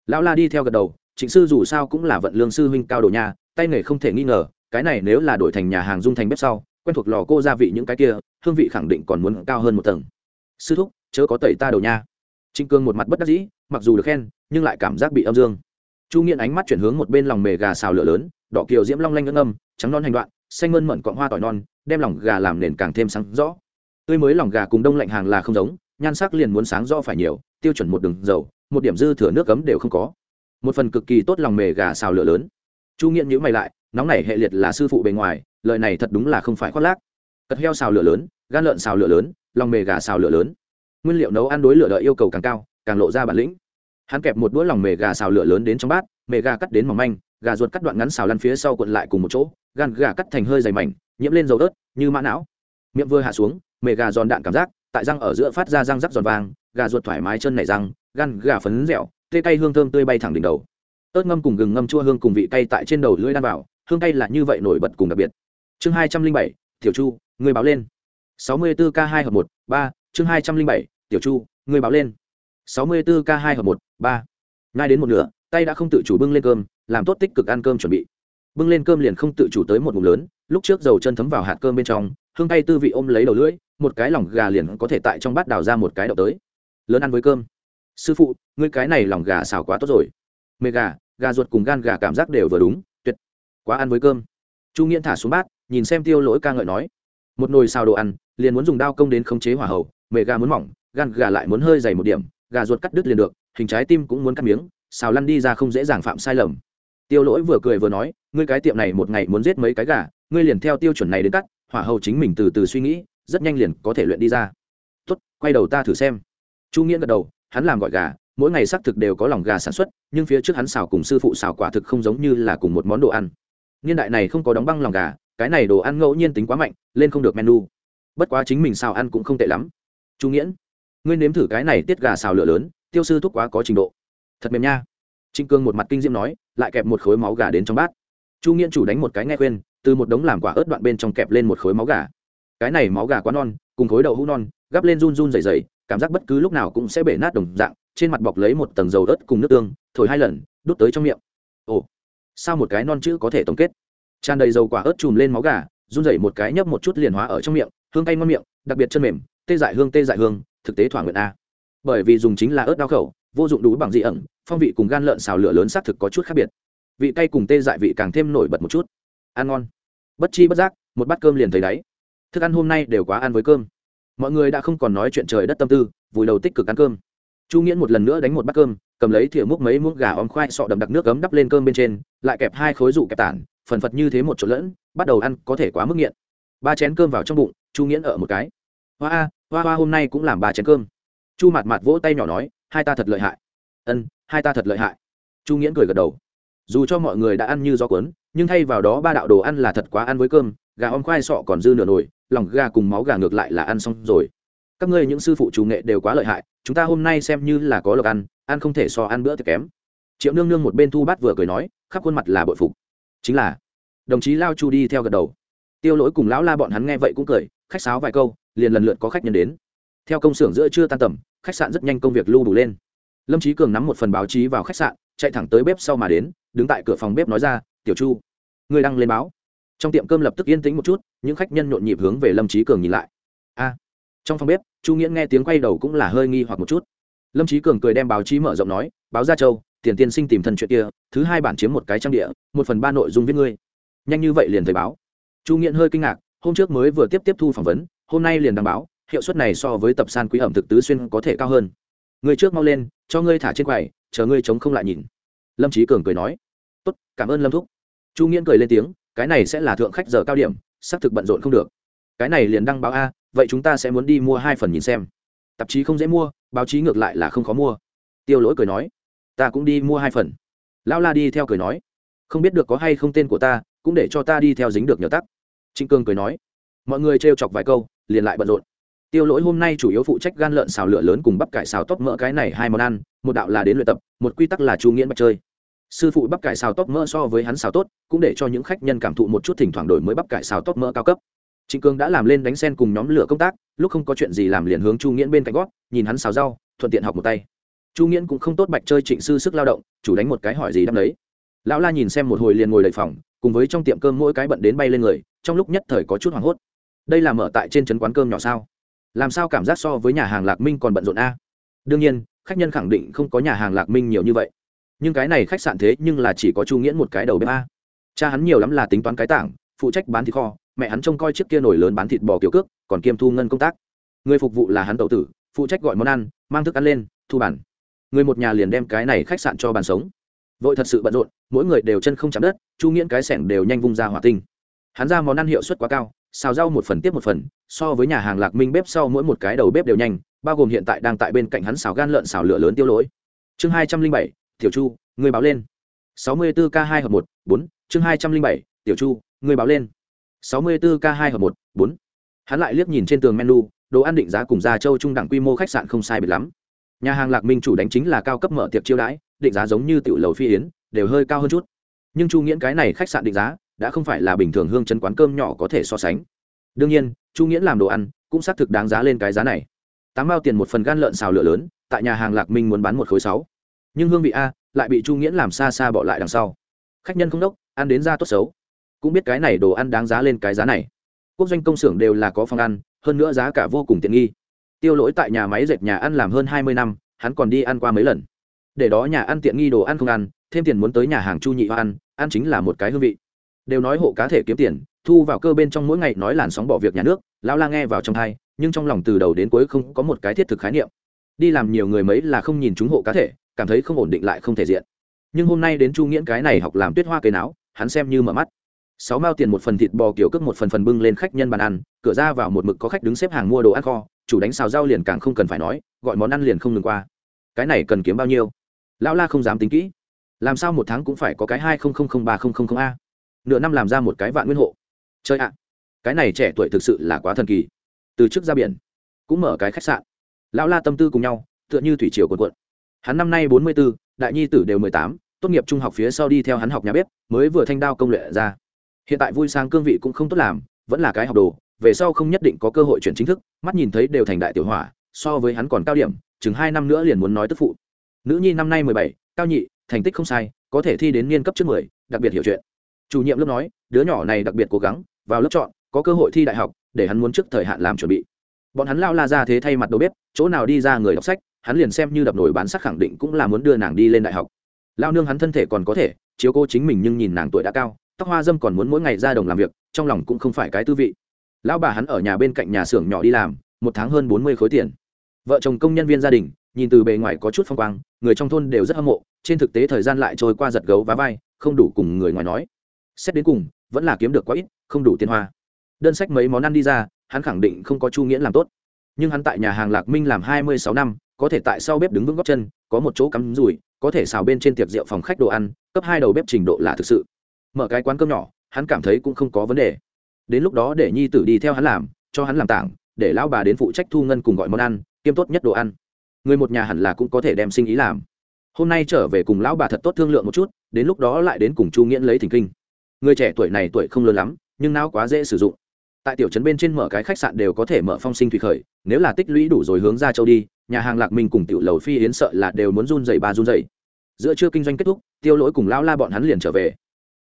Lão la đi theo gật đầu chính sư dù sao cũng là vận lương sư huynh cao đồ nhà tay nghề không thể nghi ngờ, cái này nếu là đổi thành nhà hàng dung thành bếp sau, quen thuộc lò cô gia vị những cái kia, hương vị khẳng định còn muốn cao hơn một tầng. Sư thúc, chớ có tẩy ta đầu nha trinh cương một mặt bất đắc dĩ, mặc dù được khen, nhưng lại cảm giác bị âm dương. Chu nghiện ánh mắt chuyển hướng một bên lòng mề gà xào lửa lớn, đỏ kiều diễm long lanh ngân âm, trắng non hành đoạn, xanh mơn mận cọn hoa tỏi non, đem lòng gà làm nền càng thêm sáng rõ. Tươi mới lòng gà cùng đông lạnh hàng là không giống, nhan sắc liền muốn sáng rõ phải nhiều, tiêu chuẩn một đường dầu, một điểm dư thừa nước cấm đều không có. Một phần cực kỳ tốt lòng mề gà xào lửa lớn. Chu nghiện nhữ mày lại, nóng này hệ liệt là sư phụ bề ngoài, lời này thật đúng là không phải khoác lác. Cật heo xào lửa lớn, gan lợn xào lửa lớn, lòng mề gà xào lửa lớn nguyên liệu nấu ăn đối lửa đợi yêu cầu càng cao, càng lộ ra bản lĩnh. Hắn kẹp một đũa lòng mề gà xào lửa lớn đến trong bát, mề gà cắt đến mỏng manh, gà ruột cắt đoạn ngắn xào lăn phía sau cuộn lại cùng một chỗ, gan gà cắt thành hơi dày mảnh, nhiễm lên dầu ớt, như mã não. Miệng vừa hạ xuống, mề gà giòn đạn cảm giác, tại răng ở giữa phát ra răng rắc giòn vàng, gà ruột thoải mái chân nảy răng, gan gà phấn dẻo, tê cay hương thơm tươi bay thẳng đỉnh đầu. Ớt ngâm cùng gừng ngâm chua hương cùng vị cay tại trên đầu lưỡi đan vào, hương cay là như vậy nổi bật cùng đặc biệt. Chương hai trăm linh bảy, tiểu chu, người báo lên. sáu mươi bốn k hai hợp một, ba chương hai trăm linh bảy, tiểu chu, ngươi báo lên. sáu mươi bốn k hai hợp một, ba. Ngay đến một nửa, tay đã không tự chủ bưng lên cơm, làm tốt tích cực ăn cơm chuẩn bị. Bưng lên cơm liền không tự chủ tới một ngụm lớn, lúc trước dầu chân thấm vào hạt cơm bên trong, hương tay tư vị ôm lấy đầu lưỡi, một cái lỏng gà liền có thể tại trong bát đào ra một cái đậu tới. Lớn ăn với cơm. Sư phụ, ngươi cái này lòng gà xào quá tốt rồi. Mê gà gà ruột cùng gan gà cảm giác đều vừa đúng, tuyệt. Quá ăn với cơm. Chu nghiễn thả xuống bát, nhìn xem tiêu lỗi ca ngợi nói. Một nồi xào đồ ăn, liền muốn dùng đao công đến khống chế hỏa hậu mề gà muốn mỏng, gan gà lại muốn hơi dày một điểm, gà ruột cắt đứt liền được, hình trái tim cũng muốn cắt miếng, xào lăn đi ra không dễ dàng phạm sai lầm. Tiêu lỗi vừa cười vừa nói, ngươi cái tiệm này một ngày muốn giết mấy cái gà, ngươi liền theo tiêu chuẩn này đến cắt, hỏa hầu chính mình từ từ suy nghĩ, rất nhanh liền có thể luyện đi ra. Tốt, quay đầu ta thử xem. Chu nghĩa gật đầu, hắn làm gọi gà, mỗi ngày xác thực đều có lòng gà sản xuất, nhưng phía trước hắn xào cùng sư phụ xào quả thực không giống như là cùng một món đồ ăn. Niên đại này không có đóng băng lòng gà, cái này đồ ăn ngẫu nhiên tính quá mạnh, lên không được menu. Bất quá chính mình xào ăn cũng không tệ lắm chu nghiễn, ngươi nếm thử cái này tiết gà xào lửa lớn, tiêu sư thúc quá có trình độ. Thật mềm nha. Trinh cương một mặt kinh diễm nói, lại kẹp một khối máu gà đến trong bát. Chu nghiễn chủ đánh một cái nghe khuyên, từ một đống làm quả ớt đoạn bên trong kẹp lên một khối máu gà. Cái này máu gà quá non, cùng khối đậu hũ non, gắp lên run run dày dày cảm giác bất cứ lúc nào cũng sẽ bể nát đồng dạng, trên mặt bọc lấy một tầng dầu ớt cùng nước tương, thổi hai lần, đút tới trong miệng. Ồ, sao một cái non chữ có thể tổng kết? Tràn đầy dầu quả ớt chùm lên máu gà, run rẩy một cái nhấp một chút liền hóa ở trong miệng, hương cay ngon miệng, đặc biệt chân mềm tê dại hương, tê dại hương, thực tế thỏa nguyện a. Bởi vì dùng chính là ớt đao khẩu, vô dụng đủ bằng dị ẩn phong vị cùng gan lợn xào lửa lớn xác thực có chút khác biệt. Vị cay cùng tê dại vị càng thêm nổi bật một chút. Ăn ngon. Bất chi bất giác, một bát cơm liền thấy đáy. Thức ăn hôm nay đều quá ăn với cơm. Mọi người đã không còn nói chuyện trời đất tâm tư, vùi đầu tích cực ăn cơm. Chu nghiễn một lần nữa đánh một bát cơm, cầm lấy thìa múc mấy muỗng gà óm khoai sọ đậm đặc nước cấm đắp lên cơm bên trên, lại kẹp hai khối rụ kẹp tản, phần phật như thế một chỗ lẫn, bắt đầu ăn có thể quá mức nghiện. Ba chén cơm vào trong bụng, chu nghiễn ở một cái. Hoa a hoa hoa hôm nay cũng làm ba chén cơm. Chu mặt mặt vỗ tay nhỏ nói, hai ta thật lợi hại. Ân, hai ta thật lợi hại. Chu nghiễn cười gật đầu. Dù cho mọi người đã ăn như gió cuốn, nhưng thay vào đó ba đạo đồ ăn là thật quá ăn với cơm, gà om khoai sọ còn dư nửa nồi, lòng gà cùng máu gà ngược lại là ăn xong rồi. Các ngươi những sư phụ chủ nghệ đều quá lợi hại, chúng ta hôm nay xem như là có lộc ăn ăn không thể so ăn bữa thì kém. Triệu nương nương một bên thu bát vừa cười nói, khắp khuôn mặt là bội phục. Chính là. Đồng chí lao chu đi theo gật đầu. Tiêu lỗi cùng lão la bọn hắn nghe vậy cũng cười khách sáo vài câu, liền lần lượt có khách nhân đến. Theo công xưởng giữa trưa tan tầm, khách sạn rất nhanh công việc lưu đủ lên. Lâm trí cường nắm một phần báo chí vào khách sạn, chạy thẳng tới bếp sau mà đến, đứng tại cửa phòng bếp nói ra, tiểu chu, người đang lên báo. Trong tiệm cơm lập tức yên tĩnh một chút, những khách nhân nhộn nhịp hướng về lâm trí cường nhìn lại. A. Trong phòng bếp, chu nghĩa nghe tiếng quay đầu cũng là hơi nghi hoặc một chút. Lâm trí cường cười đem báo chí mở rộng nói, báo gia châu, tiền tiên sinh tìm thần chuyện kia, thứ hai bản chiếm một cái trang địa, một phần ba nội dung viết ngươi. Nhanh như vậy liền thời báo. Chu nghiễn hơi kinh ngạc hôm trước mới vừa tiếp tiếp thu phỏng vấn, hôm nay liền đăng báo, hiệu suất này so với tập san quý ẩm thực tứ xuyên có thể cao hơn. Người trước mau lên, cho ngươi thả trên quầy, chờ ngươi chống không lại nhìn. Lâm trí cường cười nói. Tốt, cảm ơn lâm thúc. Chu nghiễn cười lên tiếng, cái này sẽ là thượng khách giờ cao điểm, xác thực bận rộn không được. Cái này liền đăng báo a, vậy chúng ta sẽ muốn đi mua hai phần nhìn xem. Tạp chí không dễ mua, báo chí ngược lại là không khó mua. Tiêu lỗi cười nói. Ta cũng đi mua hai phần. Lão la đi theo cười nói. Không biết được có hay không tên của ta, cũng để cho ta đi theo dính được nhờ tắc trịnh cương cười nói, mọi người trêu chọc vài câu, liền lại bận rộn. Tiêu lỗi hôm nay chủ yếu phụ trách gan lợn xào lửa lớn cùng bắp cải xào tóc mỡ cái này hai món ăn, một đạo là đến luyện tập, một quy tắc là chu nghiễn bạch chơi. Sư phụ bắp cải xào tóc mỡ so với hắn xào tốt, cũng để cho những khách nhân cảm thụ một chút thỉnh thoảng đổi mới bắp cải xào tóc mỡ cao cấp. Trịnh cương đã làm lên đánh sen cùng nhóm lửa công tác, lúc không có chuyện gì làm liền hướng chu nghiễn bên cạnh gót, nhìn hắn xào rau, thuận tiện học một tay. Chu nghiễn cũng không tốt bạch chơi trịnh sư sức lao động, chủ đánh một cái hỏi gì đâm đấy lão la nhìn xem một hồi liền ngồi đầy phòng cùng với trong tiệm cơm mỗi cái bận đến bay lên người, trong lúc nhất thời có chút hoảng hốt. Đây là mở tại trên trấn quán cơm nhỏ sao? Làm sao cảm giác so với nhà hàng lạc minh còn bận rộn a? Đương nhiên, khách nhân khẳng định không có nhà hàng lạc minh nhiều như vậy. Nhưng cái này khách sạn thế nhưng là chỉ có chu nghĩa một cái đầu bếp a. Cha hắn nhiều lắm là tính toán cái tảng, phụ trách bán thịt kho, mẹ hắn trông coi chiếc kia nổi lớn bán thịt bò kiểu cước, còn kiêm thu ngân công tác. Người phục vụ là hắn tậu tử, phụ trách gọi món ăn, mang thức ăn lên, thu bản người một nhà liền đem cái này khách sạn cho bàn sống vội thật sự bận rộn, mỗi người đều chân không chạm đất, chu nghiễn cái sẻng đều nhanh vung ra hỏa tinh. Hắn ra món ăn hiệu suất quá cao, xào rau một phần tiếp một phần, so với nhà hàng lạc minh bếp sau mỗi một cái đầu bếp đều nhanh, bao gồm hiện tại đang tại bên cạnh hắn xào gan lợn xào lửa lớn tiêu lỗi. Chương hai trăm linh bảy, tiểu chu, người báo lên. Sáu mươi bốn k hai hợp một, bốn, chương hai trăm linh bảy, tiểu chu, người báo lên. Sáu mươi bốn k hai hợp một, bốn. Hắn lại liếc nhìn trên tường menu, đồ ăn định giá cùng gia châu trung đẳng quy mô khách sạn không sai biệt lắm. Nhà hàng lạc minh chủ đánh chính là cao cấp mở tiệc chiêu đãi định giá giống như tiểu lầu phi yến, đều hơi cao hơn chút. Nhưng chu nghiễn cái này khách sạn định giá, đã không phải là bình thường hương chân quán cơm nhỏ có thể so sánh. Đương nhiên, chu nghiễn làm đồ ăn, cũng xác thực đáng giá lên cái giá này. Tám bao tiền một phần gan lợn xào lửa lớn, tại nhà hàng lạc minh muốn bán một khối sáu. Nhưng hương vị a, lại bị chu nghiễn làm xa xa bỏ lại đằng sau. Khách nhân không đốc, ăn đến ra tốt xấu. Cũng biết cái này đồ ăn đáng giá lên cái giá này. Quốc doanh công xưởng đều là có phòng ăn, hơn nữa giá cả vô cùng tiện nghi. Tiêu lỗi tại nhà máy dệt nhà ăn làm hơn hai mươi năm, hắn còn đi ăn qua mấy lần để đó nhà ăn tiện nghi đồ ăn không ăn, thêm tiền muốn tới nhà hàng chu nhị hoa ăn ăn chính là một cái hương vị. Đều nói hộ cá thể kiếm tiền, thu vào cơ bên trong mỗi ngày nói làn sóng bỏ việc nhà nước, lão la nghe vào trong thai, nhưng trong lòng từ đầu đến cuối không có một cái thiết thực khái niệm. Đi làm nhiều người mấy là không nhìn chúng hộ cá thể, cảm thấy không ổn định lại không thể diện. Nhưng hôm nay đến chu nghiễn cái này học làm tuyết hoa cây não hắn xem như mở mắt. Sáu mao tiền một phần thịt bò kiểu cước một phần phần bưng lên khách nhân bàn ăn, cửa ra vào một mực có khách đứng xếp hàng mua đồ ăn kho, chủ đánh xào rau liền càng không cần phải nói, gọi món ăn liền không ngừng qua. Cái này cần kiếm bao nhiêu? Lão la không dám tính kỹ. Làm sao một tháng cũng phải có cái hai ba a? Nửa năm làm ra một cái vạn nguyên hộ. Chơi ạ. Cái này trẻ tuổi thực sự là quá thần kỳ. Từ trước ra biển, cũng mở cái khách sạn. Lão la tâm tư cùng nhau, tựa như thủy triều quần quận hắn năm nay bốn mươi b ố đại nhi tử đều mười tám, tốt nghiệp trung học phía sau đi theo hắn học nhà bếp, mới vừa thanh đao công luyện ra. Hiện tại vui sang cương vị cũng không tốt làm, vẫn là cái học đồ, về sau không nhất định có cơ hội chuyển chính thức, mắt nhìn thấy đều thành đại tiểu hỏa so với hắn còn cao điểm, chừng hai năm nữa liền muốn nói tức phụ nữ nhi năm nay mười bảy, cao nhị, thành tích không sai, có thể thi đến niên cấp trước mười, đặc biệt hiểu chuyện. Chủ nhiệm lớp nói, đứa nhỏ này đặc biệt cố gắng, vào lớp chọn, có cơ hội thi đại học, để hắn muốn trước thời hạn làm chuẩn bị. Bọn hắn lao la ra thế thay mặt đầu bếp, chỗ nào đi ra người đọc sách, hắn liền xem như đập nổi bán sắc khẳng định cũng là muốn đưa nàng đi lên đại học. Lao nương hắn thân thể còn có thể, chiếu cô chính mình nhưng nhìn nàng tuổi đã cao, tóc hoa dâm còn muốn mỗi ngày ra đồng làm việc, trong lòng cũng không phải cái tư vị. Lão bà hắn ở nhà bên cạnh nhà xưởng nhỏ đi làm, một tháng hơn bốn mươi khối tiền. Vợ chồng công nhân viên gia đình, nhìn từ bề ngoài có chút phong quang người trong thôn đều rất hâm mộ, trên thực tế thời gian lại trôi qua giật gấu và vai, không đủ cùng người ngoài nói. Xét đến cùng, vẫn là kiếm được quá ít, không đủ tiền hoa. Đơn sách mấy món ăn đi ra, hắn khẳng định không có chu nghĩa làm tốt. Nhưng hắn tại nhà hàng lạc minh làm hai mươi sáu năm, có thể tại sau bếp đứng vững góc chân, có một chỗ cắm rủi, có thể xào bên trên tiệc rượu phòng khách đồ ăn, cấp hai đầu bếp trình độ là thực sự. Mở cái quán cơm nhỏ, hắn cảm thấy cũng không có vấn đề. Đến lúc đó để nhi tử đi theo hắn làm, cho hắn làm tảng, để lão bà đến phụ trách thu ngân cùng gọi món ăn kiêm tốt nhất đồ ăn người một nhà hẳn là cũng có thể đem sinh ý làm. Hôm nay trở về cùng lão bà thật tốt thương lượng một chút, đến lúc đó lại đến cùng chu nghiễn lấy thỉnh kinh. Người trẻ tuổi này tuổi không lớn lắm, nhưng não quá dễ sử dụng. Tại tiểu trấn bên trên mở cái khách sạn đều có thể mở phong sinh thủy khởi, nếu là tích lũy đủ rồi hướng ra châu đi, nhà hàng lạc minh cùng tiểu lầu phi yến sợ là đều muốn run dày ba run dày giữa trưa kinh doanh kết thúc, tiêu lỗi cùng lão la bọn hắn liền trở về.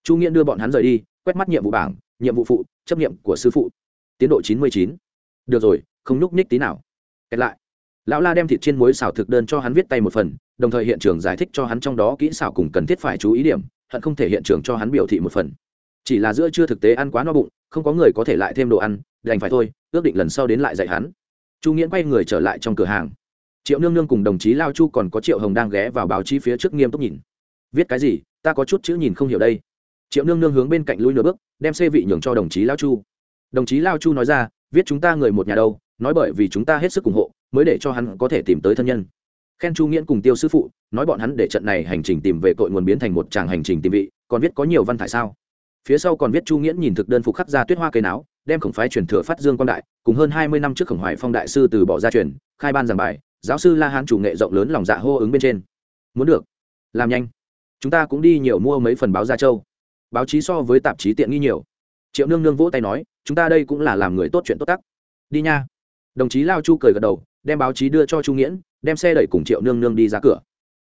Chu nghiễn đưa bọn hắn rời đi, quét mắt nhiệm vụ bảng, nhiệm vụ phụ, chấp nhiệm của sư phụ. Tiến độ chín mươi chín. Được rồi, không nhúc nhích tí nào. Kẹt lại lão la đem thịt trên muối xào thực đơn cho hắn viết tay một phần, đồng thời hiện trường giải thích cho hắn trong đó kỹ xảo cùng cần thiết phải chú ý điểm, hận không thể hiện trường cho hắn biểu thị một phần. Chỉ là giữa chưa thực tế ăn quá no bụng, không có người có thể lại thêm đồ ăn, đành phải thôi, ước định lần sau đến lại dạy hắn. Chu nghiễn quay người trở lại trong cửa hàng. Triệu nương nương cùng đồng chí lao chu còn có triệu hồng đang ghé vào báo chí phía trước nghiêm túc nhìn. Viết cái gì, ta có chút chữ nhìn không hiểu đây. Triệu nương nương hướng bên cạnh lui nửa bước, đem xê vị nhường cho đồng chí lao chu. Đồng chí lao chu nói ra, viết chúng ta người một nhà đâu, nói bởi vì chúng ta hết sức ủng hộ mới để cho hắn có thể tìm tới thân nhân. Khen chu nghiễn cùng tiêu sư phụ, nói bọn hắn để trận này hành trình tìm về cội nguồn biến thành một tràng hành trình tìm vị, còn viết có nhiều văn thải sao? Phía sau còn viết chu nghiễn nhìn thực đơn phục khắc ra tuyết hoa cây náo, đem khổng phái truyền thừa phát dương quan đại, cùng hơn hai mươi năm trước khổng hoài phong đại sư từ bỏ gia truyền, khai ban giảng bài, giáo sư la hán chủ nghệ rộng lớn lòng dạ hô ứng bên trên. Muốn được. Làm nhanh. Chúng ta cũng đi nhiều mua mấy phần báo gia châu. Báo chí so với tạp chí tiện nghi nhiều. Triệu nương nương vỗ tay nói, chúng ta đây cũng là làm người tốt chuyện tốt tắc. Đi nha. Đồng chí lao chu cười gật đầu đem báo chí đưa cho chu nghiễn, đem xe đẩy cùng triệu nương nương đi ra cửa.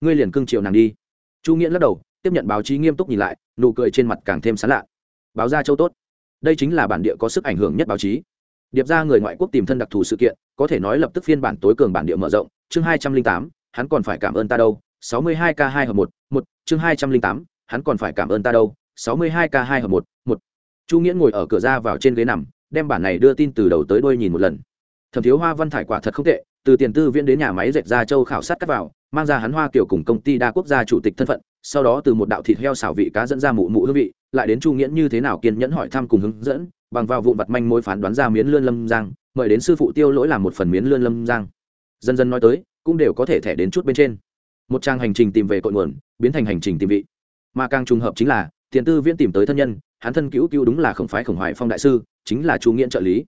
Ngươi liền cưng triệu nàng đi. Chu nghiễn lắc đầu, tiếp nhận báo chí nghiêm túc nhìn lại, nụ cười trên mặt càng thêm sán lạ. Báo ra châu tốt. Đây chính là bản địa có sức ảnh hưởng nhất báo chí. Điệp ra người ngoại quốc tìm thân đặc thù sự kiện, có thể nói lập tức phiên bản tối cường bản địa mở rộng. Chương hai trăm linh tám, hắn còn phải cảm ơn ta đâu. Sáu mươi hai k hai hợp một một, chương hai trăm linh tám, hắn còn phải cảm ơn ta đâu. Sáu mươi hai k hai hợp một một. Chu nghiễn ngồi ở cửa ra vào trên ghế nằm, đem bản này đưa tin từ đầu tới đuôi nhìn một lần thẩm thiếu hoa văn thải quả thật không tệ, từ tiền tư viễn đến nhà máy dệt ra châu khảo sát cắt vào, mang ra hắn hoa kiểu cùng công ty đa quốc gia chủ tịch thân phận, sau đó từ một đạo thịt heo xảo vị cá dẫn ra mụ mụ hương vị, lại đến chu nghiễn như thế nào kiên nhẫn hỏi thăm cùng hướng dẫn, bằng vào vụ vặt manh mối phán đoán ra miến lươn lâm giang, mời đến sư phụ tiêu lỗi làm một phần miến lươn lâm giang. Dần dần nói tới, cũng đều có thể thẻ đến chút bên trên. Một trang hành trình tìm về cội nguồn, biến thành hành trình tìm vị. Mà càng trùng hợp chính là, tiền tư viễn tìm tới thân nhân, hắn thân cứu cứu đúng là khổng phái khổng hoài phong đại sư, chính là chu nghiễn trợ lý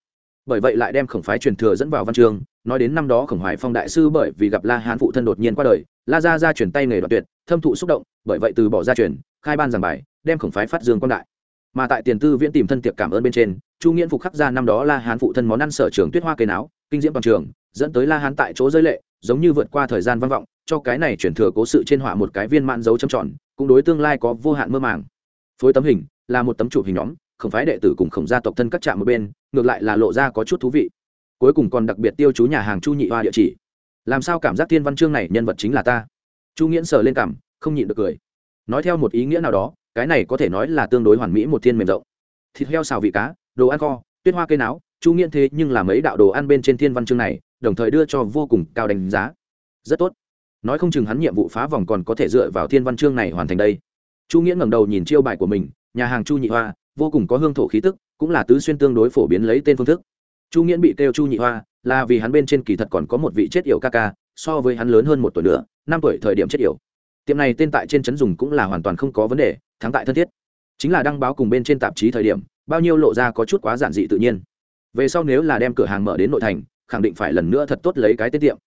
bởi vậy lại đem khổng phái truyền thừa dẫn vào văn chương, nói đến năm đó khổng hoài phong đại sư bởi vì gặp la hán phụ thân đột nhiên qua đời, la ra ra chuyển tay nghề đoạn tuyệt, thâm thụ xúc động, bởi vậy từ bỏ gia truyền, khai ban giảng bài, đem khổng phái phát dương quan đại. Mà tại tiền tư viễn tìm thân tiệc cảm ơn bên trên, chu nghiễn phục khắc ra năm đó la hán phụ thân món ăn sở trường tuyết hoa cây náo, kinh diễm toàn trường, dẫn tới la hán tại chỗ giới lệ, giống như vượt qua thời gian văn vọng, cho cái này chuyển thừa cố sự trên họa một cái viên mãn dấu châm tròn, cũng đối tương lai có vô hạn mơ màng. Phối tấm hình là một tấm chụp hình nhóm không phái đệ tử cùng khổng gia tộc thân các trạm một bên, ngược lại là lộ ra có chút thú vị. Cuối cùng còn đặc biệt tiêu chú nhà hàng chu nhị hoa địa chỉ. Làm sao cảm giác thiên văn chương này nhân vật chính là ta? Chu nghiễn sờ lên cảm, không nhịn được cười. Nói theo một ý nghĩa nào đó, cái này có thể nói là tương đối hoàn mỹ một thiên mềm rộng. Thịt heo xào vị cá, đồ ăn kho, tuyết hoa cây náo, chu nghiễn thế nhưng là mấy đạo đồ ăn bên trên thiên văn chương này, đồng thời đưa cho vô cùng cao đánh giá. Rất tốt. Nói không chừng hắn nhiệm vụ phá vòng còn có thể dựa vào thiên văn chương này hoàn thành đây. Chu nghiễn ngẩng đầu nhìn chiêu bài của mình, nhà hàng chu nhị hoa vô cùng có hương thổ khí tức, cũng là tứ xuyên tương đối phổ biến lấy tên phương thức. Chu nghiễn bị kêu chu nhị hoa, là vì hắn bên trên kỳ thật còn có một vị chết yểu ca ca, so với hắn lớn hơn một tuổi nữa, năm tuổi thời điểm chết yểu. Tiệm này tên tại trên trấn dùng cũng là hoàn toàn không có vấn đề, thắng tại thân thiết. Chính là đăng báo cùng bên trên tạp chí thời điểm, bao nhiêu lộ ra có chút quá giản dị tự nhiên. Về sau nếu là đem cửa hàng mở đến nội thành, khẳng định phải lần nữa thật tốt lấy cái tên tiệm.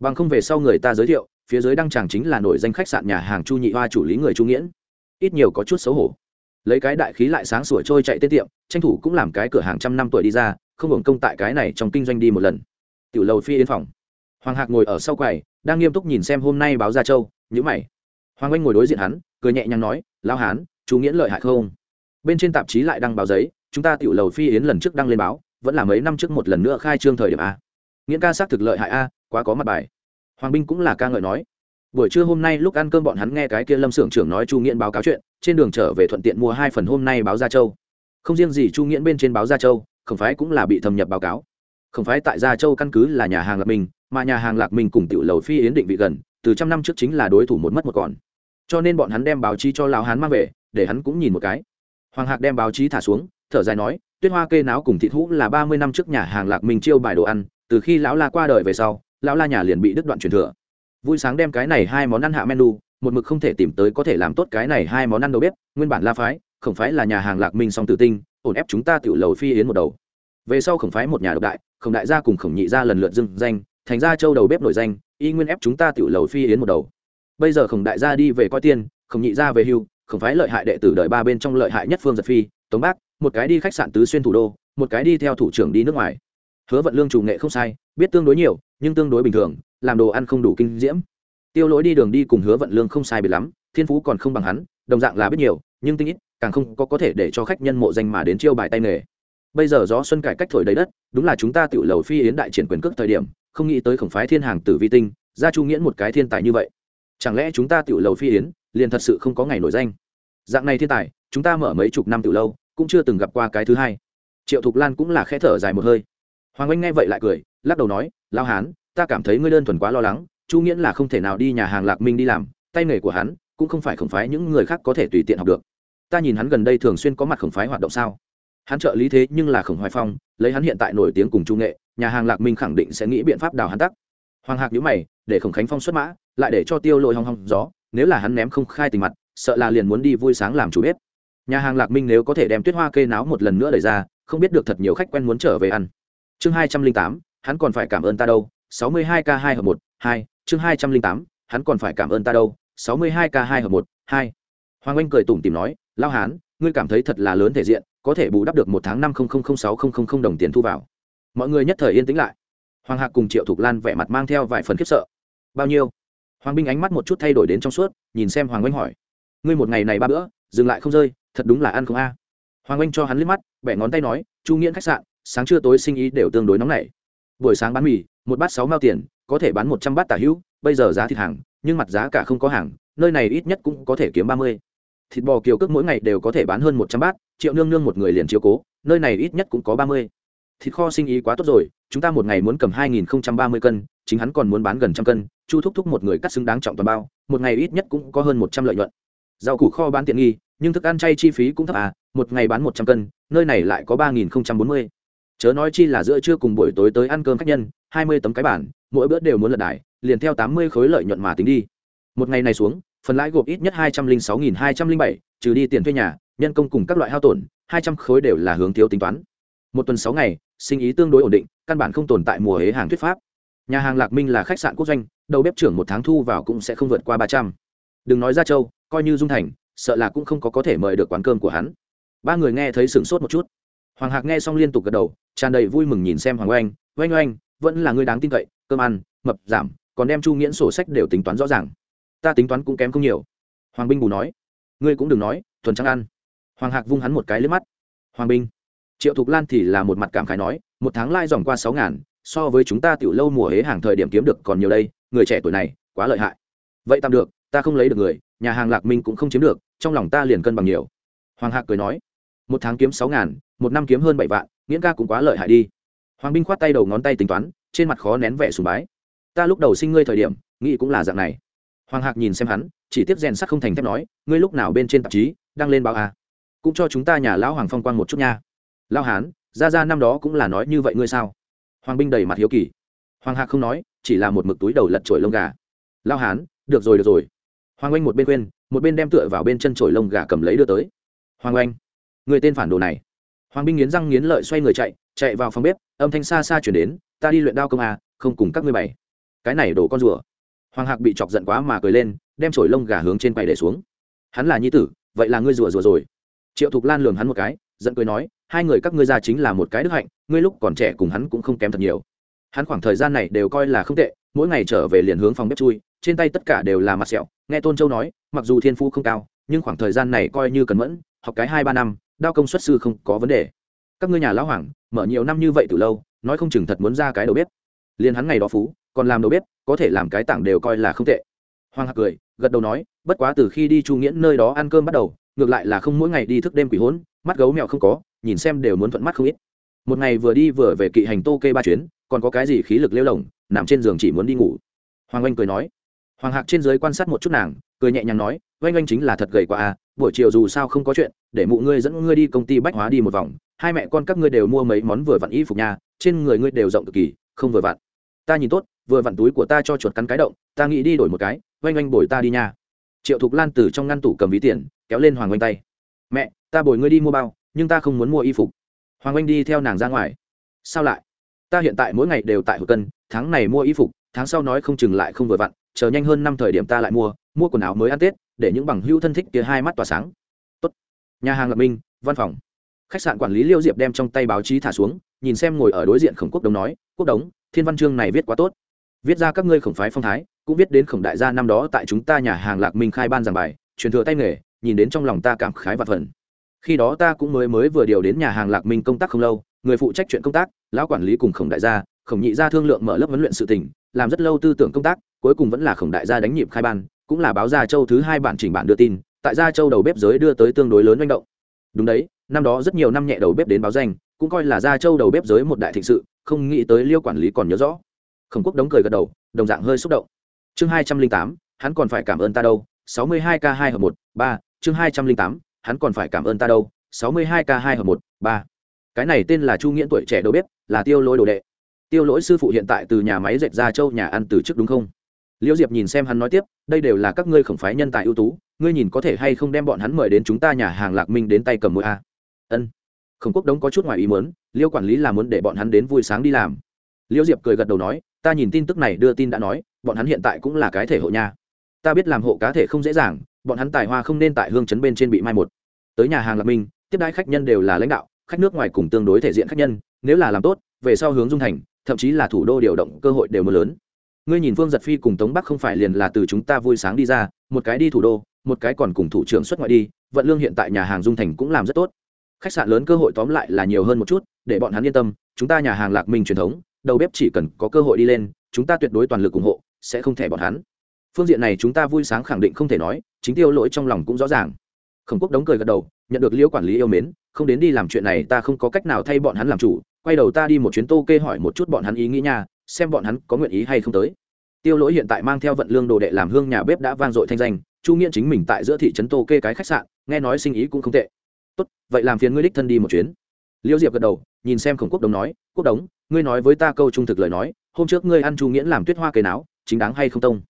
Bằng không về sau người ta giới thiệu, phía dưới đăng tràng chính là nổi danh khách sạn nhà hàng chu nhị hoa chủ lý người chu nghiễn. Ít nhiều có chút xấu hổ lấy cái đại khí lại sáng sủa trôi chạy tiết tiệm, tranh thủ cũng làm cái cửa hàng trăm năm tuổi đi ra, không hưởng công tại cái này trong kinh doanh đi một lần. Tiểu lầu phi yên phòng. Hoàng hạc ngồi ở sau quầy, đang nghiêm túc nhìn xem hôm nay báo ra châu nhữ mày. Hoàng anh ngồi đối diện hắn, cười nhẹ nhàng nói lao hán, chú nghiễn lợi hại không? Bên trên tạp chí lại đăng báo giấy, chúng ta tiểu lầu phi yến lần trước đăng lên báo, vẫn là mấy năm trước một lần nữa khai trương thời điểm a. Nghiễn ca xác thực lợi hại a, quá có mặt bài. Hoàng binh cũng là ca ngợi nói buổi trưa hôm nay lúc ăn cơm bọn hắn nghe cái kia lâm xưởng trưởng nói chu nghiễn báo cáo chuyện, trên đường trở về thuận tiện mua hai phần hôm nay báo gia châu. Không riêng gì chu nghiễn bên trên báo gia châu, khổng phái cũng là bị thâm nhập báo cáo. Khổng phái tại gia châu căn cứ là nhà hàng lạc minh, mà nhà hàng lạc minh cùng tiểu lầu phi yến định vị gần, từ trăm năm trước chính là đối thủ một mất một còn. Cho nên bọn hắn đem báo chí cho lão hán mang về, để hắn cũng nhìn một cái. Hoàng hạc đem báo chí thả xuống, thở dài nói, tuyết hoa kê náo cùng thị thú là ba mươi năm trước nhà hàng lạc minh chiêu bài đồ ăn, từ khi lão la qua đời về sau, lão la nhà liền bị đứt đoạn truyền thừa vui sáng đem cái này hai món ăn hạ menu, một mực không thể tìm tới có thể làm tốt cái này hai món ăn đầu bếp, nguyên bản la phái khổng phái là nhà hàng lạc minh song tự tinh, ổn ép chúng ta tiểu lầu phi yến một đầu. Về sau khổng phái một nhà độc đại khổng đại gia cùng khổng nhị gia lần lượt dưng danh, thành ra châu đầu bếp nổi danh, y nguyên ép chúng ta tiểu lầu phi yến một đầu. Bây giờ khổng đại gia đi về coi tiên khổng nhị gia về hưu khổng phái lợi hại đệ tử đợi ba bên trong lợi hại nhất phương giật phi, tống bác, một cái đi khách sạn tứ xuyên thủ đô, một cái đi theo thủ trưởng đi nước ngoài. Hứa vận lương chủ nghệ không sai, biết tương đối nhiều, nhưng tương đối bình thường làm đồ ăn không đủ kinh diễm. Tiêu lỗi đi đường đi cùng hứa vận lương không sai biệt lắm, thiên phú còn không bằng hắn, đồng dạng là biết nhiều, nhưng tinh ít, càng không có có thể để cho khách nhân mộ danh mà đến chiêu bài tay nghề. Bây giờ gió xuân cải cách thổi đầy đất, đúng là chúng ta tự lầu phi yến đại triển quyền cước thời điểm, không nghĩ tới khổng phái thiên hàng tử vi tinh ra chu nghiễn một cái thiên tài như vậy. Chẳng lẽ chúng ta tự lầu phi yến, liền thật sự không có ngày nổi danh? Dạng này thiên tài, chúng ta mở mấy chục năm tự lâu, cũng chưa từng gặp qua cái thứ hai. Triệu thục lan cũng là khẽ thở dài một hơi. Hoàng anh nghe vậy lại cười, lắc đầu nói lao hán ta cảm thấy ngươi đơn thuần quá lo lắng, chu nghĩa là không thể nào đi nhà hàng lạc minh đi làm, tay nghề của hắn cũng không phải khổng phái những người khác có thể tùy tiện học được. Ta nhìn hắn gần đây thường xuyên có mặt khổng phái hoạt động sao? Hắn trợ lý thế nhưng là khổng hoài phong, lấy hắn hiện tại nổi tiếng cùng trung nghệ, nhà hàng lạc minh khẳng định sẽ nghĩ biện pháp đào hắn tắc. Hoàng hạc nhữ mày, để khổng khánh phong xuất mã, lại để cho tiêu lội hong hong gió, nếu là hắn ném không khai tình mặt, sợ là liền muốn đi vui sáng làm chủ bếp. Nhà hàng lạc minh nếu có thể đem tuyết hoa kê náo một lần nữa đẩy ra, không biết được thật nhiều khách quen muốn trở về ăn. Chương hai trăm linh tám, hắn còn phải cảm ơn ta đâu sáu mươi hai k hai hợp một, hai, chương hai trăm linh tám, hắn còn phải cảm ơn ta đâu. sáu mươi hai k hai hợp một, hai. Hoàng anh cười tủm tìm nói lao hán, ngươi cảm thấy thật là lớn thể diện, có thể bù đắp được một tháng năm sáu đồng tiền thu vào. Mọi người nhất thời yên tĩnh lại. Hoàng hạc cùng triệu thục lan vẻ mặt mang theo vài phần khiếp sợ. Bao nhiêu? Hoàng binh ánh mắt một chút thay đổi đến trong suốt, nhìn xem hoàng anh hỏi. Ngươi một ngày này ba bữa, dừng lại không rơi, thật đúng là ăn không a. Hoàng anh cho hắn liếc mắt, bẻ ngón tay nói, chu nghiễn khách sạn, sáng trưa tối sinh ý đều tương đối nóng nảy. Buổi sáng bán mì một bát sáu mao tiền, có thể bán một trăm bát tả hữu, bây giờ giá thịt hàng, nhưng mặt giá cả không có hàng, nơi này ít nhất cũng có thể kiếm ba mươi. Thịt bò kiều cước mỗi ngày đều có thể bán hơn một trăm bát, triệu nương nương một người liền chiếu cố, nơi này ít nhất cũng có ba mươi. Thịt kho sinh ý quá tốt rồi, chúng ta một ngày muốn cầm hai nghìn ba mươi cân, chính hắn còn muốn bán gần trăm cân, chu thúc thúc một người cắt xứng đáng trọng toàn bao, một ngày ít nhất cũng có hơn một trăm lợi nhuận. Rau củ kho bán tiện nghi, nhưng thức ăn chay chi phí cũng thấp à một ngày bán một trăm cân, nơi này lại có ba nghìn bốn mươi chớ nói chi là giữa trưa cùng buổi tối tới ăn cơm khách nhân, hai mươi tấm cái bản mỗi bữa đều muốn lật đài, liền theo tám mươi khối lợi nhuận mà tính đi. Một ngày này xuống, phần lãi gộp ít nhất hai trăm linh sáu nghìn hai trăm linh bảy, trừ đi tiền thuê nhà, nhân công cùng các loại hao tổn, hai trăm khối đều là hướng thiếu tính toán. Một tuần sáu ngày, sinh ý tương đối ổn định, căn bản không tồn tại mùa hế hàng thuyết pháp. Nhà hàng lạc minh là khách sạn quốc doanh, đầu bếp trưởng một tháng thu vào cũng sẽ không vượt qua ba trăm. Đừng nói ra châu, coi như dung thành, sợ là cũng không có có thể mời được quán cơm của hắn. Ba người nghe thấy sửng sốt một chút. Hoàng hạc nghe xong liên tục gật đầu tràn đầy vui mừng nhìn xem hoàng oanh. Oanh oanh, vẫn là người đáng tin cậy, cơm ăn, mập, giảm, còn đem chu nghiễn sổ sách đều tính toán rõ ràng. Ta tính toán cũng kém không nhiều. Hoàng binh bù nói. Ngươi cũng đừng nói, thuần trắng ăn. Hoàng hạc vung hắn một cái lên mắt. Hoàng binh, triệu thục lan thì là một mặt cảm khái nói, một tháng lai dòng qua sáu ngàn, so với chúng ta tiểu lâu mùa hế hàng thời điểm kiếm được còn nhiều đây, người trẻ tuổi này, quá lợi hại. Vậy tạm được, ta không lấy được người, nhà hàng lạc minh cũng không chiếm được, trong lòng ta liền cân bằng nhiều. Hoàng hạc cười nói một tháng kiếm sáu ngàn, một năm kiếm hơn bảy vạn nghĩa ca cũng quá lợi hại đi. Hoàng binh khoát tay đầu ngón tay tính toán, trên mặt khó nén vẻ sùng bái. Ta lúc đầu sinh ngươi thời điểm, nghĩ cũng là dạng này. Hoàng hạc nhìn xem hắn, chỉ tiếp rèn sắc không thành thép nói, ngươi lúc nào bên trên tạp chí, đăng lên báo à. cũng cho chúng ta nhà lão hoàng phong quang một chút nha. Lao hán, ra ra năm đó cũng là nói như vậy ngươi sao? Hoàng binh đầy mặt hiếu kỳ. Hoàng hạc không nói, chỉ là một mực túi đầu lật trổi lông gà. Lao hán, được rồi được rồi. Hoàng oanh một bên quên, một bên đem tựa vào bên chân trổi lông gà cầm lấy đưa tới. Hoàng oanh người tên phản đồ này. Hoàng binh nghiến răng nghiến lợi xoay người chạy chạy vào phòng bếp, âm thanh xa xa chuyển đến, ta đi luyện đao công à không cùng các ngươi bày. Cái này đổ con rùa. Hoàng hạc bị chọc giận quá mà cười lên, đem trổi lông gà hướng trên bày để xuống. Hắn là nhi tử, vậy là ngươi rùa rùa rồi. Triệu thục lan lường hắn một cái, giận cười nói, hai người các ngươi ra chính là một cái đức hạnh, ngươi lúc còn trẻ cùng hắn cũng không kém thật nhiều. Hắn khoảng thời gian này đều coi là không tệ, mỗi ngày trở về liền hướng phòng bếp chui, trên tay tất cả đều là mặt sẹo, nghe tôn châu nói, mặc dù thiên phu không cao, nhưng khoảng thời gian này coi như cần mẫn, học cái hai ba năm đao công xuất sư không có vấn đề. Các ngươi nhà lão hoàng, mở nhiều năm như vậy từ lâu, nói không chừng thật muốn ra cái đầu bếp. Liền hắn ngày đó phú, còn làm đầu bếp, có thể làm cái tảng đều coi là không tệ. Hoàng hạc cười, gật đầu nói, bất quá từ khi đi chu nghiễn nơi đó ăn cơm bắt đầu, ngược lại là không mỗi ngày đi thức đêm quỷ hỗn mắt gấu mèo không có, nhìn xem đều muốn thuận mắt không ít. Một ngày vừa đi vừa về kỵ hành tô kê ba chuyến, còn có cái gì khí lực lêu lỏng nằm trên giường chỉ muốn đi ngủ. Hoàng oanh cười nói. Hoàng hạc trên giới quan sát một chút nàng, cười nhẹ nhàng nói, oanh oanh chính là thật gầy quá à buổi chiều dù sao không có chuyện, để mụ ngươi dẫn ngươi đi công ty bách hóa đi một vòng. Hai mẹ con các ngươi đều mua mấy món vừa vặn y phục nhà, trên người ngươi đều rộng cực kỳ, không vừa vặn. Ta nhìn tốt, vừa vặn túi của ta cho chuột cắn cái động, ta nghĩ đi đổi một cái, oanh oanh bồi ta đi nha. Triệu thục lan từ trong ngăn tủ cầm ví tiền, kéo lên hoàng oanh tay. Mẹ, ta bồi ngươi đi mua bao, nhưng ta không muốn mua y phục. Hoàng oanh đi theo nàng ra ngoài. Sao lại? Ta hiện tại mỗi ngày đều tại hộp cân, tháng này mua y phục, tháng sau nói không chừng lại không vừa vặn, chờ nhanh hơn năm thời điểm ta lại mua mua quần áo mới ăn tết để những bằng hữu thân thích kia hai mắt tỏa sáng. Tốt. nhà hàng lập minh, văn phòng. Khách sạn quản lý liêu diệp đem trong tay báo chí thả xuống, nhìn xem ngồi ở đối diện khổng quốc đống nói, quốc đống, thiên văn chương này viết quá tốt. Viết ra các ngươi khổng phái phong thái, cũng viết đến khổng đại gia năm đó tại chúng ta nhà hàng lạc minh khai ban giảng bài, truyền thừa tay nghề, nhìn đến trong lòng ta cảm khái và phần khi đó ta cũng mới mới vừa điều đến nhà hàng lạc minh công tác không lâu, người phụ trách chuyện công tác, lão quản lý cùng khổng đại gia, khổng nhị gia thương lượng mở lớp huấn luyện sự tỉnh làm rất lâu tư tưởng công tác, cuối cùng vẫn là khổng đại gia đánh nhịp khai ban cũng là báo gia châu thứ hai bản chỉnh bản đưa tin, tại gia châu đầu bếp giới đưa tới tương đối lớn manh động. Đúng đấy, năm đó rất nhiều năm nhẹ đầu bếp đến báo danh, cũng coi là gia châu đầu bếp giới một đại thịnh sự, không nghĩ tới liêu quản lý còn nhớ rõ. Khổng quốc đống cười gật đầu, đồng dạng hơi xúc động. Chương hai trăm linh tám, hắn còn phải cảm ơn ta đâu, sáu mươi hai k hai hợp một, ba, chương hai trăm linh tám, hắn còn phải cảm ơn ta đâu, sáu mươi hai k hai hợp một, ba. Cái này tên là chu nghĩa tuổi trẻ đầu bếp, là tiêu lỗi đồ đệ. Tiêu lỗi sư phụ hiện tại từ nhà máy dệt ra châu nhà ăn từ trước đúng không? Liễu diệp nhìn xem hắn nói tiếp, đây đều là các ngươi khổng phái nhân tài ưu tú, ngươi nhìn có thể hay không đem bọn hắn mời đến chúng ta nhà hàng lạc minh đến tay cầm mũi a? Ân. Khổng quốc đống có chút ngoài ý muốn liêu quản lý là muốn để bọn hắn đến vui sáng đi làm. Liễu diệp cười gật đầu nói, ta nhìn tin tức này đưa tin đã nói, bọn hắn hiện tại cũng là cái thể hộ nha. Ta biết làm hộ cá thể không dễ dàng, bọn hắn tài hoa không nên tại hương chấn bên trên bị mai một. Tới nhà hàng lạc minh, tiếp đãi khách nhân đều là lãnh đạo, khách nước ngoài cùng tương đối thể diện khách nhân, nếu là làm tốt, về sau hướng dung thành, thậm chí là thủ đô điều động cơ hội đều mưa lớn ngươi nhìn phương giật phi cùng tống bắc không phải liền là từ chúng ta vui sáng đi ra, một cái đi thủ đô, một cái còn cùng thủ trưởng xuất ngoại đi, vận lương hiện tại nhà hàng dung thành cũng làm rất tốt. Khách sạn lớn cơ hội tóm lại là nhiều hơn một chút, để bọn hắn yên tâm, chúng ta nhà hàng lạc minh truyền thống, đầu bếp chỉ cần có cơ hội đi lên, chúng ta tuyệt đối toàn lực ủng hộ, sẽ không thể bọn hắn. Phương diện này chúng ta vui sáng khẳng định không thể nói, chính tiêu lỗi trong lòng cũng rõ ràng. Khổng quốc đống cười gật đầu, nhận được liễu quản lý yêu mến, không đến đi làm chuyện này ta không có cách nào thay bọn hắn làm chủ, quay đầu ta đi một chuyến tô kê hỏi một chút bọn hắn ý nghĩ nha xem bọn hắn có nguyện ý hay không tới. Tiêu lỗi hiện tại mang theo vận lương đồ đệ làm hương nhà bếp đã vang dội thanh danh, chu nghiễn chính mình tại giữa thị trấn tô kê cái khách sạn, nghe nói sinh ý cũng không tệ. Tốt, vậy làm phiền ngươi đích thân đi một chuyến. Liễu diệp gật đầu, nhìn xem khổng quốc đống nói, quốc đống, ngươi nói với ta câu trung thực lời nói, hôm trước ngươi ăn chu nghiễn làm tuyết hoa cây náo, chính đáng hay không tông?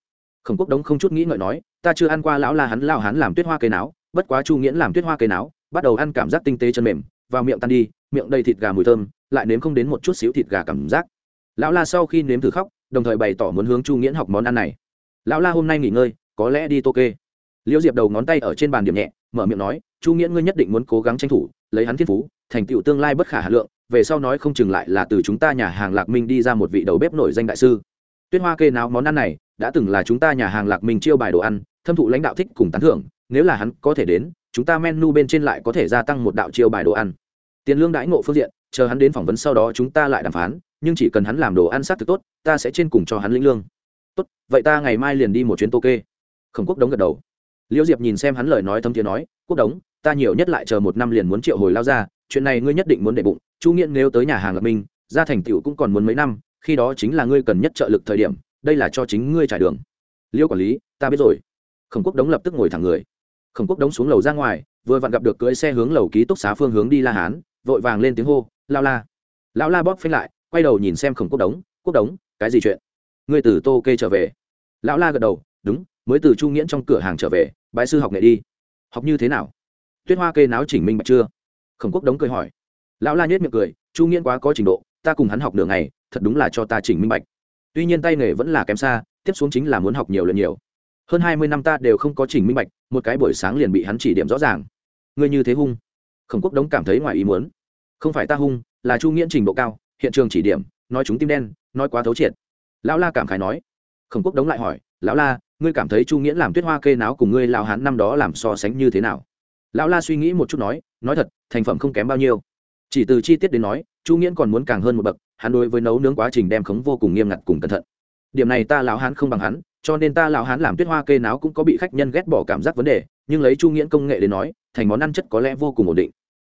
Khổng quốc đống không chút nghĩ ngợi nói, ta chưa ăn qua lão la hắn lao hắn làm tuyết hoa cây náo, bất quá chu nghiễn làm tuyết hoa cây náo, bắt đầu ăn cảm giác tinh tế chân mềm, vào miệng tan đi, miệng đầy thịt gà mùi thơm, lại nếm không đến một chút xíu thịt gà cảm giác lão la sau khi nếm thử khóc, đồng thời bày tỏ muốn hướng chu nghiễn học món ăn này. Lão la hôm nay nghỉ ngơi, có lẽ đi tô kê liễu diệp đầu ngón tay ở trên bàn điểm nhẹ, mở miệng nói, chu nghiễn ngươi nhất định muốn cố gắng tranh thủ, lấy hắn thiên phú, thành tựu tương lai bất khả hà lượng, về sau nói không chừng lại là từ chúng ta nhà hàng lạc minh đi ra một vị đầu bếp nổi danh đại sư. Tuyết hoa kê nào món ăn này, đã từng là chúng ta nhà hàng lạc minh chiêu bài đồ ăn, thâm thụ lãnh đạo thích cùng tán thưởng, nếu là hắn có thể đến, chúng ta menu bên trên lại có thể gia tăng một đạo chiêu bài đồ ăn. Tiền lương đãi ngộ phương diện, chờ hắn đến phỏng vấn sau đó chúng ta lại đàm phán nhưng chỉ cần hắn làm đồ ăn sát thực tốt, ta sẽ trên cùng cho hắn lĩnh lương. Tốt, vậy ta ngày mai liền đi một chuyến tô kê. Khổng quốc đống gật đầu. Liễu diệp nhìn xem hắn lời nói thấm thiế nói, quốc đống, ta nhiều nhất lại chờ một năm liền muốn triệu hồi lao ra, chuyện này ngươi nhất định muốn để bụng, chu nghiện nếu tới nhà hàng lập minh ra thành tựu cũng còn muốn mấy năm, khi đó chính là ngươi cần nhất trợ lực thời điểm, đây là cho chính ngươi trải đường. Liễu quản lý, ta biết rồi. Khổng quốc đống lập tức ngồi thẳng người. Khổng quốc đống xuống lầu ra ngoài, vừa vặn gặp được cưỡi xe hướng lầu ký túc xá phương hướng đi la hán, vội vàng lên tiếng hô, lao la. Lão la bóp phanh lại quay đầu nhìn xem khổng quốc đống quốc đống cái gì chuyện? Ngươi từ tô kê trở về? Lão la gật đầu đúng mới từ chu nghiễn trong cửa hàng trở về bãi sư học nghệ đi. Học như thế nào? Tuyết hoa kê náo chỉnh minh bạch chưa? Khổng quốc đống cười hỏi. Lão la nhét miệng cười chu nghiễn quá có trình độ ta cùng hắn học nửa ngày, thật đúng là cho ta chỉnh minh bạch. Tuy nhiên tay nghề vẫn là kém xa tiếp xuống chính là muốn học nhiều lần nhiều. Hơn hai mươi năm ta đều không có chỉnh minh bạch một cái buổi sáng liền bị hắn chỉ điểm rõ ràng. Ngươi như thế hung. Khổng quốc đống cảm thấy ngoài ý muốn. Không phải ta hung là chu nghiễn trình độ cao hiện trường chỉ điểm, nói chúng tim đen, nói quá thấu triệt. Lão la cảm khái nói. Khổng quốc đống lại hỏi, lão la, ngươi cảm thấy chu nghĩa làm tuyết hoa kê náo cùng ngươi lao hán năm đó làm so sánh như thế nào? Lão la suy nghĩ một chút nói nói thật, thành phẩm không kém bao nhiêu. Chỉ từ chi tiết đến nói, chu nghĩa còn muốn càng hơn một bậc, hắn đối với nấu nướng quá trình đem khống vô cùng nghiêm ngặt cùng cẩn thận. Điểm này ta lão hán không bằng hắn, cho nên ta lão hán làm tuyết hoa kê náo cũng có bị khách nhân ghét bỏ cảm giác vấn đề, nhưng lấy chu nghĩa công nghệ đến nói, thành món ăn chất có lẽ vô cùng ổn định.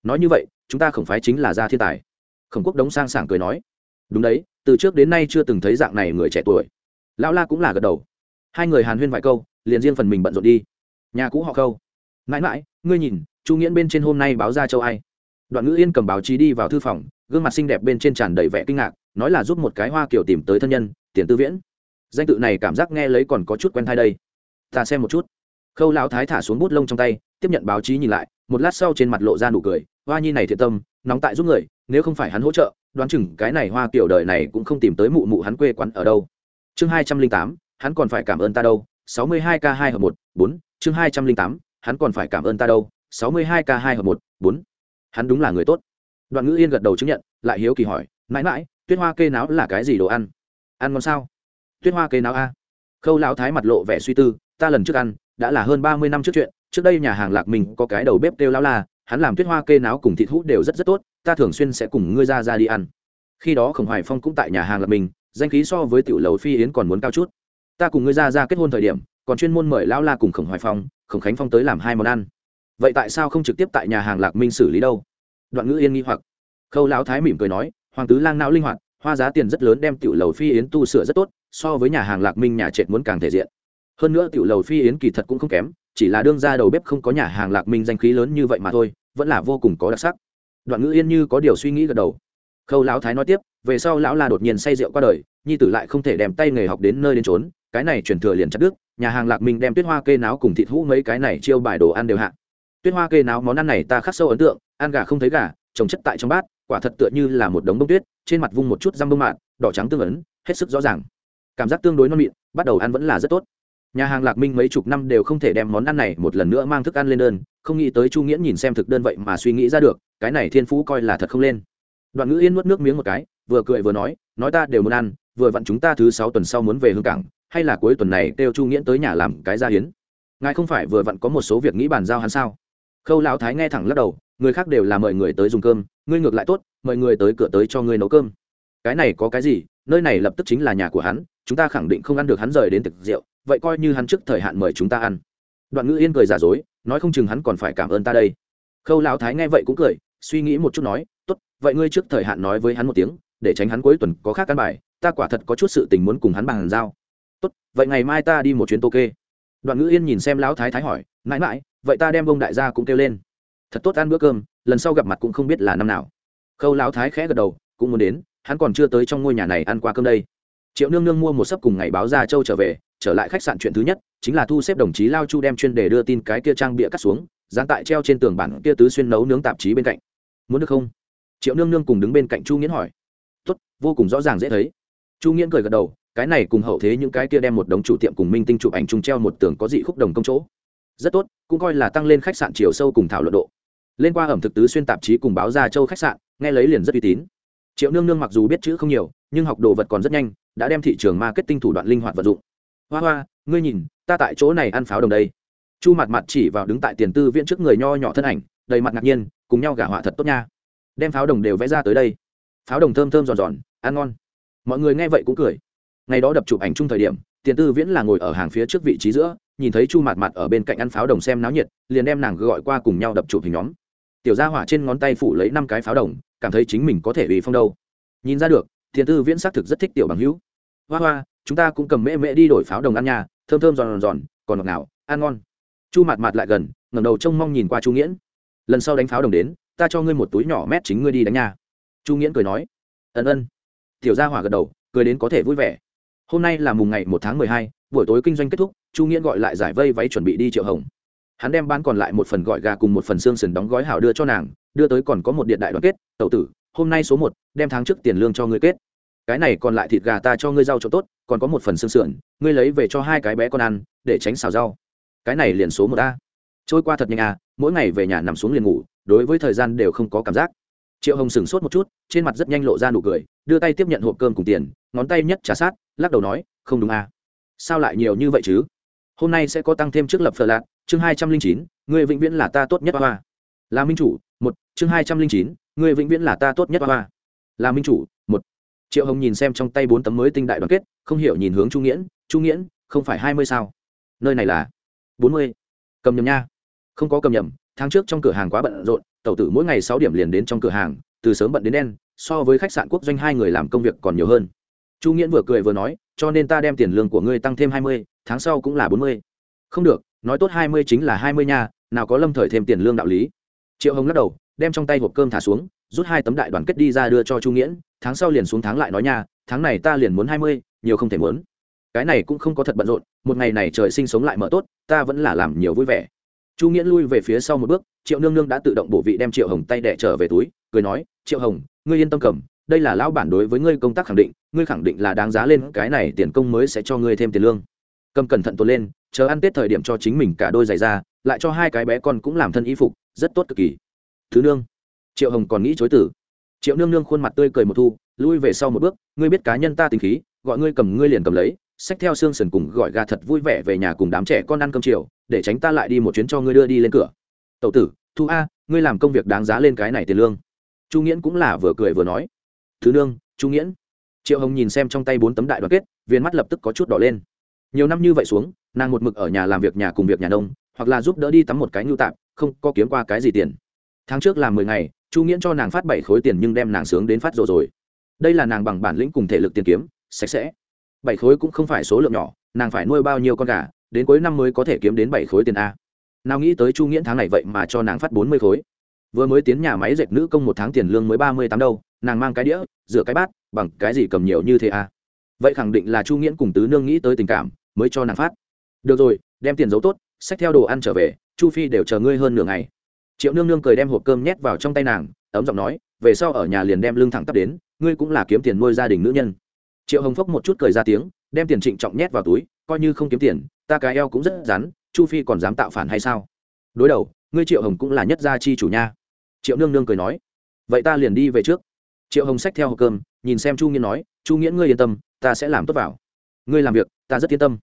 Nói như vậy, chúng ta không phải chính là gia thiên tài khổng quốc đống sang sảng cười nói, đúng đấy, từ trước đến nay chưa từng thấy dạng này người trẻ tuổi. Lão la cũng là gật đầu. Hai người hàn huyên vài câu, liền riêng phần mình bận rộn đi. Nhà cũ họ khâu. Mãi mãi, ngươi nhìn, chu nghiễn bên trên hôm nay báo ra châu ai? Đoạn ngữ yên cầm báo chí đi vào thư phòng, gương mặt xinh đẹp bên trên tràn đầy vẻ kinh ngạc, nói là giúp một cái hoa kiểu tìm tới thân nhân, tiền tư viễn. Danh tự này cảm giác nghe lấy còn có chút quen thai đây. Ta xem một chút. Khâu lão thái thả xuống bút lông trong tay, tiếp nhận báo chí nhìn lại, một lát sau trên mặt lộ ra nụ cười, hoa nhi này thiện tâm, nóng tại giúp người nếu không phải hắn hỗ trợ, đoán chừng cái này hoa kiểu đời này cũng không tìm tới mụ mụ hắn quê quán ở đâu. Chương hai trăm linh tám, hắn còn phải cảm ơn ta đâu. sáu mươi hai k hai hợp một, bốn. Chương hai trăm linh tám, hắn còn phải cảm ơn ta đâu. sáu mươi hai k hai hợp một, bốn. Hắn đúng là người tốt. Đoạn ngữ yên gật đầu chứng nhận, lại hiếu kỳ hỏi, mãi mãi, tuyết hoa kê náo là cái gì đồ ăn? Ăn ngon sao? Tuyết hoa kê náo a. Khâu lão thái mặt lộ vẻ suy tư, ta lần trước ăn, đã là hơn ba mươi năm trước chuyện, trước đây nhà hàng lạc mình có cái đầu bếp kêu lão la hắn làm tuyết hoa kê náo cùng thịt hút đều rất rất tốt, ta thường xuyên sẽ cùng ngươi ra ra đi ăn. Khi đó khổng hoài phong cũng tại nhà hàng lạc mình, danh khí so với tiểu lầu phi yến còn muốn cao chút. Ta cùng ngươi ra ra kết hôn thời điểm, còn chuyên môn mời lão la cùng khổng hoài phong, khổng khánh phong tới làm hai món ăn. Vậy tại sao không trực tiếp tại nhà hàng lạc minh xử lý đâu? Đoạn ngữ yên nghi hoặc. Khâu lão thái mỉm cười nói, hoàng tứ lang não linh hoạt, hoa giá tiền rất lớn đem tiểu lầu phi yến tu sửa rất tốt, so với nhà hàng lạc minh nhà trệt muốn càng thể diện. Hơn nữa tiểu lầu phi yến kỳ thật cũng không kém chỉ là đương ra đầu bếp không có nhà hàng lạc minh danh khí lớn như vậy mà thôi, vẫn là vô cùng có đặc sắc. Đoạn ngữ yên như có điều suy nghĩ gật đầu. Khâu lão thái nói tiếp, về sau lão la đột nhiên say rượu qua đời, nhi tử lại không thể đem tay nghề học đến nơi đến trốn cái này chuyển thừa liền chặt đức nhà hàng lạc minh đem tuyết hoa kê náo cùng thịt hũ mấy cái này chiêu bài đồ ăn đều hạ. Tuyết hoa kê náo món ăn này ta khắc sâu ấn tượng, ăn gà không thấy gà, trồng chất tại trong bát, quả thật tựa như là một đống bông tuyết, trên mặt vung một chút răm bông mạn đỏ trắng tương ấn, hết sức rõ ràng. Cảm giác tương đối non mịn, bắt đầu ăn vẫn là rất tốt nhà hàng lạc minh mấy chục năm đều không thể đem món ăn này một lần nữa mang thức ăn lên đơn, không nghĩ tới chu nghĩa nhìn xem thực đơn vậy mà suy nghĩ ra được, cái này thiên phú coi là thật không lên. Đoạn ngữ yên nuốt nước miếng một cái, vừa cười vừa nói nói ta đều muốn ăn, vừa vặn chúng ta thứ sáu tuần sau muốn về hương cảng, hay là cuối tuần này kêu chu nghĩa tới nhà làm cái gia hiến. Ngài không phải vừa vặn có một số việc nghĩ bàn giao hắn sao? Khâu lão thái nghe thẳng lắc đầu, người khác đều là mời người tới dùng cơm, ngươi ngược lại tốt, mời người tới cửa tới cho ngươi nấu cơm. Cái này có cái gì, nơi này lập tức chính là nhà của hắn, chúng ta khẳng định không ăn được hắn rời đến thực rượu vậy coi như hắn trước thời hạn mời chúng ta ăn. Đoạn ngữ yên cười giả dối, nói không chừng hắn còn phải cảm ơn ta đây. Khâu lão thái nghe vậy cũng cười, suy nghĩ một chút nói, tốt, vậy ngươi trước thời hạn nói với hắn một tiếng, để tránh hắn cuối tuần có khác căn bài, ta quả thật có chút sự tình muốn cùng hắn bàn giao. Tốt, vậy ngày mai ta đi một chuyến tô kê. Đoạn ngữ yên nhìn xem lão thái thái hỏi, mãi mãi, vậy ta đem bông đại gia cũng kêu lên. Thật tốt ăn bữa cơm, lần sau gặp mặt cũng không biết là năm nào. Khâu lão thái khẽ gật đầu, cũng muốn đến, hắn còn chưa tới trong ngôi nhà này ăn qua cơm đây. Triệu nương nương mua một sấp cùng ngày báo ra châu trở về trở lại khách sạn chuyện thứ nhất, chính là thu xếp đồng chí lao chu đem chuyên đề đưa tin cái kia trang bịa cắt xuống, dán tại treo trên tường bản kia tứ xuyên nấu nướng tạp chí bên cạnh. Muốn được không? Triệu nương nương cùng đứng bên cạnh chu nghiễn hỏi. Tốt, vô cùng rõ ràng dễ thấy. Chu nghiễn cười gật đầu, cái này cùng hậu thế những cái kia đem một đống chủ tiệm cùng minh tinh chụp ảnh chung treo một tường có dị khúc đồng công chỗ. Rất tốt, cũng coi là tăng lên khách sạn chiều sâu cùng thảo luận độ. Lên qua ẩm thực tứ xuyên tạp chí cùng báo ra châu khách sạn, nghe lấy liền rất uy tín. Triệu nương nương mặc dù biết chữ không nhiều, nhưng học đồ vật còn rất nhanh, đã đem thị trường marketing thủ đoạn linh hoạt vận dụng hoa hoa, ngươi nhìn, ta tại chỗ này ăn pháo đồng đây. Chu mặt mặt chỉ vào đứng tại tiền tư viện trước người nho nhỏ thân ảnh, đầy mặt ngạc nhiên, cùng nhau gả họa thật tốt nha. Đem pháo đồng đều vẽ ra tới đây. Pháo đồng thơm thơm giòn giòn, ăn ngon. Mọi người nghe vậy cũng cười. Ngày đó đập chụp ảnh chung thời điểm, tiền tư viễn là ngồi ở hàng phía trước vị trí giữa, nhìn thấy chu mặt mặt ở bên cạnh ăn pháo đồng xem náo nhiệt, liền đem nàng gọi qua cùng nhau đập chụp hình nhóm. Tiểu gia hỏa trên ngón tay phủ lấy năm cái pháo đồng, cảm thấy chính mình có thể ủy phong đâu. Nhìn ra được, tiền tư viễn xác thực rất thích tiểu bằng hữu hoa hoa, chúng ta cũng cầm mễ mễ đi đổi pháo đồng ăn nhà thơm thơm giòn giòn, còn ngọt ngào, ăn ngon. Chu mạt mạt lại gần, ngẩng đầu trông mong nhìn qua chu nghiễn. Lần sau đánh pháo đồng đến, ta cho ngươi một túi nhỏ mét chính ngươi đi đánh nhà chu nghiễn cười nói. Ân ân. Tiểu gia hỏa gật đầu, cười đến có thể vui vẻ. Hôm nay là mùng ngày một tháng mười hai, buổi tối kinh doanh kết thúc, chu nghiễn gọi lại giải vây váy chuẩn bị đi triệu hồng. Hắn đem bán còn lại một phần gọi gà cùng một phần xương sườn đóng gói hảo đưa cho nàng, đưa tới còn có một điện đại đoàn kết tậu tử, hôm nay số một, đem tháng trước tiền lương cho ngươi kết cái này còn lại thịt gà ta cho ngươi rau cho tốt, còn có một phần xương sườn, ngươi lấy về cho hai cái bé con ăn, để tránh xào rau. Cái này liền số một a. Trôi qua thật nhanh à mỗi ngày về nhà nằm xuống liền ngủ, đối với thời gian đều không có cảm giác. Triệu hồng sửng sốt một chút, trên mặt rất nhanh lộ ra nụ cười, đưa tay tiếp nhận hộp cơm cùng tiền, ngón tay nhất trả sát, lắc đầu nói, không đúng à. Sao lại nhiều như vậy chứ? Hôm nay sẽ có tăng thêm trước lập phở lạc, chương hai trăm linh chín người vĩnh viễn là ta tốt nhất hoa là minh chủ, một, chương hai trăm linh chín người vĩnh viễn là ta tốt nhất hoa. Là minh chủ, một triệu hồng nhìn xem trong tay bốn tấm mới tinh đại đoàn kết, không hiểu nhìn hướng chu nghiễn chu nghiễn, không phải hai mươi sao? Nơi này là bốn mươi? Cầm nhầm nha. Không có cầm nhầm, tháng trước trong cửa hàng quá bận rộn tàu tử mỗi ngày sáu điểm liền đến trong cửa hàng, từ sớm bận đến đen, so với khách sạn quốc doanh hai người làm công việc còn nhiều hơn. Chu nghiễn vừa cười vừa nói, cho nên ta đem tiền lương của ngươi tăng thêm hai mươi, tháng sau cũng là bốn mươi. Không được, nói tốt hai mươi chính là hai mươi nha, nào có lâm thời thêm tiền lương đạo lý. Triệu hồng lắc đầu đem trong tay hộp cơm thả xuống, rút hai tấm đại đoàn kết đi ra đưa cho chu nghiễn, tháng sau liền xuống tháng lại nói nha, tháng này ta liền muốn hai mươi, nhiều không thể muốn. Cái này cũng không có thật bận rộn, một ngày này trời sinh sống lại mở tốt, ta vẫn là làm nhiều vui vẻ. Chu nghiễn lui về phía sau một bước, triệu nương nương đã tự động bổ vị đem triệu hồng tay đẻ trở về túi, cười nói, triệu hồng, ngươi yên tâm cầm, đây là lão bản đối với ngươi công tác khẳng định, ngươi khẳng định là đáng giá lên, cái này tiền công mới sẽ cho ngươi thêm tiền lương. Cầm cẩn thận tuột lên, chờ ăn tết thời điểm cho chính mình cả đôi giày ra, lại cho hai cái bé con cũng làm thân y phục, rất tốt cực kỳ thứ nương. Triệu hồng còn nghĩ chối tử. Triệu nương nương khuôn mặt tươi cười một thu, lui về sau một bước, ngươi biết cá nhân ta tình khí, gọi ngươi cầm, ngươi liền cầm lấy. Xách theo xương sần cùng gọi gà thật vui vẻ về nhà cùng đám trẻ con ăn cơm chiều, để tránh ta lại đi một chuyến cho ngươi đưa đi lên cửa. Tậu tử, thu a, ngươi làm công việc đáng giá lên cái này tiền lương. Chu nghiễn cũng là vừa cười vừa nói. Thứ nương, chu nghiễn. Triệu hồng nhìn xem trong tay bốn tấm đại đoàn kết, viên mắt lập tức có chút đỏ lên. Nhiều năm như vậy xuống, nàng một mực ở nhà làm việc nhà cùng việc nhà nông, hoặc là giúp đỡ đi tắm một cái nhu tạm, không có kiếm qua cái gì tiền tháng trước làm mười ngày, chu nghiễn cho nàng phát bảy khối tiền nhưng đem nàng sướng đến phát rồi rồi. Đây là nàng bằng bản lĩnh cùng thể lực tiền kiếm, sạch sẽ. Bảy khối cũng không phải số lượng nhỏ, nàng phải nuôi bao nhiêu con gà, đến cuối năm mới có thể kiếm đến bảy khối tiền a. Nào nghĩ tới chu nghiễn tháng này vậy mà cho nàng phát bốn mươi khối. Vừa mới tiến nhà máy dệt nữ công một tháng tiền lương mới ba mươi tám đâu, nàng mang cái đĩa, rửa cái bát, bằng cái gì cầm nhiều như thế a. Vậy khẳng định là chu nghiễn cùng tứ nương nghĩ tới tình cảm, mới cho nàng phát. Được rồi, đem tiền giấu tốt, xách theo đồ ăn trở về, chu phi đều chờ ngươi hơn nửa ngày triệu nương nương cười đem hộp cơm nhét vào trong tay nàng, ấm giọng nói, về sau ở nhà liền đem lương thẳng tắp đến, ngươi cũng là kiếm tiền nuôi gia đình nữ nhân. Triệu hồng phốc một chút cười ra tiếng, đem tiền trịnh trọng nhét vào túi, coi như không kiếm tiền, ta cái eo cũng rất rắn, chu phi còn dám tạo phản hay sao? Đối đầu, ngươi triệu hồng cũng là nhất gia chi chủ nha. Triệu nương nương cười nói, vậy ta liền đi về trước. Triệu hồng xách theo hộp cơm, nhìn xem chu nghĩa nói, chu nghĩa ngươi yên tâm, ta sẽ làm tốt vào. Ngươi làm việc, ta rất yên tâm.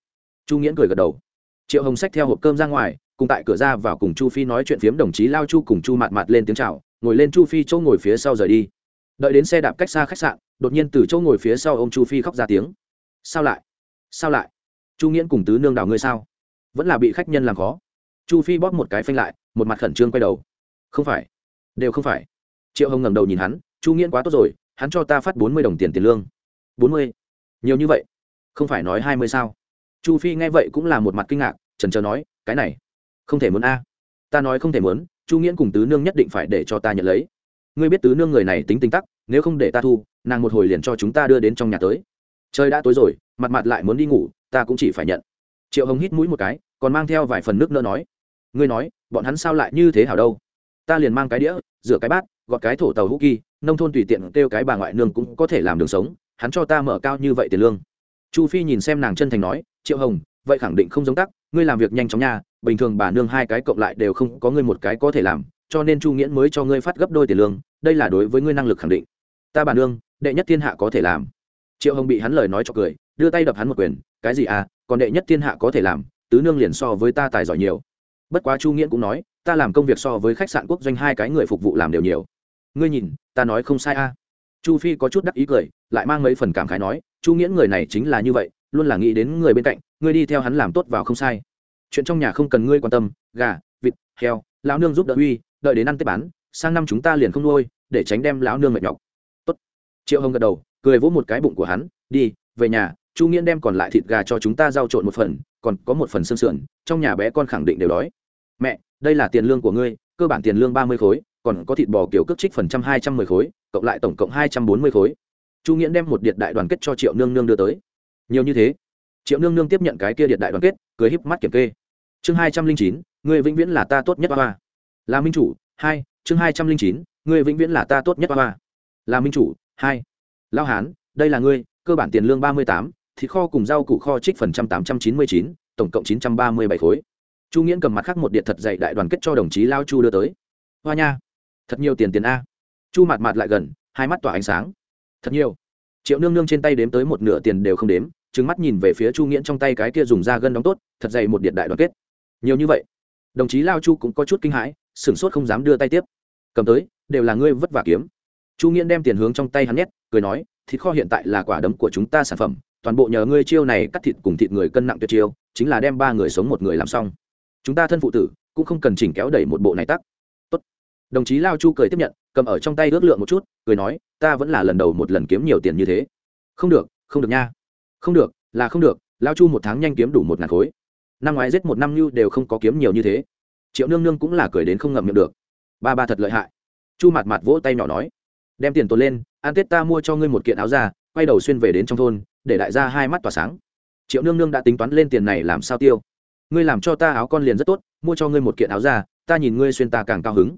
Chu nghĩa cười gật đầu. Triệu hồng xách theo hộp cơm ra ngoài cùng tại cửa ra vào cùng chu phi nói chuyện phiếm, đồng chí lao chu cùng chu mạt mạt lên tiếng c h à o ngồi lên chu phi chỗ ngồi phía sau rời đi. Đợi đến xe đạp cách xa khách sạn, đột nhiên từ chỗ ngồi phía sau ô m chu phi khóc ra tiếng. Sao lại? Sao lại? Chu nghiễn cùng tứ nương đào ngươi sao? Vẫn là bị khách nhân làm khó. Chu phi bóp một cái phanh lại, một mặt khẩn trương quay đầu. Không phải, đều không phải. Triệu hồng ngẩng đầu nhìn hắn, chu nghiễn quá tốt rồi, hắn cho ta phát bốn mươi đồng tiền tiền lương. Bốn mươi? Nhiều như vậy? Không phải nói hai mươi sao? Chu phi nghe vậy cũng là một mặt kinh ngạc, trần trờ nói, cái này không thể muốn a. Ta nói không thể muốn, chu nghiễn cùng tứ nương nhất định phải để cho ta nhận lấy. Ngươi biết tứ nương người này tính tính tắc, nếu không để ta thu, nàng một hồi liền cho chúng ta đưa đến trong nhà tới. Trời đã tối rồi, mặt mặt lại muốn đi ngủ, ta cũng chỉ phải nhận. Triệu hồng hít mũi một cái, còn mang theo vài phần nước nữa nói. Ngươi nói, bọn hắn sao lại như thế hảo đâu? Ta liền mang cái đĩa, rửa cái bát, gọt cái thổ tàu hữu kỳ, nông thôn tùy tiện kêu cái bà ngoại nương cũng có thể làm đường sống, hắn cho ta mở cao như vậy tiền lương. Chu phi nhìn xem nàng chân thành nói, triệu hồng, vậy khẳng định không giống tắc, ngươi làm việc nhanh chóng nha bình thường bà nương hai cái cộng lại đều không có ngươi một cái có thể làm, cho nên chu nghiễn mới cho ngươi phát gấp đôi tiền lương, đây là đối với ngươi năng lực khẳng định. Ta bà nương, đệ nhất thiên hạ có thể làm. Triệu hồng bị hắn lời nói cho cười, đưa tay đập hắn một quyền, cái gì à còn đệ nhất thiên hạ có thể làm, tứ nương liền so với ta tài giỏi nhiều. Bất quá chu nghiễn cũng nói, ta làm công việc so với khách sạn quốc doanh hai cái người phục vụ làm đều nhiều. Ngươi nhìn, ta nói không sai a. À. chu phi có chút đắc ý cười, lại mang mấy phần cảm khái nói, chu nghiễn người này chính là như vậy, luôn là nghĩ đến người bên cạnh, ngươi đi theo hắn làm tốt vào không sai chuyện trong nhà không cần ngươi quan tâm, gà, vịt, heo, lão nương giúp đỡ uy, đợi đến ăn tết bán, sang năm chúng ta liền không nuôi, để tránh đem lão nương mệt nhọc. Tốt. triệu hồng gật đầu, cười vỗ một cái bụng của hắn, đi, về nhà, chu nghiễn đem còn lại thịt gà cho chúng ta giao trộn một phần, còn có một phần xương sườn, trong nhà bé con khẳng định đều đói. Mẹ, đây là tiền lương của ngươi, cơ bản tiền lương ba mươi khối, còn có thịt bò kiểu cước trích phần trăm hai trăm mười khối, cộng lại tổng cộng hai trăm bốn mươi khối. Chu nghiễn đem một điện đại đoàn kết cho triệu nương nương đưa tới. Nhiều như thế. Triệu nương nương tiếp nhận cái kia điện đại đoàn kết, cười híp mắt kiểm kê chương hai trăm linh chín người vĩnh viễn là ta tốt nhất ba ba là minh chủ, hai, chương hai trăm linh chín người vĩnh viễn là ta tốt nhất ba ba là minh chủ, hai. Lao hán, đây là ngươi, cơ bản tiền lương ba mươi tám, thịt kho cùng rau củ kho trích phần trăm tám trăm chín mươi chín, tổng cộng chín trăm ba mươi bảy khối. Chu nghiễn cầm mặt khác một điện thật dạy đại đoàn kết cho đồng chí lao chu đưa tới. Hoa nha, thật nhiều tiền tiền a. Chu mặt mặt lại gần, hai mắt tỏa ánh sáng. Thật nhiều. Triệu nương nương trên tay đếm tới một nửa tiền đều không đếm trứng mắt nhìn về phía chu nghiễn trong tay cái kia dùng da gân đóng tốt, thật dày một điện đại đoàn kết nhiều như vậy, đồng chí lao chu cũng có chút kinh hãi, sửng sốt không dám đưa tay tiếp. Cầm tới, đều là ngươi vất vả kiếm. Chu nghiễn đem tiền hướng trong tay hắn nhét, cười nói, thịt kho hiện tại là quả đấm của chúng ta sản phẩm, toàn bộ nhờ ngươi chiêu này cắt thịt cùng thịt người cân nặng tuyệt chiêu, chính là đem ba người sống một người làm xong. Chúng ta thân phụ tử, cũng không cần chỉnh kéo đẩy một bộ này tắc. Tốt. đồng chí lao chu cười tiếp nhận, cầm ở trong tay ước lượng một chút, cười nói, ta vẫn là lần đầu một lần kiếm nhiều tiền như thế. Không được không được nha. Không được, là không được, lao chu một tháng nhanh kiếm đủ một ngàn khối năm ngoái giết một năm như đều không có kiếm nhiều như thế. Triệu nương nương cũng là cười đến không ngậm miệng được. Ba ba thật lợi hại. Chu mặt mặt vỗ tay nhỏ nói, đem tiền tồn lên an tết ta mua cho ngươi một kiện áo ra quay đầu xuyên về đến trong thôn, để đại gia hai mắt tỏa sáng. Triệu nương nương đã tính toán lên tiền này làm sao tiêu. Ngươi làm cho ta áo con liền rất tốt, mua cho ngươi một kiện áo ra ta nhìn ngươi xuyên ta càng cao hứng.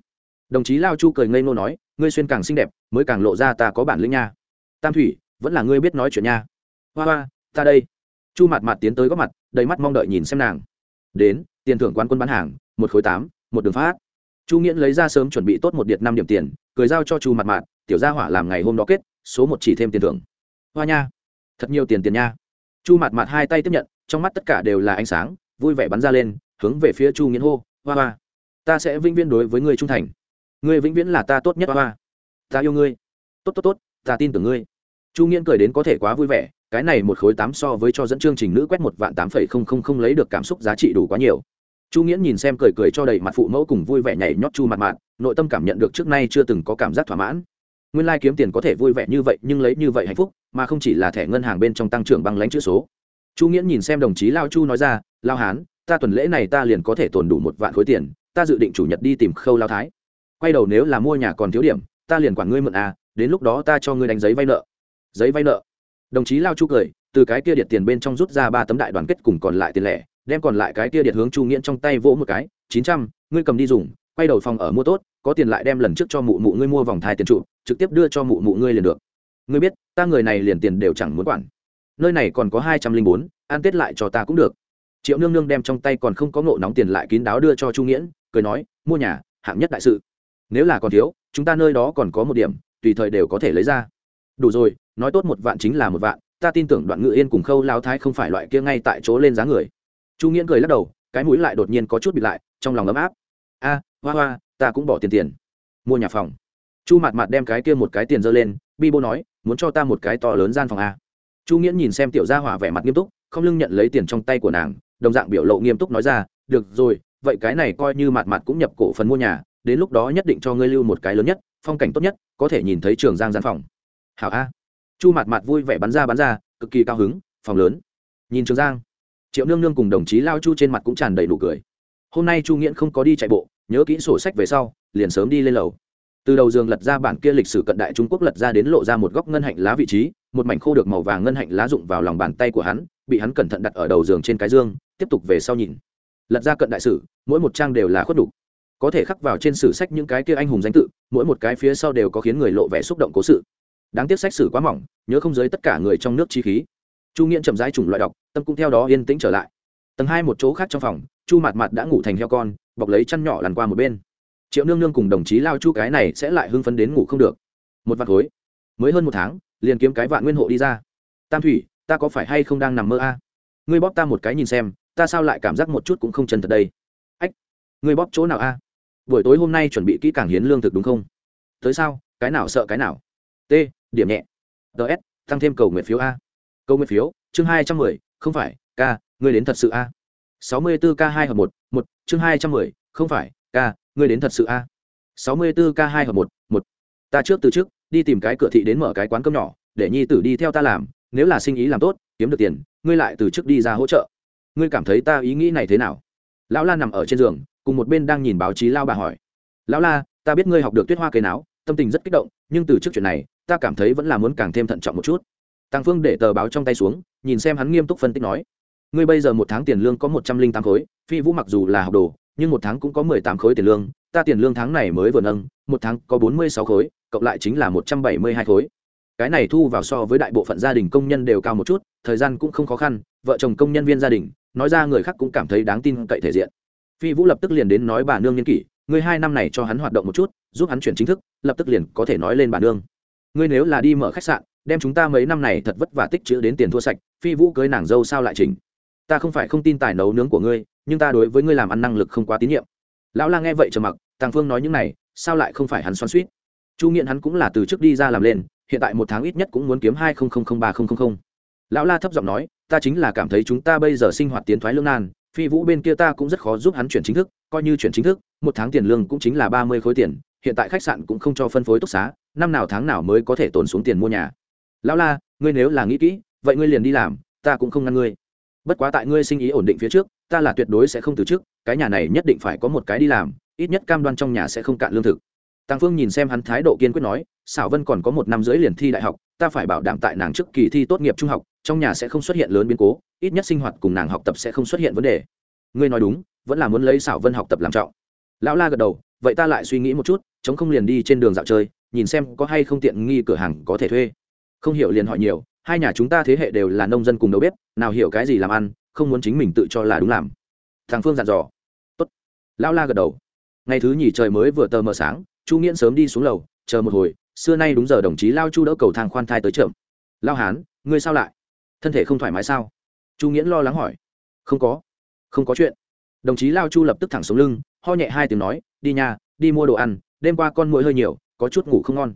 Đồng chí lao chu cười ngây ngô nói, ngươi xuyên càng xinh đẹp, mới càng lộ ra ta có bản lĩnh nha. Tam thủy, vẫn là ngươi biết nói chuyện nha. Hoa hoa, ta đây. Chu mặt mặt tiến tới góp mặt đầy mắt mong đợi nhìn xem nàng. Đến, tiền thưởng quan quân bán hàng, một khối tám, một đường phát. Chu nghiễn lấy ra sớm chuẩn bị tốt một điện năm điểm tiền, cười giao cho chu mặt mặt tiểu gia hỏa làm ngày hôm đó kết, số một chỉ thêm tiền thưởng. Hoa nha, thật nhiều tiền tiền nha. Chu mặt mặt hai tay tiếp nhận, trong mắt tất cả đều là ánh sáng, vui vẻ bắn ra lên, hướng về phía chu nghiễn hô, hoa hoa, ta sẽ vĩnh viễn đối với ngươi trung thành. Ngươi vĩnh viễn là ta tốt nhất hoa hoa. Ta yêu ngươi. Tốt tốt tốt, ta tin tưởng ngươi. Chu nghiễn cười đến có thể quá vui vẻ cái này một khối tám so với cho dẫn chương trình nữ quét một vạn tám phẩy không không không lấy được cảm xúc giá trị đủ quá nhiều. Chu nghĩa nhìn xem cười cười cho đầy mặt phụ mẫu cùng vui vẻ nhảy nhót chu mặt mạn nội tâm cảm nhận được trước nay chưa từng có cảm giác thỏa mãn. Nguyên lai kiếm tiền có thể vui vẻ như vậy, nhưng lấy như vậy hạnh phúc, mà không chỉ là thẻ ngân hàng bên trong tăng trưởng bằng lãnh chữ số. Chu nghĩa nhìn xem đồng chí lao chu nói ra, lao hán, ta tuần lễ này ta liền có thể tồn đủ một vạn khối tiền, ta dự định chủ nhật đi tìm khâu lao thái. Quay đầu nếu là mua nhà còn thiếu điểm, ta liền quản ngươi mượn à đến lúc đó ta cho ngươi đánh giấy vay nợ. Giấy vay nợ? Đồng chí lao chu cười, từ cái kia điện tiền bên trong rút ra ba tấm đại đoàn kết cùng còn lại tiền lẻ, đem còn lại cái kia điện hướng chu nghiễn trong tay vỗ một cái, chín trăm, ngươi cầm đi dùng, quay đầu phòng ở mua tốt, có tiền lại đem lần trước cho mụ mụ ngươi mua vòng thai tiền trụ, trực tiếp đưa cho mụ mụ ngươi liền được. Ngươi biết, ta người này liền tiền đều chẳng muốn quản. Nơi này còn có hai trăm linh bốn, ăn tết lại cho ta cũng được. Triệu nương nương đem trong tay còn không có ngộ nóng tiền lại kín đáo đưa cho chu nghiễn, cười nói, mua nhà, hạng nhất đại sự. Nếu là còn thiếu, chúng ta nơi đó còn có một điểm, tùy thời đều có thể lấy ra. Đủ rồi nói tốt một vạn chính là một vạn, ta tin tưởng đoạn ngự yên cùng khâu lao thái không phải loại kia ngay tại chỗ lên giá người. Chu nghiễn cười lắc đầu, cái mũi lại đột nhiên có chút bị lại, trong lòng ấm áp. A, hoa hoa, ta cũng bỏ tiền tiền. Mua nhà phòng. Chu mặt mặt đem cái kia một cái tiền dơ lên, bi bô nói, muốn cho ta một cái to lớn gian phòng a. Chu nghiễn nhìn xem tiểu gia hỏa vẻ mặt nghiêm túc, không lưng nhận lấy tiền trong tay của nàng, đồng dạng biểu lộ nghiêm túc nói ra, được rồi, vậy cái này coi như mặt mặt cũng nhập cổ phần mua nhà, đến lúc đó nhất định cho ngươi lưu một cái lớn nhất, phong cảnh tốt nhất, có thể nhìn thấy trường giang gian phòng. Hảo a chu mạt mạt vui vẻ bắn ra bắn ra, cực kỳ cao hứng, phòng lớn. Nhìn trường giang, triệu nương nương cùng đồng chí lao chu trên mặt cũng tràn đầy đủ cười. Hôm nay chu nghiễn không có đi chạy bộ, nhớ kỹ sổ sách về sau, liền sớm đi lên lầu. Từ đầu giường lật ra bản kia lịch sử cận đại trung quốc lật ra đến lộ ra một góc ngân hạnh lá vị trí, một mảnh khô được màu vàng ngân hạnh lá rụng vào lòng bàn tay của hắn, bị hắn cẩn thận đặt ở đầu giường trên cái dương, tiếp tục về sau nhìn. Lật ra cận đại sử, mỗi một trang đều là khuất đục có thể khắc vào trên sử sách những cái kia anh hùng danh tự, mỗi một cái phía sau đều có khiến người lộ vẻ xúc động cố sự đáng tiếc sách sử quá mỏng, nhớ không giới tất cả người trong nước chi khí. Chu nghiễn chậm rãi chủng loại đọc, tâm cũng theo đó yên tĩnh trở lại. Tầng hai một chỗ khác trong phòng, chu Mạt Mạt đã ngủ thành heo con, bọc lấy chăn nhỏ lằn qua một bên. Triệu nương nương cùng đồng chí lao chu cái này sẽ lại hưng phấn đến ngủ không được. Một vạn khối. Mới hơn một tháng, liền kiếm cái vạn nguyên hộ đi ra. Tam thủy, ta có phải hay không đang nằm mơ a? Ngươi bóp ta một cái nhìn xem, ta sao lại cảm giác một chút cũng không chân thật đây? Ách, ngươi bóp chỗ nào a? Buổi tối hôm nay chuẩn bị kỹ càng hiến lương thực đúng không? Tới sao? Cái nào sợ cái nào? T điểm nhẹ. Ts tăng thêm cầu nguyện phiếu a. Cầu nguyện phiếu, chương hai trăm mười, không phải, k, ngươi đến thật sự a. sáu mươi bốn k hai hợp một một, chương hai trăm mười, không phải, k, ngươi đến thật sự a. sáu mươi bốn k hai hợp một một. Ta trước từ trước, đi tìm cái cửa thị đến mở cái quán cơm nhỏ, để nhi tử đi theo ta làm, nếu là sinh ý làm tốt, kiếm được tiền, ngươi lại từ trước đi ra hỗ trợ. Ngươi cảm thấy ta ý nghĩ này thế nào? Lão la nằm ở trên giường, cùng một bên đang nhìn báo chí lao bà hỏi. Lão la, ta biết ngươi học được tuyết hoa cây náo, tâm tình rất kích động, nhưng từ trước chuyện này ta cảm thấy vẫn là muốn càng thêm thận trọng một chút. Tăng phương để tờ báo trong tay xuống, nhìn xem hắn nghiêm túc phân tích nói. Ngươi bây giờ một tháng tiền lương có một trăm linh tám khối, phi vũ mặc dù là học đồ, nhưng một tháng cũng có mười tám khối tiền lương, ta tiền lương tháng này mới vừa nâng, một tháng có bốn mươi sáu khối, cộng lại chính là một trăm bảy mươi hai khối. Cái này thu vào so với đại bộ phận gia đình công nhân đều cao một chút, thời gian cũng không khó khăn, vợ chồng công nhân viên gia đình, nói ra người khác cũng cảm thấy đáng tin cậy thể diện. Phi vũ lập tức liền đến nói bà nương nhân kỷ ngươi hai năm này cho hắn hoạt động một chút, giúp hắn chuyển chính thức, lập tức liền có thể nói lên bà nương ngươi nếu là đi mở khách sạn, đem chúng ta mấy năm này thật vất vả tích chữ đến tiền thua sạch, phi vũ cưới nàng dâu sao lại chỉnh? Ta không phải không tin tài nấu nướng của ngươi, nhưng ta đối với ngươi làm ăn năng lực không quá tín nhiệm. Lão la nghe vậy trầm mặc, tàng phương nói những này, sao lại không phải hắn xoắn suýt chu nghiện hắn cũng là từ trước đi ra làm lên, hiện tại một tháng ít nhất cũng muốn kiếm hai ba lão la thấp giọng nói, ta chính là cảm thấy chúng ta bây giờ sinh hoạt tiến thoái lương nan, phi vũ bên kia ta cũng rất khó giúp hắn chuyển chính thức, coi như chuyển chính thức, một tháng tiền lương cũng chính là ba mươi khối tiền, hiện tại khách sạn cũng không cho phân phối túc xá năm nào tháng nào mới có thể tồn xuống tiền mua nhà? Lão la, ngươi nếu là nghĩ kỹ, vậy ngươi liền đi làm, ta cũng không ngăn ngươi. Bất quá tại ngươi sinh ý ổn định phía trước, ta là tuyệt đối sẽ không từ chức, cái nhà này nhất định phải có một cái đi làm, ít nhất cam đoan trong nhà sẽ không cạn lương thực. Tăng phương nhìn xem hắn thái độ kiên quyết nói xảo vân còn có một năm rưỡi liền thi đại học, ta phải bảo đảm tại nàng trước kỳ thi tốt nghiệp trung học, trong nhà sẽ không xuất hiện lớn biến cố, ít nhất sinh hoạt cùng nàng học tập sẽ không xuất hiện vấn đề. Ngươi nói đúng, vẫn là muốn lấy xảo vân học tập làm trọng. Lão la gật đầu, vậy ta lại suy nghĩ một chút, chống không liền đi trên đường dạo chơi nhìn xem có hay không tiện nghi cửa hàng có thể thuê. Không hiểu liền hỏi nhiều, hai nhà chúng ta thế hệ đều là nông dân cùng đầu bếp, nào hiểu cái gì làm ăn, không muốn chính mình tự cho là đúng làm. Thằng phương dặn dò. Tốt. Lão la gật đầu. Ngày thứ nhì trời mới vừa tờ mờ sáng, chu nghiễn sớm đi xuống lầu, chờ một hồi, xưa nay đúng giờ đồng chí lao chu đỡ cầu thang khoan thai tới chậm. Lao hán, ngươi sao lại? Thân thể không thoải mái sao? Chu nghiễn lo lắng hỏi. Không có. Không có chuyện. Đồng chí lao chu lập tức thẳng xuống lưng, ho nhẹ hai tiếng nói, đi nhà, đi mua đồ ăn, đêm qua con mũi hơi nhiều có chút ngủ không ngon.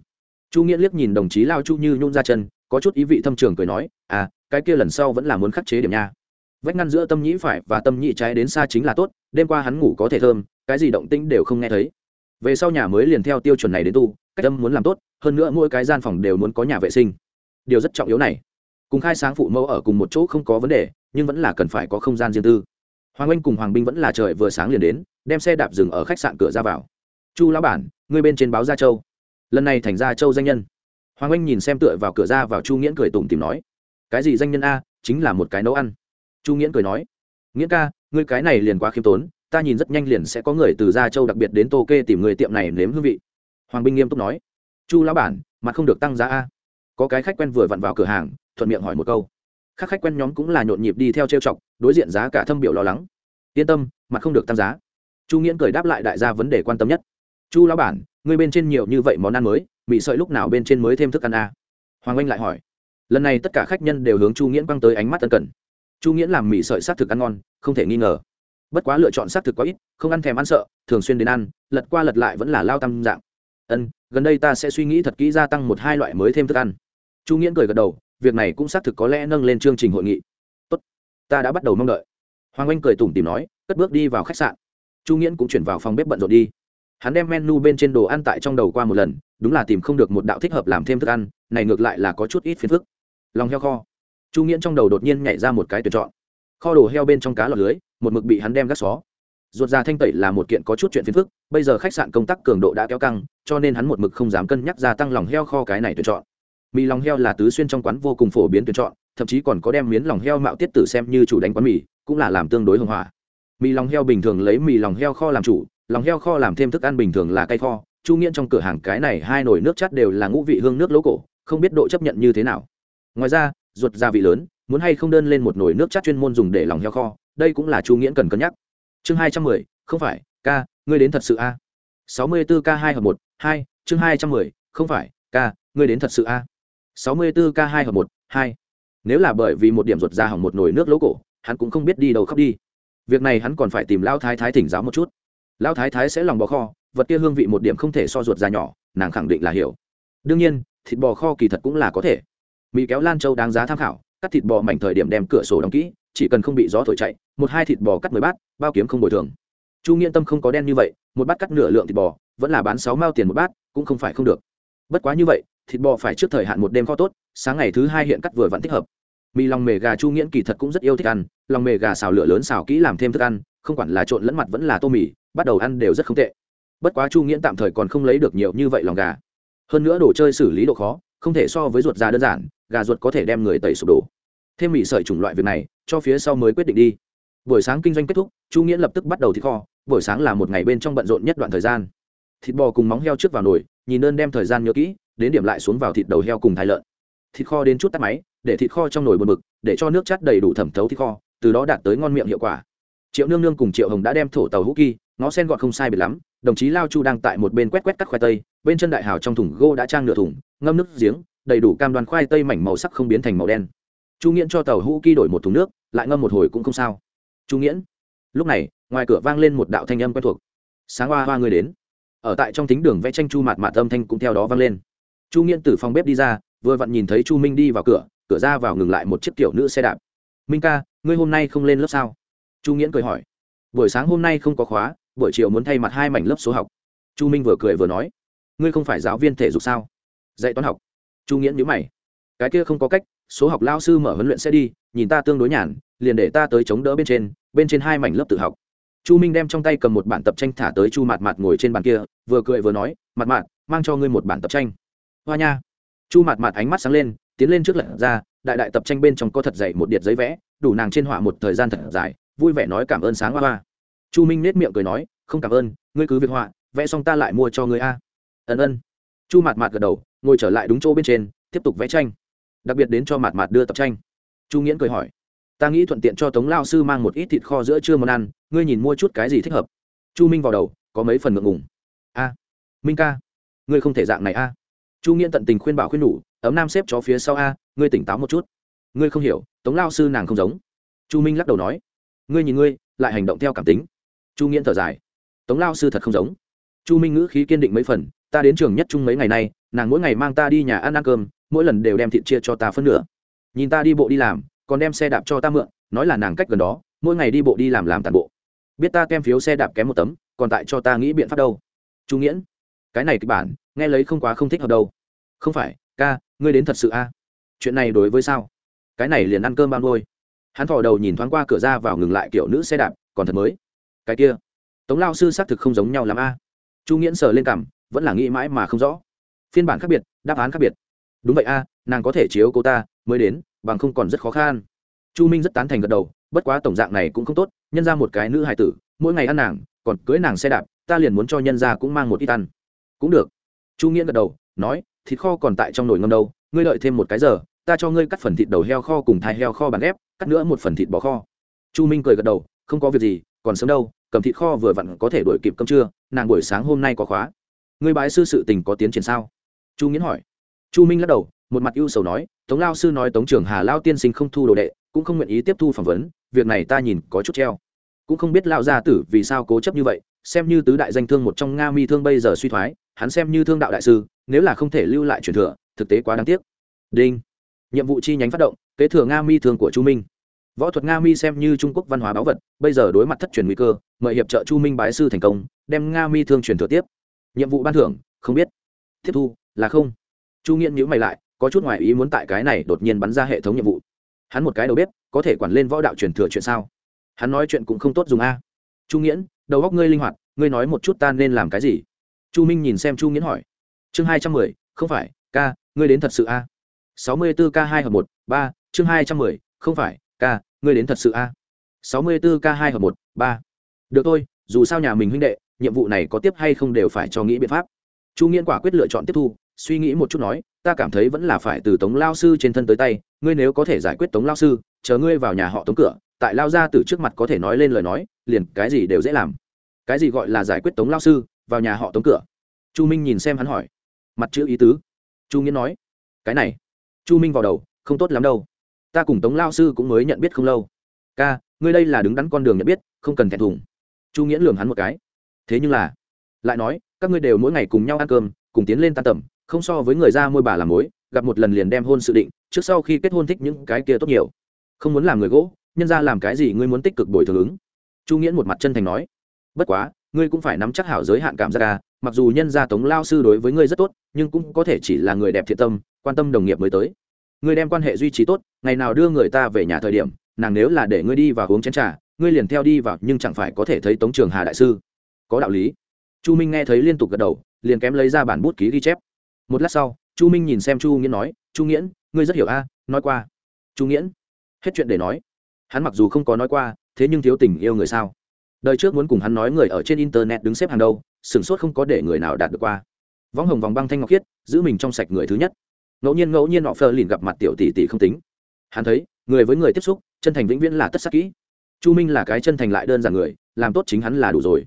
Chu nghĩa liếc nhìn đồng chí lao chu như nhung ra chân, có chút ý vị thâm trường cười nói à cái kia lần sau vẫn là muốn khắc chế điểm nha. Vách ngăn giữa tâm nhĩ phải và tâm nhĩ trái đến xa chính là tốt, đêm qua hắn ngủ có thể thơm, cái gì động tĩnh đều không nghe thấy. Về sau nhà mới liền theo tiêu chuẩn này đến tu, cách tâm muốn làm tốt, hơn nữa mỗi cái gian phòng đều muốn có nhà vệ sinh. Điều rất trọng yếu này. Cùng khai sáng phụ mẫu ở cùng một chỗ không có vấn đề, nhưng vẫn là cần phải có không gian riêng tư. Hoàng anh cùng hoàng binh vẫn là trời vừa sáng liền đến, đem xe đạp dừng ở khách sạn cửa ra vào. Chu lão bản, ngươi bên trên báo gia châu lần này thành gia châu danh nhân. Hoàng anh nhìn xem tựa vào cửa ra vào chu nghiễn cười tủm tìm nói, cái gì danh nhân a? Chính là một cái nấu ăn. Chu nghiễn cười nói nghĩa ca, ngươi cái này liền quá khiêm tốn, ta nhìn rất nhanh liền sẽ có người từ gia châu đặc biệt đến tô kê tìm người tiệm này nếm hương vị. Hoàng binh nghiêm túc nói, chu lão bản, mặt không được tăng giá a. Có cái khách quen vừa vặn vào cửa hàng, thuận miệng hỏi một câu. Các khách quen nhóm cũng là nhộn nhịp đi theo trêu chọc, đối diện giá cả thâm biểu lo lắng. Yên tâm, mặt không được tăng giá. Chu nghiễn cười đáp lại đại gia vấn đề quan tâm nhất chu lão bản, ngươi bên trên nhiều như vậy món ăn mới bị sợi lúc nào bên trên mới thêm thức ăn à? hoàng anh lại hỏi. Lần này tất cả khách nhân đều hướng chu nghiễn quăng tới ánh mắt ân cần. Chu nghiễn làm mì sợi s á c thực ăn ngon, không thể nghi ngờ. Bất quá lựa chọn s á c thực quá ít, không ăn thèm ăn sợ, thường xuyên đến ăn, lật qua lật lại vẫn là lao tâm dạng. Ân, gần đây ta sẽ suy nghĩ thật kỹ gia tăng một hai loại mới thêm thức ăn. Chu nghiễn cười gật đầu, việc này cũng xác thực có lẽ nâng lên chương trình hội nghị. Tốt, ta đã bắt đầu mong đợi. Hoàng anh cười tủm tìm nói, cất bước đi vào khách sạn. Chu nghiễn cũng chuyển vào phòng bếp bận rộn đi hắn đem menu bên trên đồ ăn tại trong đầu qua một lần, đúng là tìm không được một đạo thích hợp làm thêm thức ăn, này ngược lại là có chút ít phiền phức. Lòng heo kho. Chu nghiễn trong đầu đột nhiên nhảy ra một cái tuyển chọn. Kho đồ heo bên trong cá lọt lưới, một mực bị hắn đem gác xó. Ruột già thanh tẩy là một kiện có chút chuyện phiền phức, bây giờ khách sạn công tác cường độ đã kéo căng, cho nên hắn một mực không dám cân nhắc gia tăng lòng heo kho cái này tuyển chọn. Mì lòng heo là tứ xuyên trong quán vô cùng phổ biến tuyển chọn, thậm chí còn có đem miến lòng heo mạo tiết tử xem như chủ đánh quán mì, cũng là làm tương đối hưng hòa. Mì lòng heo bình thường lấy mì lòng heo kho làm chủ lòng heo kho làm thêm thức ăn bình thường là cay kho, chu nghiễn trong cửa hàng cái này hai nồi nước chát đều là ngũ vị hương nước lỗ cổ, không biết độ chấp nhận như thế nào. Ngoài ra, ruột gia vị lớn, muốn hay không đơn lên một nồi nước chát chuyên môn dùng để lòng heo kho, đây cũng là chu nghiễn cần cân nhắc. Chương hai trăm mười, không phải, ca, ngươi đến thật sự a? sáu mươi bốn k hai hợp một, hai, chương hai trăm mười, không phải, ca, ngươi đến thật sự a? sáu mươi bốn k hai hợp một, hai. Nếu là bởi vì một điểm ruột ra hỏng một nồi nước lỗ cổ, hắn cũng không biết đi đâu khóc đi. Việc này hắn còn phải tìm lão thái thái thỉnh giáo một chút lão thái thái sẽ lòng bò kho, vật kia hương vị một điểm không thể so ruột ra nhỏ, nàng khẳng định là hiểu. Đương nhiên, thịt bò kho kỳ thật cũng là có thể. Mì kéo lan châu đáng giá tham khảo, cắt thịt bò mảnh thời điểm đem cửa sổ đóng kỹ, chỉ cần không bị gió thổi chạy, một hai thịt bò cắt mười bát, bao kiếm không bồi thường. Chu nghiên tâm không có đen như vậy, một bát cắt nửa lượng thịt bò, vẫn là bán sáu mao tiền một bát, cũng không phải không được. Bất quá như vậy, thịt bò phải trước thời hạn một đêm kho tốt, sáng ngày thứ hai hiện cắt vừa vẫn thích hợp mì lòng mề gà chu nghiễn kỳ thật cũng rất yêu thích ăn, lòng mề gà xào lửa lớn xào kỹ làm thêm thức ăn, không quản là trộn lẫn mặt vẫn là tô mì, bắt đầu ăn đều rất không tệ. Bất quá chu nghiễn tạm thời còn không lấy được nhiều như vậy lòng gà. Hơn nữa đồ chơi xử lý độ khó, không thể so với ruột già đơn giản, gà ruột có thể đem người tẩy sụp đổ. Thêm mì sợi chủng loại việc này, cho phía sau mới quyết định đi. Buổi sáng kinh doanh kết thúc, chu nghiễn lập tức bắt đầu thịt kho, buổi sáng là một ngày bên trong bận rộn nhất đoạn thời gian. Thịt bò cùng móng heo trước vào nồi, nhìn đơn đem thời gian nhớ kỹ, đến điểm lại xuống vào thịt đầu heo cùng thái lợn. Thịt kho đến chút tắt máy để thịt kho trong nồi bột mực để cho nước chát đầy đủ thẩm thấu thịt kho, từ đó đạt tới ngon miệng hiệu quả. Triệu nương nương cùng triệu hồng đã đem thổ tàu hữu kỳ, ngó sen gọn không sai biệt lắm, đồng chí lao chu đang tại một bên quét quét cắt khoai tây, bên chân đại hào trong thùng gô đã trang nửa thùng, ngâm nước giếng, đầy đủ cam đoan khoai tây mảnh màu sắc không biến thành màu đen. Chu nghiễn cho tàu hữu kỳ đổi một thùng nước, lại ngâm một hồi cũng không sao. Chu nghiễn, lúc này, ngoài cửa vang lên một đạo thanh âm quen thuộc. Sáng hoa hoa người đến. Ở tại trong thính đường vẽ tranh chu mạt mạt âm thanh cũng theo đó vang lên. Chu nghiễn từ phòng bếp đi ra, vừa vặn nhìn thấy chu minh đi vào cửa cửa ra vào ngừng lại một chiếc kiểu nữ xe đạp. Minh ca, ngươi hôm nay không lên lớp sao? Chu nghiễn cười hỏi. Buổi sáng hôm nay không có khóa, buổi chiều muốn thay mặt hai mảnh lớp số học. Chu minh vừa cười vừa nói. Ngươi không phải giáo viên thể dục sao? Dạy toán học. Chu nghiễn nhữ mày. Cái kia không có cách, số học lao sư mở huấn luyện sẽ đi, nhìn ta tương đối nhàn, liền để ta tới chống đỡ bên trên bên trên hai mảnh lớp tự học. Chu minh đem trong tay cầm một bản tập tranh thả tới chu mạt mạt ngồi trên bàn kia, vừa cười vừa nói mặt mạt, mang cho ngươi một bản tập tranh. Hoa nha. Chu mạt mạt ánh mắt sáng lên tiến lên trước lật ra, đại đại tập tranh bên trong có thật dày một điện giấy vẽ, đủ nàng trên họa một thời gian thật dài, vui vẻ nói cảm ơn sáng hoa hoa. Chu minh nết miệng cười nói, không cảm ơn, ngươi cứ việc họa, vẽ xong ta lại mua cho ngươi a. Ân ân. Chu mạt mạt gật đầu, ngồi trở lại đúng chỗ bên trên, tiếp tục vẽ tranh. Đặc biệt đến cho mạt mạt đưa tập tranh. Chu nghiễn cười hỏi, ta nghĩ thuận tiện cho tống lao sư mang một ít thịt kho giữa trưa món ăn, ngươi nhìn mua chút cái gì thích hợp? Chu minh vào đầu, có mấy phần ngượng ngùng. A, minh ca, ngươi không thể dạng này a. Chu nghiễn tận tình khuyên bảo khuyên nhủ ấm nam xếp chó phía sau a, ngươi tỉnh táo một chút. Ngươi không hiểu, tống lao sư nàng không giống. Chu minh lắc đầu nói, ngươi nhìn ngươi, lại hành động theo cảm tính. Chu nghiễn thở dài, tống lao sư thật không giống. Chu minh ngữ khí kiên định mấy phần, ta đến trường nhất trung mấy ngày nay, nàng mỗi ngày mang ta đi nhà ăn ăn cơm, mỗi lần đều đem thịt chia cho ta phân nửa. Nhìn ta đi bộ đi làm, còn đem xe đạp cho ta mượn, nói là nàng cách gần đó, mỗi ngày đi bộ đi làm làm tàn bộ. Biết ta kem phiếu xe đạp kém một tấm, còn tại cho ta nghĩ biện pháp đâu. Chu nghiễn, cái này kịch bản, nghe lấy không quá không thích hợp đâu. Không phải ca, ngươi đến thật sự a? Chuyện này đối với sao? Cái này liền ăn cơm bao nuôi. Hắn thò đầu nhìn thoáng qua cửa ra vào ngừng lại kiểu nữ xe đạp, còn thật mới. Cái kia, tống lao sư xác thực không giống nhau l a. Chu nghiễn sờ lên cảm vẫn là nghĩ mãi mà không rõ. Phiên bản khác biệt, đáp án khác biệt. Đúng vậy a, nàng có thể chiếu cô ta, mới đến, bằng không còn rất khó khăn. Chu minh rất tán thành gật đầu, bất quá tổng dạng này cũng không tốt, nhân ra một cái nữ hài tử, mỗi ngày ăn nàng, còn cưới nàng xe đạp, ta liền muốn cho nhân ra cũng mang một ít ăn. Cũng được. Chu nghiễn gật đầu, nói thịt kho còn tại trong nồi ngâm đâu, ngươi đợi thêm một cái giờ, ta cho ngươi cắt phần thịt đầu heo kho cùng thai heo kho bàn ghép, cắt nữa một phần thịt bò kho. Chu minh cười gật đầu, không có việc gì, còn sớm đâu, cầm thịt kho vừa vặn có thể đổi kịp cơm trưa, nàng buổi sáng hôm nay có khóa. Ngươi bái sư sự tình có tiến triển sao? Chu nghiễn hỏi. Chu minh lắc đầu, một mặt ưu sầu nói, tống lao sư nói tống trưởng hà lao tiên sinh không thu đồ đệ, cũng không nguyện ý tiếp thu phỏng vấn, việc này ta nhìn có chút treo. Cũng không biết lao gia tử vì sao cố chấp như vậy, xem như tứ đại danh thương một trong nga mi thương bây giờ suy thoái, hắn xem như thương đạo đại sư nếu là không thể lưu lại truyền thừa, thực tế quá đáng tiếc. Đinh. Nhiệm vụ chi nhánh phát động, kế thừa nga mi thường của chu minh. Võ thuật nga mi xem như trung quốc văn hóa báu vật, bây giờ đối mặt thất truyền nguy cơ, mời hiệp trợ chu minh bái sư thành công, đem nga mi thương truyền thừa tiếp. Nhiệm vụ ban thưởng, không biết. Tiếp thu, là không. Chu nghiện nhữ mày lại, có chút ngoài ý muốn tại cái này đột nhiên bắn ra hệ thống nhiệm vụ. Hắn một cái đầu bếp, có thể quản lên võ đạo truyền thừa chuyện sao? Hắn nói chuyện cũng không tốt dùng a. Chu nghiễn, đầu góc ngươi linh hoạt, ngươi nói một chút ta nên làm cái gì? Chu minh nhìn xem chu nghiễn hỏi chương hai trăm mười, không phải, ca, ngươi đến thật sự a. sáu mươi bốn k hai hợp một, ba, chương hai trăm mười, không phải, ca, ngươi đến thật sự a. sáu mươi bốn k hai hợp một, ba. Được thôi, dù sao nhà mình huynh đệ, nhiệm vụ này có tiếp hay không đều phải cho nghĩ biện pháp. Chu nghiễn quả quyết lựa chọn tiếp thu, suy nghĩ một chút nói, ta cảm thấy vẫn là phải từ tống lao sư trên thân tới tay, ngươi nếu có thể giải quyết tống lao sư, chờ ngươi vào nhà họ tống cửa, tại lao ra từ trước mặt có thể nói lên lời nói, liền cái gì đều dễ làm. Cái gì gọi là giải quyết tống lao sư, vào nhà họ tống cửa? Chu minh nhìn xem hắn hỏi mặt chữ ý tứ. Chu nghĩa nói, cái này, chu minh vào đầu, không tốt lắm đâu. Ta cùng tống lao sư cũng mới nhận biết không lâu. Ca, ngươi đây là đứng đắn con đường nhận biết, không cần thẹn thùng. Chu nghĩa lường hắn một cái. Thế nhưng là, lại nói, các ngươi đều mỗi ngày cùng nhau ăn cơm, cùng tiến lên tan tầm, không so với người ra môi bà làm mối, gặp một lần liền đem hôn sự định, trước sau khi kết hôn thích những cái kia tốt nhiều. Không muốn làm người gỗ, nhân ra làm cái gì ngươi muốn tích cực bồi thường ứng. Chu nghĩa một mặt chân thành nói, bất quá, ngươi cũng phải nắm chắc hảo giới hạn cảm giác ca mặc dù nhân gia tống lao sư đối với ngươi rất tốt, nhưng cũng có thể chỉ là người đẹp thiện tâm, quan tâm đồng nghiệp mới tới. Ngươi đem quan hệ duy trì tốt, ngày nào đưa người ta về nhà thời điểm, nàng nếu là để ngươi đi vào uống chén trà, ngươi liền theo đi vào, nhưng chẳng phải có thể thấy tống trường hà đại sư? Có đạo lý. Chu minh nghe thấy liên tục gật đầu, liền kém lấy ra bản bút ký ghi chép. Một lát sau, chu minh nhìn xem chu nghiễn nói, chu nghiễn, ngươi rất hiểu a, nói qua. Chu nghiễn? Hết chuyện để nói. Hắn mặc dù không có nói qua, thế nhưng thiếu tình yêu người sao? Đời trước muốn cùng hắn nói người ở trên internet đứng xếp hàng đầu sửng sốt không có để người nào đạt được qua. Võng hồng vòng băng thanh ngọc khiết, giữ mình trong sạch người thứ nhất. Ngẫu nhiên ngẫu nhiên họ phơ lìn gặp mặt tiểu tỷ tỷ không tính. Hắn thấy, người với người tiếp xúc, chân thành vĩnh viễn là tất sắc kỹ. Chu minh là cái chân thành lại đơn giản người, làm tốt chính hắn là đủ rồi.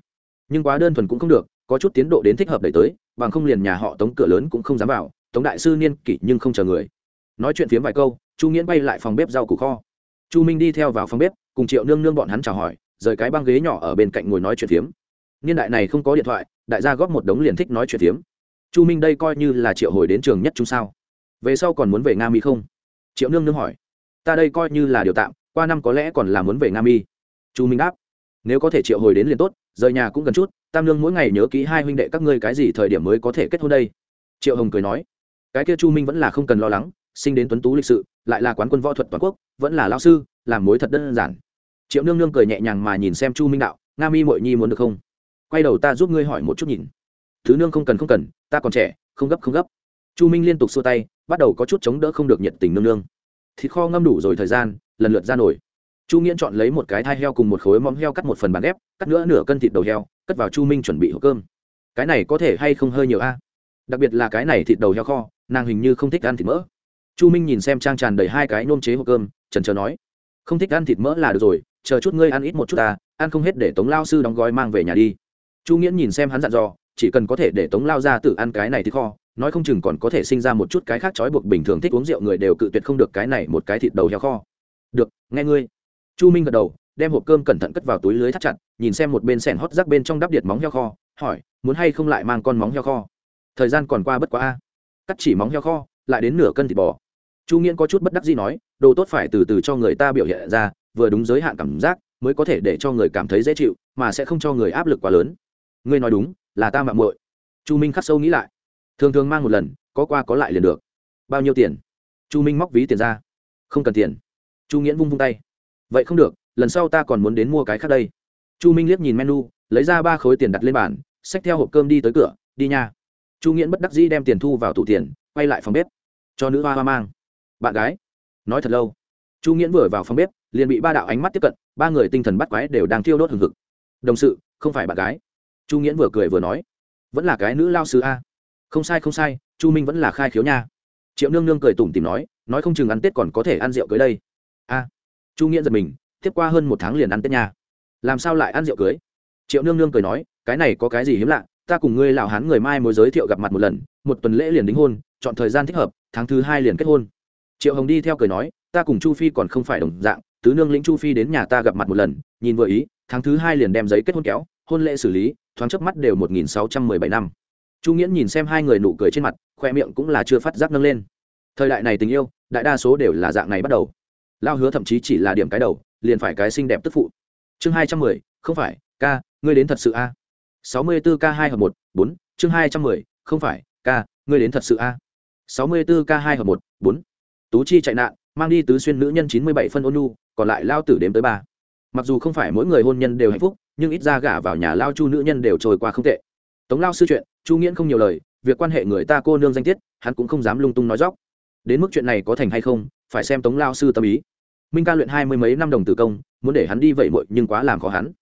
Nhưng quá đơn thuần cũng không được, có chút tiến độ đến thích hợp đẩy tới, bằng không liền nhà họ tống cửa lớn cũng không dám vào, tống đại sư niên kỷ nhưng không chờ người. Nói chuyện phiếm vài câu, chu nghiễn bay lại phòng bếp rau củ kho. Chu minh đi theo vào phòng bếp, cùng triệu nương nương bọn hắn chào hỏi, rời cái băng ghế nhỏ ở bên cạnh ngồi nói chuyện phiếm niên đại này không có điện thoại, đại gia góp một đống liền thích nói chuyện tiếm chu minh đây coi như là triệu hồi đến trường nhất chúng sao. Về sau còn muốn về nga mi không? Triệu nương nương hỏi. Ta đây coi như là điều tạm, qua năm có lẽ còn là muốn về nga mi. Chu minh đáp. Nếu có thể triệu hồi đến liền tốt, rời nhà cũng gần chút, tam nương mỗi ngày nhớ kỹ hai huynh đệ các ngươi cái gì thời điểm mới có thể kết hôn đây. Triệu hồng cười nói. Cái kia chu minh vẫn là không cần lo lắng, sinh đến tuấn tú lịch sự, lại là quán quân võ thuật toàn quốc, vẫn là lao sư, làm mối thật đơn giản. Triệu nương nương cười nhẹ nhàng mà nhìn xem chu minh đạo, nga mi mội nhi muốn được không? Quay đầu ta giúp ngươi hỏi một chút nhìn. Thứ nương không cần không cần, ta còn trẻ, không gấp không gấp. Chu minh liên tục xua tay, bắt đầu có chút chống đỡ không được nhiệt tình nương nương. Thịt kho ngâm đủ rồi thời gian, lần lượt ra nổi chu nghiễn chọn lấy một cái thai heo cùng một khối móng heo cắt một phần bàn ghép, cắt nữa nửa cân thịt đầu heo, cất vào chu minh chuẩn bị hộp cơm. Cái này có thể hay không hơi nhiều a? Đặc biệt là cái này thịt đầu heo kho, nàng hình như không thích ăn thịt mỡ. Chu minh nhìn xem trang tràn đầy hai cái nôm chế hộp cơm, trần trờ nói, không thích ăn thịt mỡ là được rồi, chờ chút ngươi ăn ít một chút ta, ăn không hết để tống lao sư đóng gói mang về nhà đi chu nghiễn nhìn xem hắn dặn dò, chỉ cần có thể để tống lao ra tự ăn cái này thì kho, nói không chừng còn có thể sinh ra một chút cái khác trói buộc bình thường thích uống rượu người đều cự tuyệt không được cái này một cái thịt đầu heo kho. Được, nghe ngươi. Chu minh gật đầu, đem hộp cơm cẩn thận cất vào túi lưới thắt chặt, nhìn xem một bên sẻn hót rác bên trong đắp điện móng heo kho, hỏi, muốn hay không lại mang con móng heo kho? Thời gian còn qua bất quá a. Cắt chỉ móng heo kho, lại đến nửa cân thịt bò. Chu nghiễn có chút bất đắc gì nói, đồ tốt phải từ từ cho người ta biểu hiện ra, vừa đúng giới hạn cảm giác, mới có thể để cho người cảm thấy dễ chịu, mà sẽ không cho người áp lực quá lớn ngươi nói đúng, là ta mạng muội. Chu minh khắc sâu nghĩ lại. Thường thường mang một lần, có qua có lại liền được. Bao nhiêu tiền? Chu minh móc ví tiền ra. Không cần tiền. Chu nghiễn vung vung tay. Vậy không được, lần sau ta còn muốn đến mua cái khác đây. Chu minh liếc nhìn menu, lấy ra ba khối tiền đặt lên bàn, xách theo hộp cơm đi tới cửa, đi nha. Chu nghiễn bất đắc dĩ đem tiền thu vào tủ tiền, quay lại phòng bếp. Cho nữ hoa hoa mang. Bạn gái. Nói thật lâu. Chu nghiễn vừa vào phòng bếp, liền bị ba đạo ánh mắt tiếp cận, ba người tinh thần bắt quái đều đang thiêu đốt hừng hực. Đồng sự, không phải bạn gái chu nghiễn vừa cười vừa nói, vẫn là cái nữ lao sư a. Không sai không sai, chu minh vẫn là khai khiếu nha. Triệu nương nương cười tủm tìm nói nói không chừng ăn tết còn có thể ăn rượu cưới đây. A. Chu nghiễn giật mình, tiếp qua hơn một tháng liền ăn tết nha. Làm sao lại ăn rượu cưới? Triệu nương nương cười nói, cái này có cái gì hiếm lạ, ta cùng ngươi lào hán người mai mới giới thiệu gặp mặt một lần, một tuần lễ liền đính hôn, chọn thời gian thích hợp, tháng thứ hai liền kết hôn. Triệu hồng đi theo cười nói, ta cùng chu phi còn không phải đồng dạng, tứ nương lĩnh chu phi đến nhà ta gặp mặt một lần, nhìn vừa ý, tháng thứ hai liền đem giấy kết hôn kéo hôn lễ xử lý, thoáng chớp mắt đều một nghìn sáu trăm mười bảy năm. Chu nghiễn nhìn xem hai người nụ cười trên mặt, khoe miệng cũng là chưa phát giác nâng lên. Thời đại này tình yêu, đại đa số đều là dạng này bắt đầu. Lao hứa thậm chí chỉ là điểm cái đầu, liền phải cái xinh đẹp tức phụ. Chương hai trăm mười, không phải, ca, ngươi đến thật sự a? sáu mươi bốn k hai hợp một, bốn, chương hai trăm mười, không phải, ca, ngươi đến thật sự a? sáu mươi bốn k hai hợp một, bốn. Tú chi chạy nạn, mang đi tứ xuyên nữ nhân chín mươi bảy phân ôn nu còn lại lao tử đếm tới ba. Mặc dù không phải mỗi người hôn nhân đều hạnh phúc nhưng ít ra gả vào nhà lao chu nữ nhân đều trôi qua không tệ. Tống lao sư chuyện, chu nghiễn không nhiều lời, việc quan hệ người ta cô nương danh tiết, hắn cũng không dám lung tung nói dóc. Đến mức chuyện này có thành hay không, phải xem tống lao sư tâm ý. Minh ca luyện hai mươi mấy năm đồng tử công, muốn để hắn đi vậy muội nhưng quá làm khó hắn.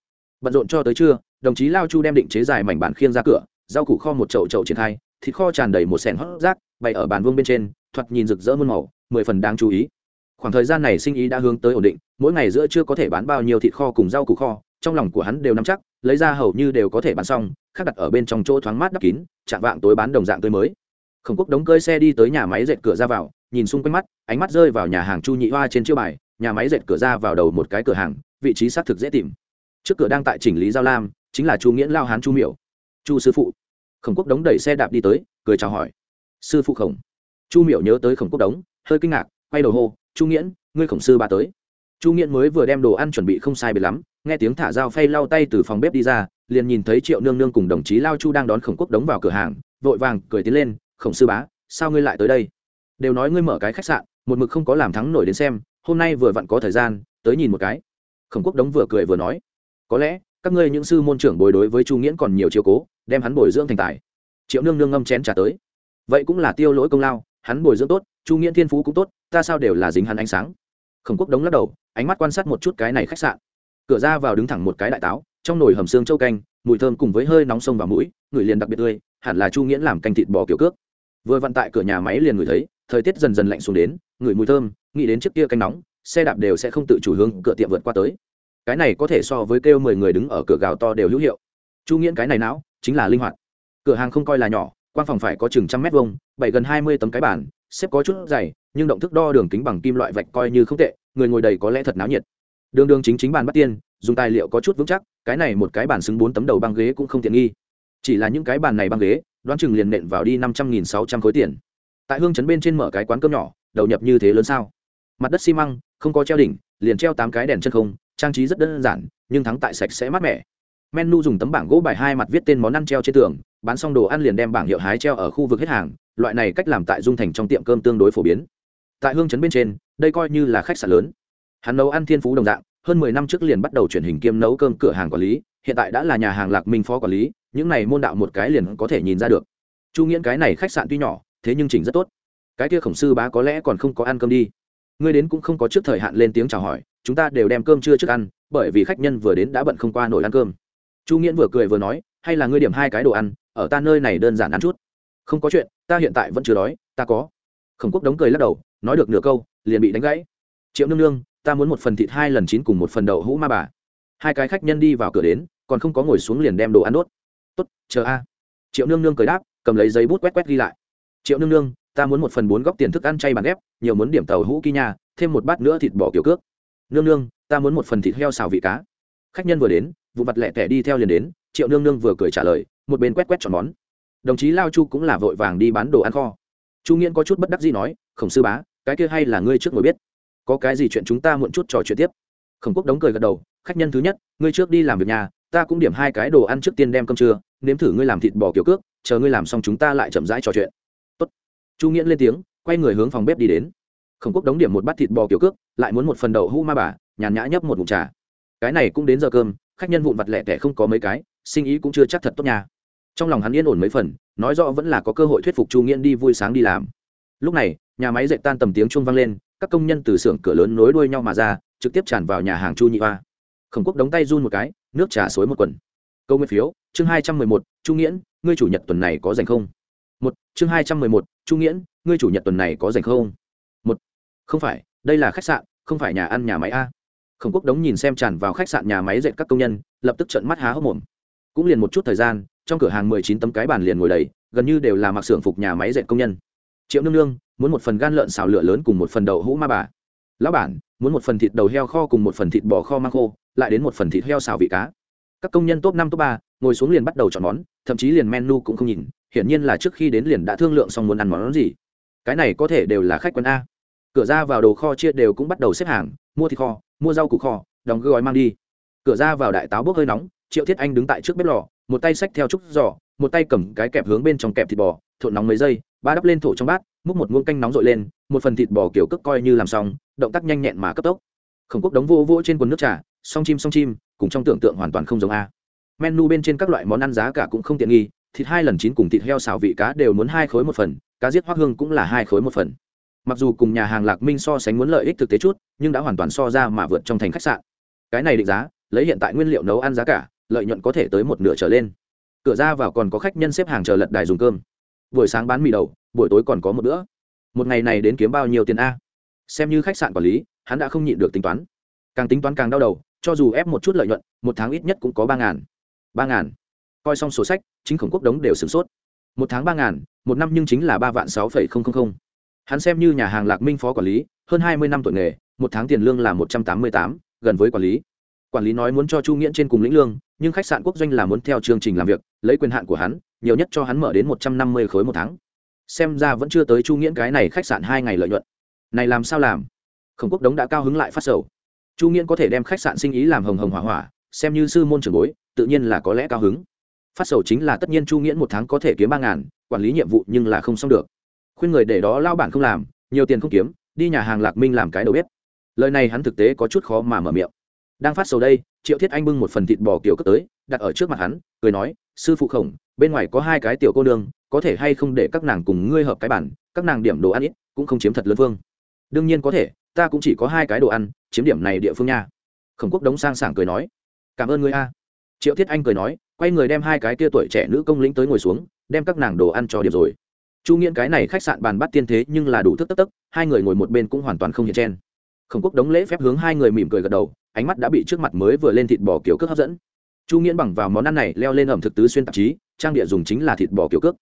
Bận rộn cho tới trưa, đồng chí lao chu đem định chế dài mảnh bản khiêng ra cửa, rau củ kho một chậu chậu triển khai, thịt kho tràn đầy một sẻn hót rác, bày ở bàn vương bên trên, thoạt nhìn rực rỡ muôn màu, mười phần đáng chú ý. Khoảng thời gian này sinh ý đã hướng tới ổn định, mỗi ngày giữa chưa có thể bán bao nhiêu thịt kho cùng rau củ kho trong lòng của hắn đều nắm chắc, lấy ra hầu như đều có thể bán xong khác đặt ở bên trong chỗ thoáng mát đắp kín, chạm vạng tối bán đồng dạng tươi mới. Khổng quốc đóng cơi xe đi tới nhà máy dệt cửa ra vào, nhìn xung quanh mắt, ánh mắt rơi vào nhà hàng chu nhị hoa trên chiêu bài, nhà máy dệt cửa ra vào đầu một cái cửa hàng, vị trí xác thực dễ tìm. Trước cửa đang tại chỉnh lý giao lam, chính là chu nghiễn lao hán chu miểu. Chu sư phụ. Khổng quốc đống đẩy xe đạp đi tới, cười chào hỏi. Sư phụ khổng. Chu miểu nhớ tới khổng quốc đống, hơi kinh ngạc, quay đầu hô, chu nghiễn, ngươi khổng sư ba tới chu nghiễn mới vừa đem đồ ăn chuẩn bị không sai biệt lắm, nghe tiếng thả dao phay lau tay từ phòng bếp đi ra, liền nhìn thấy triệu nương nương cùng đồng chí lao chu đang đón khổng quốc đống vào cửa hàng, vội vàng cười tiến lên, khổng sư bá, sao ngươi lại tới đây? Đều nói ngươi mở cái khách sạn, một mực không có làm thắng nổi đến xem, hôm nay vừa vặn có thời gian, tới nhìn một cái. Khổng quốc đống vừa cười vừa nói, có lẽ, các ngươi những sư môn trưởng bồi đối với chu nghiễn còn nhiều chiều cố, đem hắn bồi dưỡng thành tài. Triệu nương nương ngâm chén trả tới, vậy cũng là tiêu lỗi công lao, hắn bồi dưỡng tốt, chu nghiễn thiên phú cũng tốt, ta sao đều là dính hắn ánh sáng? Khổng quốc đống lắc đầu, ánh mắt quan sát một chút cái này khách sạn. Cửa ra vào đứng thẳng một cái đại táo, trong nồi hầm xương châu canh, mùi thơm cùng với hơi nóng sông vào mũi, người liền đặc biệt tươi, hẳn là chu nghiễn làm canh thịt bò kiểu cước. Vừa vận tại cửa nhà máy liền ngửi thấy, thời tiết dần dần lạnh xuống đến ngửi mùi thơm, nghĩ đến trước kia canh nóng, xe đạp đều sẽ không tự chủ hướng cửa tiệm vượt qua tới. Cái này có thể so với kêu mười người đứng ở cửa gào to đều hữu hiệu. Chu nghiễn cái này não, chính là linh hoạt. Cửa hàng không coi là nhỏ quan phòng phải có chừng trăm mét vuông bảy gần hai mươi tấm cái bàn xếp có chút dày, nhưng động thức đo đường kính bằng kim loại vạch coi như không tệ, người ngồi đầy có lẽ thật náo nhiệt. Đường đường chính chính bàn bắt tiên, dùng tài liệu có chút vững chắc, cái này một cái bàn xứng bốn tấm đầu băng ghế cũng không tiện nghi. Chỉ là những cái bàn này băng ghế, đoán chừng liền nện vào đi năm trăm nghìn sáu trăm khối tiền. Tại hương chấn bên trên mở cái quán cơm nhỏ, đầu nhập như thế lớn sao? Mặt đất xi măng, không có treo đỉnh, liền treo tám cái đèn chân không, trang trí rất đơn giản, nhưng thắng tại sạch sẽ mát mẻ. Menu dùng tấm bảng gỗ bài hai mặt viết tên món ăn treo trên tường bán xong đồ ăn liền đem bảng hiệu hái treo ở khu vực hết hàng, loại này cách làm tại dung thành trong tiệm cơm tương đối phổ biến. Tại hương chấn bên trên, đây coi như là khách sạn lớn. Hắn nấu ăn thiên phú đồng dạng, hơn mười năm trước liền bắt đầu chuyển hình kiêm nấu cơm cửa hàng quản lý, hiện tại đã là nhà hàng lạc minh phó quản lý, những này môn đạo một cái liền có thể nhìn ra được. Chu nghiễn cái này khách sạn tuy nhỏ, thế nhưng chỉnh rất tốt. Cái kia khổng sư bá có lẽ còn không có ăn cơm đi. Ngươi đến cũng không có trước thời hạn lên tiếng chào hỏi, chúng ta đều đem cơm chưa trước ăn, bởi vì khách nhân vừa đến đã bận không qua nổi ăn cơm. Chu nghiễn vừa cười vừa nói, hay là ngươi điểm hai cái đồ ăn ở ta nơi này đơn giản ăn chút. Không có chuyện ta hiện tại vẫn chưa đói ta có. Khổng quốc đống cười lắc đầu nói được nửa câu liền bị đánh gãy. Triệu nương nương ta muốn một phần thịt hai lần chín cùng một phần đậu hũ ma bà. Hai cái khách nhân đi vào cửa đến còn không có ngồi xuống liền đem đồ ăn đốt. Tốt chờ a. Triệu nương nương cười đáp cầm lấy giấy bút quét quét ghi lại. Triệu nương nương ta muốn một phần bốn góc tiền thức ăn chay bàn ép, nhiều muốn điểm tàu hũ kỳ nhà thêm một bát nữa thịt bò kiểu cước. Nương nương ta muốn một phần thịt heo xào vị cá. Khách nhân vừa đến vụ mặt lẹ tẻ đi theo liền đến triệu nương nương vừa cười trả lời một bên quét quét chọn món. Đồng chí lao chu cũng là vội vàng đi bán đồ ăn kho. Chu nghiễn có chút bất đắc gì nói, khổng sư bá, cái kia hay là ngươi trước ngồi biết. Có cái gì chuyện chúng ta muộn chút trò chuyện tiếp. Khổng quốc đóng cười gật đầu, khách nhân thứ nhất, ngươi trước đi làm việc nhà, ta cũng điểm hai cái đồ ăn trước tiên đem cơm trưa, nếm thử ngươi làm thịt bò kiểu cước, chờ ngươi làm xong chúng ta lại chậm rãi trò chuyện. Tốt. chu nghiễn lên tiếng, quay người hướng phòng bếp đi đến. Khổng quốc đóng điểm một bát thịt bò kiểu cước, lại muốn một phần đậu hũ ma bà, nhàn nhã nhấp một mụn trà. Cái này cũng đến giờ cơm khách nhân vụn vặt lẻ tẻ không có mấy cái, sinh ý cũng chưa chắc thật tốt nhà trong lòng hắn yên ổn mấy phần, nói rõ vẫn là có cơ hội thuyết phục chu nghiễn đi vui sáng đi làm. Lúc này, nhà máy dệt tan tầm tiếng chuông vang lên, các công nhân từ xưởng cửa lớn nối đuôi nhau mà ra, trực tiếp tràn vào nhà hàng chu nhị hoa. Khổng quốc đóng tay run một cái, nước trà xối một quần. Câu nguyên phiếu, chương hai trăm mười một, chu nghiễn, ngươi chủ nhật tuần này có dành không? Một, chương hai trăm mười một, chu nghiễn, ngươi chủ nhật tuần này có dành không? Một, không phải, đây là khách sạn, không phải nhà ăn, nhà máy a khổng quốc đống nhìn xem tràn vào khách sạn nhà máy dệt các công nhân, lập tức trận mắt há hốc mồm. Cũng liền một chút thời gian, trong cửa hàng mười chín tấm cái bàn liền ngồi đầy, gần như đều là mặc xưởng phục nhà máy dệt công nhân. Triệu nương nương, muốn một phần gan lợn xào lửa lớn cùng một phần đậu hũ ma bà. Lão bản, muốn một phần thịt đầu heo kho cùng một phần thịt bò kho mang khô, lại đến một phần thịt heo xào vị cá. Các công nhân top năm, top ba, ngồi xuống liền bắt đầu chọn món, thậm chí liền menu cũng không nhìn, hiển nhiên là trước khi đến liền đã thương lượng xong muốn ăn món gì. Cái này có thể đều là khách quân a cửa ra vào đồ kho chia đều cũng bắt đầu xếp hàng, mua thịt kho, mua rau củ kho, đóng gói mang đi. Cửa ra vào đại táo bốc hơi nóng, triệu thiết anh đứng tại trước bếp lò, một tay xách theo trúc giỏ một tay cầm cái kẹp hướng bên trong kẹp thịt bò, thộn nóng mấy giây, ba đắp lên thổ trong bát, múc một muỗng canh nóng dội lên, một phần thịt bò kiểu cước coi như làm xong, động tác nhanh nhẹn mà cấp tốc. Khổng quốc đóng vô vô trên quần nước trà, song chim song chim, cùng trong tưởng tượng hoàn toàn không giống a. Menu bên trên các loại món ăn giá cả cũng không tiện nghi, thịt hai lần chín cùng thịt heo xào vị cá đều muốn hai khối một phần, cá giết hoác hương cũng là hai khối một phần mặc dù cùng nhà hàng lạc minh so sánh muốn lợi ích thực tế chút, nhưng đã hoàn toàn so ra mà vượt trong thành khách sạn. Cái này định giá, lấy hiện tại nguyên liệu nấu ăn giá cả, lợi nhuận có thể tới một nửa trở lên. Cửa ra vào còn có khách nhân xếp hàng chờ lật đài dùng cơm. Buổi sáng bán mì đầu, buổi tối còn có một bữa. Một ngày này đến kiếm bao nhiêu tiền a? Xem như khách sạn quản lý, hắn đã không nhịn được tính toán. Càng tính toán càng đau đầu, cho dù ép một chút lợi nhuận, một tháng ít nhất cũng có ba ngàn. Ba ngàn. Coi xong sổ sách, chính khổng quốc đống đều sửng sốt. Một tháng ba ngàn, một năm nhưng chính là ba vạn sáu phẩy không không không hắn xem như nhà hàng lạc minh phó quản lý, hơn hai mươi năm tuổi nghề, một tháng tiền lương là một trăm tám mươi tám, gần với quản lý. Quản lý nói muốn cho chu nghiễn trên cùng lĩnh lương, nhưng khách sạn quốc doanh là muốn theo chương trình làm việc, lấy quyền hạn của hắn, nhiều nhất cho hắn mở đến một trăm năm mươi khối một tháng. Xem ra vẫn chưa tới chu nghiễn cái này khách sạn hai ngày lợi nhuận. Này làm sao làm? Khổng quốc đống đã cao hứng lại phát sầu. Chu nghiễn có thể đem khách sạn sinh ý làm hồng hồng hỏa hỏa, xem như sư môn trường bối, tự nhiên là có lẽ cao hứng. Phát sầu chính là tất nhiên chu nghiễn một tháng có thể kiếm ba ngàn, quản lý nhiệm vụ nhưng là không xong được khuyên người để đó lao bản không làm, nhiều tiền không kiếm, đi nhà hàng lạc minh làm cái đầu bếp. Lời này hắn thực tế có chút khó mà mở miệng. Đang phát sầu đây, triệu thiết anh bưng một phần thịt bò kiểu cất tới, đặt ở trước mặt hắn, cười nói, sư phụ khổng, bên ngoài có hai cái tiểu cô nương, có thể hay không để các nàng cùng ngươi hợp cái bản các nàng điểm đồ ăn ít, cũng không chiếm thật lớn phương đương nhiên có thể, ta cũng chỉ có hai cái đồ ăn, chiếm điểm này địa phương nha. Khổng quốc đống sang sảng cười nói. Cảm ơn ngươi a. Triệu thiết anh cười nói, quay người đem hai cái tia tuổi trẻ nữ công lĩnh tới ngồi xuống, đem các nàng đồ ăn cho điểm rồi chu nghiễn cái này khách sạn bàn bắt tiên thế nhưng là đủ thức tất tất, hai người ngồi một bên cũng hoàn toàn không hiện chen khổng quốc đống lễ phép hướng hai người mỉm cười gật đầu ánh mắt đã bị trước mặt mới vừa lên thịt bò kiểu cước hấp dẫn. Chu nghiễn bằng vào món ăn này leo lên ẩm thực tứ xuyên tạp chí trang địa dùng chính là thịt bò kiểu cước.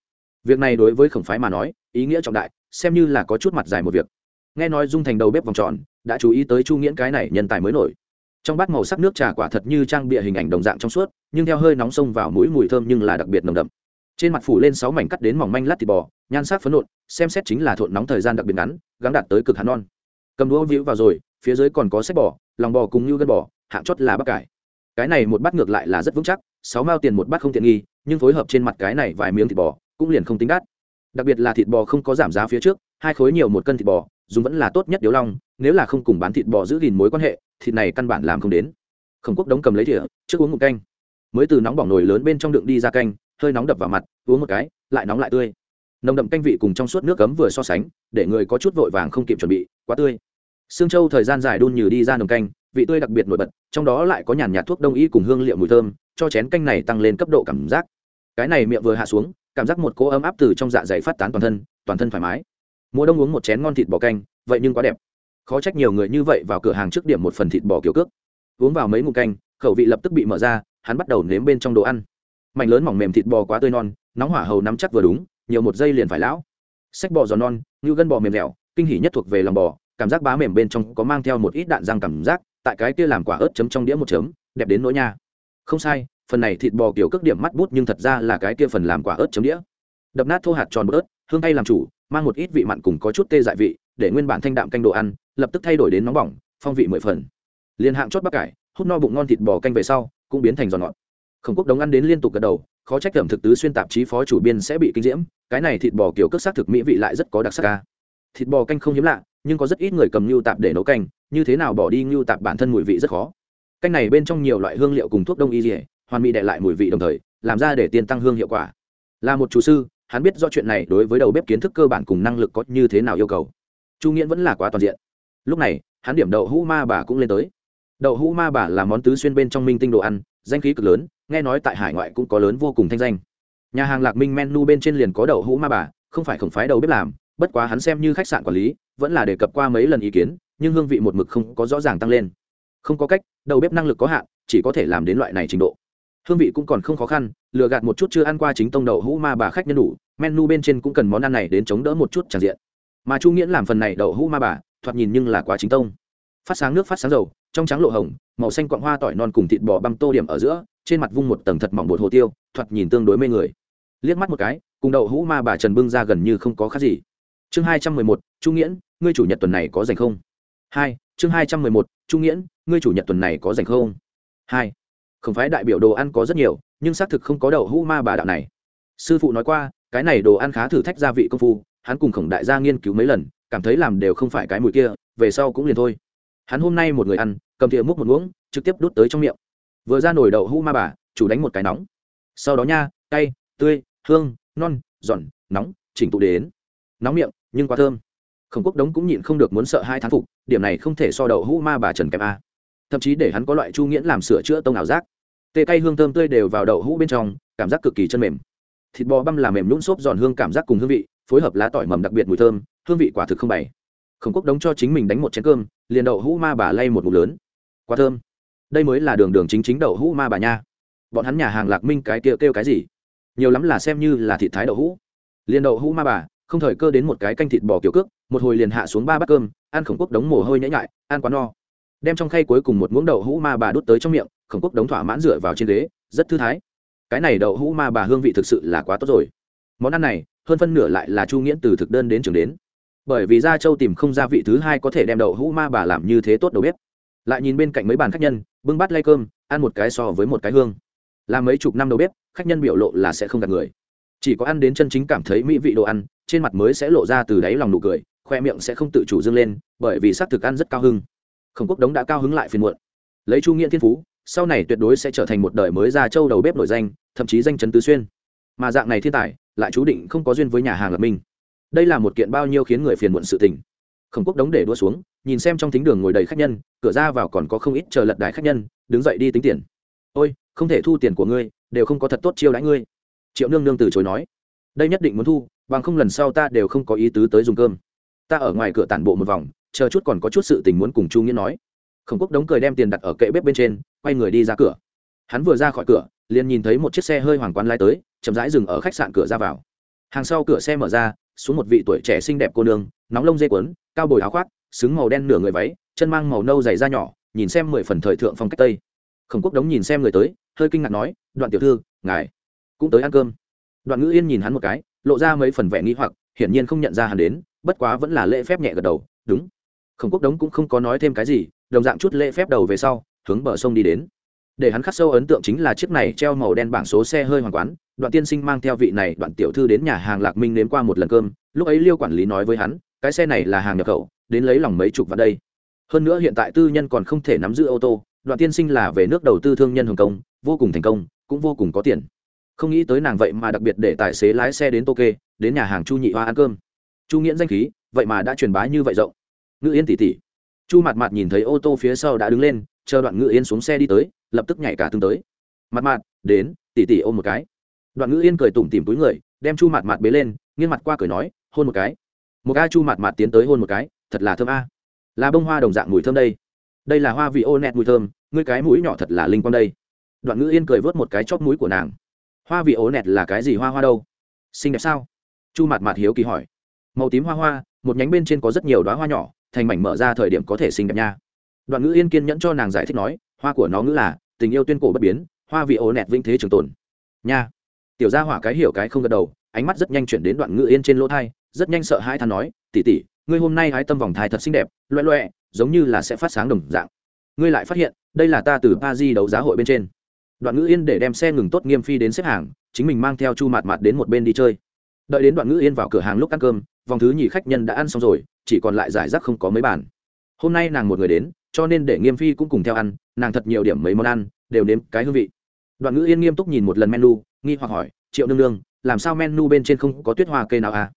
Việc này đối với khổng phái mà nói ý nghĩa trọng đại xem như là có chút mặt dài một việc. Nghe nói dung thành đầu bếp vòng tròn đã chú ý tới chu nghiễn cái này nhân tài mới nổi. Trong bát màu sắc nước trà quả thật như trang bịa hình ảnh đồng dạng trong suốt nhưng theo hơi nóng sông vào mũi mùi thơm nhưng là đặc biệt nồng đậm trên mặt phủ lên sáu mảnh cắt đến mỏng manh lát thịt bò, nhan sắc phấn nộn, xem xét chính là thộn nóng thời gian đặc biệt ngắn gắn đạt tới cực hắn non. Cầm đũa víu vào rồi, phía dưới còn có sách bò, lòng bò cùng như gân bò, hạng chót là bắp cải. Cái này một bát ngược lại là rất vững chắc, sáu mao tiền một bát không tiện nghi, nhưng phối hợp trên mặt cái này vài miếng thịt bò, cũng liền không tính đắt. Đặc biệt là thịt bò không có giảm giá phía trước, hai khối nhiều một cân thịt bò, dùng vẫn là tốt nhất điếu long, nếu là không cùng bán thịt bò giữ gìn mối quan hệ, thịt này căn bản làm không đến. Khổng quốc đống cầm lấy thỉa trước uống một canh. Mới từ nóng bỏng nồi lớn bên trong đựng đi ra canh hơi nóng đập vào mặt uống một cái lại nóng lại tươi nồng đậm canh vị cùng trong suốt nước cấm vừa so sánh để người có chút vội vàng không kịp chuẩn bị quá tươi Sương Châu thời gian dài đun như đi ra nồng canh, vị tươi đặc biệt nổi bật, trong đó lại có nhàn nhạt thuốc đông y cùng hương liệu mùi thơm, cho chén canh này tăng lên cấp độ cảm giác. Cái này miệng vừa hạ xuống, cảm giác một cỗ ấm áp từ trong dạ dày phát tán toàn thân, toàn thân thoải mái. Mùa đông uống một chén ngon thịt bò canh, vậy nhưng quá đẹp. Khó trách nhiều người như vậy vào cửa hàng trước điểm một phần thịt bò kiểu cước. Uống vào mấy ngụm canh, khẩu vị lập tức bị mở ra, hắn bắt đầu nếm bên trong đồ ăn. Mảnh lớn mỏng mềm thịt bò quá tươi non, nóng hỏa hầu nắm chắc vừa đúng, nhiều một giây liền phải lão. Sách bò giòn non, như gân bò mềm dẻo, kinh hỉ nhất thuộc về lòng bò, cảm giác bá mềm bên trong có mang theo một ít đạn răng cảm giác tại cái kia làm quả ớt chấm trong đĩa một chấm đẹp đến nỗi nha. Không sai phần này thịt bò kiểu cước điểm mắt bút nhưng thật ra là cái kia phần làm quả ớt chấm đĩa. Đập nát thô hạt tròn bột ớt hương tay làm chủ mang một ít vị mặn cùng có chút tê dại vị để nguyên bản thanh đạm canh đồ ăn lập tức thay đổi đến nóng bỏng phong vị mười phần. Liền hạng chót bắp cải hút no bụng ngon thịt bò canh về sau cũng biến thành giòn ngọt khổng quốc đống ăn đến liên tục gật đầu, khó trách thẩm thực tứ xuyên tạp chí phó chủ biên sẽ bị kinh diễm, cái này thịt bò kiểu cước xác thực mỹ vị lại rất có đặc sắc ca thịt bò canh không hiếm lạ, nhưng có rất ít người cầm ngưu tạp để nấu canh, như thế nào bỏ đi ngưu tạp bản thân mùi vị rất khó. Canh này bên trong nhiều loại hương liệu cùng thuốc đông y dỉa hoàn mỹ đệ lại mùi vị đồng thời, làm ra để tiền tăng hương hiệu quả. Là một chủ sư, hắn biết do chuyện này đối với đầu bếp kiến thức cơ bản cùng năng lực có như thế nào yêu cầu. Chu nghĩa vẫn là quá toàn diện. Lúc này, hắn điểm đậu hũ ma bà cũng lên tới. Đậu hũ ma bà là món tứ xuyên bên trong minh tinh đồ ăn, danh khí cực lớn nghe nói tại hải ngoại cũng có lớn vô cùng thanh danh. Nhà hàng lạc minh menu bên trên liền có đậu hũ ma bà, không phải khổng phái đầu bếp làm, bất quá hắn xem như khách sạn quản lý, vẫn là đề cập qua mấy lần ý kiến, nhưng hương vị một mực không có rõ ràng tăng lên. Không có cách, đầu bếp năng lực có hạn, chỉ có thể làm đến loại này trình độ. Hương vị cũng còn không khó khăn, lừa gạt một chút chưa ăn qua chính tông đậu hũ ma bà khách nhân đủ, menu bên trên cũng cần món ăn này đến chống đỡ một chút tràn diện. Mà chu nghiễn làm phần này đậu hũ ma bà, thoạt nhìn nhưng là quá chính tông. Phát sáng nước, phát sáng dầu, trong trắng lộ hồng, màu xanh quặng hoa tỏi non cùng thịt bò băm tô điểm ở giữa trên mặt vung một tầng thật mỏng bột hồ tiêu, thoạt nhìn tương đối mê người. Liếc mắt một cái, cùng đậu hũ ma bà trần bưng ra gần như không có khác gì. Chương hai trăm mười một, trung nghiễn, ngươi chủ nhật tuần này có dành không? Hai, chương hai trăm mười một, trung nghiễn, ngươi chủ nhật tuần này có dành không? Hai, không phải đại biểu đồ ăn có rất nhiều, nhưng xác thực không có đậu hũ ma bà đạo này. Sư phụ nói qua, cái này đồ ăn khá thử thách gia vị công phu, hắn cùng khổng đại gia nghiên cứu mấy lần, cảm thấy làm đều không phải cái mùi kia, về sau cũng liền thôi. Hắn hôm nay một người ăn, cầm thìa múc một muỗng, trực tiếp đút tới trong miệng vừa ra nồi đậu hũ ma bà, chủ đánh một cái nóng. Sau đó nha, cay, tươi, hương, non, giòn, nóng, chỉnh tụ đến. Nóng miệng, nhưng quá thơm. Khổng quốc đống cũng nhịn không được muốn sợ hai thán phục, điểm này không thể so đậu hũ ma bà trần kém a. Thậm chí để hắn có loại chu nghiễn làm sửa chữa tông ảo giác. Tê cay hương thơm tươi đều vào đậu hũ bên trong, cảm giác cực kỳ chân mềm. Thịt bò băm làm mềm nhũn xốp giòn hương cảm giác cùng hương vị, phối hợp lá tỏi mầm đặc biệt mùi thơm, hương vị quả thực không bày. Khổng quốc đống cho chính mình đánh một chén cơm, liền đậu hũ ma bà lay một mục lớn. Quá thơm đây mới là đường đường chính chính đậu hũ ma bà nha. Bọn hắn nhà hàng lạc minh cái kêu kêu cái gì? Nhiều lắm là xem như là thịt thái đậu hũ. Liền đậu hũ ma bà, không thời cơ đến một cái canh thịt bò kiểu cước, một hồi liền hạ xuống ba bát cơm, ăn khổng quốc đống mồ hôi nhễ nhại, ăn quá no. Đem trong khay cuối cùng một muỗng đậu hũ ma bà đút tới trong miệng, khổng quốc đống thỏa mãn dựa vào trên ghế, rất thư thái. Cái này đậu hũ ma bà hương vị thực sự là quá tốt rồi. Món ăn này, hơn phân nửa lại là chu nghiễn từ thực đơn đến trường đến. Bởi vì gia châu tìm không gia vị thứ hai có thể đem đậu hũ ma bà làm như thế tốt đầu bếp. Lại nhìn bên cạnh mấy bàn khách nhân bưng bát lay cơm, ăn một cái so với một cái hương. Làm mấy chục năm đầu bếp, khách nhân biểu lộ là sẽ không gạt người. Chỉ có ăn đến chân chính cảm thấy mỹ vị đồ ăn, trên mặt mới sẽ lộ ra từ đáy lòng nụ cười, khoe miệng sẽ không tự chủ dâng lên, bởi vì s á c thực ăn rất cao hưng. Khổng quốc đống đã cao hứng lại phiền muộn. Lấy chu nghĩa thiên phú, sau này tuyệt đối sẽ trở thành một đời mới ra châu đầu bếp nổi danh, thậm chí danh chấn tứ xuyên. Mà dạng này thiên tài, lại chú định không có duyên với nhà hàng lập minh. Đây là một kiện bao nhiêu khiến người phiền muộn sự tình khổng quốc đống để đua xuống, nhìn xem trong thính đường ngồi đầy khách nhân, cửa ra vào còn có không ít chờ lật đài khách nhân, đứng dậy đi tính tiền. Ôi, không thể thu tiền của ngươi, đều không có thật tốt chiêu đãi ngươi. Triệu nương nương từ chối nói. Đây nhất định muốn thu, bằng không lần sau ta đều không có ý tứ tới dùng cơm. Ta ở ngoài cửa tản bộ một vòng, chờ chút còn có chút sự tình muốn cùng chu nghĩa nói. Khổng quốc đống cười đem tiền đặt ở kệ bếp bên trên, quay người đi ra cửa. Hắn vừa ra khỏi cửa, liền nhìn thấy một chiếc xe hơi hoàng quán lái tới, chậm rãi dừng ở khách sạn cửa ra vào. Hàng sau cửa xe mở ra, xuống một vị tuổi trẻ xinh đẹp cô nương nóng lông dây quấn cao bồi áo khoác, xứng màu đen nửa người váy, chân mang màu nâu dày da nhỏ, nhìn xem mười phần thời thượng phong cách tây. Khổng quốc đống nhìn xem người tới, hơi kinh ngạc nói, đoạn tiểu thư, ngài cũng tới ăn cơm. Đoạn ngữ yên nhìn hắn một cái, lộ ra mấy phần vẻ nghi hoặc, hiển nhiên không nhận ra hắn đến, bất quá vẫn là lễ phép nhẹ gật đầu, đúng. Khổng quốc đống cũng không có nói thêm cái gì, đồng dạng chút lễ phép đầu về sau, hướng bờ sông đi đến. Để hắn khắc sâu ấn tượng chính là chiếc này treo màu đen bảng số xe hơi hoàng quán, đoạn tiên sinh mang theo vị này đoạn tiểu thư đến nhà hàng lạc minh nếm qua một lần cơm, lúc ấy liêu quản lý nói với hắn cái xe này là hàng nhập khẩu, đến lấy lòng mấy chục vào đây. Hơn nữa hiện tại tư nhân còn không thể nắm giữ ô tô, đoạn tiên sinh là về nước đầu tư thương nhân hồng kông, vô cùng thành công, cũng vô cùng có tiền. Không nghĩ tới nàng vậy mà đặc biệt để tài xế lái xe đến tô kê đến nhà hàng chu nhị hoa ăn cơm. Chu nghiễn danh khí, vậy mà đã truyền bá như vậy rộng. Ngự yên tỉ tỉ. Chu mặt mặt nhìn thấy ô tô phía sau đã đứng lên, chờ đoạn ngự yên xuống xe đi tới, lập tức nhảy cả tương tới. Mặt mặt đến, tỉ tỉ ôm một cái. Đoạn ngự yên cười tủm tìm túi người, đem chu mặt mặt bế lên, nghiêng mặt qua cười nói, hôn một cái một a chu mặt mặt tiến tới hôn một cái, thật là thơm a. Là bông hoa đồng dạng mùi thơm đây. Đây là hoa vị ô nẹt mùi thơm, ngươi cái mũi nhỏ thật là linh quang đây. Đoạn ngữ yên cười vớt một cái chóp mũi của nàng. Hoa vị ô nẹt là cái gì hoa hoa đâu? Xinh đẹp sao? Chu mặt mặt hiếu kỳ hỏi. Màu tím hoa hoa, một nhánh bên trên có rất nhiều đoá hoa nhỏ, thành mảnh mở ra thời điểm có thể xinh đẹp nha. Đoạn ngữ yên kiên nhẫn cho nàng giải thích nói, hoa của nó ngữ là, tình yêu tuyên cổ bất biến, hoa vị ô nẹt vinh thế trường tồn. Nha. Tiểu gia hỏa cái hiểu cái không gật đầu ánh mắt rất nhanh chuyển đến đoạn ngự yên trên lỗ thai, rất nhanh sợ hai than nói tỉ tỉ ngươi hôm nay hái tâm vòng thai thật xinh đẹp, loẹ loẹ, giống như là sẽ phát sáng đồng dạng. Ngươi lại phát hiện, đây là ta từ pa di đấu giá hội bên trên. Đoạn ngữ yên để đem xe ngừng tốt nghiêm phi đến xếp hàng, chính mình mang theo chu mạt mạt đến một bên đi chơi. Đợi đến đoạn ngữ yên vào cửa hàng lúc ăn cơm, vòng thứ nhì khách nhân đã ăn xong rồi, chỉ còn lại giải rác không có mấy bàn. Hôm nay nàng một người đến, cho nên để nghiêm phi cũng cùng theo ăn, nàng thật nhiều điểm mấy món ăn, đều nếm cái hương vị. Đoạn ngữ yên nghiêm túc nhìn một lần menu, nghi hoặc hỏi, triệu nương nương làm sao menu bên trên không có tuyết hoa cây nào à?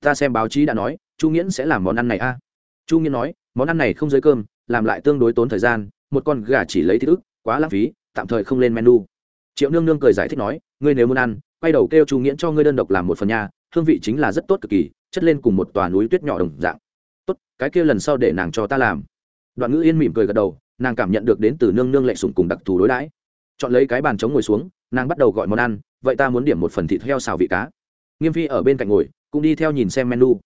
Ta xem báo chí đã nói, chu nghiễn sẽ làm món ăn này à? Chu nghiễn nói, món ăn này không dưới cơm, làm lại tương đối tốn thời gian, một con gà chỉ lấy thịt ức, quá lãng phí, tạm thời không lên menu. Triệu nương nương cười giải thích nói, ngươi nếu muốn ăn, quay đầu kêu chu nghiễn cho ngươi đơn độc làm một phần nhà hương vị chính là rất tốt cực kỳ, chất lên cùng một tòa núi tuyết nhỏ đồng dạng. Tốt, cái kia lần sau để nàng cho ta làm. Đoạn ngữ yên mỉm cười gật đầu, nàng cảm nhận được đến từ nương nương lệ sủng cùng đặc thù đối đãi. Chọn lấy cái bàn trống ngồi xuống, nàng bắt đầu gọi món ăn vậy ta muốn điểm một phần thịt heo xào vị cá. Nghiêm phi ở bên cạnh ngồi, cũng đi theo nhìn xem menu.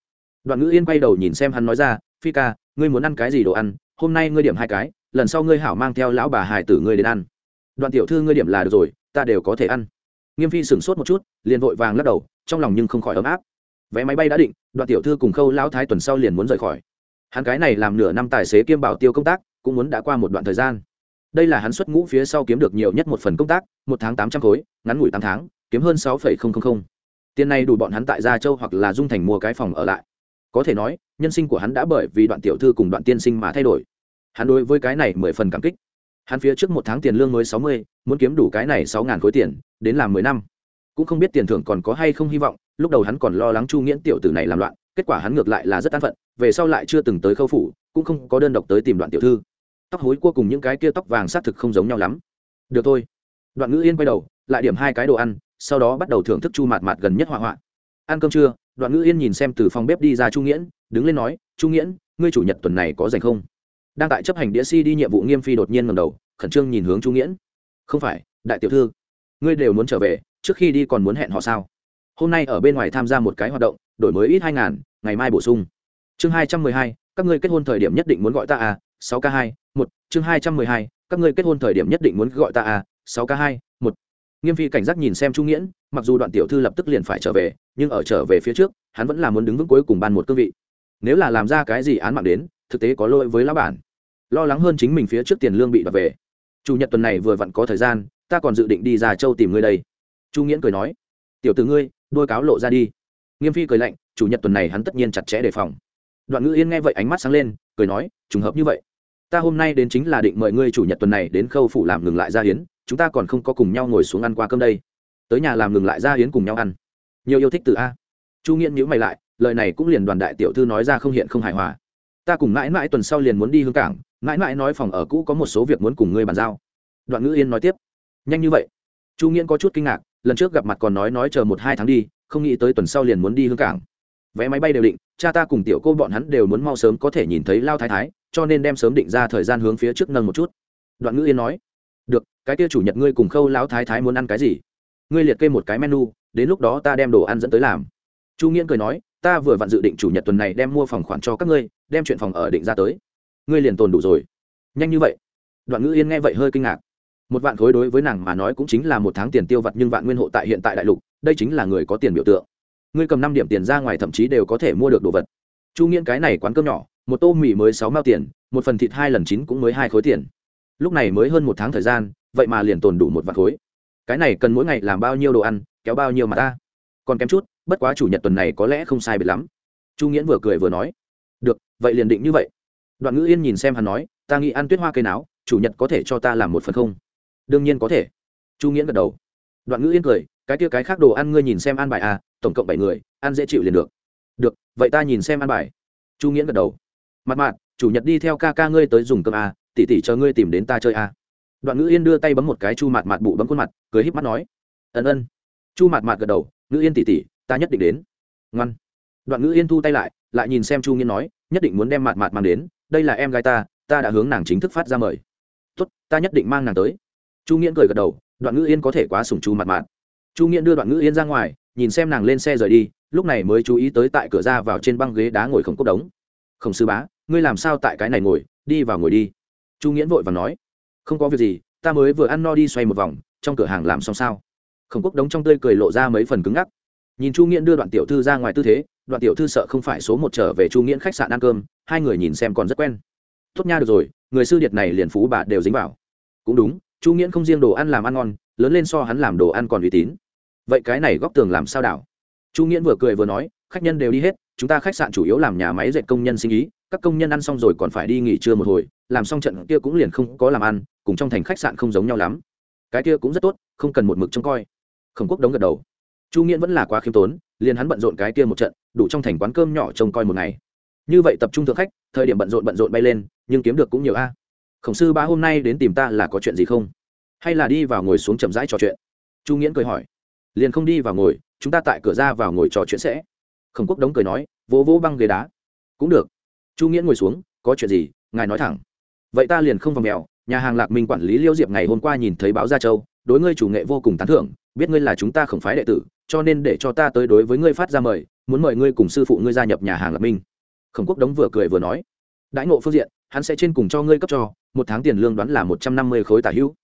Đoạn ngữ yên quay đầu nhìn xem hắn nói ra, phi ca, ngươi muốn ăn cái gì đồ ăn? Hôm nay ngươi điểm hai cái, lần sau ngươi hảo mang theo lão bà hải tử ngươi đến ăn. Đoạn tiểu thư ngươi điểm là được rồi, ta đều có thể ăn. Nghiêm phi sửng sốt một chút, liền vội vàng lắc đầu, trong lòng nhưng không khỏi ấm áp. Vé máy bay đã định, đoạn tiểu thư cùng khâu lão thái tuần sau liền muốn rời khỏi. Hắn cái này làm nửa năm tài xế kiêm bảo tiêu công tác, cũng muốn đã qua một đoạn thời gian đây là hắn xuất ngũ phía sau kiếm được nhiều nhất một phần công tác, một tháng tám trăm khối, ngắn ngủi tám tháng, kiếm hơn sáu phẩy không không không. Tiền này đủ bọn hắn tại gia châu hoặc là dung thành mua cái phòng ở lại. Có thể nói, nhân sinh của hắn đã bởi vì đoạn tiểu thư cùng đoạn tiên sinh mà thay đổi. Hắn đối với cái này mười phần cảm kích. Hắn phía trước một tháng tiền lương mới sáu mươi, muốn kiếm đủ cái này sáu ngàn khối tiền, đến làm mười năm. Cũng không biết tiền thưởng còn có hay không hy vọng, lúc đầu hắn còn lo lắng chu nghiễn tiểu tử này làm loạn, kết quả hắn ngược lại là rất an phận, về sau lại chưa từng tới khâu phủ, cũng không có đơn độc tới tìm đoạn tiểu thư tóc hối cua cùng những cái kia tóc vàng xác thực không giống nhau lắm. Được thôi. Đoạn ngữ yên quay đầu, lại điểm hai cái đồ ăn, sau đó bắt đầu thưởng thức chu mạt mạt gần nhất hỏa hoạn ăn cơm trưa, đoạn ngữ yên nhìn xem từ phòng bếp đi ra chu nghiễn, đứng lên nói, chu nghiễn, ngươi chủ nhật tuần này có dành không? Đang tại chấp hành đĩa si đi nhiệm vụ nghiêm phi đột nhiên ngầm đầu, khẩn trương nhìn hướng chu nghiễn. Không phải, đại tiểu thư, ngươi đều muốn trở về, trước khi đi còn muốn hẹn họ sao? Hôm nay ở bên ngoài tham gia một cái hoạt động, đổi mới ít hai ngàn, ngày mai bổ sung. Chương hai trăm mười hai, các ngươi kết hôn thời điểm nhất định muốn gọi ta à sáu k hai một, chương hai trăm mười hai, các ngươi kết hôn thời điểm nhất định muốn gọi ta à sáu k hai, một. Nghiêm phi cảnh giác nhìn xem chu nghiễn, mặc dù đoạn tiểu thư lập tức liền phải trở về, nhưng ở trở về phía trước, hắn vẫn là muốn đứng vững cuối cùng ban một cương vị. Nếu là làm ra cái gì án mạng đến, thực tế có lỗi với lão bản. Lo lắng hơn chính mình phía trước tiền lương bị đoạt về. Chủ nhật tuần này vừa vặn có thời gian, ta còn dự định đi ra châu tìm ngươi đây. Chu nghiễn cười nói, tiểu t ử ngươi, đôi cáo lộ ra đi. Nghiêm phi cười lạnh, chủ nhật tuần này hắn tất nhiên chặt chẽ đề phòng. Đoạn ngữ yên nghe vậy ánh mắt sáng lên, cười nói, trùng hợp như vậy ta hôm nay đến chính là định mời ngươi chủ nhật tuần này đến khâu phủ làm ngừng lại gia hiến, chúng ta còn không có cùng nhau ngồi xuống ăn qua cơm đây. Tới nhà làm ngừng lại gia hiến cùng nhau ăn. Nhiều yêu thích từ a. Chu nghiễn nhữ mày lại, lời này cũng liền đoàn đại tiểu thư nói ra không hiện không hài hòa. Ta cùng mãi mãi tuần sau liền muốn đi hương cảng, mãi mãi nói phòng ở cũ có một số việc muốn cùng ngươi bàn giao. Đoạn ngữ yên nói tiếp. Nhanh như vậy. Chu nghiễn có chút kinh ngạc, lần trước gặp mặt còn nói nói chờ một hai tháng đi, không nghĩ tới tuần sau liền muốn đi hương cảng vé máy bay đều định, cha ta cùng tiểu cô bọn hắn đều muốn mau sớm có thể nhìn thấy lao thái thái, cho nên đem sớm định ra thời gian hướng phía trước nâng một chút. Đoạn ngữ yên nói. Được, cái kia chủ nhật ngươi cùng khâu lão thái thái muốn ăn cái gì? Ngươi liệt kê một cái menu, đến lúc đó ta đem đồ ăn dẫn tới làm. Chu nghiễn cười nói, ta vừa vặn dự định chủ nhật tuần này đem mua phòng khoản cho các ngươi, đem chuyện phòng ở định ra tới. Ngươi liền tồn đủ rồi. Nhanh như vậy. Đoạn ngữ yên nghe vậy hơi kinh ngạc. Một vạn khối đối với nàng mà nói cũng chính là một tháng tiền tiêu vặt nhưng vạn nguyên hộ tại hiện tại đại lục, đây chính là người có tiền biểu tượng ngươi cầm năm điểm tiền ra ngoài thậm chí đều có thể mua được đồ vật. Chu nghiễn cái này quán cơm nhỏ, một tô mì mới sáu mao tiền, một phần thịt hai lần chín cũng mới hai khối tiền. Lúc này mới hơn một tháng thời gian, vậy mà liền tồn đủ một vạt khối. Cái này cần mỗi ngày làm bao nhiêu đồ ăn, kéo bao nhiêu mà ta? Còn kém chút, bất quá chủ nhật tuần này có lẽ không sai biệt lắm. Chu nghiễn vừa cười vừa nói, được, vậy liền định như vậy. Đoạn ngữ yên nhìn xem hắn nói, ta nghĩ ăn tuyết hoa cây náo, chủ nhật có thể cho ta làm một phần không? Đương nhiên có thể. Chu nghiễn gật đầu. Đoạn ngữ yên cười, cái kia cái khác đồ ăn ngươi nhìn xem ăn bài à tổng cộng bảy người, ăn dễ chịu liền được. Được, vậy ta nhìn xem ăn bài. Chu nghiễn gật đầu. Mặt mặt chủ nhật đi theo ca ca ngươi tới dùng cơm à tỉ tỉ chờ ngươi tìm đến ta chơi à đoạn ngữ yên đưa tay bấm một cái chu mặt mặt bụ bấm khuôn mặt, cười híp mắt nói. Ân ân. Chu mặt mặt gật đầu, ngữ yên tỉ tỉ ta nhất định đến. Ngoan. Đoạn ngữ yên thu tay lại lại nhìn xem chu nghiễn nói, nhất định muốn đem mặt mặt mang đến, đây là em gái ta ta đã hướng nàng chính thức phát ra mời. Tốt, ta nhất định mang nàng tới. Chu nghiễn cười gật đầu, đoạn ngữ yên có thể quá sùng chu mặt mặt chu nghiễn đưa đoạn ngữ yên ra ngoài nhìn xem nàng lên xe rời đi, lúc này mới chú ý tới tại cửa ra vào trên băng ghế đá ngồi khổng cốc đống. Khổng sư bá, ngươi làm sao tại cái này ngồi, đi vào ngồi đi. Chu nghiễn vội và nói. Không có việc gì, ta mới vừa ăn no đi xoay một vòng, trong cửa hàng làm xong sao? Khổng cốc đống trong tươi cười lộ ra mấy phần cứng ngắc. Nhìn chu nghiễn đưa đoạn tiểu thư ra ngoài tư thế, đoạn tiểu thư sợ không phải số một trở về chu nghiễn khách sạn ăn cơm, hai người nhìn xem còn rất quen. Tốt nha, được rồi, người sư điệt này liền phú bà đều dính vào. Cũng đúng, chu nghiễn không riêng đồ ăn làm ăn ngon, lớn lên so hắn làm đồ ăn còn uy tín vậy cái này góc tường làm sao đảo? Chu nghiễn vừa cười vừa nói, khách nhân đều đi hết, chúng ta khách sạn chủ yếu làm nhà máy dệt công nhân sinh ý, các công nhân ăn xong rồi còn phải đi nghỉ trưa một hồi, làm xong trận kia cũng liền không có làm ăn, cùng trong thành khách sạn không giống nhau lắm. Cái kia cũng rất tốt, không cần một mực trông coi. Khổng quốc đống gật đầu. Chu nghiễn vẫn là quá khiêm tốn, liền hắn bận rộn cái kia một trận, đủ trong thành quán cơm nhỏ trông coi một ngày. Như vậy tập trung thượng khách, thời điểm bận rộn bận rộn bay lên, nhưng kiếm được cũng nhiều a. Khổng sư ba hôm nay đến tìm ta là có chuyện gì không? Hay là đi vào ngồi xuống chậm rãi trò chuyện? Chu nghiễn cười hỏi liền không đi vào ngồi, chúng ta tại cửa ra vào ngồi trò chuyện sẽ. Khổng quốc đống cười nói, vỗ vỗ băng ghế đá. Cũng được. Chu nghĩa ngồi xuống, có chuyện gì, ngài nói thẳng. Vậy ta liền không vào mèo, nhà hàng lạc minh quản lý liêu diệp ngày hôm qua nhìn thấy báo gia châu, đối ngươi chủ nghệ vô cùng tán thưởng, biết ngươi là chúng ta khổng phái đệ tử, cho nên để cho ta tới đối với ngươi phát ra mời, muốn mời ngươi cùng sư phụ ngươi gia nhập nhà hàng lạc minh. Khổng quốc đống vừa cười vừa nói, đãi ngộ phương diện, hắn sẽ trên cùng cho ngươi cấp cho, một tháng tiền lương đoán là một trăm năm mươi khối tả hữu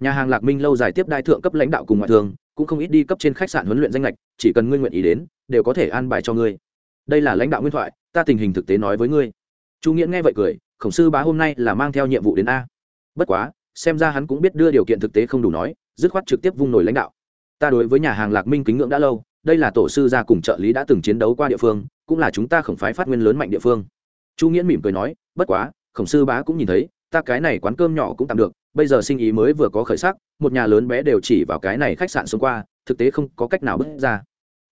nhà hàng lạc minh lâu dài tiếp đai thượng cấp lãnh đạo cùng ngoại thường cũng không ít đi cấp trên khách sạn huấn luyện danh lệch chỉ cần ngươi nguyện ý đến, đều có thể an bài cho ngươi. Đây là lãnh đạo nguyên thoại, ta tình hình thực tế nói với ngươi. Chu nghĩa nghe vậy cười, khổng sư bá hôm nay là mang theo nhiệm vụ đến a. Bất quá, xem ra hắn cũng biết đưa điều kiện thực tế không đủ nói, dứt khoát trực tiếp vung nổi lãnh đạo. Ta đối với nhà hàng lạc minh kính ngưỡng đã lâu, đây là tổ sư gia cùng trợ lý đã từng chiến đấu qua địa phương, cũng là chúng ta khổng phái phát nguyên lớn mạnh địa phương. Chu nghĩa mỉm cười nói, bất quá, khổng sư bá cũng nhìn thấy, ta cái này quán cơm nhỏ cũng tạm được bây giờ sinh ý mới vừa có khởi sắc, một nhà lớn bé đều chỉ vào cái này khách sạn xuống qua, thực tế không có cách nào bước ra.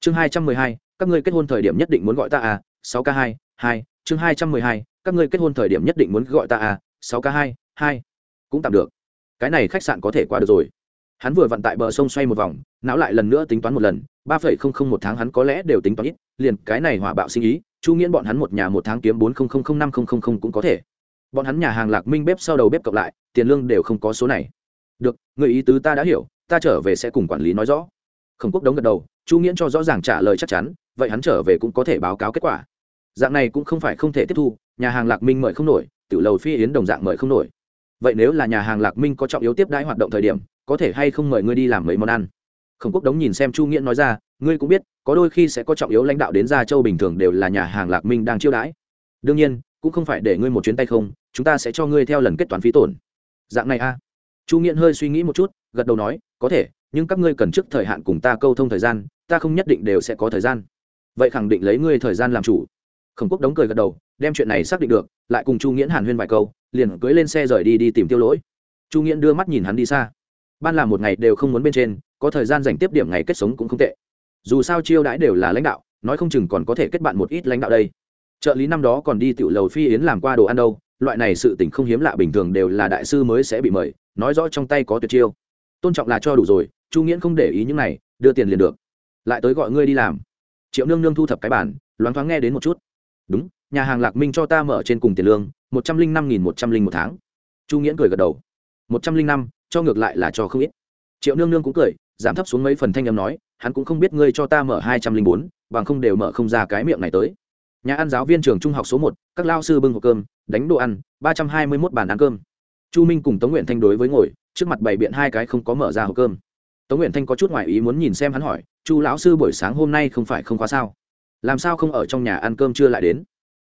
Chương hai trăm mười hai, các ngươi kết hôn thời điểm nhất định muốn gọi ta à? Sáu k hai hai. Chương hai trăm mười hai, các ngươi kết hôn thời điểm nhất định muốn gọi ta à? Sáu k hai hai. Cũng tạm được. Cái này khách sạn có thể qua được rồi. Hắn vừa vặn tại bờ sông xoay một vòng, não lại lần nữa tính toán một lần, ba phẩy không không một tháng hắn có lẽ đều tính toán ít, liền cái này hỏa bạo sinh ý, chu nghiễn bọn hắn một nhà một tháng kiếm bốn không không không năm không không không cũng có thể bọn hắn nhà hàng lạc minh bếp sau đầu bếp cộng lại, tiền lương đều không có số này. Được, người ý tứ ta đã hiểu, ta trở về sẽ cùng quản lý nói rõ. Khổng quốc đống gật đầu, chu nghiễn cho rõ ràng trả lời chắc chắn, vậy hắn trở về cũng có thể báo cáo kết quả. Dạng này cũng không phải không thể tiếp thu, nhà hàng lạc minh mời không nổi tự lầu phi yến đồng dạng mời không nổi. Vậy nếu là nhà hàng lạc minh có trọng yếu tiếp đãi hoạt động thời điểm, có thể hay không mời ngươi đi làm mấy món ăn? Khổng quốc đống nhìn xem chu nghiễn nói ra, ngươi cũng biết, có đôi khi sẽ có trọng yếu lãnh đạo đến gia châu bình thường đều là nhà hàng lạc minh đang chiêu đãi. Đương nhiên cũng không phải để ngươi một chuyến tay không, chúng ta sẽ cho ngươi theo lần kết toán phí tổn. Dạng này a. Chu nghiện hơi suy nghĩ một chút, gật đầu nói, có thể, nhưng các ngươi cần trước thời hạn cùng ta câu thông thời gian, ta không nhất định đều sẽ có thời gian. Vậy khẳng định lấy ngươi thời gian làm chủ. Khổng quốc đống cười gật đầu, đem chuyện này xác định được, lại cùng chu nghiễn hàn huyên vài câu, liền cưới lên xe rời đi đi tìm tiêu lỗi. Chu nghiễn đưa mắt nhìn hắn đi xa. Ban làm một ngày đều không muốn bên trên, có thời gian dành tiếp điểm ngày kết sống cũng không tệ. Dù sao chiêu đãi đều là lãnh đạo, nói không chừng còn có thể kết bạn một ít lãnh đạo đây trợ lý năm đó còn đi tiểu lầu phi yến làm qua đồ ăn đâu, loại này sự tình không hiếm lạ bình thường đều là đại sư mới sẽ bị mời, nói rõ trong tay có tuyệt chiêu. Tôn trọng là cho đủ rồi, chu nghiễn không để ý những này, đưa tiền liền được. Lại tới gọi ngươi đi làm. Triệu nương nương thu thập cái bản, loáng thoáng nghe đến một chút. Đúng, nhà hàng lạc minh cho ta mở trên cùng tiền lương, một trăm linh năm nghìn một trăm linh một tháng. Chu nghiễn cười gật đầu. Một trăm linh năm, cho ngược lại là cho không ít. Triệu nương nương cũng cười, giảm thấp xuống mấy phần thanh âm nói, hắn cũng không biết ngươi cho ta mở hai trăm linh bốn, bằng không đều mở không ra cái miệng này tới nhà ăn giáo viên trường trung học số một, các lao sư bưng hộp cơm, đánh đồ ăn, ba trăm hai mươi mốt bàn ăn cơm. Chu minh cùng tống nguyện thanh đối với ngồi, trước mặt bày biện hai cái không có mở ra hộp cơm. Tống nguyện thanh có chút ngoại ý muốn nhìn xem hắn hỏi, chu lão sư, buổi sáng hôm nay không phải không khóa sao? Làm sao không ở trong nhà ăn cơm chưa lại đến?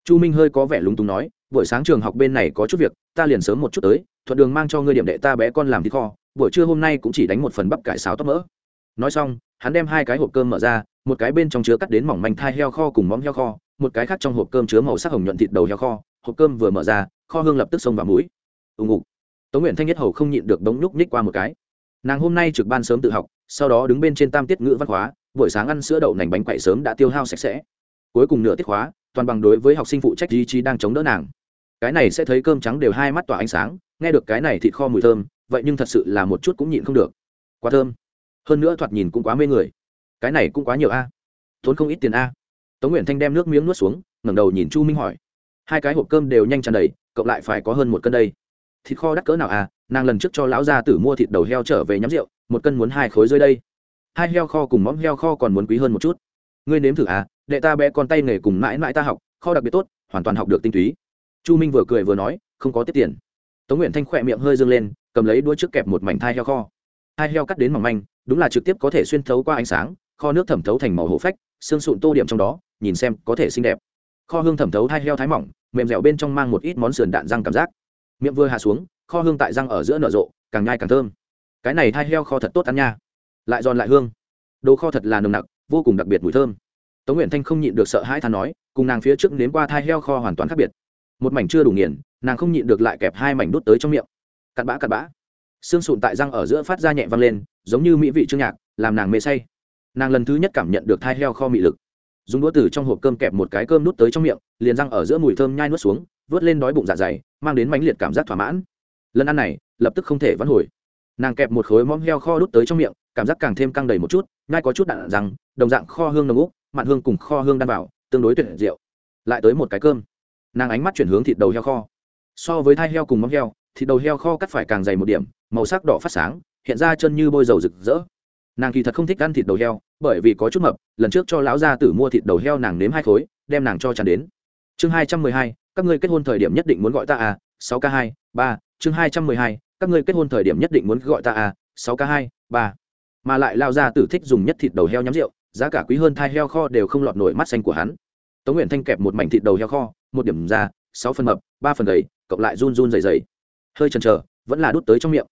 Chu minh hơi có vẻ lúng túng nói, buổi sáng trường học bên này có chút việc, ta liền sớm một chút tới, thuận đường mang cho ngươi điểm đệ ta bé con làm thịt kho, buổi trưa hôm nay cũng chỉ đánh một phần bắp cải xào tóc mỡ. Nói xong, hắn đem hai cái hộp cơm mở ra, một cái bên trong chứa cắt đến mỏng manh thai heo kho cùng móng heo kho một cái khác trong hộp cơm chứa màu sắc hồng nhuận thịt đầu heo kho hộp cơm vừa mở ra kho hương lập tức xông vào mũi. Ùng ục tống nguyện thanh nhất hầu không nhịn được bóng nhúc nhích qua một cái. Nàng hôm nay trực ban sớm tự học sau đó đứng bên trên tam tiết ngữ văn hóa buổi sáng ăn sữa đậu nành bánh quậy sớm đã tiêu hao sạch sẽ. Cuối cùng nửa tiết hóa, toàn bằng đối với học sinh phụ trách ý chí đang chống đỡ nàng. Cái này sẽ thấy cơm trắng đều hai mắt tỏa ánh sáng nghe được cái này thịt kho mùi thơm vậy nhưng thật sự là một chút cũng nhịn không được. Quá thơm. Hơn nữa thoạt nhìn cũng quá mê người. Cái này cũng quá nhiều a. Tốn không ít tiền a tống nguyện thanh đem nước miếng nuốt xuống, ngẩng đầu nhìn chu minh hỏi. Hai cái hộp cơm đều nhanh tràn đầy, cộng lại phải có hơn một cân đây. Thịt kho đắt cỡ nào à? Nàng lần trước cho lão gia tử mua thịt đầu heo trở về nhắm rượu, một cân muốn hai khối dưới đây. Hai heo kho cùng móng heo kho còn muốn quý hơn một chút. Ngươi nếm thử à? Đệ ta bé con tay nghề cùng mãi mãi ta học, kho đặc biệt tốt, hoàn toàn học được tinh túy. Chu minh vừa cười vừa nói, không có tiết tiền. Tống nguyện thanh khỏe miệng hơi dâng lên, cầm lấy đuôi trước kẹp một mảnh thai heo kho. Hai heo cắt đến mỏng manh, đúng là trực tiếp có thể xuyên thấu qua ánh sáng, kho nước thẩm thấu thành màu hổ phách xương sụn tô điểm trong đó, nhìn xem có thể xinh đẹp. Kho hương thẩm thấu hai heo thái mỏng, mềm dẻo bên trong mang một ít món sườn đạn răng cảm giác. Miệng vừa hạ xuống, kho hương tại răng ở giữa nở rộ, càng nhai càng thơm. Cái này hai heo kho thật tốt ăn nha. Lại giòn lại hương. Đồ kho thật là nồng nặc, vô cùng đặc biệt mùi thơm. Tống nguyện thanh không nhịn được sợ hãi than nói, cùng nàng phía trước nếm qua thai heo kho hoàn toàn khác biệt. Một mảnh chưa đủ nghiền, nàng không nhịn được lại kẹp hai mảnh đút tới trong miệng. Cặn bã cặn bã. Xương sụn tại răng ở giữa phát ra nhẹ văng lên, giống như mỹ vị trương nhạc, làm nàng mê say nàng lần thứ nhất cảm nhận được thai heo kho mị lực. Dùng đũa từ trong hộp cơm kẹp một cái cơm nút tới trong miệng, liền răng ở giữa mùi thơm nhai nuốt xuống, vớt lên đói bụng dạ dày, mang đến mãnh liệt cảm giác thỏa mãn. Lần ăn này, lập tức không thể vãn hồi. Nàng kẹp một khối móm heo kho đút tới trong miệng, cảm giác càng thêm căng đầy một chút ngay có chút đạn rằng đồng dạng kho hương nồng úc mặn hương cùng kho hương đan vào, tương đối tuyệt diệu. Lại tới một cái cơm. Nàng ánh mắt chuyển hướng thịt đầu heo kho. So với thai heo cùng móng heo, thịt đầu heo kho cắt phải càng dày một điểm, màu sắc đỏ phát sáng, hiện ra chân như bôi dầu rực rỡ nàng kỳ thật không thích ăn thịt đầu heo, bởi vì có chút mập, lần trước cho lão gia tử mua thịt đầu heo nàng nếm hai khối, đem nàng cho tràn đến. Chương hai trăm mười hai, các ngươi kết hôn thời điểm nhất định muốn gọi ta à sáu k hai, ba. Chương hai trăm mười hai, các ngươi kết hôn thời điểm nhất định muốn gọi ta à sáu k hai, ba. Mà lại lao gia tử thích dùng nhất thịt đầu heo nhắm rượu, giá cả quý hơn thai heo kho đều không lọt nổi mắt xanh của hắn. Tống nguyện thanh kẹp một mảnh thịt đầu heo kho, một điểm da sáu phần mập, ba phần gầy, cộng lại run run dày dày hơi chần chờ, vẫn là đút tới trong miệng.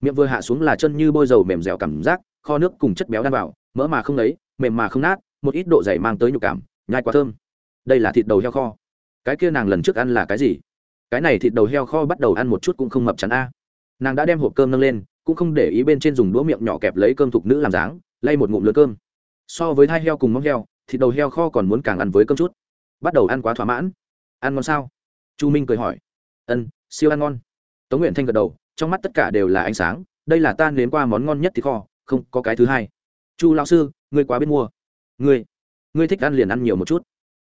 Miệng vừa hạ xuống là chân như bôi dầu mềm dẻo cảm giác kho nước cùng chất béo đan vào, mỡ mà không lấy, mềm mà không nát, một ít độ dày mang tới nhục cảm, nhai quá thơm. Đây là thịt đầu heo kho. Cái kia nàng lần trước ăn là cái gì? Cái này thịt đầu heo kho bắt đầu ăn một chút cũng không mập chắn a. Nàng đã đem hộp cơm nâng lên, cũng không để ý bên trên dùng đũa miệng nhỏ kẹp lấy cơm thục nữ làm dáng, lay một ngụm lứa cơm. So với hai heo cùng móng heo, thịt đầu heo kho còn muốn càng ăn với cơm chút. Bắt đầu ăn quá thỏa mãn. Ăn ngon sao? Chu minh cười hỏi. Ân, siêu ăn ngon. Tống nguyện thanh gật đầu, trong mắt tất cả đều là ánh sáng, đây là ta nếm qua món ngon nhất thì kho không có cái thứ hai. Chu lão sư, ngươi quá biết mua. Ngươi ngươi thích ăn liền ăn nhiều một chút.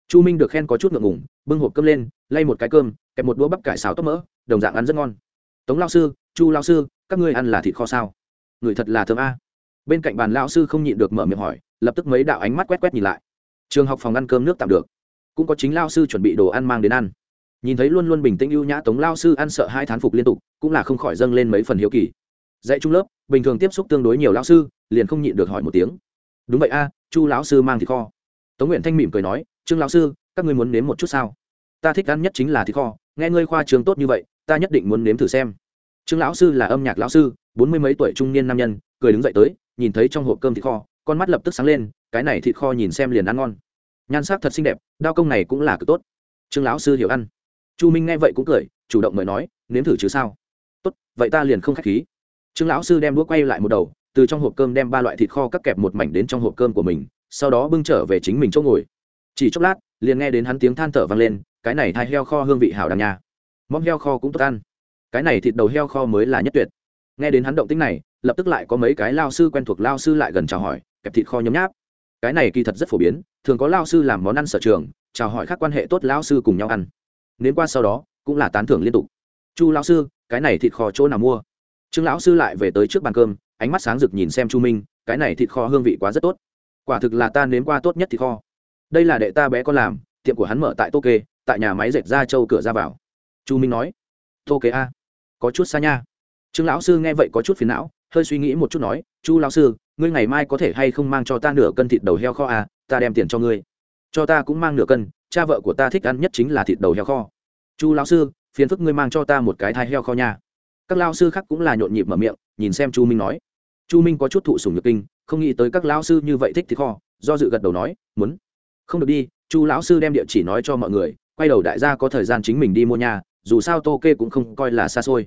Chu minh được khen có chút ngượng ngủng bưng hộp cơm lên, lay một cái cơm, kẹp một đũa bắp cải xào tóc mỡ, đồng dạng ăn rất ngon. Tống lao sư, chu lao sư, các ngươi ăn là thịt kho sao? Người thật là thơm a. Bên cạnh bàn lao sư không nhịn được mở miệng hỏi, lập tức mấy đạo ánh mắt quét quét nhìn lại. Trường học phòng ăn cơm nước tạm được. Cũng có chính lao sư chuẩn bị đồ ăn mang đến ăn. Nhìn thấy luôn luôn bình tĩnh ưu nhã tống lao sư ăn sợ hai thán phục liên tục, cũng là không khỏi dâng lên mấy phần hiếu kỳ dạy trung lớp, bình thường tiếp xúc tương đối nhiều lão sư, liền không nhịn được hỏi một tiếng. Đúng vậy a, chu lão sư mang thịt kho. Tống nguyện thanh mỉm cười nói, trương lão sư, các ngươi muốn nếm một chút sao? Ta thích ăn nhất chính là thịt kho, nghe ngươi khoa trường tốt như vậy, ta nhất định muốn nếm thử xem. Trương lão sư là âm nhạc lão sư, bốn mươi mấy tuổi trung niên nam nhân, cười đứng dậy tới, nhìn thấy trong hộp cơm thịt kho, con mắt lập tức sáng lên, cái này thịt kho nhìn xem liền ăn ngon. Nhan sắc thật xinh đẹp, đao công này cũng là cực tốt. Trương lão sư hiểu ăn. Chu minh nghe vậy cũng cười, chủ động mời nói, nếm thử chứ sao? Tốt, vậy ta liền không k h á c h khí trương lão sư đem đũa quay lại một đầu, từ trong hộp cơm đem ba loại thịt kho cắt kẹp một mảnh đến trong hộp cơm của mình, sau đó bưng trở về chính mình chỗ ngồi. Chỉ chốc lát, liền nghe đến hắn tiếng than thở vang lên, cái này thai heo kho hương vị hảo đằng nhà móng heo kho cũng tốt ăn. Cái này thịt đầu heo kho mới là nhất tuyệt. Nghe đến hắn động tính này, lập tức lại có mấy cái lao sư quen thuộc lao sư lại gần chào hỏi, kẹp thịt kho nhấm nháp. Cái này kỳ thật rất phổ biến, thường có lao sư làm món ăn sở trường, chào hỏi các quan hệ tốt lao sư cùng nhau ăn. Đến qua sau đó, cũng là tán thưởng liên tục. Chu lão sư, cái này thịt kho chỗ nào mua? Trương lão sư lại về tới trước bàn cơm, ánh mắt sáng rực nhìn xem chu minh, cái này thịt kho hương vị quá rất tốt. Quả thực là ta nếm qua tốt nhất thịt kho. Đây là đệ ta bé con làm, tiệm của hắn mở tại tô kê tại nhà máy dệt ra châu cửa ra vào. Chu minh nói tô kê a, có chút xa nha. Trương lão sư nghe vậy có chút phiền não, hơi suy nghĩ một chút nói, chu lão sư, ngươi ngày mai có thể hay không mang cho ta nửa cân thịt đầu heo kho à ta đem tiền cho ngươi. Cho ta cũng mang nửa cân, cha vợ của ta thích ăn nhất chính là thịt đầu heo kho. Chu lão sư, phiền phức ngươi mang cho ta một cái thai heo kho nha các lao sư khác cũng là nhộn nhịp mở miệng, nhìn xem chu minh nói. Chu minh có chút thụ sùng nhược kinh, không nghĩ tới các lao sư như vậy thích thịt kho, do dự gật đầu nói, muốn. Không được đi, chu lão sư đem địa chỉ nói cho mọi người, quay đầu đại gia có thời gian chính mình đi mua nhà, dù sao tô kê cũng không coi là xa xôi.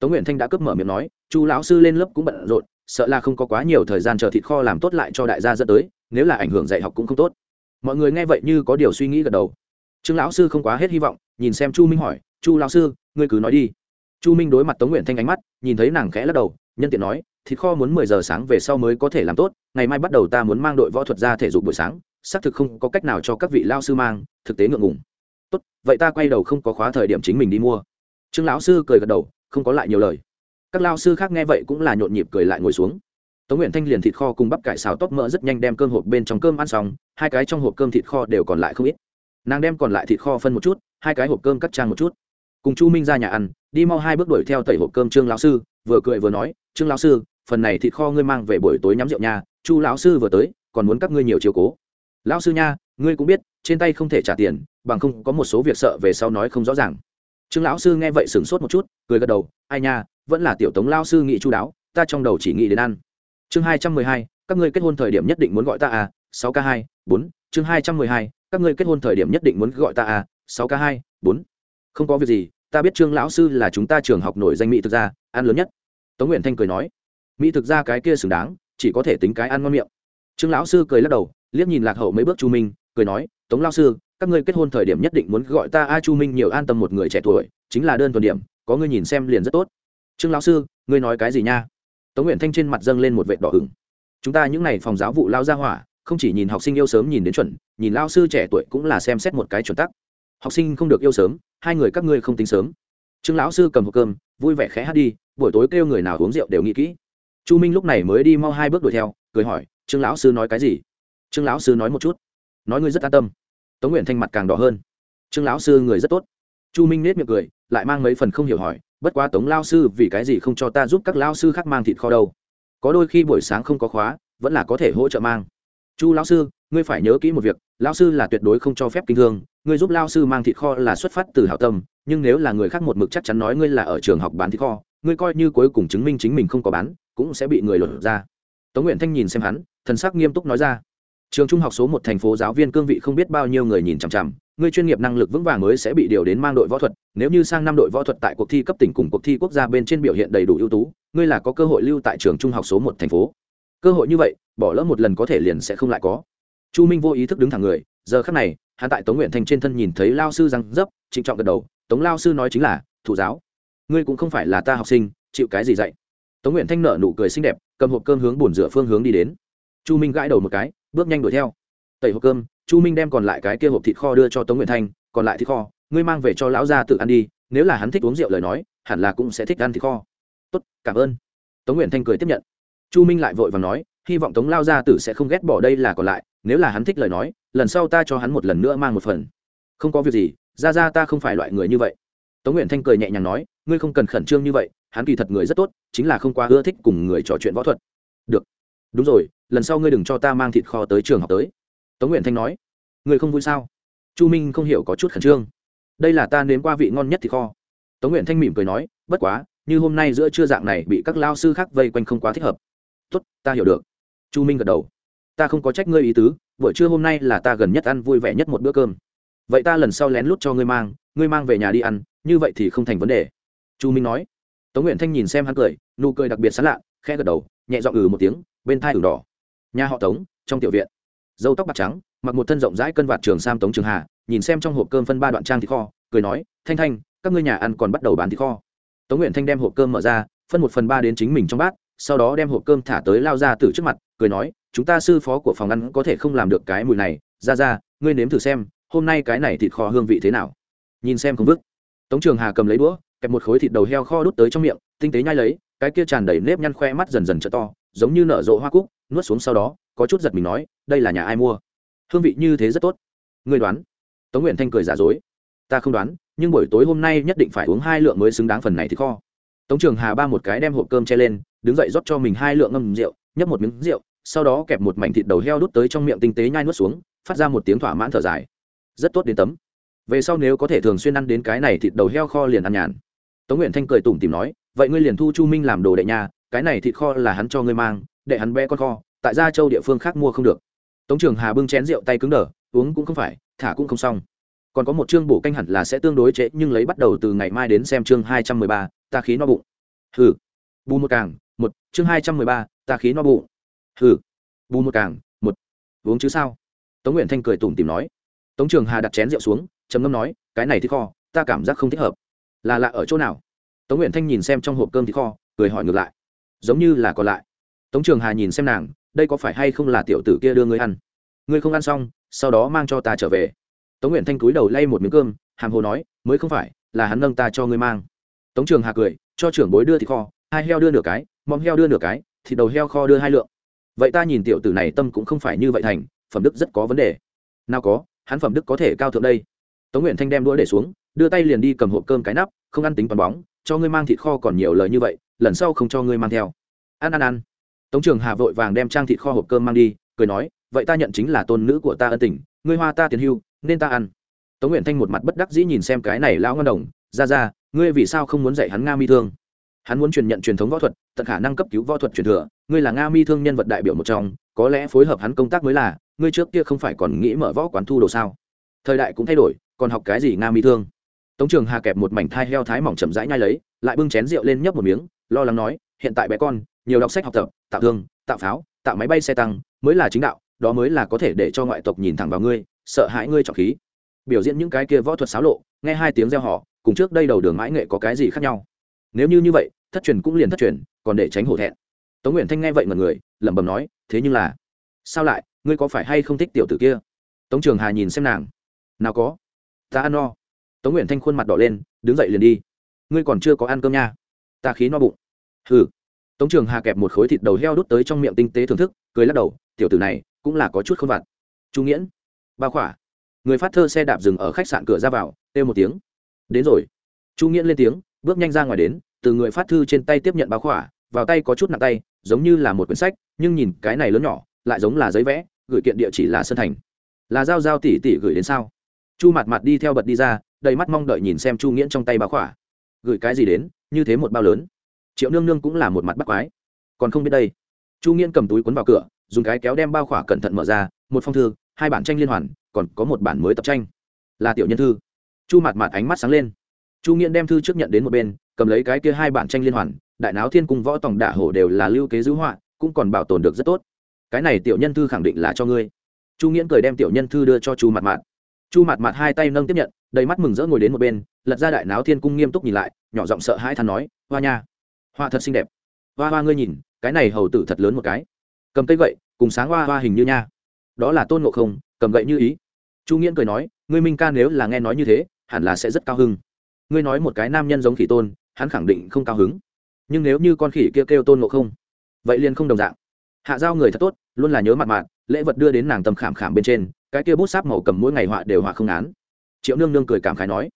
Tống nguyện thanh đã cướp mở miệng nói, chu lão sư lên lớp cũng bận rộn, sợ là không có quá nhiều thời gian chờ thịt kho làm tốt lại cho đại gia dẫn tới, nếu là ảnh hưởng dạy học cũng không tốt. Mọi người nghe vậy như có điều suy nghĩ gật đầu. Trương lão sư không quá hết hy vọng, nhìn xem chu minh hỏi, chu lão sư, ngươi cứ nói đi chu minh đối mặt tống nguyện thanh ánh mắt, nhìn thấy nàng khẽ lắc đầu, nhân tiện nói, thịt kho muốn mười giờ sáng về sau mới có thể làm tốt, ngày mai bắt đầu ta muốn mang đội võ thuật ra thể dục buổi sáng, xác thực không có cách nào cho các vị lao sư mang, thực tế ngượng ngùng. Tốt, vậy ta quay đầu không có khóa thời điểm chính mình đi mua. Trương lão sư cười gật đầu, không có lại nhiều lời. Các lao sư khác nghe vậy cũng là nhộn nhịp cười lại ngồi xuống. Tống nguyện thanh liền thịt kho cùng bắp cải xào tóc mỡ rất nhanh đem cơm hộp bên trong cơm ăn xong, hai cái trong hộp cơm thịt kho đều còn lại không ít. Nàng đem còn lại thịt kho phân một chút, hai cái hộp cơm cắt trang một chút cùng chu minh ra nhà ăn, đi mau hai bước đuổi theo tẩy hộp cơm trương lão sư, vừa cười vừa nói, trương lão sư, phần này thịt kho ngươi mang về buổi tối nhắm rượu nha. chu lão sư vừa tới, còn muốn các ngươi nhiều chiều cố. Lão sư nha, ngươi cũng biết, trên tay không thể trả tiền, bằng không có một số việc sợ về sau nói không rõ ràng. Trương lão sư nghe vậy sửng sốt một chút, cười gật đầu, ai nha, vẫn là tiểu tống lão sư nghĩ chu đáo, ta trong đầu chỉ nghĩ đến ăn. Chương hai trăm mười hai, các ngươi kết hôn thời điểm nhất định muốn gọi ta à sáu k hai, bốn. Chương hai trăm mười hai, các ngươi kết hôn thời điểm nhất định muốn gọi ta à sáu k hai, bốn không có việc gì, ta biết trương lão sư là chúng ta trường học nổi danh mỹ thực gia, ăn lớn nhất. Tống nguyễn thanh cười nói. Mỹ thực gia cái kia xứng đáng, chỉ có thể tính cái ăn ngon miệng. Trương lão sư cười lắc đầu, liếc nhìn lạc hậu mấy bước chu minh, cười nói, tống lão sư, các ngươi kết hôn thời điểm nhất định muốn gọi ta a chu minh nhiều an tâm một người trẻ tuổi, chính là đơn thuần điểm, có ngươi nhìn xem liền rất tốt. Trương lão sư, ngươi nói cái gì nha? Tống nguyễn thanh trên mặt dâng lên một vệ đỏ ửng. Chúng ta những n à y phòng giáo vụ lao ra hỏa, không chỉ nhìn học sinh yêu sớm nhìn đến chuẩn, nhìn lao sư trẻ tuổi cũng là xem xét một cái chuẩn tắc học sinh không được yêu sớm, hai người các ngươi không tính sớm. Trương lão sư cầm hộp cơm, vui vẻ khẽ hát đi, buổi tối kêu người nào uống rượu đều nghĩ kỹ. Chu minh lúc này mới đi mau hai bước đuổi theo, cười hỏi, trương lão sư nói cái gì? Trương lão sư nói một chút, nói ngươi rất an tâm. Tống nguyện thanh mặt càng đỏ hơn, trương lão sư người rất tốt. Chu minh nết miệng cười, lại mang mấy phần không hiểu hỏi, bất quá tống lao sư vì cái gì không cho ta giúp các lao sư khác mang thịt kho đâu? Có đôi khi buổi sáng không có khóa, vẫn là có thể hỗ trợ mang chu lão sư, ngươi phải nhớ kỹ một việc, Lão sư là tuyệt đối không cho phép kinh thương, ngươi giúp lao sư mang thịt kho là xuất phát từ hảo tâm, nhưng nếu là người khác một mực chắc chắn nói ngươi là ở trường học bán thịt kho, ngươi coi như cuối cùng chứng minh chính mình không có bán, cũng sẽ bị người lột ra. Tống nguyện thanh nhìn xem hắn, thần sắc nghiêm túc nói ra. Trường trung học số một thành phố giáo viên cương vị không biết bao nhiêu người nhìn chằm chằm, ngươi chuyên nghiệp năng lực vững vàng mới sẽ bị điều đến mang đội võ thuật, nếu như sang năm đội võ thuật tại cuộc thi cấp tỉnh cùng cuộc thi quốc gia bên trên biểu hiện đầy đủ ưu tú, ngươi là có cơ hội lưu tại trường trung học số một thành phố cơ hội như vậy, bỏ lỡ một lần có thể liền sẽ không lại có. Chu minh vô ý thức đứng thẳng người, giờ khắc này, hắn tại tống nguyện thanh trên thân nhìn thấy lao sư răng dấp, trịnh trọng gật đầu, tống lao sư nói chính là, thủ giáo, ngươi cũng không phải là ta học sinh, chịu cái gì dạy? Tống nguyện thanh nở nụ cười xinh đẹp, cầm hộp cơm hướng bồn rửa phương hướng đi đến. Chu minh gãi đầu một cái, bước nhanh đuổi theo. Tẩy hộp cơm, chu minh đem còn lại cái kia hộp thịt kho đưa cho tống nguyện thanh, còn lại thịt kho, ngươi mang về cho lão gia tự ăn đi, nếu là hắn thích uống rượu lời nói, hẳn là cũng sẽ thích ăn thịt kho. Tốt, cảm ơn. Tống nguyện thanh cười tiếp nhận chu minh lại vội và nói, hy vọng tống lao gia tử sẽ không ghét bỏ đây là còn lại, nếu là hắn thích lời nói, lần sau ta cho hắn một lần nữa mang một phần. Không có việc gì, ra ra ta không phải loại người như vậy. Tống nguyện thanh cười nhẹ nhàng nói, ngươi không cần khẩn trương như vậy, hắn kỳ thật người rất tốt, chính là không quá ưa thích cùng người trò chuyện võ thuật. Được. Đúng rồi, lần sau ngươi đừng cho ta mang thịt kho tới trường học tới. Tống nguyện thanh nói. Ngươi không vui sao? Chu minh không hiểu có chút khẩn trương. Đây là ta nếm qua vị ngon nhất thịt kho. Tống nguyện thanh mỉm cười nói, bất quá, như hôm nay giữa trưa dạng này bị các lao sư khác vây quanh không quá thích hợp tốt, ta hiểu được. Chu minh gật đầu. Ta không có trách ngươi ý tứ, buổi trưa hôm nay là ta gần nhất ăn vui vẻ nhất một bữa cơm. Vậy ta lần sau lén lút cho ngươi mang ngươi mang về nhà đi ăn, như vậy thì không thành vấn đề. Chu minh nói. Tống nguyện thanh nhìn xem hắn cười, nụ cười đặc biệt sán lạ khe gật đầu, nhẹ dọn ừ một tiếng, bên thai ửng đỏ. Nhà họ tống, trong tiểu viện. Dâu tóc bạc trắng, mặc một thân rộng rãi cân vạt trường sam tống trường hà, nhìn xem trong hộp cơm phân ba đoạn trang thịt kho, cười nói, thanh thanh, các ngươi nhà ăn còn bắt đầu bán thịt kho. Tống nguyện thanh đem hộp cơm mở ra, phân một phần ba đến chính mình trong bát sau đó đem hộp cơm thả tới lao ra từ trước mặt, cười nói, chúng ta sư phó của phòng ăn có thể không làm được cái mùi này. Ra ra ngươi nếm thử xem, hôm nay cái này thịt kho hương vị thế nào? Nhìn xem không vứt. Tống trường hà cầm lấy đũa, kẹp một khối thịt đầu heo kho đút tới trong miệng, tinh tế nhai lấy, cái kia tràn đầy nếp nhăn khoe mắt dần dần t to, giống như nở rộ hoa cúc, nuốt xuống sau đó, có chút giật mình nói, đây là nhà ai mua? Hương vị như thế rất tốt. Ngươi đoán? Tống nguyện thanh cười giả dối. Ta không đoán, nhưng buổi tối hôm nay nhất định phải uống hai lượng mới xứng đáng phần này thì kho tống trường hà ba một cái đem hộp cơm che lên, đứng dậy rót cho mình hai lượng ngâm rượu, nhấp một miếng rượu, sau đó kẹp một mảnh thịt đầu heo đút tới trong miệng tinh tế nhai nuốt xuống, phát ra một tiếng thỏa mãn thở dài. Rất tốt đến tấm. Về sau nếu có thể thường xuyên ăn đến cái này thịt đầu heo kho liền ăn nhàn. Tống nguyện thanh cười tủm tìm nói, vậy ngươi liền thu chu minh làm đồ đệ nhà cái này thịt kho là hắn cho ngươi mang, để hắn bé con kho, tại gia châu địa phương khác mua không được. Tống trường hà bưng chén rượu tay cứng đờ, uống cũng không phải, thả cũng không xong. Còn có một chương bổ canh hẳn là sẽ tương đối trễ, nhưng lấy bắt đầu từ ngày mai đến xem chương hai trăm mười ba ta khí no bụng. Hừ. Bù một càng, một, chương hai trăm mười ba, ta khí no bụng. Hừ. Bù một càng, một. Uống chứ sao? Tống nguyện thanh cười tủm tìm nói. Tống trường hà đặt chén rượu xuống, trầm ngâm nói, cái này thì kho, ta cảm giác không thích hợp. Là lạ ở chỗ nào? Tống nguyện thanh nhìn xem trong hộp cơm thì kho, cười hỏi ngược lại. Giống như là còn lại. Tống trường hà nhìn xem nàng, đây có phải hay không là tiểu tử kia đưa ngươi ăn? Ngươi không ăn xong, sau đó mang cho ta trở về. Tống nguyện thanh cúi đầu lay một miếng cơm, hàm hồ nói, mới không phải, là hắn nâng ta cho ngươi mang tống trường hà cười, cho trưởng bối đưa thịt kho, hai heo đưa nửa cái mong heo đưa nửa cái, thịt đầu heo kho đưa hai lượng. Vậy ta nhìn tiểu tử này tâm cũng không phải như vậy thành, phẩm đức rất có vấn đề. Nào có, hắn phẩm đức có thể cao thượng đây. Tống nguyện thanh đem đũa để xuống, đưa tay liền đi cầm hộp cơm cái nắp, không ăn tính toàn bóng, cho ngươi mang thịt kho còn nhiều lời như vậy, lần sau không cho ngươi mang theo. Ăn ăn ăn. Tống trường hà vội vàng đem trang thịt kho hộp cơm mang đi, cười nói, vậy ta nhận chính là tôn nữ của ta ân tình, ngươi hoa ta tiền hưu, nên ta ăn. Tống nguyện thanh một mặt bất đắc dĩ nhìn xem cái này lão ngân đồng, ra ra ngươi vì sao không muốn dạy hắn nga mi thương? Hắn muốn truyền nhận truyền thống võ thuật, tận khả năng cấp cứu võ thuật truyền thừa, ngươi là nga mi thương nhân vật đại biểu một trong, có lẽ phối hợp hắn công tác mới là, ngươi trước kia không phải còn nghĩ mở võ quán thu đồ sao? Thời đại cũng thay đổi, còn học cái gì nga mi thương? Tống trường hà kẹp một mảnh thai heo thái mỏng chậm rãi nhai lấy, lại bưng chén rượu lên nhấp một miếng, lo lắng nói, hiện tại bé con, nhiều đọc sách học tập, tạo thương, tạo pháo, tạo máy bay xe tăng, mới là chính đạo, đó mới là có thể để cho ngoại tộc nhìn thẳng vào ngươi, sợ hãi ngươi trọng khí. Biểu diễn những cái kia võ thuật xáo lộ, nghe hai tiếng reo họ cùng trước đây đầu đường mãi nghệ có cái gì khác nhau? Nếu như như vậy, thất truyền cũng liền thất truyền, còn để tránh hổ thẹn. Tống nguyện thanh nghe vậy ngần người, lẩm bẩm nói, thế nhưng là, sao lại, ngươi có phải hay không thích tiểu tử kia? Tống trường hà nhìn xem nàng, nào có, ta ăn no. Tống nguyện thanh khuôn mặt đỏ lên, đứng dậy liền đi, ngươi còn chưa có ăn cơm nha, ta khí no bụng. Hừ. Tống trường hà kẹp một khối thịt đầu heo đút tới trong miệng tinh tế thưởng thức, cười lắc đầu, tiểu tử này, cũng là có chút không vặt. Trung nghiễn, ba khỏa. Người phát thơ xe đạp dừng ở khách sạn cửa ra vào têu một tiếng đến rồi. Chu nghĩa lên tiếng, bước nhanh ra ngoài đến, từ người phát thư trên tay tiếp nhận báo khỏa, vào tay có chút nặng tay, giống như là một quyển sách, nhưng nhìn cái này lớn nhỏ, lại giống là giấy vẽ, gửi kiện địa chỉ là sơn thành. Là giao giao tỷ tỷ gửi đến sao? Chu mặt mặt đi theo bật đi ra, đầy mắt mong đợi nhìn xem chu nghĩa trong tay báo khỏa. Gửi cái gì đến, như thế một bao lớn. Triệu nương nương cũng là một mặt bắt quái. Còn không biết đây. Chu nghiễn cầm túi cuốn vào cửa, dùng cái kéo đem bao khỏa cẩn thận mở ra, một phong thư, hai bản tranh liên hoàn, còn có một bản mới tập tranh. Là tiểu nhân thư chu mặt mặt ánh mắt sáng lên. Chu nghiễn đem thư trước nhận đến một bên, cầm lấy cái kia hai bản tranh liên hoàn, đại náo thiên cung võ tòng đả hổ đều là lưu kế giữ họa, cũng còn bảo tồn được rất tốt. Cái này tiểu nhân thư khẳng định là cho ngươi. Chu nghiễn cười đem tiểu nhân thư đưa cho chu mặt mặt chu mặt mặt hai tay nâng tiếp nhận, đầy mắt mừng rỡ ngồi đến một bên, lật ra đại náo thiên cung nghiêm túc nhìn lại, nhỏ giọng sợ hãi than nói, hoa nha, hoa thật xinh đẹp. Hoa hoa ngươi nhìn, cái này hầu tử thật lớn một cái. Cầm cây gậy, cùng sáng hoa hoa hình như nha. Đó là tôn ngộ không, cầm gậy như ý. Chu nghiễn cười nói, ngươi minh ca nếu là nghe nói như thế hẳn là sẽ rất cao hưng. Ngươi nói một cái nam nhân giống khỉ tôn hắn khẳng định không cao hứng. Nhưng nếu như con khỉ kia kêu, kêu tôn ngộ không vậy liền không đồng dạng. Hạ giao người thật tốt luôn là nhớ mặt mạn lễ vật đưa đến nàng tầm khảm khảm bên trên cái kia bút sáp màu cầm mỗi ngày họa đều họa không án. Triệu nương nương cười cảm khái nói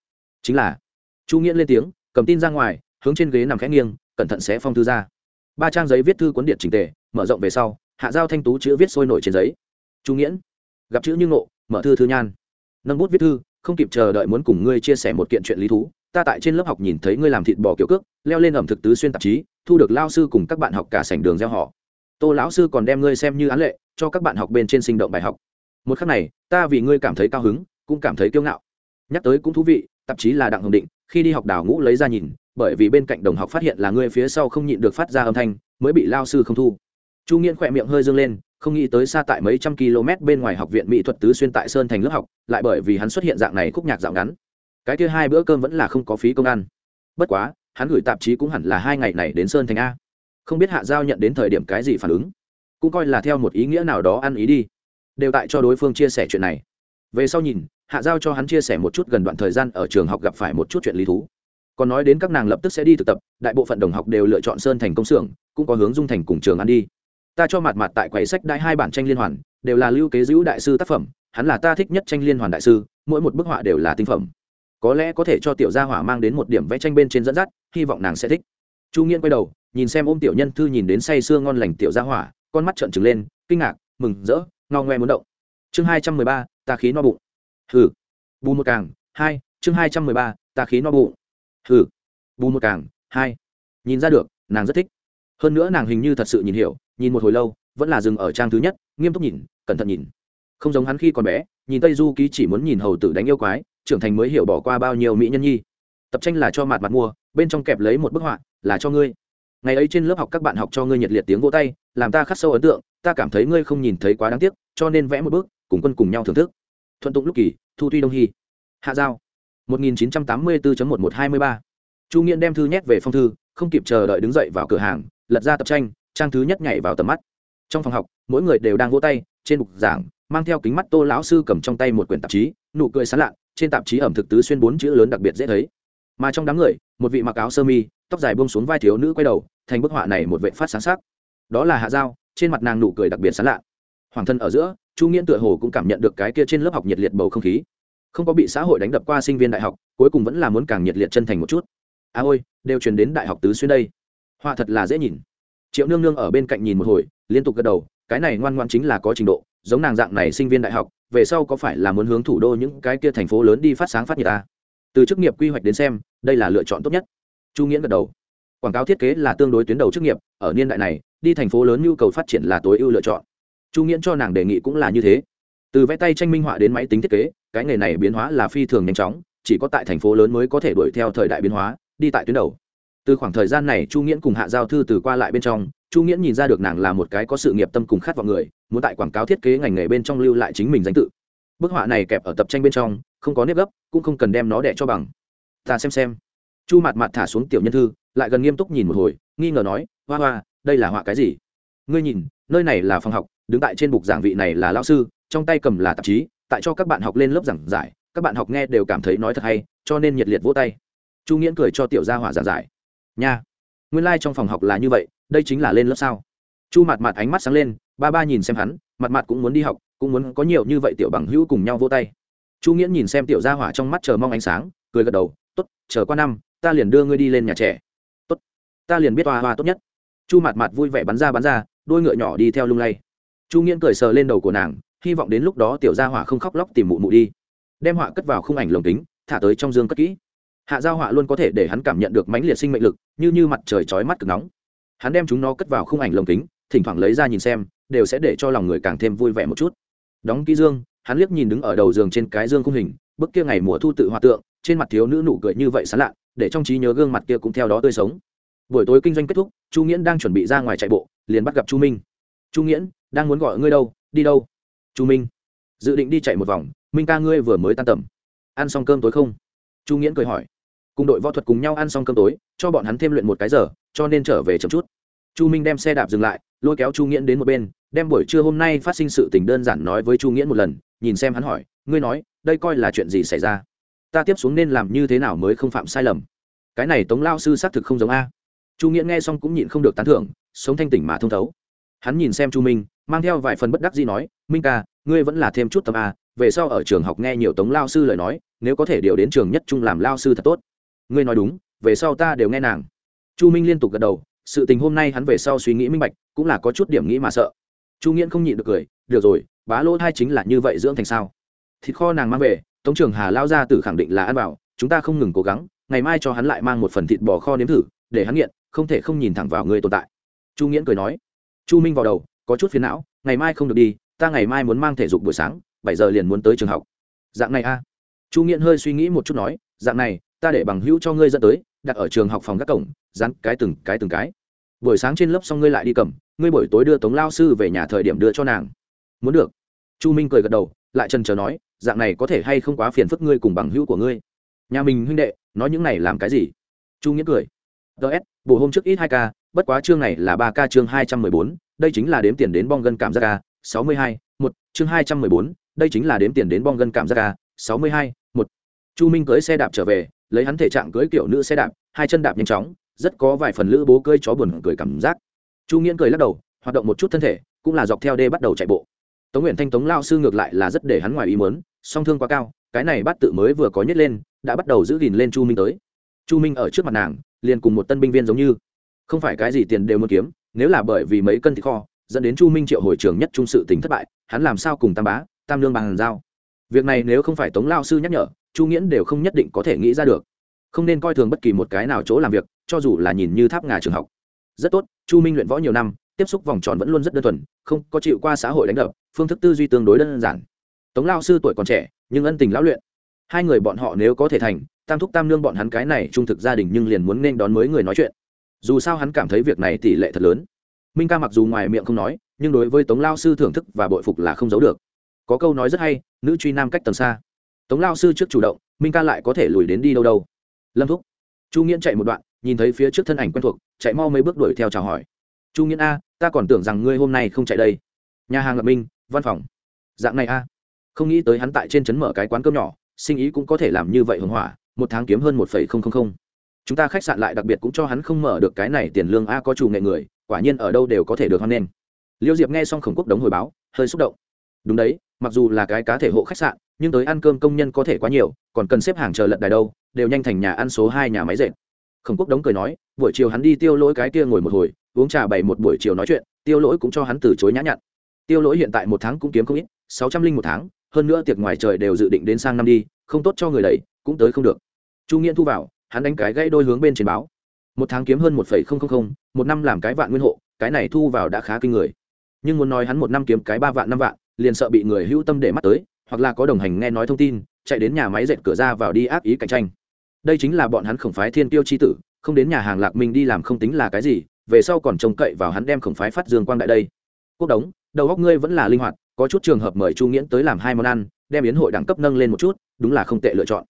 chính là. Chu nghiễn lên tiếng cầm tin ra ngoài hướng trên ghế nằm khẽ nghiêng cẩn thận sẽ phong thư ra. Ba trang giấy viết thư cuốn điện trình tề mở rộng về sau hạ giao thanh tú chữ viết sôi nổi trên giấy. Chu nghiễn gặp chữ như ngộ mở thư thư nhan. Nâng bút viết thư không kịp chờ đợi muốn cùng ngươi chia sẻ một kiện chuyện lý thú, ta tại trên lớp học nhìn thấy ngươi làm thịt bò kiểu cước, leo lên ẩm thực tứ xuyên tạp chí, thu được lao sư cùng các bạn học cả sảnh đường gieo họ. Tô lão sư còn đem ngươi xem như án lệ, cho các bạn học bên trên sinh động bài học. Một khắc này, ta vì ngươi cảm thấy cao hứng, cũng cảm thấy kiêu ngạo. Nhắc tới cũng thú vị, tạp chí là đặng hồng định, khi đi học đào ngũ lấy ra nhìn, bởi vì bên cạnh đồng học phát hiện là ngươi phía sau không nhịn được phát ra âm thanh, mới bị lao sư không thu chu nghiễn khỏe miệng hơi dâng lên, không nghĩ tới xa tại mấy trăm km bên ngoài học viện mỹ thuật tứ xuyên tại sơn thành lớp học, lại bởi vì hắn xuất hiện dạng này khúc nhạc dạo ngắn. Cái kia hai bữa cơm vẫn là không có phí công ăn. Bất quá, hắn gửi tạp chí cũng hẳn là hai ngày này đến sơn thành a. Không biết hạ giao nhận đến thời điểm cái gì phản ứng. Cũng coi là theo một ý nghĩa nào đó ăn ý đi. Đều tại cho đối phương chia sẻ chuyện này. Về sau nhìn, hạ giao cho hắn chia sẻ một chút gần đoạn thời gian ở trường học gặp phải một chút chuyện lý thú. Còn nói đến các nàng lập tức sẽ đi thực tập, đại bộ phận đồng học đều lựa chọn sơn thành công xưởng, cũng có hướng dung thành cùng trường ăn đi ta cho mặt mặt tại quầy sách đại hai bản tranh liên hoàn, đều là lưu kế giữ đại sư tác phẩm, hắn là ta thích nhất tranh liên hoàn đại sư, mỗi một bức họa đều là tinh phẩm. Có lẽ có thể cho tiểu gia hỏa mang đến một điểm vẽ tranh bên trên dẫn dắt, hy vọng nàng sẽ thích. Chu nghiên quay đầu, nhìn xem ôm tiểu nhân thư nhìn đến say sưa ngon lành tiểu gia hỏa, con mắt trợn trừng lên, kinh ngạc, mừng, rỡ, ngao ngoe muốn động. Chương hai trăm mười ba, ta khí no bụng. Hừ. Bù một càng, hai, chương hai trăm mười ba, ta khí no bụng. Hừ. Bù một càng, hai. Nhìn ra được, nàng rất thích hơn nữa nàng hình như thật sự nhìn hiểu nhìn một hồi lâu vẫn là dừng ở trang thứ nhất nghiêm túc nhìn cẩn thận nhìn. Không giống hắn khi còn bé nhìn tây du ký chỉ muốn nhìn hầu tử đánh yêu quái trưởng thành mới hiểu bỏ qua bao nhiêu mỹ nhân nhi. Tập tranh là cho mặt mặt mua bên trong kẹp lấy một bức họa là cho ngươi. Ngày ấy trên lớp học các bạn học cho ngươi nhiệt liệt tiếng vỗ tay làm ta khắc sâu ấn tượng ta cảm thấy ngươi không nhìn thấy quá đáng tiếc cho nên vẽ một bức, cùng quân cùng nhau thưởng thức. Thuận tụng lúc kỳ thu tuy đông hy. Hạ giao. 1984.1123 chu nghiện đem thư nhét về phong thư không kịp chờ đợi đứng dậy vào cửa hàng lật ra tập tranh, trang thứ nhất nhảy vào tầm mắt. Trong phòng học, mỗi người đều đang vỗ tay, trên bục giảng, mang theo kính mắt tô lão sư cầm trong tay một quyển tạp chí, nụ cười sán lạ trên tạp chí ẩm thực tứ xuyên bốn chữ lớn đặc biệt dễ thấy. Mà trong đám người, một vị mặc áo sơ mi, tóc dài buông xuống vai thiếu nữ quay đầu, thành bức họa này một vệ phát sáng sắc. Đó là hạ giao, trên mặt nàng nụ cười đặc biệt sán lạ hoàng thân ở giữa, chu nghiễn tựa hồ cũng cảm nhận được cái kia trên lớp học nhiệt liệt bầu không khí. Không có bị xã hội đánh đập qua sinh viên đại học, cuối cùng vẫn là muốn càng nhiệt liệt chân thành một chút. À ôi, đều truyền đến đại học tứ xuyên đây họa thật là dễ nhìn. Triệu nương nương ở bên cạnh nhìn một hồi, liên tục gật đầu, cái này ngoan ngoan chính là có trình độ, giống nàng dạng này sinh viên đại học, về sau có phải là muốn hướng thủ đô những cái kia thành phố lớn đi phát sáng phát nhiệt ta? Từ chức nghiệp quy hoạch đến xem, đây là lựa chọn tốt nhất. Chu nghĩa gật đầu. Quảng cáo thiết kế là tương đối tuyến đầu chức nghiệp, ở niên đại này, đi thành phố lớn nhu cầu phát triển là tối ưu lựa chọn. Chu nghĩa cho nàng đề nghị cũng là như thế. Từ vẽ tay tranh minh họa đến máy tính thiết kế, cái nghề này biến hóa là phi thường nhanh chóng, chỉ có tại thành phố lớn mới có thể đuổi theo thời đại biến hóa, đi tại tuyến đầu từ khoảng thời gian này, chu nghiễn cùng hạ giao thư từ qua lại bên trong, chu nghiễn nhìn ra được nàng là một cái có sự nghiệp tâm cùng khát vọng người, muốn tại quảng cáo thiết kế ngành nghề bên trong lưu lại chính mình danh tự. Bức họa này kẹp ở tập tranh bên trong, không có nếp gấp, cũng không cần đem nó đẻ cho bằng. Ta xem xem. Chu mạt mạt thả xuống tiểu nhân thư, lại gần nghiêm túc nhìn một hồi, nghi ngờ nói, hoa hoa, đây là họa cái gì? Ngươi nhìn, nơi này là phòng học, đứng tại trên bục giảng vị này là lão sư, trong tay cầm là tạp chí, tại cho các bạn học lên lớp giảng giải, các bạn học nghe đều cảm thấy nói thật hay, cho nên nhiệt liệt vỗ tay. Chu nghiễn cười cho tiểu gia hỏa giảng giải nha. Nguyên lai、like、trong phòng học là như vậy, đây chính là lên lớp sao? Chu mặt mặt ánh mắt sáng lên, ba ba nhìn xem hắn mặt mặt cũng muốn đi học, cũng muốn có nhiều như vậy tiểu bằng hữu cùng nhau vô tay. Chu nghĩa nhìn xem tiểu gia hỏa trong mắt chờ mong ánh sáng, cười gật đầu t ố t chờ qua năm, ta liền đưa ngươi đi lên nhà trẻ. Tốt, ta liền biết hoa hoa tốt nhất. Chu mặt mặt vui vẻ bắn ra bắn ra, đôi ngựa nhỏ đi theo lung lay. Chu nghĩa cười sờ lên đầu của nàng, hy vọng đến lúc đó tiểu gia hỏa không khóc lóc tìm mụ mụ đi. Đem họa cất vào khung ảnh lồng kính, thả tới trong dương cất kỹ hạ giao họa luôn có thể để hắn cảm nhận được mãnh liệt sinh mệnh lực, như như mặt trời chói mắt cực nóng. Hắn đem chúng nó cất vào khung ảnh lồng kính, thỉnh thoảng lấy ra nhìn xem, đều sẽ để cho lòng người càng thêm vui vẻ một chút. Đóng ký dương, hắn liếc nhìn đứng ở đầu giường trên cái dương khung hình, bức kia ngày mùa thu tự hòa tượng, trên mặt thiếu nữ nụ cười như vậy sán lạ, để trong trí nhớ gương mặt kia cũng theo đó tươi sống. Buổi tối kinh doanh kết thúc, chu nghiễn đang chuẩn bị ra ngoài chạy bộ, liền bắt gặp chu minh. Chu nghiễn, đang muốn gọi ngươi đâu, đi đâu? Chu minh. Dự định đi chạy một vòng, minh ca ngươi vừa mới tan tầm. Ăn xong cơm tối không? Chu nghiễn cười hỏi, cùng đội võ thuật cùng nhau ăn xong cơm tối, cho bọn hắn thêm luyện một cái giờ, cho nên trở về chậm chút. Chu minh đem xe đạp dừng lại, lôi kéo chu nghiễn đến một bên, đem buổi trưa hôm nay phát sinh sự tình đơn giản nói với chu nghiễn một lần, nhìn xem hắn hỏi, ngươi nói, đây coi là chuyện gì xảy ra? Ta tiếp xuống nên làm như thế nào mới không phạm sai lầm? Cái này tống lao sư xác thực không giống a. Chu nghiễn nghe xong cũng nhịn không được tán thưởng, sống thanh tỉnh mà thông thấu. Hắn nhìn xem chu minh, mang theo vài phần bất đắc gì nói, minh ca, ngươi vẫn là thêm chút tâm a về sau ở trường học nghe nhiều tống lao sư lời nói, nếu có thể điều đến trường nhất trung làm lao sư thật tốt. Ngươi nói đúng, về sau ta đều nghe nàng. Chu minh liên tục gật đầu, sự tình hôm nay hắn về sau suy nghĩ minh bạch, cũng là có chút điểm nghĩ mà sợ. Chu nghiễn không nhịn được cười, được rồi, bá lỗ thai chính là như vậy dưỡng thành sao? Thịt kho nàng mang về, tống trường hà lao ra từ khẳng định là ăn bảo chúng ta không ngừng cố gắng, ngày mai cho hắn lại mang một phần thịt bò kho nếm thử, để hắn nghiện, không thể không nhìn thẳng vào người tồn tại. Chu nghiễn cười nói. Chu minh vào đầu, có chút phiền não, ngày mai không được đi, ta ngày mai muốn mang thể dục buổi sáng bảy giờ liền muốn tới trường học. Dạng này a. Chu nghiện hơi suy nghĩ một chút nói, dạng này, ta để bằng hữu cho ngươi dẫn tới, đặt ở trường học phòng các cổng, dán cái từng cái từng cái. Buổi sáng trên lớp xong ngươi lại đi cầm, ngươi buổi tối đưa tống lao sư về nhà thời điểm đưa cho nàng. Muốn được. Chu minh cười gật đầu, lại trần trờ nói, dạng này có thể hay không quá phiền phức ngươi cùng bằng hữu của ngươi. Nhà mình huynh đệ, nói những này làm cái gì? Chu nghĩa cười. Ts bộ hôm trước ít hai k bất quá chương này là ba k chương hai trăm mười bốn, đây chính là đếm tiền đến bong gân cảm giác ca sáu mươi hai, một, chương hai trăm mười bốn, đây chính là đếm tiền đến bong gân cảm giác ca sáu mươi hai, một. Chu minh cưới xe đạp trở về, lấy hắn thể trạng cưới kiểu nữ xe đạp, hai chân đạp nhanh chóng, rất có vài phần lữ bố cưới chó buồn cười cảm giác. Chu nghiễn cười lắc đầu, hoạt động một chút thân thể, cũng là dọc theo đê bắt đầu chạy bộ. Tống nguyện thanh, tống lao sư ngược lại là rất để hắn ngoài ý muốn, song thương quá cao, cái này bắt tự mới vừa có nhét lên, đã bắt đầu giữ gìn lên chu minh tới. Chu minh ở trước mặt nàng, liền cùng một tân binh viên giống như. Không phải cái gì tiền đều muốn kiếm, nếu là bởi vì mấy cân thịt kho dẫn đến chu minh triệu hồi trường nhất trung sự tình thất bại, hắn làm sao cùng tam bá, tam lương bằng giao? Việc này nếu không phải tống lao sư nhắc nhở, chu nghiễn đều không nhất định có thể nghĩ ra được. Không nên coi thường bất kỳ một cái nào chỗ làm việc, cho dù là nhìn như tháp ngà trường học. Rất tốt, chu minh luyện võ nhiều năm, tiếp xúc vòng tròn vẫn luôn rất đơn thuần, không có chịu qua xã hội đánh đập, phương thức tư duy tương đối đơn giản. Tống lao sư tuổi còn trẻ, nhưng ân tình lão luyện. Hai người bọn họ nếu có thể thành, tam thúc tam nương bọn hắn cái này trung thực gia đình nhưng liền muốn nên đón mới người nói chuyện. Dù sao hắn cảm thấy việc này tỷ lệ thật lớn minh ca mặc dù ngoài miệng không nói, nhưng đối với tống lao sư thưởng thức và bội phục là không giấu được. Có câu nói rất hay, nữ truy nam cách tầng xa. Tống lao sư trước chủ động, minh ca lại có thể lùi đến đi đâu đâu. Lâm thúc. Chu nghiễn chạy một đoạn, nhìn thấy phía trước thân ảnh quen thuộc, chạy mau mấy bước đuổi theo chào hỏi. Chu nghiễn a, ta còn tưởng rằng ngươi hôm nay không chạy đây. Nhà hàng lập minh, văn phòng. Dạng này a. Không nghĩ tới hắn tại trên trấn mở cái quán cơm nhỏ, sinh ý cũng có thể làm như vậy hưởng hỏa một tháng kiếm hơn một phẩy không không không. Chúng ta khách sạn lại đặc biệt cũng cho hắn không mở được cái này tiền lương a có chủ nghệ người quả nhiên ở đâu đều có thể được hoan nghênh. Liêu diệp nghe xong khổng quốc đống hồi báo, hơi xúc động. Đúng đấy, mặc dù là cái cá thể hộ khách sạn, nhưng tới ăn cơm công nhân có thể quá nhiều, còn cần xếp hàng chờ lận đài đâu, đều nhanh thành nhà ăn số hai nhà máy dệt. Khổng quốc đống cười nói, buổi chiều hắn đi tiêu lỗi cái kia ngồi một hồi, uống trà bảy một buổi chiều nói chuyện, tiêu lỗi cũng cho hắn từ chối nhã nhặn. Tiêu lỗi hiện tại một tháng cũng kiếm không ít, sáu trăm linh một tháng, hơn nữa tiệc ngoài trời đều dự định đến sang năm đi, không tốt cho người đẩy, cũng tới không được. Chu nghiễn thu vào, hắn đánh cái gãy đôi hướng bên trên báo một tháng kiếm hơn một phẩy không không không, một năm làm cái vạn nguyên hộ, cái này thu vào đã khá kinh người. Nhưng muốn nói hắn một năm kiếm cái ba vạn năm vạn, liền sợ bị người hữu tâm để mắt tới, hoặc là có đồng hành nghe nói thông tin, chạy đến nhà máy dệt cửa ra vào đi áp ý cạnh tranh. Đây chính là bọn hắn khổng phái thiên tiêu chi tử, không đến nhà hàng lạc minh đi làm không tính là cái gì, về sau còn trông cậy vào hắn đem khổng phái phát dương quang đại đây. Quốc đống, đầu góc ngươi vẫn là linh hoạt, có chút trường hợp mời chu nghiễn tới làm hai món ăn, đem yến hội đẳng cấp nâng lên một chút, đúng là không tệ lựa chọn.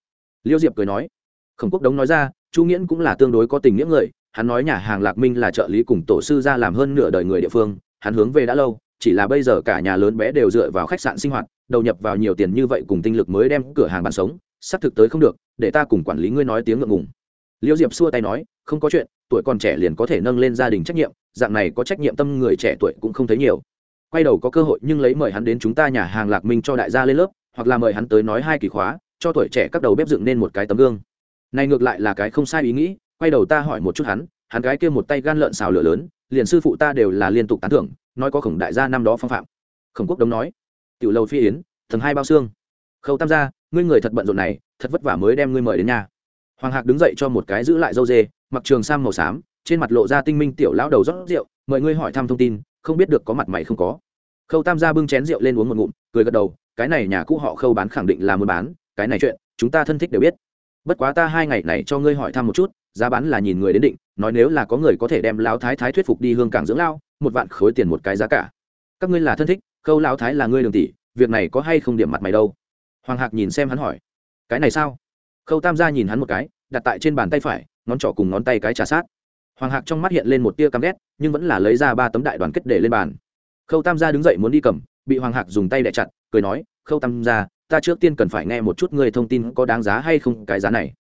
Liêu diệp cười nói, khổng quốc đống nói ra chu nghiễn cũng là tương đối có tình nghĩa người, hắn nói nhà hàng lạc minh là trợ lý cùng tổ sư ra làm hơn nửa đời người địa phương, hắn hướng về đã lâu, chỉ là bây giờ cả nhà lớn bé đều dựa vào khách sạn sinh hoạt, đầu nhập vào nhiều tiền như vậy cùng tinh lực mới đem cửa hàng bán sống sắp thực tới không được, để ta cùng quản lý ngươi nói tiếng ngượng ngùng. Liêu diệp xua tay nói, không có chuyện, tuổi còn trẻ liền có thể nâng lên gia đình trách nhiệm, dạng này có trách nhiệm tâm người trẻ tuổi cũng không thấy nhiều. Quay đầu có cơ hội nhưng lấy mời hắn đến chúng ta nhà hàng lạc minh cho đại gia lên lớp, hoặc là mời hắn tới nói hai kỳ khóa, cho tuổi trẻ các đầu bếp dựng nên một cái tấm gương này ngược lại là cái không sai ý nghĩ, quay đầu ta hỏi một chút hắn hắn gái kia một tay gan lợn xào lửa lớn, liền sư phụ ta đều là liên tục tán thưởng, nói có khổng đại gia năm đó phong phạm. Khổng quốc đống nói, tiểu lầu phi yến tầng hai bao xương. Khâu tam gia, ngươi người thật bận rộn này, thật vất vả mới đem ngươi mời đến nhà. Hoàng hạc đứng dậy cho một cái giữ lại dâu dê, mặc trường sam màu xám, trên mặt lộ ra tinh minh tiểu lão đầu rót rượu, mời ngươi hỏi thăm thông tin, không biết được có mặt mày không có. Khâu tam gia bưng chén rượu lên uống một ngụm, cười gật đầu, cái này nhà cũ họ khâu bán khẳng định là muốn bán, cái này chuyện, chúng ta thân thích đều biết bất quá ta hai ngày này cho ngươi hỏi thăm một chút, giá bán là nhìn người đến định, nói nếu là có người có thể đem lão thái thái thuyết phục đi hương cảng dưỡng lao một vạn khối tiền một cái giá cả. Các ngươi là thân thích, khâu lão thái là ngươi đường tỷ, việc này có hay không điểm mặt mày đâu? Hoàng hạc nhìn xem hắn hỏi. Cái này sao? Khâu tam gia nhìn hắn một cái, đặt tại trên bàn tay phải, ngón trỏ cùng ngón tay cái trà sát. Hoàng hạc trong mắt hiện lên một tia căm ghét, nhưng vẫn là lấy ra ba tấm đại đoàn kết để lên bàn. Khâu tam gia đứng dậy muốn đi cầm, bị hoàng hạc dùng tay đẻ chặt, cười nói, khâu tam gia ta trước tiên cần phải nghe một chút người thông tin có đáng giá hay không cái giá này.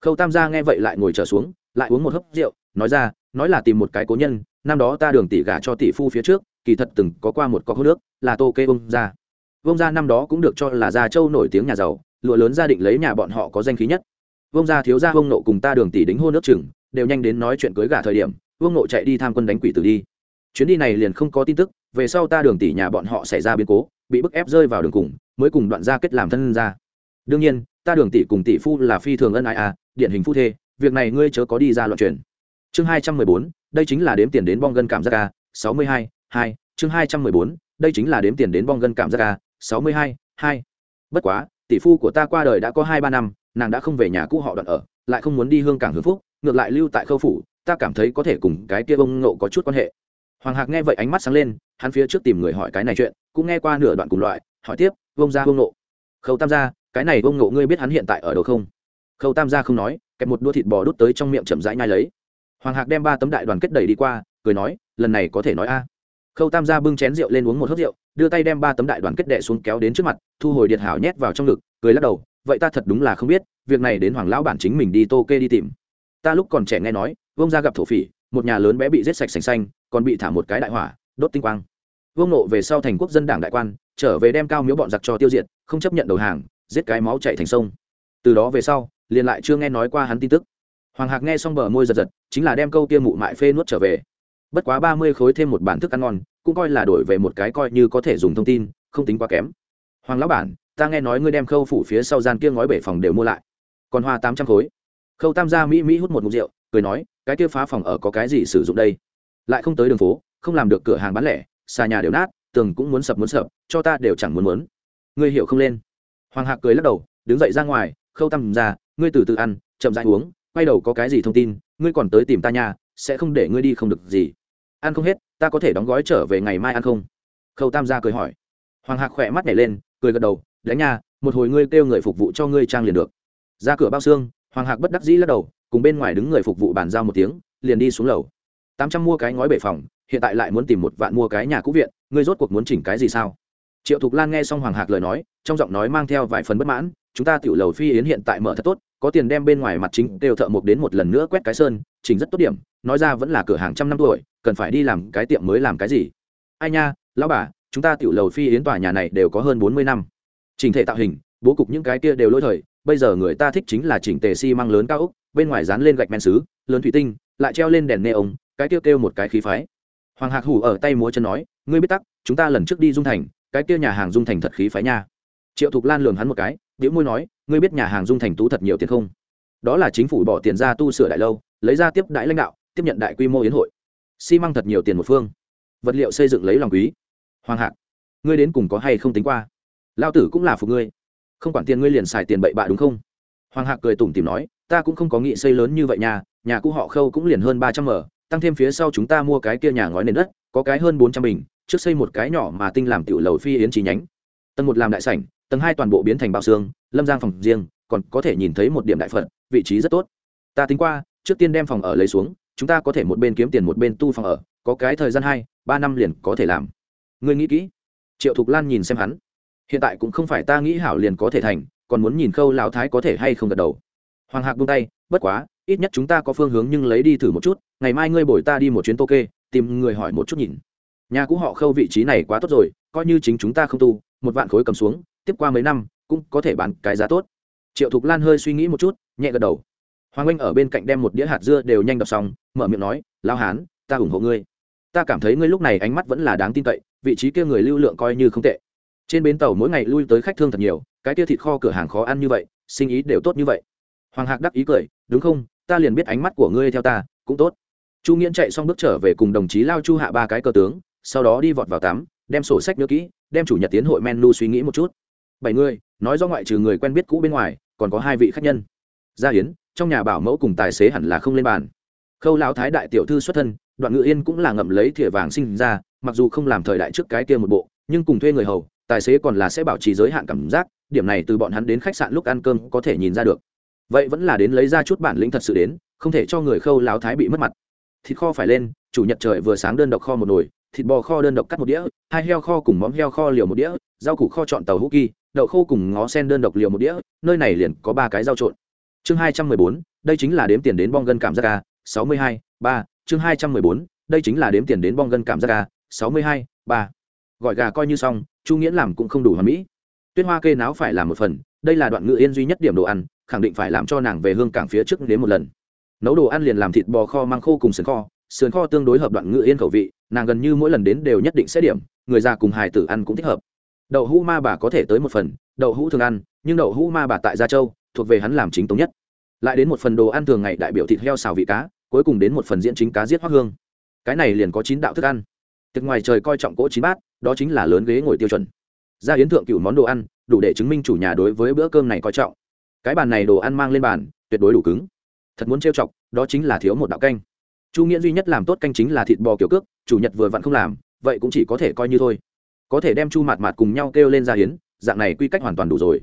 Khâu tam gia nghe vậy lại ngồi trở xuống, lại uống một hớp rượu, nói ra, nói là tìm một cái cố nhân, năm đó ta đường tỷ gả cho tỷ phu phía trước, kỳ thật từng có qua một có hô nước là tô kê bông gia. Vông gia năm đó cũng được cho là gia châu nổi tiếng nhà giàu, lụa lớn gia định lấy nhà bọn họ có danh khí nhất. Vông gia thiếu gia vông nộ cùng ta đường tỷ đính hôn nước chừng, đều nhanh đến nói chuyện cưới gả thời điểm vông nộ chạy đi tham quân đánh quỷ tử đi. Chuyến đi này liền không có tin tức, về sau ta đường tỷ nhà bọn họ xảy ra biến cố, bị bức ép rơi vào đường cùng mới cùng đoạn gia kết làm thân ra đương nhiên, ta đường tỷ cùng tỷ phu là phi thường ân ai à điển hình phu thê, việc này ngươi chớ có đi ra loạn truyền. Chương hai trăm mười bốn, đây chính là đếm tiền đến bong gân cảm giác a sáu mươi hai hai, chương hai trăm mười bốn, đây chính là đếm tiền đến bong gân cảm giác a sáu mươi hai hai. Bất quá, tỷ phu của ta qua đời đã có hai ba năm, nàng đã không về nhà cũ họ đoạn ở, lại không muốn đi hương cảng hưng phúc, ngược lại lưu tại khâu phủ, ta cảm thấy có thể cùng cái kia bông ngộ có chút quan hệ. Hoàng hạc nghe vậy ánh mắt sáng lên, hắn phía trước tìm người hỏi cái này chuyện, cũng nghe qua nửa đoạn cùng loại, hỏi tiếp vông ra vông nộ. Khâu tam gia, cái này vông nộ ngươi biết hắn hiện tại ở đâu không? Khâu tam gia không nói, kẹp một đua thịt bò đút tới trong miệng chậm rãi nhai lấy. Hoàng hạc đem ba tấm đại đoàn kết đẩy đi qua, cười nói, lần này có thể nói a. Khâu tam gia bưng chén rượu lên uống một hớp rượu, đưa tay đem ba tấm đại đoàn kết đệ xuống kéo đến trước mặt, thu hồi điện hảo nhét vào trong ngực, cười lắc đầu, vậy ta thật đúng là không biết, việc này đến hoàng lão bản chính mình đi tô kê đi tìm. Ta lúc còn trẻ nghe nói vông ra gặp thổ phỉ, một nhà lớn bé bị giết sạch sành xanh, còn bị thả một cái đại hỏa, đốt tinh quang. Vương nộ về sau thành quốc dân đảng đại quan trở về đem cao miếu bọn giặc cho tiêu diệt, không chấp nhận đầu hàng, giết cái máu chạy thành sông. Từ đó về sau, liền lại chưa nghe nói qua hắn tin tức. Hoàng hạc nghe xong bờ môi giật giật, chính là đem câu kia mụ mại phê nuốt trở về. Bất quá ba mươi khối thêm một bản thức ăn ngon, cũng coi là đổi về một cái coi như có thể dùng thông tin, không tính quá kém. Hoàng lão bản, ta nghe nói ngươi đem khâu phủ phía sau gian kia ngói bể phòng đều mua lại. Còn hoa tám trăm khối. Khâu tam gia mỹ mỹ hút một mục rượu, cười nói, cái kia phá phòng ở có cái gì sử dụng đây? Lại không tới đường phố, không làm được cửa hàng bán lẻ, xà nhà đều nát tường cũng muốn sập muốn sập, cho ta đều chẳng muốn muốn. Ngươi hiểu không lên? Hoàng hạc cười lắc đầu, đứng dậy ra ngoài, khâu tam ra, ngươi từ từ ăn, chậm dãi uống, quay đầu có cái gì thông tin, ngươi còn tới tìm ta nhà sẽ không để ngươi đi không được gì. Ăn không hết, ta có thể đóng gói trở về ngày mai ăn không? Khâu tam gia cười hỏi. Hoàng hạc khỏe mắt nhảy lên, cười gật đầu, đánh nha, một hồi ngươi kêu người phục vụ cho ngươi trang liền được. Ra cửa bao xương, hoàng hạc bất đắc dĩ lắc đầu, cùng bên ngoài đứng người phục vụ bàn giao một tiếng, liền đi xuống lầu. Tám trăm mua cái ngói bể phòng, hiện tại lại muốn tìm một vạn mua cái nhà cũ viện ngươi rốt cuộc muốn chỉnh cái gì sao? Triệu thục lan nghe xong hoàng hạc lời nói, trong giọng nói mang theo vài phần bất mãn, chúng ta tiểu lầu phi yến hiện tại mở thật tốt, có tiền đem bên ngoài mặt chính đều thợ mộc đến một lần nữa quét cái sơn, chỉnh rất tốt điểm, nói ra vẫn là cửa hàng trăm năm tuổi, cần phải đi làm cái tiệm mới làm cái gì? Ai nha, lão bà, chúng ta tiểu lầu phi yến tòa nhà này đều có hơn bốn mươi năm. Chỉnh thể tạo hình, bố cục những cái kia đều lỗi thời, bây giờ người ta thích chính là chỉnh tề xi măng lớn cao ốc bên ngoài dán lên gạch men xứ, lớn thủy tinh, lại treo lên đèn nê ống cái kêu kêu một cái khí phái hoàng hạc hủ ở tay múa chân nói, ngươi biết tắc, chúng ta lần trước đi dung thành, cái kia nhà hàng dung thành thật khí phái nha. Triệu thục lan lường hắn một cái biểu môi nói, ngươi biết nhà hàng dung thành tú thật nhiều tiền không? Đó là chính phủ bỏ tiền ra tu sửa đại lâu, lấy ra tiếp đại lãnh đạo, tiếp nhận đại quy mô yến hội. Xi măng thật nhiều tiền một phương. Vật liệu xây dựng lấy lòng quý. Hoàng hạc, ngươi đến cùng có hay không tính qua? Lao tử cũng là phục ngươi. Không quản tiền ngươi liền xài tiền bậy bạ đúng không? Hoàng hạc cười tủm tìm nói, ta cũng không có nghị xây lớn như vậy nhà nhà cũ họ khâu cũng liền hơn ba trăm mở tăng thêm phía sau chúng ta mua cái kia nhà ngói nền đất, có cái hơn bốn trăm bình, trước xây một cái nhỏ mà tinh làm tiểu lầu phi yến chi nhánh. Tầng một làm đại sảnh, tầng hai toàn bộ biến thành bao xương, lâm giang phòng riêng, còn có thể nhìn thấy một điểm đại phận vị trí rất tốt. Ta tính qua, trước tiên đem phòng ở lấy xuống, chúng ta có thể một bên kiếm tiền một bên tu phòng ở, có cái thời gian hai, ba năm liền có thể làm. Ngươi nghĩ kỹ. Triệu thục lan nhìn xem hắn. Hiện tại cũng không phải ta nghĩ hảo liền có thể thành, còn muốn nhìn khâu lão thái có thể hay không gật đầu. Hoàng hạc buông tay, bất quá ít nhất chúng ta có phương hướng nhưng lấy đi thử một chút, ngày mai ngươi bồi ta đi một chuyến tô kê tìm người hỏi một chút nhìn. Nhà cũ họ khâu vị trí này quá tốt rồi, coi như chính chúng ta không tu, một vạn khối cầm xuống, tiếp qua mấy năm, cũng có thể bán cái giá tốt. Triệu thục lan hơi suy nghĩ một chút, nhẹ gật đầu. Hoàng anh ở bên cạnh đem một đĩa hạt dưa đều nhanh đọc xong, mở miệng nói lao hán, ta ủng hộ ngươi. Ta cảm thấy ngươi lúc này ánh mắt vẫn là đáng tin cậy, vị trí kia người lưu lượng coi như không tệ. Trên bến tàu mỗi ngày lui tới khách thương thật nhiều, cái kia thịt kho cửa hàng khó ăn như vậy, sinh ý đều tốt như vậy. Hoàng hạc đắc ý cười, đúng không? Ta liền biết ánh mắt của ngươi theo ta, cũng tốt. Chu nghiễn chạy xong bước trở về cùng đồng chí lao chu hạ ba cái cờ tướng, sau đó đi vọt vào tắm, đem sổ sách nhớ kỹ, đem chủ nhật tiến hội menu suy nghĩ một chút. Bảy người, nói do ngoại trừ người quen biết cũ bên ngoài, còn có hai vị khách nhân. Gia hiến trong nhà bảo mẫu cùng tài xế hẳn là không lên bàn. Khâu lão thái đại tiểu thư xuất thân, đoạn ngự yên cũng là ngậm lấy thìa vàng sinh ra, mặc dù không làm thời đại trước cái kia một bộ, nhưng cùng thuê người hầu, tài xế còn là sẽ bảo trì giới hạn cảm giác, điểm này từ bọn hắn đến khách sạn lúc ăn cơm có thể nhìn ra được vậy vẫn là đến lấy ra chút bản lĩnh thật sự đến, không thể cho người khâu láo thái bị mất mặt. Thịt kho phải lên, chủ nhật trời vừa sáng đơn độc kho một nồi, thịt bò kho đơn độc cắt một đĩa, hai heo kho cùng móng heo kho liều một đĩa, rau củ kho chọn tàu hữu kỳ, đậu khô cùng ngó sen đơn độc liều một đĩa, nơi này liền có ba cái rau trộn. Chương hai trăm mười bốn, đây chính là đếm tiền đến bong gân cảm giác ca sáu mươi hai, ba, chương hai trăm mười bốn, đây chính là đếm tiền đến bong gân cảm giác ca sáu mươi hai, ba. Gọi gà coi như xong, chu nghĩa làm cũng không đủ hoàn mỹ. Tuyết hoa kê náo phải làm một phần, đây là đoạn ngự yên duy nhất điểm đồ ăn khẳng định phải làm cho nàng về hương cảng phía trước đến một lần. Nấu đồ ăn liền làm thịt bò kho mang khô cùng sườn kho sườn kho tương đối hợp đoạn ngự yên khẩu vị, nàng gần như mỗi lần đến đều nhất định sẽ điểm, người già cùng hài tử ăn cũng thích hợp. Đậu hũ ma bà có thể tới một phần, đậu hũ thường ăn, nhưng đậu hũ ma bà tại gia châu, thuộc về hắn làm chính tống nhất. Lại đến một phần đồ ăn thường ngày đại biểu thịt heo xào vị cá, cuối cùng đến một phần diễn chính cá giết hoác hương. Cái này liền có chín đạo thức ăn. Tiệc ngoài trời coi trọng cỗ chín bát, đó chính là lớn ghế ngồi tiêu chuẩn. Ra hiến thượng cựu món đồ ăn, đủ để chứng minh chủ nhà đối với bữa cơm này coi trọng cái bàn này đồ ăn mang lên bàn, tuyệt đối đủ cứng. Thật muốn trêu chọc, đó chính là thiếu một đạo canh. Chu nghĩa duy nhất làm tốt canh chính là thịt bò kiểu cước, chủ nhật vừa vặn không làm, vậy cũng chỉ có thể coi như thôi. Có thể đem chu mạt mạt cùng nhau kêu lên ra hiến, dạng này quy cách hoàn toàn đủ rồi.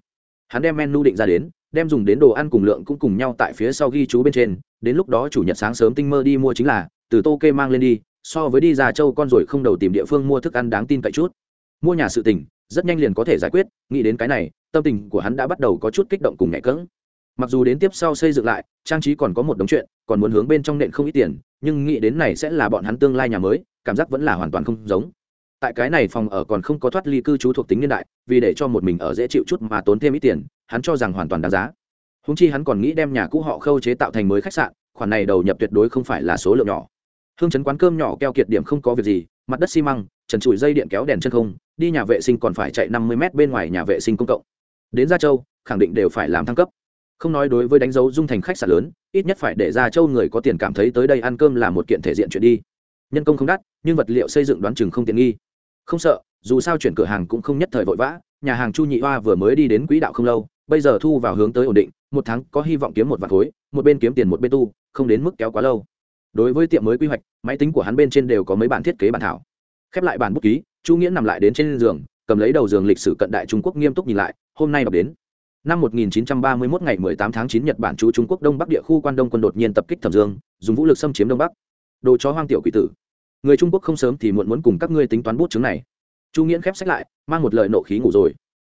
Hắn đem menu định ra đến, đem dùng đến đồ ăn cùng lượng cũng cùng nhau tại phía sau ghi chú bên trên, đến lúc đó chủ nhật sáng sớm tinh mơ đi mua chính là, từ tô kê mang lên đi, so với đi ra châu con rồi không đầu tìm địa phương mua thức ăn đáng tin cậy chút. Mua nhà sự tỉnh rất nhanh liền có thể giải quyết, nghĩ đến cái này tâm tình của hắn đã bắt đầu có chút kích động cùng nhẹ cỡng. Mặc dù đến tiếp sau xây dựng lại, trang trí còn có một đống chuyện, còn muốn hướng bên trong nện không ít tiền, nhưng nghĩ đến này sẽ là bọn hắn tương lai nhà mới, cảm giác vẫn là hoàn toàn không giống. Tại cái này phòng ở còn không có thoát ly cư trú thuộc tính niên đại, vì để cho một mình ở dễ chịu chút mà tốn thêm ít tiền, hắn cho rằng hoàn toàn đáng giá. Húng chi hắn còn nghĩ đem nhà cũ họ khâu chế tạo thành mới khách sạn, khoản này đầu nhập tuyệt đối không phải là số lượng nhỏ. Hương chấn quán cơm nhỏ keo kiệt điểm không có việc gì, mặt đất xi măng, trần trụi dây điện kéo đèn chân không, đi nhà vệ sinh còn phải chạy năm mươi m bên ngoài nhà vệ sinh công cộng đến gia châu, khẳng định đều phải làm thăng cấp. Không nói đối với đánh dấu dung thành khách sạn lớn, ít nhất phải để gia châu người có tiền cảm thấy tới đây ăn cơm là một kiện thể diện chuyện đi. Nhân công không đắt, nhưng vật liệu xây dựng đoán chừng không tiện nghi. Không sợ, dù sao chuyển cửa hàng cũng không nhất thời vội vã, nhà hàng chu nhị hoa vừa mới đi đến quỹ đạo không lâu, bây giờ thu vào hướng tới ổn định, một tháng có hy vọng kiếm một vạn khối, một bên kiếm tiền một bên tu, không đến mức kéo quá lâu. Đối với tiệm mới quy hoạch, máy tính của hắn bên trên đều có mấy bản thiết kế bản thảo. Khép lại bản bút ký, chu nghĩa nằm lại đến trên giường, cầm lấy đầu giường lịch sử cận đại trung quốc nghiêm túc nhìn lại hôm nay đọc đến năm 1931 ngày 18 tháng 9 Nhật Bản chú Trung Quốc Đông Bắc địa khu quan Đông quân đột nhiên tập kích Thẩm Dương, dùng vũ lực xâm chiếm Đông Bắc. Đồ chó hoang tiểu quỷ tử. Người Trung Quốc không sớm thì muộn muốn cùng các ngươi tính toán bút chứng này. Chu Nghiễn khép sách lại, mang một lời nộ khí ngủ rồi.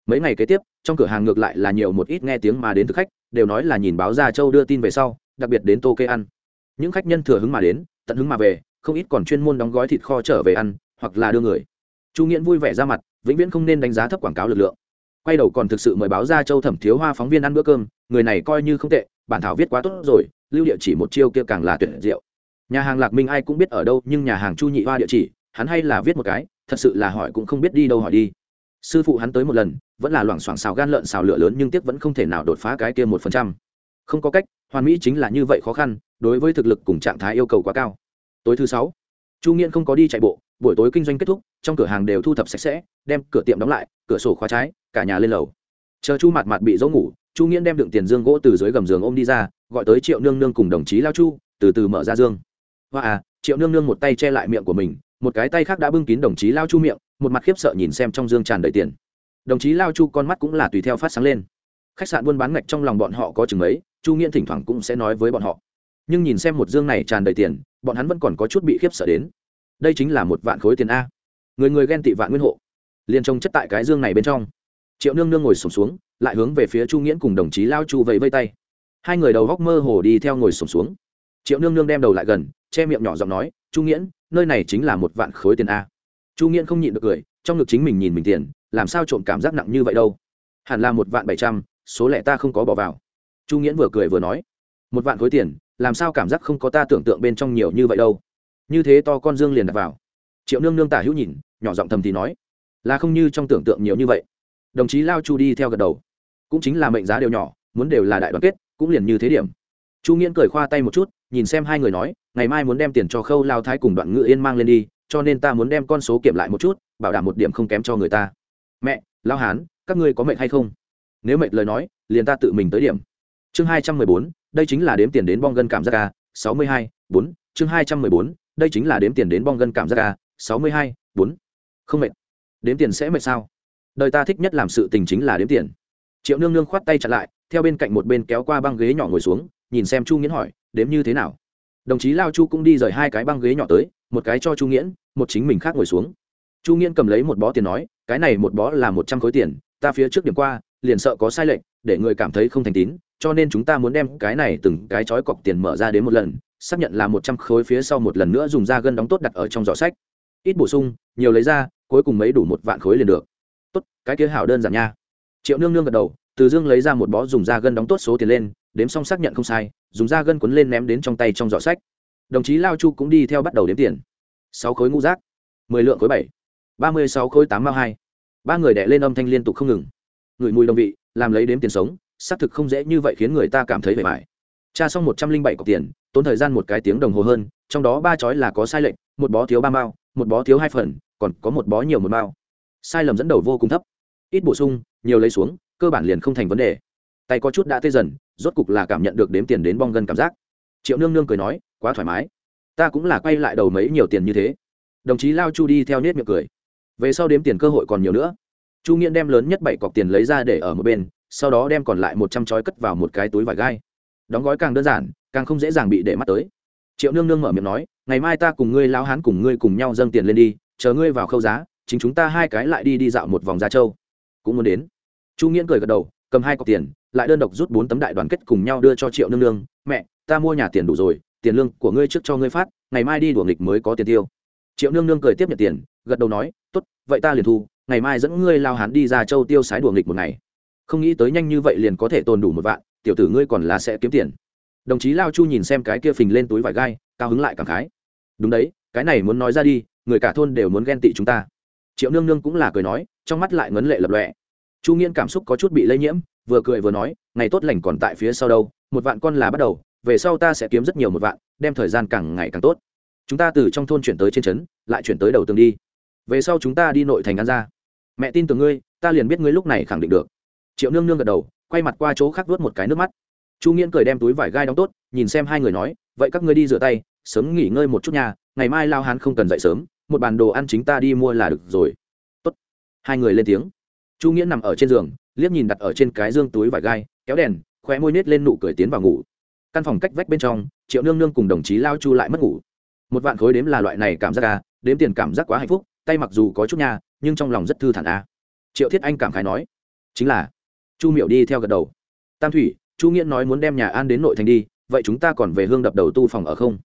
Mấy ngày kế tiếp, trong cửa hàng ngược lại là nhiều một ít nghe tiếng mà đến thực khách, đều nói là nhìn báo Ra Châu đưa tin về sau, đặc biệt đến Tô Kê ăn. Những khách nhân thừa hứng mà đến, tận hứng mà về, không ít còn chuyên môn đóng gói thịt kho trở về ăn, hoặc là đưa người. Chu Nghiễn vui vẻ ra mặt, vĩnh viễn không nên đánh giá thấp quảng cáo lực lượng quay đầu còn thực sự mời báo ra châu thẩm thiếu hoa phóng viên ăn bữa cơm, người này coi như không tệ, bản thảo viết quá tốt rồi, lưu địa chỉ một chiêu kia càng là tuyệt diệu. Nhà hàng lạc minh ai cũng biết ở đâu, nhưng nhà hàng chu nhị hoa địa chỉ, hắn hay là viết một cái, thật sự là hỏi cũng không biết đi đâu hỏi đi. Sư phụ hắn tới một lần, vẫn là loảng xoảng xào gan lợn xào lửa lớn nhưng tiếc vẫn không thể nào đột phá cái kia một phần trăm. Không có cách, hoàn mỹ chính là như vậy khó khăn, đối với thực lực cùng trạng thái yêu cầu quá cao. Tối thứ sáu, chu nghiễn không có đi chạy bộ, buổi tối kinh doanh kết thúc, trong cửa hàng đều thu thập sạch sẽ, đem cửa tiệm đóng lại, cửa sổ khóa trái cả nhà lên lầu. Chờ chu mặt mặt bị dỗ ngủ, chu nghiễn đem đựng tiền dương gỗ từ dưới gầm giường ôm đi ra, gọi tới triệu nương nương cùng đồng chí lao chu, từ từ mở ra dương. Hoa à triệu nương nương một tay che lại miệng của mình, một cái tay khác đã bưng kín đồng chí lao chu miệng, một mặt khiếp sợ nhìn xem trong dương tràn đầy tiền. Đồng chí lao chu con mắt cũng là tùy theo phát sáng lên. Khách sạn buôn bán ngạch trong lòng bọn họ có chừng ấy chu nghiễn thỉnh thoảng cũng sẽ nói với bọn họ. Nhưng nhìn xem một dương này tràn đầy tiền, bọn hắn vẫn còn có chút bị khiếp sợ đến. Đây chính là một vạn khối tiền a. Người người ghen tị vạn nguyên hộ. Liền trông chất tại cái dương này bên trong triệu nương nương ngồi sổm xuống, xuống lại hướng về phía chu nghiễn cùng đồng chí lao chu vẫy vây tay. Hai người đầu góc mơ hồ đi theo ngồi sổm xuống, xuống. Triệu nương nương đem đầu lại gần che miệng nhỏ giọng nói chu nghiễn nơi này chính là một vạn khối tiền a. Chu nghiễn không nhịn được cười trong ngực chính mình nhìn mình tiền làm sao trộm cảm giác nặng như vậy đâu? Hẳn là một vạn bảy trăm số lẻ ta không có bỏ vào. Chu nghiễn vừa cười vừa nói một vạn khối tiền làm sao cảm giác không có ta tưởng tượng bên trong nhiều như vậy đâu? Như thế to con dương liền đặt vào. Triệu nương nương tả hữu nhìn nhỏ giọng thầm thì nói là không như trong tưởng tượng nhiều như vậy đồng chí lao chu đi theo gật đầu. Cũng chính là mệnh giá đều nhỏ, muốn đều là đại đoàn kết, cũng liền như thế điểm. Chu nghiễn cười khoa tay một chút, nhìn xem hai người nói, ngày mai muốn đem tiền cho khâu lao thái cùng đoạn ngự yên mang lên đi, cho nên ta muốn đem con số kiểm lại một chút, bảo đảm một điểm không kém cho người ta. Mẹ, lao hán, các ngươi có mệnh hay không? Nếu mệnh lời nói, liền ta tự mình tới điểm. Chương hai trăm mười bốn, đây chính là đếm tiền đến bong gân cảm giác ca sáu mươi hai, bốn, chương hai trăm mười bốn, đây chính là đếm tiền đến bong gân cảm giác ca sáu mươi hai, bốn. Không mệt. Đếm tiền sẽ mệt sao? Đời ta thích nhất làm sự tình chính là đếm tiền. Triệu nương nương khoát tay chặn lại, theo bên cạnh một bên kéo qua băng ghế nhỏ ngồi xuống, nhìn xem chu nghiễn hỏi, đếm như thế nào? Đồng chí lao chu cũng đi rời hai cái băng ghế nhỏ tới, một cái cho chu nghiễn, một chính mình khác ngồi xuống. Chu nghiễn cầm lấy một bó tiền nói, cái này một bó là một trăm khối tiền, ta phía trước điểm qua, liền sợ có sai lệch, để người cảm thấy không thành tín, cho nên chúng ta muốn đem cái này từng cái chói cọc tiền mở ra đến một lần, xác nhận là một trăm khối phía sau một lần nữa dùng da gân đóng tốt đặt ở trong giỏ sách. Ít bổ sung, nhiều lấy ra, cuối cùng mấy đủ một vạn khối liền được tốt, cái kia hảo đơn giản nha. Triệu nương nương gật đầu, từ dương lấy ra một bó dùng da gân đóng tốt số tiền lên, đếm xong xác nhận không sai, dùng da gân quấn lên ném đến trong tay trong giỏ sách. Đồng chí lao chu cũng đi theo bắt đầu đếm tiền. Sáu khối ngũ rác, mười lượng khối bảy, ba mươi sáu khối tám mao hai. Ba người đẻ lên âm thanh liên tục không ngừng. Người mùi đồng vị, làm lấy đếm tiền sống, xác thực không dễ như vậy khiến người ta cảm thấy vẻ vải. Tra xong một trăm linh bảy cọc tiền, tốn thời gian một cái tiếng đồng hồ hơn, trong đó ba chói là có sai lệch, một bó thiếu ba mao, một bó thiếu hai phần, còn có một bó nhiều một mao sai lầm dẫn đầu vô cùng thấp. Ít bổ sung, nhiều lấy xuống, cơ bản liền không thành vấn đề. Tay có chút đã tê dần, rốt cục là cảm nhận được đếm tiền đến bong gân cảm giác. Triệu nương nương cười nói, quá thoải mái. Ta cũng là quay lại đầu mấy nhiều tiền như thế. Đồng chí lao chu đi theo nết miệng cười. Về sau đếm tiền cơ hội còn nhiều nữa. Chu nghiễn đem lớn nhất bảy cọc tiền lấy ra để ở một bên, sau đó đem còn lại một trăm chói cất vào một cái túi vải gai. Đóng gói càng đơn giản, càng không dễ dàng bị để mắt tới. Triệu nương nương mở miệng nói, ngày mai ta cùng ngươi lao hán cùng ngươi cùng nhau dâng tiền lên đi, chờ ngươi vào khâu giá chính chúng ta hai cái lại đi đi dạo một vòng ra châu. Cũng muốn đến. Chu nghiễn cười gật đầu, cầm hai cọc tiền, lại đơn độc rút bốn tấm đại đoàn kết cùng nhau đưa cho triệu nương nương. Mẹ, ta mua nhà tiền đủ rồi, tiền lương của ngươi trước cho ngươi phát, ngày mai đi đuổi nghịch mới có tiền tiêu. Triệu nương nương cười tiếp nhận tiền, gật đầu nói, tốt, vậy ta liền thu, ngày mai dẫn ngươi lao hán đi ra châu tiêu sái đuổi nghịch một ngày. Không nghĩ tới nhanh như vậy liền có thể tồn đủ một vạn, tiểu tử ngươi còn là sẽ kiếm tiền. Đồng chí lao chu nhìn xem cái kia phình lên túi vải gai, cao hứng lại cảm khái. Đúng đấy, cái này muốn nói ra đi, người cả thôn đều muốn ghen tị chúng ta triệu nương nương cũng là cười nói, trong mắt lại ngấn lệ lập lọe chu nghiên cảm xúc có chút bị lây nhiễm, vừa cười vừa nói, ngày tốt lành còn tại phía sau đâu, một vạn con là bắt đầu, về sau ta sẽ kiếm rất nhiều một vạn, đem thời gian càng ngày càng tốt. Chúng ta từ trong thôn chuyển tới trên trấn, lại chuyển tới đầu tường đi. Về sau chúng ta đi nội thành ăn ra. Mẹ tin tưởng ngươi, ta liền biết ngươi lúc này khẳng định được. Triệu nương nương gật đầu, quay mặt qua chỗ khác vớt một cái nước mắt. Chu nghiễn cười đem túi vải gai đóng tốt, nhìn xem hai người nói, vậy các ngươi đi rửa tay, sớm nghỉ ngơi một chút nhà ngày mai lao hán không cần dậy sớm một bàn đồ ăn chính ta đi mua là được rồi. Tốt. Hai người lên tiếng. Chu nghĩa nằm ở trên giường, liếc nhìn đặt ở trên cái dương túi vải gai, kéo đèn, khóe môi nết lên nụ cười tiến vào ngủ. Căn phòng cách vách bên trong, triệu nương nương cùng đồng chí lao chu lại mất ngủ. Một vạn khối đếm là loại này cảm giác à đếm tiền cảm giác quá hạnh phúc, tay mặc dù có chút nha, nhưng trong lòng rất thư thản à. Triệu thiết anh cảm khái nói. Chính là, chu Miểu đi theo gật đầu. Tam thủy, chu nghĩa nói muốn đem nhà an đến nội thành đi, vậy chúng ta còn về hương đập đầu tu phòng ở không?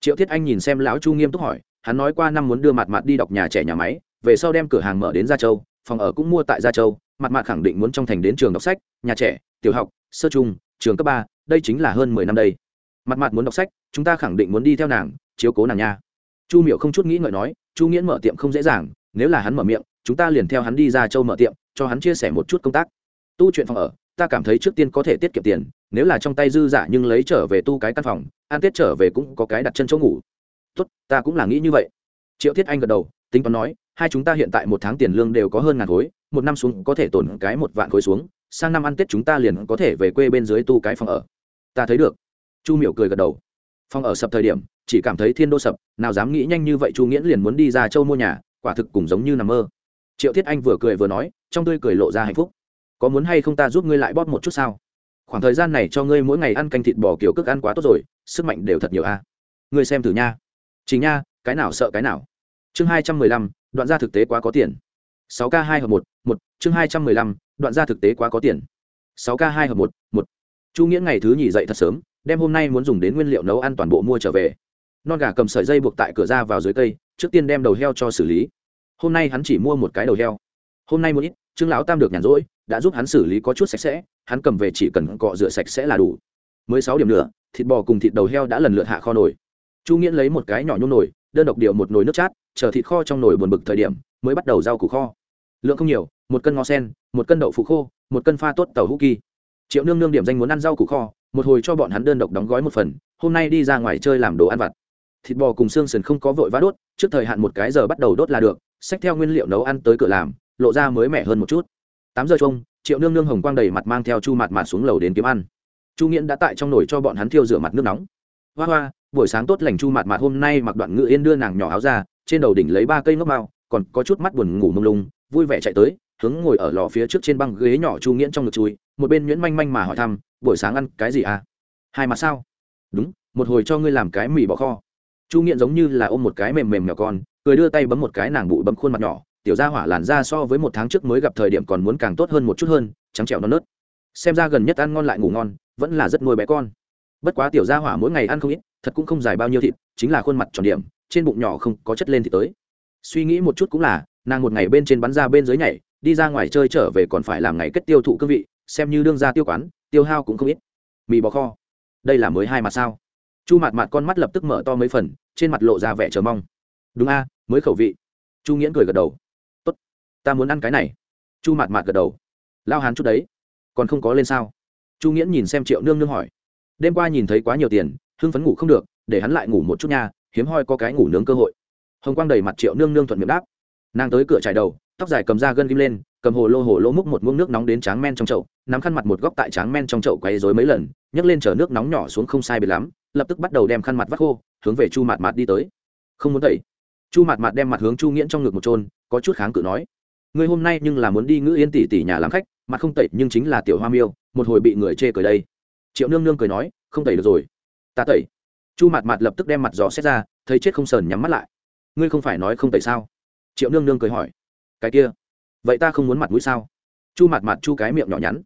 Triệu thiết anh nhìn xem lão chu nghiêm túc hỏi hắn nói qua năm muốn đưa mặt mặt đi đọc nhà trẻ nhà máy, về sau đem cửa hàng mở đến gia châu, phòng ở cũng mua tại gia châu, mặt mặt khẳng định muốn trong thành đến trường đọc sách, nhà trẻ, tiểu học, sơ trung, trường cấp ba, đây chính là hơn mười năm đây. Mặt mặt muốn đọc sách, chúng ta khẳng định muốn đi theo nàng, chiếu cố nàng nha. Chu miệu không chút nghĩ ngợi nói, chu nghiễn mở tiệm không dễ dàng, nếu là hắn mở miệng, chúng ta liền theo hắn đi ra châu mở tiệm, cho hắn chia sẻ một chút công tác. Tu chuyện phòng ở, ta cảm thấy trước tiên có thể tiết kiệm tiền, nếu là trong tay dư giả nhưng lấy trở về tu cái căn phòng, ăn tết trở về cũng có cái đặt chân chỗ ngủ tốt, ta cũng là nghĩ như vậy. Triệu thiết anh gật đầu, tính toán nói, hai chúng ta hiện tại một tháng tiền lương đều có hơn ngàn khối, một năm xuống có thể tổn cái một vạn khối xuống, sang năm ăn tết chúng ta liền có thể về quê bên dưới tu cái phòng ở. Ta thấy được. Chu miểu cười gật đầu. Phòng ở sập thời điểm, chỉ cảm thấy thiên đô sập, nào dám nghĩ nhanh như vậy chu nghiễn liền muốn đi ra châu mua nhà, quả thực cùng giống như nằm mơ. Triệu thiết anh vừa cười vừa nói, trong tươi cười lộ ra hạnh phúc. Có muốn hay không ta giúp ngươi lại bóp một chút sao? Khoảng thời gian này cho ngươi mỗi ngày ăn canh thịt bò kiểu cước ăn quá tốt rồi, sức mạnh đều thật nhiều a. Ngươi xem thử nha chính nha, cái nào sợ cái nào? Chương hai trăm mười lăm, đoạn ra thực tế quá có tiền. Sáu k hai hợp một một, chương hai trăm mười lăm, đoạn ra thực tế quá có tiền. Sáu k hai hợp một một. Chu nghĩa ngày thứ nhì dậy thật sớm đem hôm nay muốn dùng đến nguyên liệu nấu ăn toàn bộ mua trở về. Non gà cầm sợi dây buộc tại cửa ra vào dưới cây, trước tiên đem đầu heo cho xử lý. Hôm nay hắn chỉ mua một cái đầu heo. Hôm nay một ít, trương lão tam được nhàn rỗi, đã giúp hắn xử lý có chút sạch sẽ, hắn cầm về chỉ cần cọ rửa sạch sẽ là đủ. Mới sáu điểm nữa, thịt bò cùng thịt đầu heo đã lần lượt hạ kho nồi chu nghiễn lấy một cái nhỏ nhôm nồi, đơn độc điệu một nồi nước chát, chờ thịt kho trong nồi buồn bực thời điểm, mới bắt đầu rau củ kho. Lượng không nhiều, một cân ngò sen, một cân đậu phụ khô, một cân pha tốt tàu hữu kỳ. Triệu nương nương điểm danh muốn ăn rau củ kho, một hồi cho bọn hắn đơn độc đóng gói một phần, hôm nay đi ra ngoài chơi làm đồ ăn vặt. Thịt bò cùng xương sườn không có vội vã đốt, trước thời hạn một cái giờ bắt đầu đốt là được, xách theo nguyên liệu nấu ăn tới cửa làm, lộ ra mới mẻ hơn một chút. Tám giờ chung triệu nương nương hồng quang đầy mặt mang theo chu mặt mặt xuống lầu đến kiếm ăn. Chu nghiễn đã tại trong nồi cho bọn hắn thiêu rửa mặt nước nóng. Hoa hoa buổi sáng tốt lành chu mạt mạt hôm nay mặc đoạn ngự yên đưa nàng nhỏ áo ra, trên đầu đỉnh lấy ba cây ngốc mao, còn có chút mắt buồn ngủ mông lung, vui vẻ chạy tới, hướng ngồi ở lò phía trước trên băng ghế nhỏ chu nghiễn trong ngực chui, một bên nhuyễn manh manh mà hỏi thăm, buổi sáng ăn cái gì à? Hai mặt sao? Đúng, một hồi cho ngươi làm cái mì bỏ kho. Chu nghiễn giống như là ôm một cái mềm mềm nhỏ con, cười đưa tay bấm một cái nàng bụi bấm khuôn mặt nhỏ, tiểu gia hỏa làn ra so với một tháng trước mới gặp thời điểm còn muốn càng tốt hơn một chút hơn, trắng trẻo non nớt. Xem ra gần nhất ăn ngon lại ngủ ngon, vẫn là rất nuôi bé con. Bất quá tiểu gia hỏa mỗi ngày ăn không ít thật cũng không dài bao nhiêu thịt, chính là khuôn mặt tròn điểm, trên bụng nhỏ không có chất lên thì tới. Suy nghĩ một chút cũng là, nàng một ngày bên trên bắn ra bên dưới nhảy, đi ra ngoài chơi trở về còn phải làm ngày kết tiêu thụ cương vị, xem như đương ra tiêu quán, tiêu hao cũng không ít. Mì bò kho. Đây là mới hai mặt sao? Chu mặt mặt con mắt lập tức mở to mấy phần, trên mặt lộ ra vẻ chờ mong. Đúng a, mới khẩu vị. Chu nghiễn cười gật đầu. Tốt, ta muốn ăn cái này. Chu mặt mặt gật đầu. Lao hán chút đấy. Còn không có lên sao? Chu nghiễn nhìn xem triệu nương nương hỏi. Đêm qua nhìn thấy quá nhiều tiền hưng phấn ngủ không được, để hắn lại ngủ một chút nha, hiếm hoi có cái ngủ nướng cơ hội. Hồng quang đầy mặt triệu nương nương thuận miệng đáp. Nàng tới cửa trải đầu, tóc dài cầm ra gân kim lên, cầm hồ lô hồ lô múc một muỗng nước nóng đến tráng men trong chậu, nắm khăn mặt một góc tại tráng men trong chậu quấy dối mấy lần, nhấc lên chở nước nóng nhỏ xuống không sai biệt lắm, lập tức bắt đầu đem khăn mặt vắt khô, hướng về chu mạt mạt đi tới. Không muốn tẩy. Chu mạt mạt đem mặt hướng chu nghiễn trong ngực một trôn có chút kháng cự nói. Người hôm nay nhưng là muốn đi ngữ yên tỷ tỷ nhà làm khách, mặt không tẩy nhưng chính là tiểu hoa miêu, một hồi bị người chê cười đây. Triệu nương nương cười nói, không tẩy được rồi ta tẩy. Chu mặt mặt lập tức đem mặt giò xét ra, thấy chết không sờn nhắm mắt lại. Ngươi không phải nói không tẩy sao? Triệu nương nương cười hỏi. Cái kia, vậy ta không muốn mặt mũi sao? Chu mặt mặt chu cái miệng nhỏ nhắn.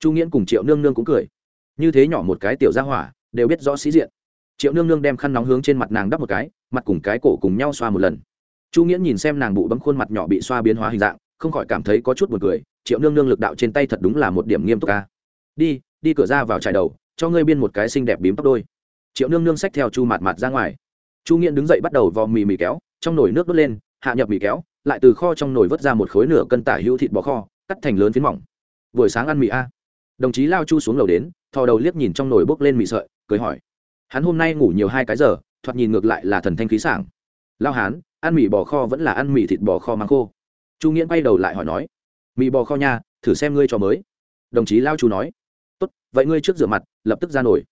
Chu nghiễn cùng triệu nương nương cũng cười. Như thế nhỏ một cái tiểu ra hỏa, đều biết rõ sĩ diện. Triệu nương nương đem khăn nóng hướng trên mặt nàng đắp một cái, mặt cùng cái cổ cùng nhau xoa một lần. Chu nghiễn nhìn xem nàng bụ bấm khuôn mặt nhỏ bị xoa biến hóa hình dạng, không khỏi cảm thấy có chút buồn cười. Triệu nương nương lực đạo trên tay thật đúng là một điểm nghiêm túc ca đi đi cửa ra vào trải đầu, cho ngươi biên một cái xinh đẹp bím tóc đôi triệu nương nương xách theo chu mạt mạt ra ngoài. Chu nghiện đứng dậy bắt đầu vò mì mì kéo, trong nồi nước đốt lên, hạ nhập mì kéo, lại từ kho trong nồi vớt ra một khối nửa cân tả hữu thịt bò kho, cắt thành lớn phiến mỏng. Buổi sáng ăn mì a. Đồng chí lao chu xuống lầu đến, thò đầu liếc nhìn trong nồi bốc lên mì sợi, cười hỏi. Hắn hôm nay ngủ nhiều hai cái giờ, thoạt nhìn ngược lại là thần thanh khí sảng. Lao hán, ăn mì bò kho vẫn là ăn mì thịt bò kho mang khô. Chu nghiễn bay đầu lại hỏi nói. Mì bò kho nha, thử xem ngươi cho mới. Đồng chí lao chu nói. Tốt, vậy ngươi trước rửa mặt, lập tức ra nổi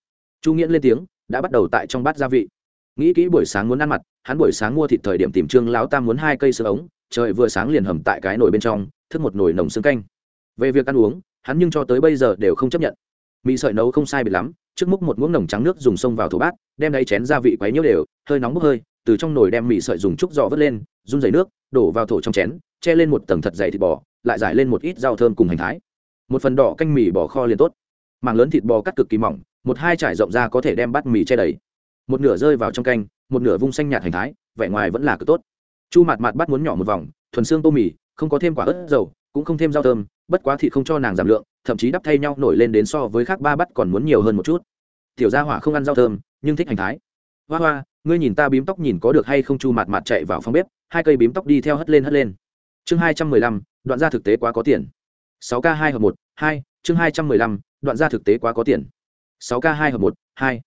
chu nghiễn lên tiếng đã bắt đầu tại trong bát gia vị. Nghĩ kỹ buổi sáng muốn ăn mặt, hắn buổi sáng mua thịt thời điểm tìm trương lão tam muốn hai cây xương ống, trời vừa sáng liền hầm tại cái nồi bên trong, thức một nồi nồng xương canh. Về việc ăn uống, hắn nhưng cho tới bây giờ đều không chấp nhận. Mì sợi nấu không sai biệt lắm, trước múc một muỗng nồng trắng nước dùng sông vào thổ bát, đem đáy chén gia vị quấy nhiễu đều, hơi nóng bốc hơi, từ trong nồi đem mì sợi dùng trúc giò vớt lên, run dày nước, đổ vào thổ trong chén, che lên một tầng thật dày thịt bò, lại giải lên một ít rau thơm cùng hành thái. Một phần đỏ canh mì bò kho liền tốt. Màng lớn thịt bò cắt cực kỳ mỏng một hai trải rộng ra có thể đem bát mì che đầy. Một nửa rơi vào trong canh, một nửa vung xanh nhạt hành thái, vẻ ngoài vẫn là cực tốt. Chu mạt mạt bắt muốn nhỏ một vòng, thuần xương tô mì, không có thêm quả ớt dầu, cũng không thêm rau thơm, bất quá thịt không cho nàng giảm lượng, thậm chí đắp thay nhau nổi lên đến so với khác ba bắt còn muốn nhiều hơn một chút. Tiểu gia hỏa không ăn rau thơm, nhưng thích hành thái. Hoa hoa, ngươi nhìn ta bím tóc nhìn có được hay không? Chu mạt mạt chạy vào phòng bếp, hai cây bím tóc đi theo hất lên hất lên. Chương hai trăm mười lăm, đoạn ra thực tế quá có tiền. Sáu k hai hợp một, hai, chương hai trăm mười lăm, đoạn ra thực tế quá có tiền sáu k hai hợp một, hai.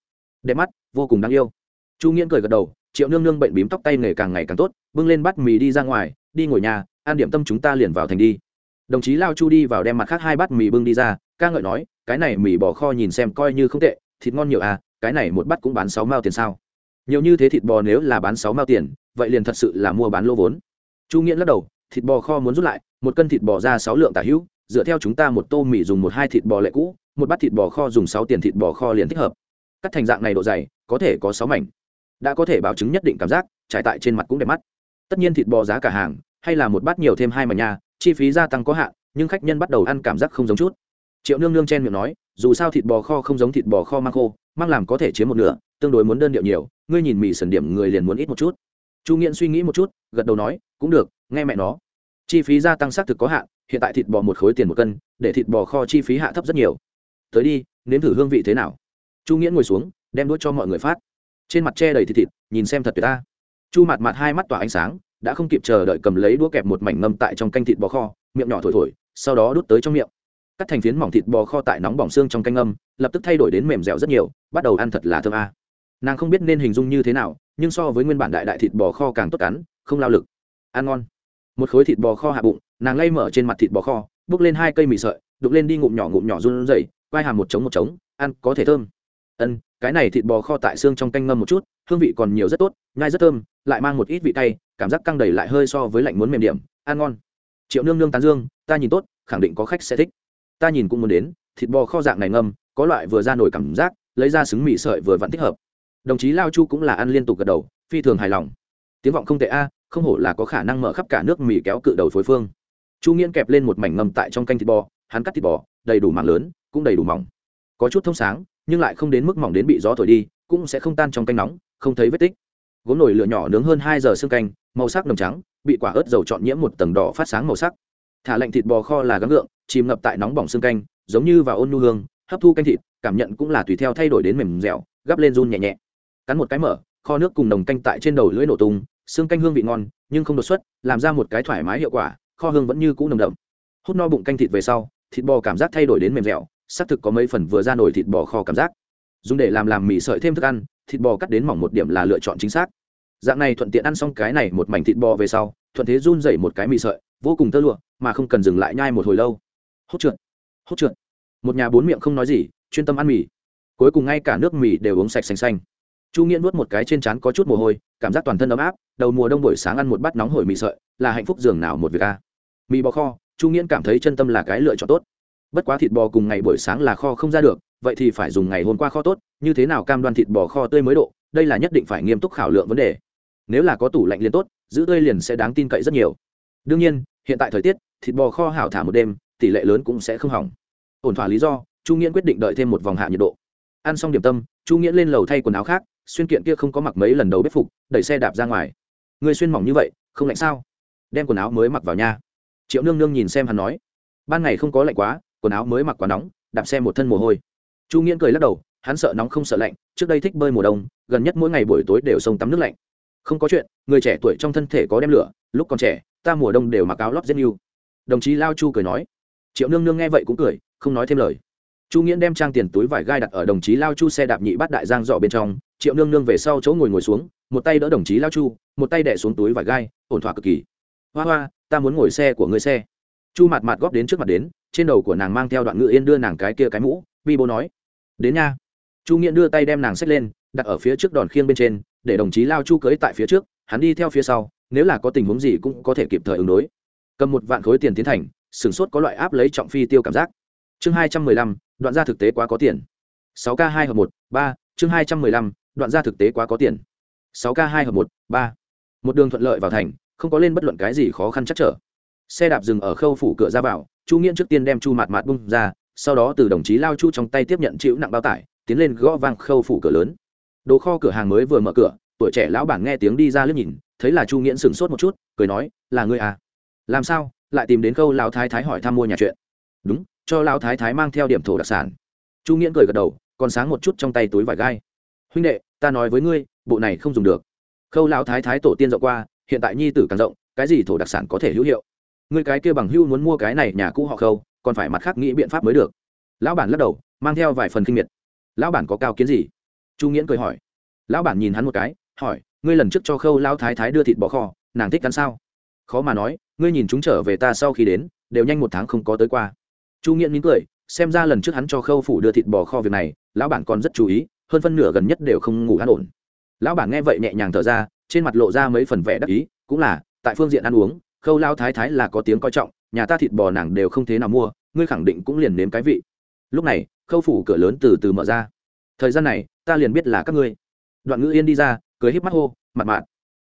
Đẹp mắt, vô cùng đáng yêu. Chu nghiễn cười gật đầu, triệu nương nương bệnh bím tóc tay nghề càng ngày càng tốt, bưng lên bát mì đi ra ngoài, đi ngồi nhà an điểm tâm chúng ta liền vào thành đi. Đồng chí lao chu đi vào đem mặt khác hai bát mì bưng đi ra, ca ngợi nói, cái này mì bỏ kho nhìn xem coi như không tệ, thịt ngon nhiều à cái này một bát cũng bán sáu mao tiền sao? Nhiều như thế thịt bò nếu là bán sáu mao tiền, vậy liền thật sự là mua bán lô vốn. Chu nghiễn lắc đầu, thịt bò kho muốn rút lại, một cân thịt bò ra sáu lượng tả hữu, dựa theo chúng ta một tô mì dùng một hai thịt bò lệ cũ một bát thịt bò kho dùng sáu tiền thịt bò kho liền thích hợp. Cắt thành dạng này độ dày, có thể có sáu mảnh. Đã có thể báo chứng nhất định cảm giác, trải tại trên mặt cũng đẹp mắt. Tất nhiên thịt bò giá cả hàng, hay là một bát nhiều thêm hai mảnh nhà chi phí gia tăng có hạn, nhưng khách nhân bắt đầu ăn cảm giác không giống chút. Triệu nương nương chen miệng nói, dù sao thịt bò kho không giống thịt bò kho mang khô, mang làm có thể chiếm một nửa, tương đối muốn đơn điệu nhiều, ngươi nhìn mì sần điểm người liền muốn ít một chút. Chu nghiện suy nghĩ một chút, gật đầu nói, cũng được, nghe mẹ nó. Chi phí gia tăng xác thực có hạn, hiện tại thịt bò một khối tiền một cân, để thịt bò kho chi phí hạ thấp rất nhiều tới đi, nếm thử hương vị thế nào. Chu nghĩa ngồi xuống, đem đuốt cho mọi người phát. Trên mặt che đầy thịt thịt, nhìn xem thật tuyệt ta. Chu mặt mặt hai mắt tỏa ánh sáng, đã không kịp chờ đợi cầm lấy đũa kẹp một mảnh ngâm tại trong canh thịt bò kho, miệng nhỏ thổi thổi, sau đó đút tới trong miệng. Cắt thành phiến mỏng thịt bò kho tại nóng bỏng xương trong canh ngâm, lập tức thay đổi đến mềm dẻo rất nhiều, bắt đầu ăn thật là thơm a. Nàng không biết nên hình dung như thế nào, nhưng so với nguyên bản đại đại thịt bò kho càng tốt cắn, không lao lực. Ăn ngon. Một khối thịt bò kho hạ bụng, nàng lay mở trên mặt thịt bò kho, bước lên hai cây mì sợi, đục lên đi ngụm nhỏ ngụm nhỏ run rẩy quai hàm một trống một trống, ăn có thể thơm. Ân, cái này thịt bò kho tại xương trong canh ngâm một chút, hương vị còn nhiều rất tốt, nhai rất thơm, lại mang một ít vị cay, cảm giác căng đầy lại hơi so với lạnh muốn mềm điểm, ăn ngon. Triệu nương nương tán dương, ta nhìn tốt, khẳng định có khách sẽ thích. Ta nhìn cũng muốn đến, thịt bò kho dạng này ngâm, có loại vừa ra nổi cảm giác, lấy ra xứng mì sợi vừa vặn thích hợp. Đồng chí lao chu cũng là ăn liên tục gật đầu, phi thường hài lòng. Tiếng vọng không tệ a, không hổ là có khả năng mở khắp cả nước mì kéo cự đầu phối phương. Chu nghiễn kẹp lên một mảnh ngâm tại trong canh thịt bò, hắn cắt thịt bò, đầy đủ mạng lớn cũng đầy đủ mỏng. Có chút thông sáng, nhưng lại không đến mức mỏng đến bị gió thổi đi, cũng sẽ không tan trong canh nóng, không thấy vết tích. Gốm nồi lửa nhỏ nướng hơn hai giờ xương canh, màu sắc nồng trắng, bị quả ớt dầu trọn nhiễm một tầng đỏ phát sáng màu sắc. Thả lạnh thịt bò kho là gắng gượng chìm ngập tại nóng bỏng xương canh, giống như vào ôn nu hương, hấp thu canh thịt, cảm nhận cũng là tùy theo thay đổi đến mềm dẻo, gắp lên run nhẹ nhẹ. Cắn một cái mở, kho nước cùng nồng canh tại trên đầu lưỡi nổ tung, xương canh hương vị ngon, nhưng không đột xuất, làm ra một cái thoải mái hiệu quả, kho hương vẫn như cũ nồng đậm. Hút no bụng canh thịt về sau, thịt bò cảm giác thay đổi đến mềm dẻo xác thực có mấy phần vừa ra nổi thịt bò kho cảm giác. Dùng để làm làm mì sợi thêm thức ăn, thịt bò cắt đến mỏng một điểm là lựa chọn chính xác. Dạng này thuận tiện ăn xong cái này một mảnh thịt bò về sau, thuận thế run dày một cái mì sợi, vô cùng tơ lụa, mà không cần dừng lại nhai một hồi lâu. Hốt trượt hốt trượt. Một nhà bốn miệng không nói gì, chuyên tâm ăn mì. Cuối cùng ngay cả nước mì đều uống sạch xanh xanh. Chu nghiễn nuốt một cái trên trán có chút mồ hôi, cảm giác toàn thân ấm áp, đầu mùa đông buổi sáng ăn một bát nóng hổi mì sợi, là hạnh phúc giường nào một việc a. Mì bò kho, chu nghiễn cảm thấy chân tâm là cái lựa chọn tốt bất quá thịt bò cùng ngày buổi sáng là kho không ra được, vậy thì phải dùng ngày hôm qua kho tốt, như thế nào cam đoan thịt bò kho tươi mới độ, đây là nhất định phải nghiêm túc khảo lượng vấn đề. Nếu là có tủ lạnh liền tốt, giữ tươi liền sẽ đáng tin cậy rất nhiều. Đương nhiên, hiện tại thời tiết, thịt bò kho hảo thả một đêm, tỷ lệ lớn cũng sẽ không hỏng. Ổn thỏa lý do, chu nghĩa quyết định đợi thêm một vòng hạ nhiệt độ. Ăn xong điểm tâm, chu nghĩa lên lầu thay quần áo khác, xuyên kiện kia không có mặc mấy lần đầu bếp phục, đẩy xe đạp ra ngoài. Người xuyên mỏng như vậy, không lạnh sao? Đem quần áo mới mặc vào nha. Triệu nương nương nhìn xem hắn nói. Ban ngày không có lạnh quá quần áo mới mặc quá nóng, đạp xe một thân mồ hôi. Chu nghiễn cười lắc đầu, hắn sợ nóng không sợ lạnh, trước đây thích bơi mùa đông, gần nhất mỗi ngày buổi tối đều sông tắm nước lạnh. Không có chuyện, người trẻ tuổi trong thân thể có đem lửa, lúc còn trẻ, ta mùa đông đều mặc áo lót rất yêu. Đồng chí lao chu cười nói. Triệu nương nương nghe vậy cũng cười, không nói thêm lời. Chu nghiễn đem trang tiền túi vải gai đặt ở đồng chí lao chu xe đạp nhị bắt đại giang dọ bên trong, triệu nương nương về sau chỗ ngồi ngồi xuống, một tay đỡ đồng chí lao chu, một tay đẻ xuống túi vải gai, ổn thỏa cực kỳ. Hoa hoa, ta muốn ngồi xe của người xe. Chu mặt mặt góp đến trước mặt đến trên đầu của nàng mang theo đoạn ngự yên đưa nàng cái kia cái mũ vi bố nói, đến nha. Chu nghiện đưa tay đem nàng xách lên, đặt ở phía trước đòn khiêng bên trên, để đồng chí lao chu cưới tại phía trước, hắn đi theo phía sau, nếu là có tình huống gì cũng có thể kịp thời ứng đối. Cầm một vạn khối tiền tiến thành sửng sốt có loại áp lấy trọng phi tiêu cảm giác. Chương hai trăm mười lăm, đoạn ra thực tế quá có tiền. Sáu k hai hợp một, ba, chương hai trăm mười lăm, đoạn ra thực tế quá có tiền. Sáu k hai hợp một, ba. Một đường thuận lợi vào thành, không có lên bất luận cái gì khó khăn chắc trở. Xe đạp dừng ở khâu phủ cửa ra vào chu nghiễn trước tiên đem chu mạt mạt bung ra, sau đó từ đồng chí lao chu trong tay tiếp nhận chịu nặng bao tải, tiến lên gõ vang khâu phủ cửa lớn. Đồ kho cửa hàng mới vừa mở cửa, tuổi trẻ lão bản nghe tiếng đi ra liếc nhìn, thấy là chu nghiễn sửng sốt một chút, cười nói, là ngươi à? Làm sao? Lại tìm đến khâu lão thái thái hỏi thăm mua nhà chuyện. Đúng, cho lão thái thái mang theo điểm thổ đặc sản. Chu nghiễn cười gật đầu, còn sáng một chút trong tay túi vải gai. Huynh đệ, ta nói với ngươi, bộ này không dùng được. Khâu lão thái thái tổ tiên rộng qua, hiện tại nhi tử càng rộng, cái gì thổ đặc sản có thể hữu hiệu? Ngươi cái kia bằng hưu muốn mua cái này nhà cũ họ khâu, còn phải mặt khác nghĩ biện pháp mới được. Lão bản lắc đầu, mang theo vài phần kinh miệt. Lão bản có cao kiến gì? Chu nghiễn cười hỏi. Lão bản nhìn hắn một cái, hỏi, ngươi lần trước cho khâu lao thái thái đưa thịt bò kho, nàng thích ăn sao? Khó mà nói, ngươi nhìn chúng trở về ta sau khi đến, đều nhanh một tháng không có tới qua. Chu nghiễn nín cười, xem ra lần trước hắn cho khâu phủ đưa thịt bò kho việc này, lão bản còn rất chú ý, hơn phân nửa gần nhất đều không ngủ ăn ổn. Lão bản nghe vậy nhẹ nhàng thở ra, trên mặt lộ ra mấy phần vẻ đắc ý, cũng là, tại phương diện ăn uống khâu lao thái thái là có tiếng coi trọng, nhà ta thịt bò nàng đều không thế nào mua, ngươi khẳng định cũng liền nếm cái vị. Lúc này, khâu phủ cửa lớn từ từ mở ra. Thời gian này, ta liền biết là các ngươi. Đoạn ngữ yên đi ra, cười híp mắt hô mặt mạt.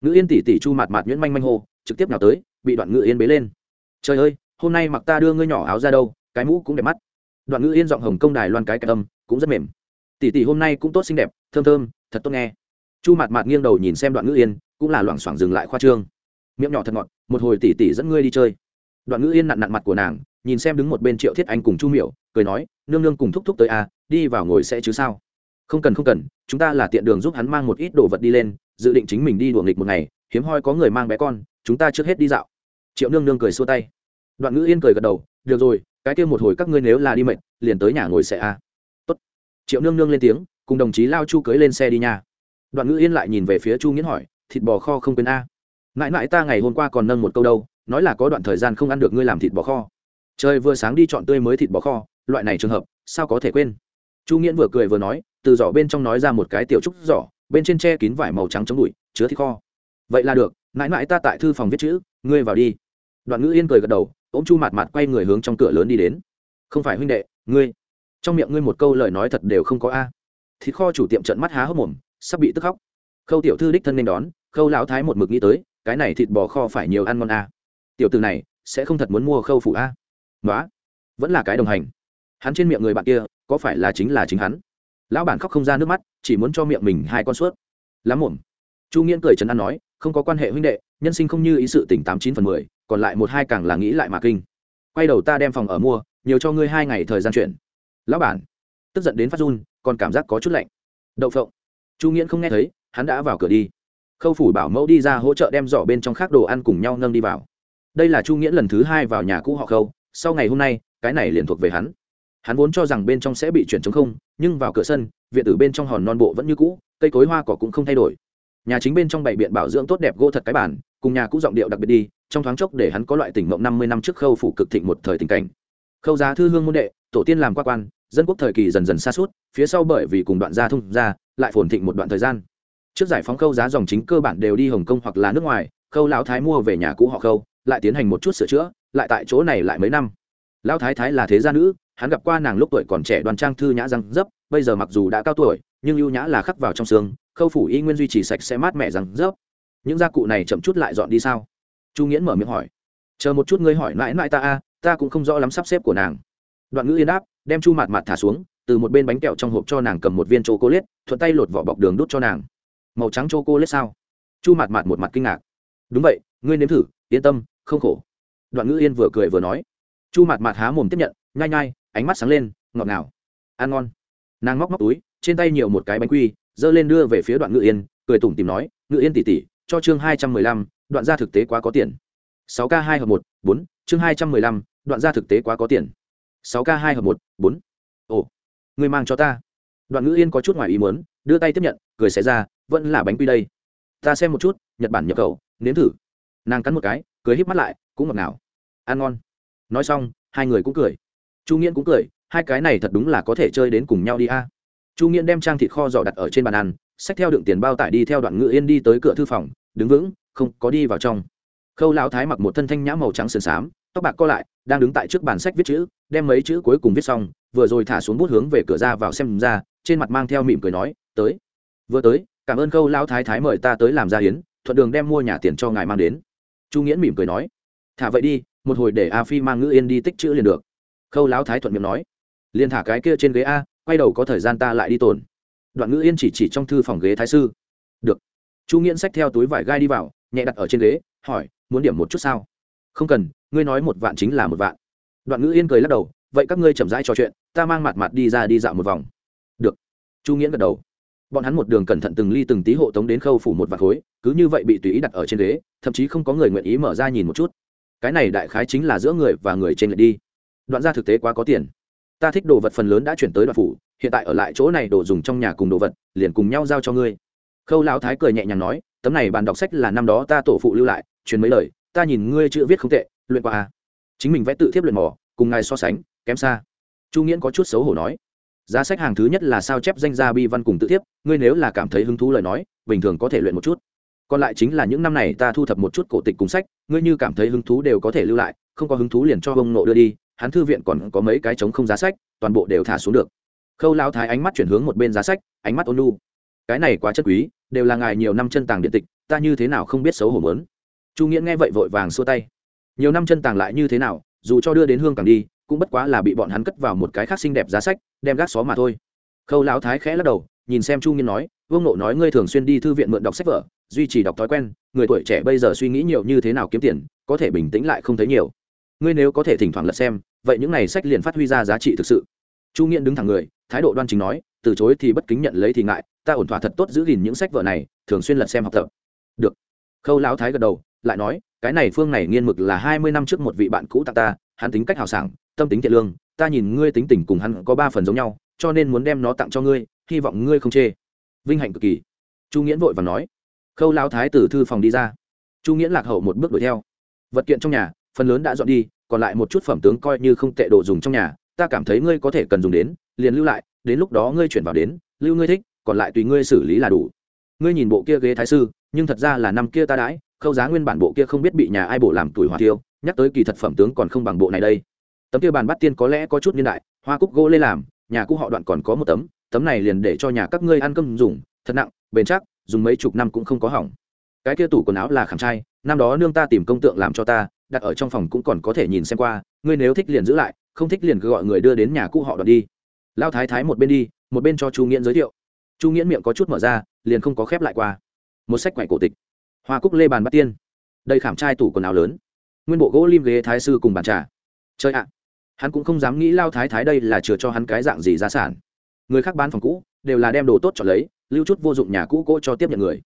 Ngữ yên tỉ tỉ chu mặt mạt nhuyễn manh manh hô, trực tiếp nào tới, bị đoạn ngữ yên bế lên. Trời ơi, hôm nay mặc ta đưa ngươi nhỏ áo ra đâu, cái mũ cũng đẹp mắt. Đoạn ngữ yên giọng hồng công đài loan cái cái âm, cũng rất mềm. Tỉ tỉ hôm nay cũng tốt xinh đẹp, thơm thơm, thật tốt nghe. Chu mặt mạt nghiêng đầu nhìn xem đoạn ngữ yên, cũng là loảng xoảng dừng lại khoa trương. Miệng nhỏ thật ngọt một hồi tỷ tỷ dẫn ngươi đi chơi. Đoạn ngữ yên nặn nặn mặt của nàng, nhìn xem đứng một bên triệu thiết anh cùng chu miểu, cười nói, nương nương cùng thúc thúc tới à đi vào ngồi sẽ chứ sao? Không cần không cần, chúng ta là tiện đường giúp hắn mang một ít đồ vật đi lên, dự định chính mình đi đùa nghịch một ngày, hiếm hoi có người mang bé con, chúng ta trước hết đi dạo. Triệu nương nương cười xua tay. Đoạn ngữ yên cười gật đầu, được rồi, cái kia một hồi các ngươi nếu là đi mệt, liền tới nhà ngồi sẽ a Tốt. triệu nương nương lên tiếng, cùng đồng chí lao chu cưới lên xe đi nha. Đoạn ngữ yên lại nhìn về phía chu nghiến hỏi, thịt bò kho không quên a? Mãi mãi ta ngày hôm qua còn nâng một câu đâu, nói là có đoạn thời gian không ăn được ngươi làm thịt bò kho. Trời vừa sáng đi chọn tươi mới thịt bò kho, loại này trường hợp, sao có thể quên? Chu nghiễn vừa cười vừa nói, từ giỏ bên trong nói ra một cái tiểu trúc giỏ, bên trên tre kín vải màu trắng chống đùi chứa thịt kho. Vậy là được, mãi mãi ta tại thư phòng viết chữ, ngươi vào đi. Đoạn ngữ yên cười gật đầu, ôm chu mặt mặt quay người hướng trong cửa lớn đi đến. Không phải huynh đệ, ngươi. Trong miệng ngươi một câu lời nói thật đều không có a. Thịt kho chủ tiệm trận mắt há hốc mồm, sắp bị tức khóc. Khâu tiểu thư đích thân nên đón, khâu lão thái một mực nghĩ tới cái này thịt bò kho phải nhiều ăn ngon a tiểu từ này, sẽ không thật muốn mua khâu phủ a à. nói vẫn là cái đồng hành. Hắn trên miệng người bạn kia, có phải là chính là chính hắn? Lão bản khóc không ra nước mắt, chỉ muốn cho miệng mình hai con suốt. Lắm mồm chu nghiễn cười trấn an nói, không có quan hệ huynh đệ, nhân sinh không như ý sự tỉnh tám chín phần mười, còn lại một hai càng là nghĩ lại mà kinh. Quay đầu ta đem phòng ở mua, nhiều cho ngươi hai ngày thời gian chuyển lão bản, tức giận đến phát run, còn cảm giác có chút lạnh. Đậu phộng. Chu nghiễn không nghe thấy, hắn đã vào cửa đi khâu phủ bảo mẫu đi ra hỗ trợ đem giỏ bên trong khác đồ ăn cùng nhau nâng đi vào. Đây là chu nghĩa lần thứ hai vào nhà cũ họ khâu, sau ngày hôm nay, cái này liền thuộc về hắn. Hắn vốn cho rằng bên trong sẽ bị chuyển chống không, nhưng vào cửa sân, viện tử bên trong hòn non bộ vẫn như cũ, cây cối hoa cỏ cũng không thay đổi. Nhà chính bên trong bảy biện bảo dưỡng tốt đẹp gỗ thật cái bản, cùng nhà cũ giọng điệu đặc biệt đi, trong thoáng chốc để hắn có loại tỉnh mộng năm mươi năm trước khâu phủ cực thịnh một thời tình cảnh. Khâu giá thư hương môn đệ, tổ tiên làm qua quan, dân quốc thời kỳ dần dần xa suốt, phía sau bởi vì cùng đoạn gia thông ra lại phồn thịnh một đoạn thời gian trước giải phóng khâu giá dòng chính cơ bản đều đi hồng kông hoặc là nước ngoài, khâu lão thái mua về nhà cũ họ khâu, lại tiến hành một chút sửa chữa, lại tại chỗ này lại mấy năm. Lão thái thái là thế gia nữ, hắn gặp qua nàng lúc tuổi còn trẻ đoàn trang thư nhã răng dấp, bây giờ mặc dù đã cao tuổi, nhưng ưu nhã là khắc vào trong xương, khâu phủ y nguyên duy trì sạch sẽ mát mẻ răng dấp. Những gia cụ này chậm chút lại dọn đi sao? Chu nghiễn mở miệng hỏi. Chờ một chút ngươi hỏi mãi mãi ta a, ta cũng không rõ lắm sắp xếp của nàng. Đoạn ngữ yên đáp đem chu mạt mạt thả xuống, từ một bên bánh kẹo trong hộp cho nàng cầm một viên c cô liết thuận tay lột vỏ bọc đường đút cho nàng màu trắng chô cô lết sao? Chu mạt mạt một mặt kinh ngạc. Đúng vậy, ngươi nếm thử, yên tâm, không khổ. Đoạn ngữ yên vừa cười vừa nói. Chu mạt mạt há mồm tiếp nhận, nhai nhai, ánh mắt sáng lên, ngọt ngào. Ăn ngon. Nàng móc móc túi, trên tay nhiều một cái bánh quy, giơ lên đưa về phía đoạn ngự yên, cười tủm tìm nói ngự yên tỉ tỉ cho chương hai trăm mười lăm, đoạn ra thực tế quá có tiền. Sáu k hai hợp một, bốn, chương hai trăm mười lăm, đoạn ra thực tế quá có tiền. Sáu k hai hợp một, bốn. Ồ người mang cho ta. Đoạn ngữ yên có chút ngoài ý muốn, đưa tay tiếp nhận, cười xé ra vẫn là bánh quy đây. Ta xem một chút, nhật bản nhập khẩu, nếm thử. Nàng cắn một cái, cười híp mắt lại, cũng ngọt ngào. Ăn ngon. Nói xong, hai người cũng cười. Chu nghiễn cũng cười, hai cái này thật đúng là có thể chơi đến cùng nhau đi a. Chu nghiễn đem trang thịt kho giỏ đặt ở trên bàn ăn, xách theo đựng tiền bao tải đi theo đoạn ngự yên đi tới cửa thư phòng, đứng vững, không có đi vào trong. Khâu lão thái mặc một thân thanh nhã màu trắng sườn xám, tóc bạc co lại, đang đứng tại trước bàn sách viết chữ, đem mấy chữ cuối cùng viết xong, vừa rồi thả xuống bút hướng về cửa ra vào xem ra, trên mặt mang theo mỉm cười nói, tới. Vừa tới cảm ơn khâu lão thái thái mời ta tới làm gia hiến, thuận đường đem mua nhà tiền cho ngài mang đến. Chu nghiễn mỉm cười nói, thả vậy đi, một hồi để a phi mang ngữ yên đi tích chữ liền được. Khâu lão thái thuận miệng nói, liền thả cái kia trên ghế a, quay đầu có thời gian ta lại đi tồn. Đoạn ngữ yên chỉ chỉ trong thư phòng ghế thái sư. Được. Chu nghiễn xách theo túi vải gai đi vào, nhẹ đặt ở trên ghế, hỏi, muốn điểm một chút sao? Không cần, ngươi nói một vạn chính là một vạn. Đoạn ngữ yên cười lắc đầu, vậy các ngươi chậm rãi trò chuyện, ta mang mặt mặt đi ra đi dạo một vòng. Được. Chu nghiễn gật đầu bọn hắn một đường cẩn thận từng ly từng tí hộ tống đến khâu phủ một vạt khối, cứ như vậy bị tùy ý đặt ở trên ghế, thậm chí không có người nguyện ý mở ra nhìn một chút. Cái này đại khái chính là giữa người và người trên lệ đi. Đoạn ra thực tế quá có tiền. Ta thích đồ vật phần lớn đã chuyển tới đoạn phủ, hiện tại ở lại chỗ này đồ dùng trong nhà cùng đồ vật, liền cùng nhau giao cho ngươi. Khâu lão thái cười nhẹ nhàng nói, tấm này bàn đọc sách là năm đó ta tổ phụ lưu lại, truyền mấy lời, ta nhìn ngươi chữ viết không tệ, luyện qua à. chính mình vẽ tự thiếp luyện mỏ cùng ngài so sánh, kém xa. Chu nghiễn có chút xấu hổ nói giá sách hàng thứ nhất là sao chép danh gia bi văn cùng tự thiếp, ngươi nếu là cảm thấy hứng thú lời nói, bình thường có thể luyện một chút. Còn lại chính là những năm này ta thu thập một chút cổ tịch cùng sách, ngươi như cảm thấy hứng thú đều có thể lưu lại, không có hứng thú liền cho ông nộ đưa đi, hắn thư viện còn có mấy cái trống không giá sách, toàn bộ đều thả xuống được. Khâu lao thái ánh mắt chuyển hướng một bên giá sách, ánh mắt ôn lu cái này quá chất quý, đều là ngài nhiều năm chân tàng điện tịch, ta như thế nào không biết xấu hổ mớn chu nghĩa nghe vậy vội vàng xua tay. Nhiều năm chân tàng lại như thế nào, dù cho đưa đến hương càng đi cũng bất quá là bị bọn hắn cất vào một cái khác xinh đẹp giá sách, đem gác xó mà thôi. Khâu lão thái khẽ lắc đầu, nhìn xem chu nghiên nói, vương nộ nói ngươi thường xuyên đi thư viện mượn đọc sách vở, duy trì đọc thói quen, người tuổi trẻ bây giờ suy nghĩ nhiều như thế nào kiếm tiền, có thể bình tĩnh lại không thấy nhiều. Ngươi nếu có thể thỉnh thoảng lật xem, vậy những này sách liền phát huy ra giá trị thực sự. Chu nghiện đứng thẳng người, thái độ đoan chính nói, từ chối thì bất kính nhận lấy thì ngại, ta ổn thỏa thật tốt giữ gìn những sách vở này, thường xuyên lật xem học tập. Được. Khâu lão thái gật đầu, lại nói, cái này phương này nghiên mực là hai mươi năm trước một vị bạn cũ tặng ta, hắn tính cách hào sảng tâm tính thiện lương, ta nhìn ngươi tính tình cùng hắn có ba phần giống nhau, cho nên muốn đem nó tặng cho ngươi, hy vọng ngươi không chê. Vinh hạnh cực kỳ. Chu nghiễn vội và nói. Khâu lão thái từ thư phòng đi ra. Chu nghiễn lạc hậu một bước đuổi theo. Vật kiện trong nhà, phần lớn đã dọn đi, còn lại một chút phẩm tướng coi như không tệ đồ dùng trong nhà, ta cảm thấy ngươi có thể cần dùng đến, liền lưu lại, đến lúc đó ngươi chuyển vào đến, lưu ngươi thích, còn lại tùy ngươi xử lý là đủ. Ngươi nhìn bộ kia ghế thái sư, nhưng thật ra là năm kia ta đãi, khâu giá nguyên bản bộ kia không biết bị nhà ai bổ làm tuổi hỏa tiêu nhắc tới kỳ thật phẩm tướng còn không bằng bộ này đây tấm kia bàn bắt tiên có lẽ có chút niên đại, hoa cúc gỗ lê làm, nhà cũ họ đoạn còn có một tấm tấm này liền để cho nhà các ngươi ăn cơm dùng, thật nặng, bền chắc, dùng mấy chục năm cũng không có hỏng. Cái kia tủ quần áo là khảm trai, năm đó nương ta tìm công tượng làm cho ta, đặt ở trong phòng cũng còn có thể nhìn xem qua, ngươi nếu thích liền giữ lại, không thích liền cứ gọi người đưa đến nhà cũ họ đoạn đi. Lao thái thái một bên đi, một bên cho chu nghiễn giới thiệu. Chu nghiễn miệng có chút mở ra, liền không có khép lại qua. Một sách quậy cổ tịch. Hoa cúc lê bàn bắt tiên. Đầy khảm trai tủ quần áo lớn. Nguyên bộ gỗ lim ghế thái sư cùng bàn trà. Chơi ạ hắn cũng không dám nghĩ lao thái thái đây là chừa cho hắn cái dạng gì gia sản. Người khác bán phòng cũ, đều là đem đồ tốt chọn lấy, lưu chút vô dụng nhà cũ cỗ cho tiếp nhận người.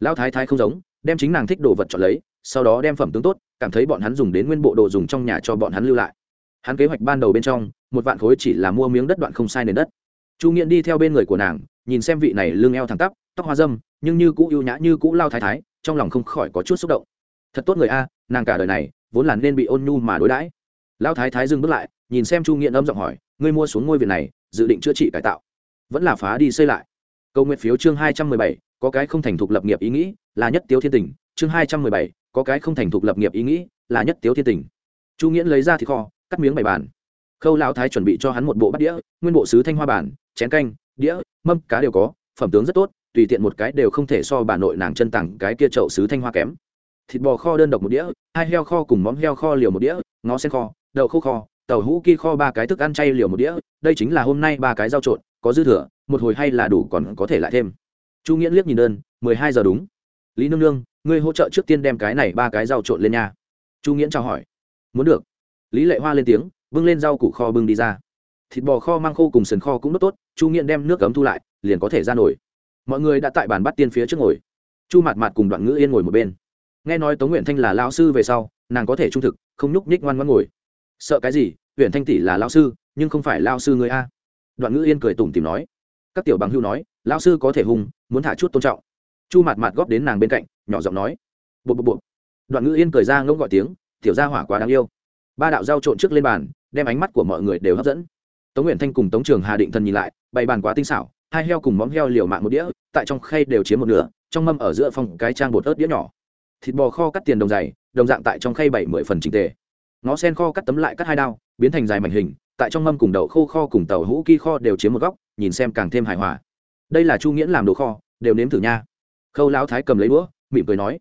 Lao thái thái không giống, đem chính nàng thích đồ vật chọn lấy, sau đó đem phẩm tướng tốt, cảm thấy bọn hắn dùng đến nguyên bộ đồ dùng trong nhà cho bọn hắn lưu lại. Hắn kế hoạch ban đầu bên trong, một vạn khối chỉ là mua miếng đất đoạn không sai nền đất. Chu nghiện đi theo bên người của nàng, nhìn xem vị này lưng eo thẳng tắp, tóc hoa dâm, nhưng như cũ ưu nhã như cũ lao thái thái, trong lòng không khỏi có chút xúc động. Thật tốt người a, nàng cả đời này, vốn là nên bị ôn nhu mà đối đãi. Lao thái thái dừng bước lại nhìn xem chu nghiện âm giọng hỏi, ngươi mua xuống ngôi viện này, dự định chữa trị cải tạo? Vẫn là phá đi xây lại. Câu nguyện phiếu chương hai trăm mười bảy, có cái không thành thục lập nghiệp ý nghĩ, là nhất tiếu thiên tình. Chương hai trăm mười bảy, có cái không thành thục lập nghiệp ý nghĩ, là nhất tiếu thiên tình. Chu nghiễn lấy ra thì kho, cắt miếng bày bàn. Khâu lão thái chuẩn bị cho hắn một bộ bát đĩa, nguyên bộ sứ thanh hoa bản chén canh, đĩa, mâm, cá đều có, phẩm tướng rất tốt, tùy tiện một cái đều không thể so bà nội nàng chân tặng cái kia chậu sứ thanh hoa kém. Thịt bò kho đơn độc một đĩa, hai heo kho cùng móng heo kho liều một đĩa, ngó sen kho, đậu khô kho tàu hũ ki kho ba cái thức ăn chay liều một đĩa, đây chính là hôm nay ba cái rau trộn, có dư thừa, một hồi hay là đủ còn có thể lại thêm. Chu nghĩa liếc nhìn đơn, mười hai giờ đúng. Lý nương nương, ngươi hỗ trợ trước tiên đem cái này ba cái rau trộn lên nha. Chu nghĩa chào hỏi. Muốn được. Lý lệ hoa lên tiếng, bưng lên rau củ kho bưng đi ra. Thịt bò kho mang khô cùng sườn kho cũng đốt tốt, chu nghĩa đem nước cấm thu lại, liền có thể ra nổi mọi người đã tại bàn bắt tiên phía trước ngồi. Chu mạt mạt cùng đoạn ngữ yên ngồi một bên. Nghe nói tống nguyện thanh là lao sư về sau, nàng có thể trung thực, không nhúc nhích ngoan ngoan ngồi sợ cái gì? Huyện thanh tỷ là lao sư, nhưng không phải lao sư người a. Đoạn ngữ yên cười tủm tìm nói. Các tiểu bằng hưu nói lao sư có thể hùng, muốn thả chút tôn trọng. Chu Mạt Mạt góp đến nàng bên cạnh, nhỏ giọng nói. Bộ bộ bộ đoạn ngữ yên cười ra ngỗng gọi tiếng, tiểu gia hỏa quá đáng yêu. Ba đạo dao trộn trước lên bàn, đem ánh mắt của mọi người đều hấp dẫn. Tống nguyễn thanh cùng tống trường hà định thần nhìn lại, bày bàn quá tinh xảo, hai heo cùng móng heo liều mạng một đĩa, tại trong khay đều chiếm một nửa, trong mâm ở giữa phòng cái trang bột ớt đĩa nhỏ. Thịt bò kho cắt tiền đồng dày, đồng dạng tại trong khay bảy mười phần trình tề ngó sen kho cắt tấm lại cắt hai đao, biến thành dài mảnh hình, tại trong mâm cùng đậu khô kho cùng tàu hũ ki kho đều chiếm một góc, nhìn xem càng thêm hài hòa. Đây là chu nghiễn làm đồ kho, đều nếm thử nha. Khâu lão thái cầm lấy đũa, mỉm cười nói,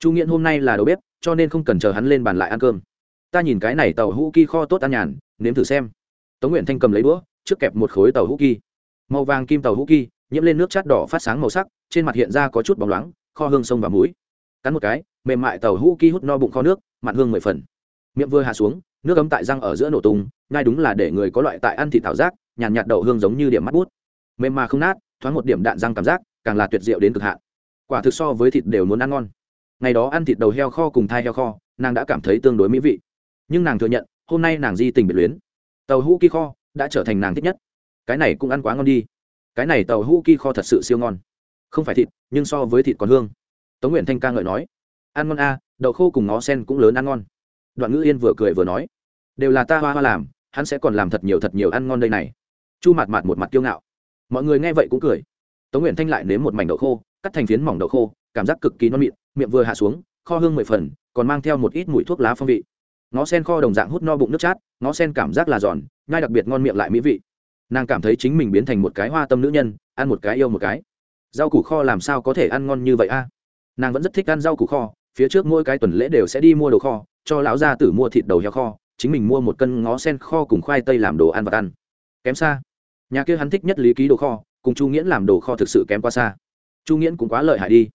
chu nghiễn hôm nay là đầu bếp, cho nên không cần chờ hắn lên bàn lại ăn cơm. Ta nhìn cái này tàu hũ ki kho tốt ăn nhàn, nếm thử xem. Tống nguyện thanh cầm lấy đũa, trước kẹp một khối tàu hũ ki. Màu vàng kim tàu hũ ki, nhiễm lên nước chát đỏ phát sáng màu sắc, trên mặt hiện ra có chút bóng loáng, kho hương sông và mũi. Cắn một cái, mềm mại tàu hũ ki hút no bụng kho nước, mặn hương mười phần miệng vừa hạ xuống, nước ấm tại răng ở giữa nổ tung, ngay đúng là để người có loại tại ăn thịt thảo giác, nhàn nhạt đậu hương giống như điểm mắt bút. Mềm mà không nát, thoáng một điểm đạn răng cảm giác, càng là tuyệt diệu đến cực hạn. Quả thực so với thịt đều muốn ăn ngon. Ngày đó ăn thịt đầu heo kho cùng thai heo kho, nàng đã cảm thấy tương đối mỹ vị. Nhưng nàng thừa nhận, hôm nay nàng di tình biệt luyến. Tàu hũ ki kho đã trở thành nàng thích nhất. Cái này cũng ăn quá ngon đi. Cái này tàu hũ ki kho thật sự siêu ngon. Không phải thịt, nhưng so với thịt còn hương. Tống nguyện thanh ca ngợi nói, ăn ngon a, đậu khô cùng ngó sen cũng lớn ăn ngon đoạn ngữ yên vừa cười vừa nói, đều là ta hoa hoa làm, hắn sẽ còn làm thật nhiều thật nhiều ăn ngon đây này. Chu mạt mạt một mặt kiêu ngạo. Mọi người nghe vậy cũng cười. Tống nguyện thanh lại nếm một mảnh đậu khô, cắt thành phiến mỏng đậu khô, cảm giác cực kỳ non mịn, miệng vừa hạ xuống, kho hương mười phần, còn mang theo một ít mùi thuốc lá phong vị. Ngó sen kho đồng dạng hút no bụng nước chát ngó sen cảm giác là giòn, nhai đặc biệt ngon miệng lại mỹ vị. Nàng cảm thấy chính mình biến thành một cái hoa tâm nữ nhân, ăn một cái yêu một cái. Rau củ kho làm sao có thể ăn ngon như vậy a? Nàng vẫn rất thích ăn rau củ kho phía trước mỗi cái tuần lễ đều sẽ đi mua đồ kho, cho lão gia tử mua thịt đầu heo kho, chính mình mua một cân ngó sen kho cùng khoai tây làm đồ ăn và ăn. Kém xa, nhà kia hắn thích nhất lý ký đồ kho, cùng chu nghiễn làm đồ kho thực sự kém quá xa. Chu nghiễn cũng quá lợi hại đi.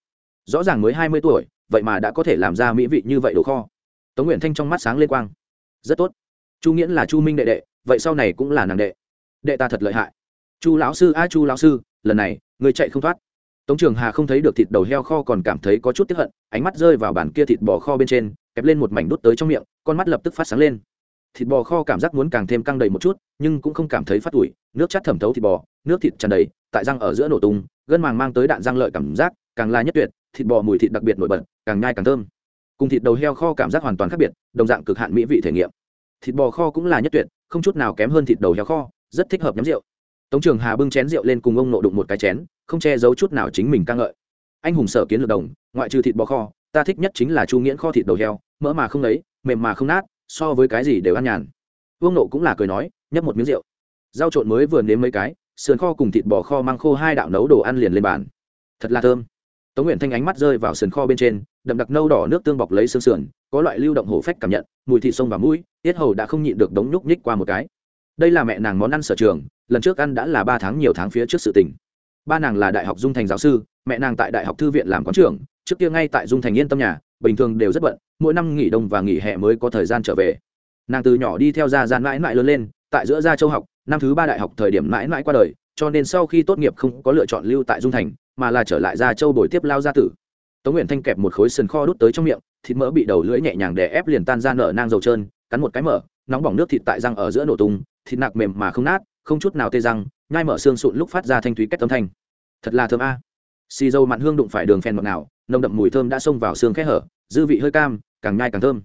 Rõ ràng mới hai mươi tuổi, vậy mà đã có thể làm ra mỹ vị như vậy đồ kho. Tống nguyện thanh trong mắt sáng lên quang. Rất tốt. Chu nghiễn là chu minh đệ đệ, vậy sau này cũng là nàng đệ. Đệ ta thật lợi hại. Chu lão sư, a chu lão sư, lần này, người chạy không thoát tống trường hà không thấy được thịt đầu heo kho còn cảm thấy có chút tiếp hận, ánh mắt rơi vào bàn kia thịt bò kho bên trên, kẹp lên một mảnh đút tới trong miệng, con mắt lập tức phát sáng lên. Thịt bò kho cảm giác muốn càng thêm căng đầy một chút, nhưng cũng không cảm thấy phát ủi, nước chát thẩm thấu thịt bò, nước thịt tràn đầy, tại răng ở giữa nổ tung, gân màng mang tới đạn răng lợi cảm giác, càng là nhất tuyệt, thịt bò mùi thịt đặc biệt nổi bật, càng nhai càng thơm. Cùng thịt đầu heo kho cảm giác hoàn toàn khác biệt, đồng dạng cực hạn mỹ vị thể nghiệm. Thịt bò kho cũng là nhất tuyệt, không chút nào kém hơn thịt đầu heo kho, rất thích hợp nhắm rượu tống trường hà bưng chén rượu lên cùng ông nộ đụng một cái chén, không che giấu chút nào chính mình ca ngợi. Anh hùng sở kiến lược đồng, ngoại trừ thịt bò kho, ta thích nhất chính là chu nghiễn kho thịt đầu heo, mỡ mà không lấy mềm mà không nát, so với cái gì đều ăn nhàn. Vương nộ cũng là cười nói, nhấp một miếng rượu. Rau trộn mới vừa nếm mấy cái, sườn kho cùng thịt bò kho mang khô hai đạo nấu đồ ăn liền lên bàn. Thật là thơm. Tống nguyện thanh ánh mắt rơi vào sườn kho bên trên, đậm đặc nâu đỏ nước tương bọc lấy xương sườn, có loại lưu động hổ phách cảm nhận, mùi thịt sông và mũi, tiết hầu đã không nhịn được đống nhúc nhích qua một cái đây là mẹ nàng món ăn sở trường, lần trước ăn đã là ba tháng nhiều tháng phía trước sự tình. Ba nàng là đại học dung thành giáo sư, mẹ nàng tại đại học thư viện làm quán trưởng, trước kia ngay tại dung thành yên tâm nhà, bình thường đều rất bận, mỗi năm nghỉ đông và nghỉ hè mới có thời gian trở về. Nàng từ nhỏ đi theo gia gian mãi mãi lớn lên, tại giữa gia châu học, năm thứ ba đại học thời điểm mãi mãi qua đời, cho nên sau khi tốt nghiệp không có lựa chọn lưu tại dung thành, mà là trở lại gia châu bồi tiếp lao gia tử. Tống nguyện thanh kẹp một khối sườn kho đút tới trong miệng, thịt mỡ bị đầu lưỡi nhẹ nhàng đè ép liền tan ra nở nang dầu trơn, cắn một cái mở, nóng bỏng nước thịt tại răng ở giữa nổ tung thịt nạc mềm mà không nát, không chút nào tê răng, nhai mở xương sụn lúc phát ra thanh thúy cách âm thanh. Thật là thơm a. Xì dầu mặn hương đụng phải đường phèn ngọt nào nồng đậm mùi thơm đã xông vào xương khẽ hở, dư vị hơi cam, càng nhai càng thơm.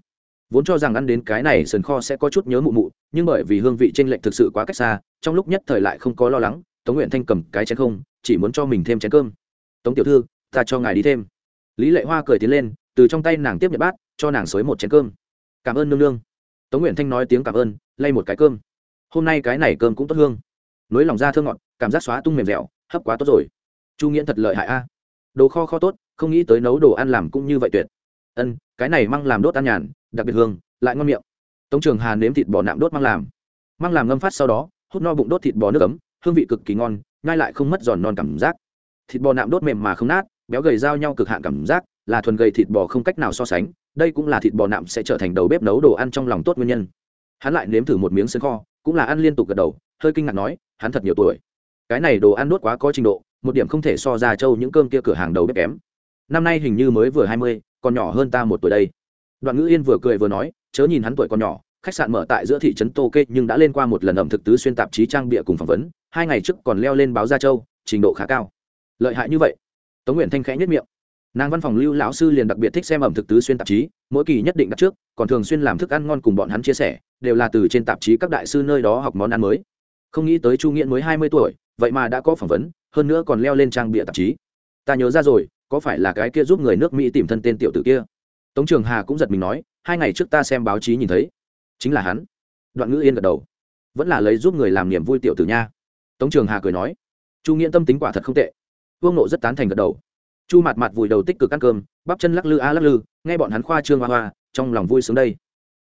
Vốn cho rằng ăn đến cái này sườn kho sẽ có chút nhớ mụ mụ, nhưng bởi vì hương vị trên lệch thực sự quá cách xa, trong lúc nhất thời lại không có lo lắng, tống nguyện thanh cầm cái chén không, chỉ muốn cho mình thêm chén cơm. Tống tiểu thư, ta cho ngài đi thêm. Lý lệ hoa cười tiến lên, từ trong tay nàng tiếp nhận bát, cho nàng xới một chén cơm. Cảm ơn nương nương. Tống nguyện thanh nói tiếng cảm ơn, lay một cái cơm hôm nay cái này cơm cũng tốt hương. Nối lòng ra thơ ngọt, cảm giác xóa tung mềm dẻo, hấp quá tốt rồi. Chu nghiễn thật lợi hại a. Đồ kho kho tốt, không nghĩ tới nấu đồ ăn làm cũng như vậy tuyệt. Ân, cái này măng làm đốt ăn nhàn, đặc biệt hương, lại ngon miệng. Tống trường hà nếm thịt bò nạm đốt măng làm. Măng làm ngâm phát sau đó, hút no bụng đốt thịt bò nước ấm, hương vị cực kỳ ngon, nhai lại không mất giòn non cảm giác. Thịt bò nạm đốt mềm mà không nát, béo gầy giao nhau cực hạn cảm giác, là thuần gầy thịt bò không cách nào so sánh, đây cũng là thịt bò nạm sẽ trở thành đầu bếp nấu đồ ăn trong lòng tốt nguyên nhân. Hắn lại nếm thử một miếng sân kho cũng là ăn liên tục gật đầu, hơi kinh ngạc nói, hắn thật nhiều tuổi. Cái này đồ ăn đốt quá có trình độ, một điểm không thể so ra châu những cơm kia cửa hàng đầu bếp kém. Năm nay hình như mới vừa hai mươi, còn nhỏ hơn ta một tuổi đây. Đoạn ngữ yên vừa cười vừa nói, chớ nhìn hắn tuổi còn nhỏ, khách sạn mở tại giữa thị trấn tô kê nhưng đã lên qua một lần ẩm thực tứ xuyên tạp chí trang bịa cùng phỏng vấn, hai ngày trước còn leo lên báo gia châu trình độ khá cao. Lợi hại như vậy. Tống nguyện thanh khẽ nhất miệng nàng văn phòng lưu lão sư liền đặc biệt thích xem ẩm thực tứ xuyên tạp chí, mỗi kỳ nhất định đặt trước, còn thường xuyên làm thức ăn ngon cùng bọn hắn chia sẻ, đều là từ trên tạp chí các đại sư nơi đó học món ăn mới. Không nghĩ tới chu nghiễn mới hai mươi tuổi, vậy mà đã có phỏng vấn, hơn nữa còn leo lên trang bịa tạp chí. Ta nhớ ra rồi, có phải là cái kia giúp người nước mỹ tìm thân tên tiểu tử kia? Tống trường hà cũng giật mình nói, hai ngày trước ta xem báo chí nhìn thấy. Chính là hắn. Đoạn ngữ yên gật đầu. Vẫn là lấy giúp người làm niềm vui tiểu tử nha. Tống trường hà cười nói, chu nghiễn tâm tính quả thật không tệ. Vương nộ rất tán thành gật đầu chu mặt mặt vùi đầu tích cực ăn cơm, bắp chân lắc lư a lắc lư, nghe bọn hắn khoa trương hoa hoa, trong lòng vui sướng đây.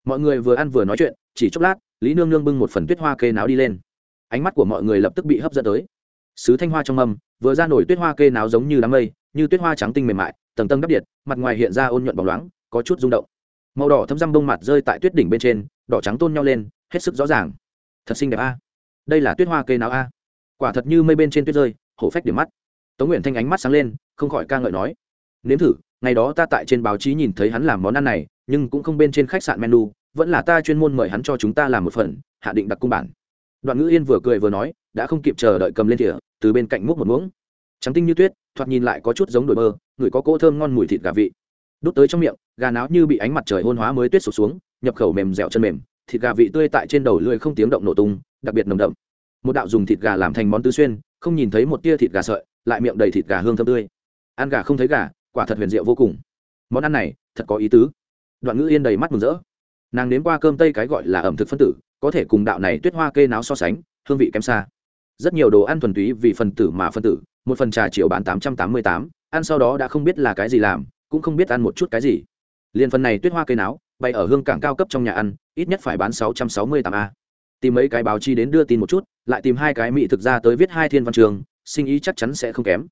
Mọi người vừa ăn vừa nói chuyện, chỉ chốc lát, lý nương nương bưng một phần tuyết hoa kê náo đi lên. Ánh mắt của mọi người lập tức bị hấp dẫn tới. Sứ thanh hoa trong mâm, vừa ra nổi tuyết hoa kê náo giống như đám mây, như tuyết hoa trắng tinh mềm mại, tầng tầng đắp điện, mặt ngoài hiện ra ôn nhuận bóng loáng, có chút rung động. Màu đỏ thâm răm bông mặt rơi tại tuyết đỉnh bên trên, đỏ trắng tôn nhau lên, hết sức rõ ràng. Thật xinh đẹp a. Đây là tuyết hoa kê náo a. Quả thật như mây bên trên tuyết rơi, hổ phách điểm mắt. Tống nguyện thanh ánh mắt sáng lên không khỏi ca ngợi nói, nếm thử, ngày đó ta tại trên báo chí nhìn thấy hắn làm món ăn này, nhưng cũng không bên trên khách sạn menu, vẫn là ta chuyên môn mời hắn cho chúng ta làm một phần, hạ định đặc cung bản. Đoạn ngữ yên vừa cười vừa nói, đã không kịp chờ đợi cầm lên thìa, từ bên cạnh múc một muỗng. Trắng tinh như tuyết, thoạt nhìn lại có chút giống đồi mơ người có cỗ thơm ngon mùi thịt gà vị. Đút tới trong miệng, gà náo như bị ánh mặt trời hôn hóa mới tuyết sụp xuống, nhập khẩu mềm dẻo chân mềm, thịt gà vị tươi tại trên đầu lưỡi không tiếng động nổ tung, đặc biệt nồng đậm. Một đạo dùng thịt gà làm thành món tứ xuyên, không nhìn thấy một tia thịt gà sợi, lại miệng đầy thịt gà hương thơm tươi ăn gà không thấy gà, quả thật huyền diệu vô cùng. Món ăn này, thật có ý tứ. Đoạn ngữ yên đầy mắt mừng rỡ. Nàng nếm qua cơm tây cái gọi là ẩm thực phân tử, có thể cùng đạo này tuyết hoa kê náo so sánh, hương vị kém xa. Rất nhiều đồ ăn thuần túy vì phần tử mà phân tử, một phần trà chiều bán tám trăm tám mươi tám, ăn sau đó đã không biết là cái gì làm, cũng không biết ăn một chút cái gì. Liền phần này tuyết hoa cây náo bay ở hương cảng cao cấp trong nhà ăn, ít nhất phải bán sáu trăm sáu mươi tám a. Tìm mấy cái báo chi đến đưa tin một chút, lại tìm hai cái mỹ thực ra tới viết hai thiên văn trường, sinh ý chắc chắn sẽ không kém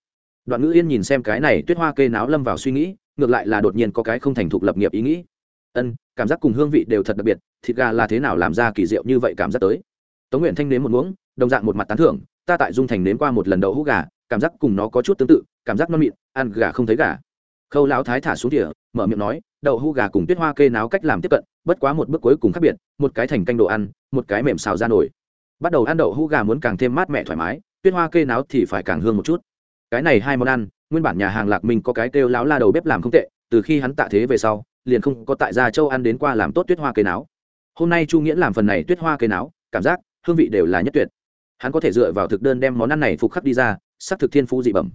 đoạn ngữ yên nhìn xem cái này tuyết hoa cây náo lâm vào suy nghĩ, ngược lại là đột nhiên có cái không thành thục lập nghiệp ý nghĩ. Ân, cảm giác cùng hương vị đều thật đặc biệt, thịt gà là thế nào làm ra kỳ diệu như vậy cảm giác tới. Tống nguyện thanh nếm một muỗng, đồng dạng một mặt tán thưởng, ta tại dung thành nếm qua một lần đậu hũ gà, cảm giác cùng nó có chút tương tự, cảm giác non mịn, ăn gà không thấy gà. Khâu lão thái thả xuống địa mở miệng nói, đậu hũ gà cùng tuyết hoa kê náo cách làm tiếp cận, bất quá một bước cuối cùng khác biệt, một cái thành canh đồ ăn, một cái mềm xào ra nổi bắt đầu ăn đậu hũ gà muốn càng thêm mát mẻ thoải mái, tuyết hoa kê náo thì phải càng hương một chút cái này hai món ăn, nguyên bản nhà hàng lạc minh có cái kêu láo la đầu bếp làm không tệ, từ khi hắn tạ thế về sau, liền không có tại gia châu ăn đến qua làm tốt tuyết hoa cây náo. Hôm nay chu nghĩa làm phần này tuyết hoa cây náo, cảm giác, hương vị đều là nhất tuyệt. Hắn có thể dựa vào thực đơn đem món ăn này phục khắc đi ra, sắc thực thiên phú dị bẩm.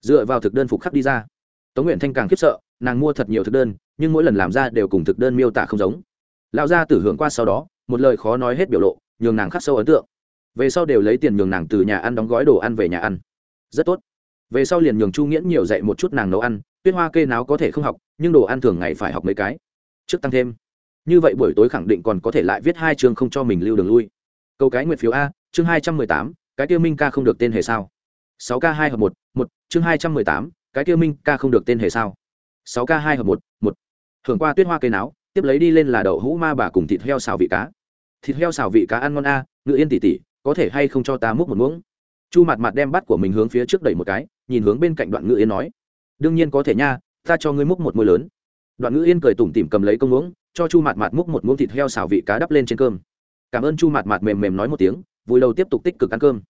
Dựa vào thực đơn phục khắc đi ra. Tống nguyện thanh càng khiếp sợ, nàng mua thật nhiều thực đơn, nhưng mỗi lần làm ra đều cùng thực đơn miêu tả không giống. Lão gia tử hưởng qua sau đó, một lời khó nói hết biểu lộ, nhường nàng khắc sâu ấn tượng. Về sau đều lấy tiền nhường nàng từ nhà ăn đóng gói đồ ăn về nhà ăn. Rất tốt về sau liền nhường chu nghiễn nhiều dạy một chút nàng nấu ăn, tuyết hoa kê náo có thể không học, nhưng đồ ăn thường ngày phải học mấy cái. Trước tăng thêm. Như vậy buổi tối khẳng định còn có thể lại viết hai chương không cho mình lưu đường lui. Câu cái nguyện phiếu a, chương hai trăm mười tám, cái tiêu minh ca không được tên hề sao? sáu k hai hợp một một, chương hai trăm mười tám, cái tiêu minh ca không được tên hề sao? sáu k hai hợp một một. Hưởng qua tuyết hoa cây náo, tiếp lấy đi lên là đậu hũ ma bà cùng thịt heo xào vị cá. Thịt heo xào vị cá ăn ngon a, ngự yên tỉ tỉ, có thể hay không cho ta múc một muỗng? Chu mặt mặt đem bắt của mình hướng phía trước đẩy một cái nhìn hướng bên cạnh đoạn ngữ yên nói đương nhiên có thể nha ta cho ngươi múc một môi lớn. Đoạn ngữ yên cười tủm tỉm cầm lấy công uống, cho chu mặt mặt múc một muỗng thịt heo xào vị cá đắp lên trên cơm. Cảm ơn chu mặt mặt mềm mềm nói một tiếng vui đầu tiếp tục tích cực ăn cơm.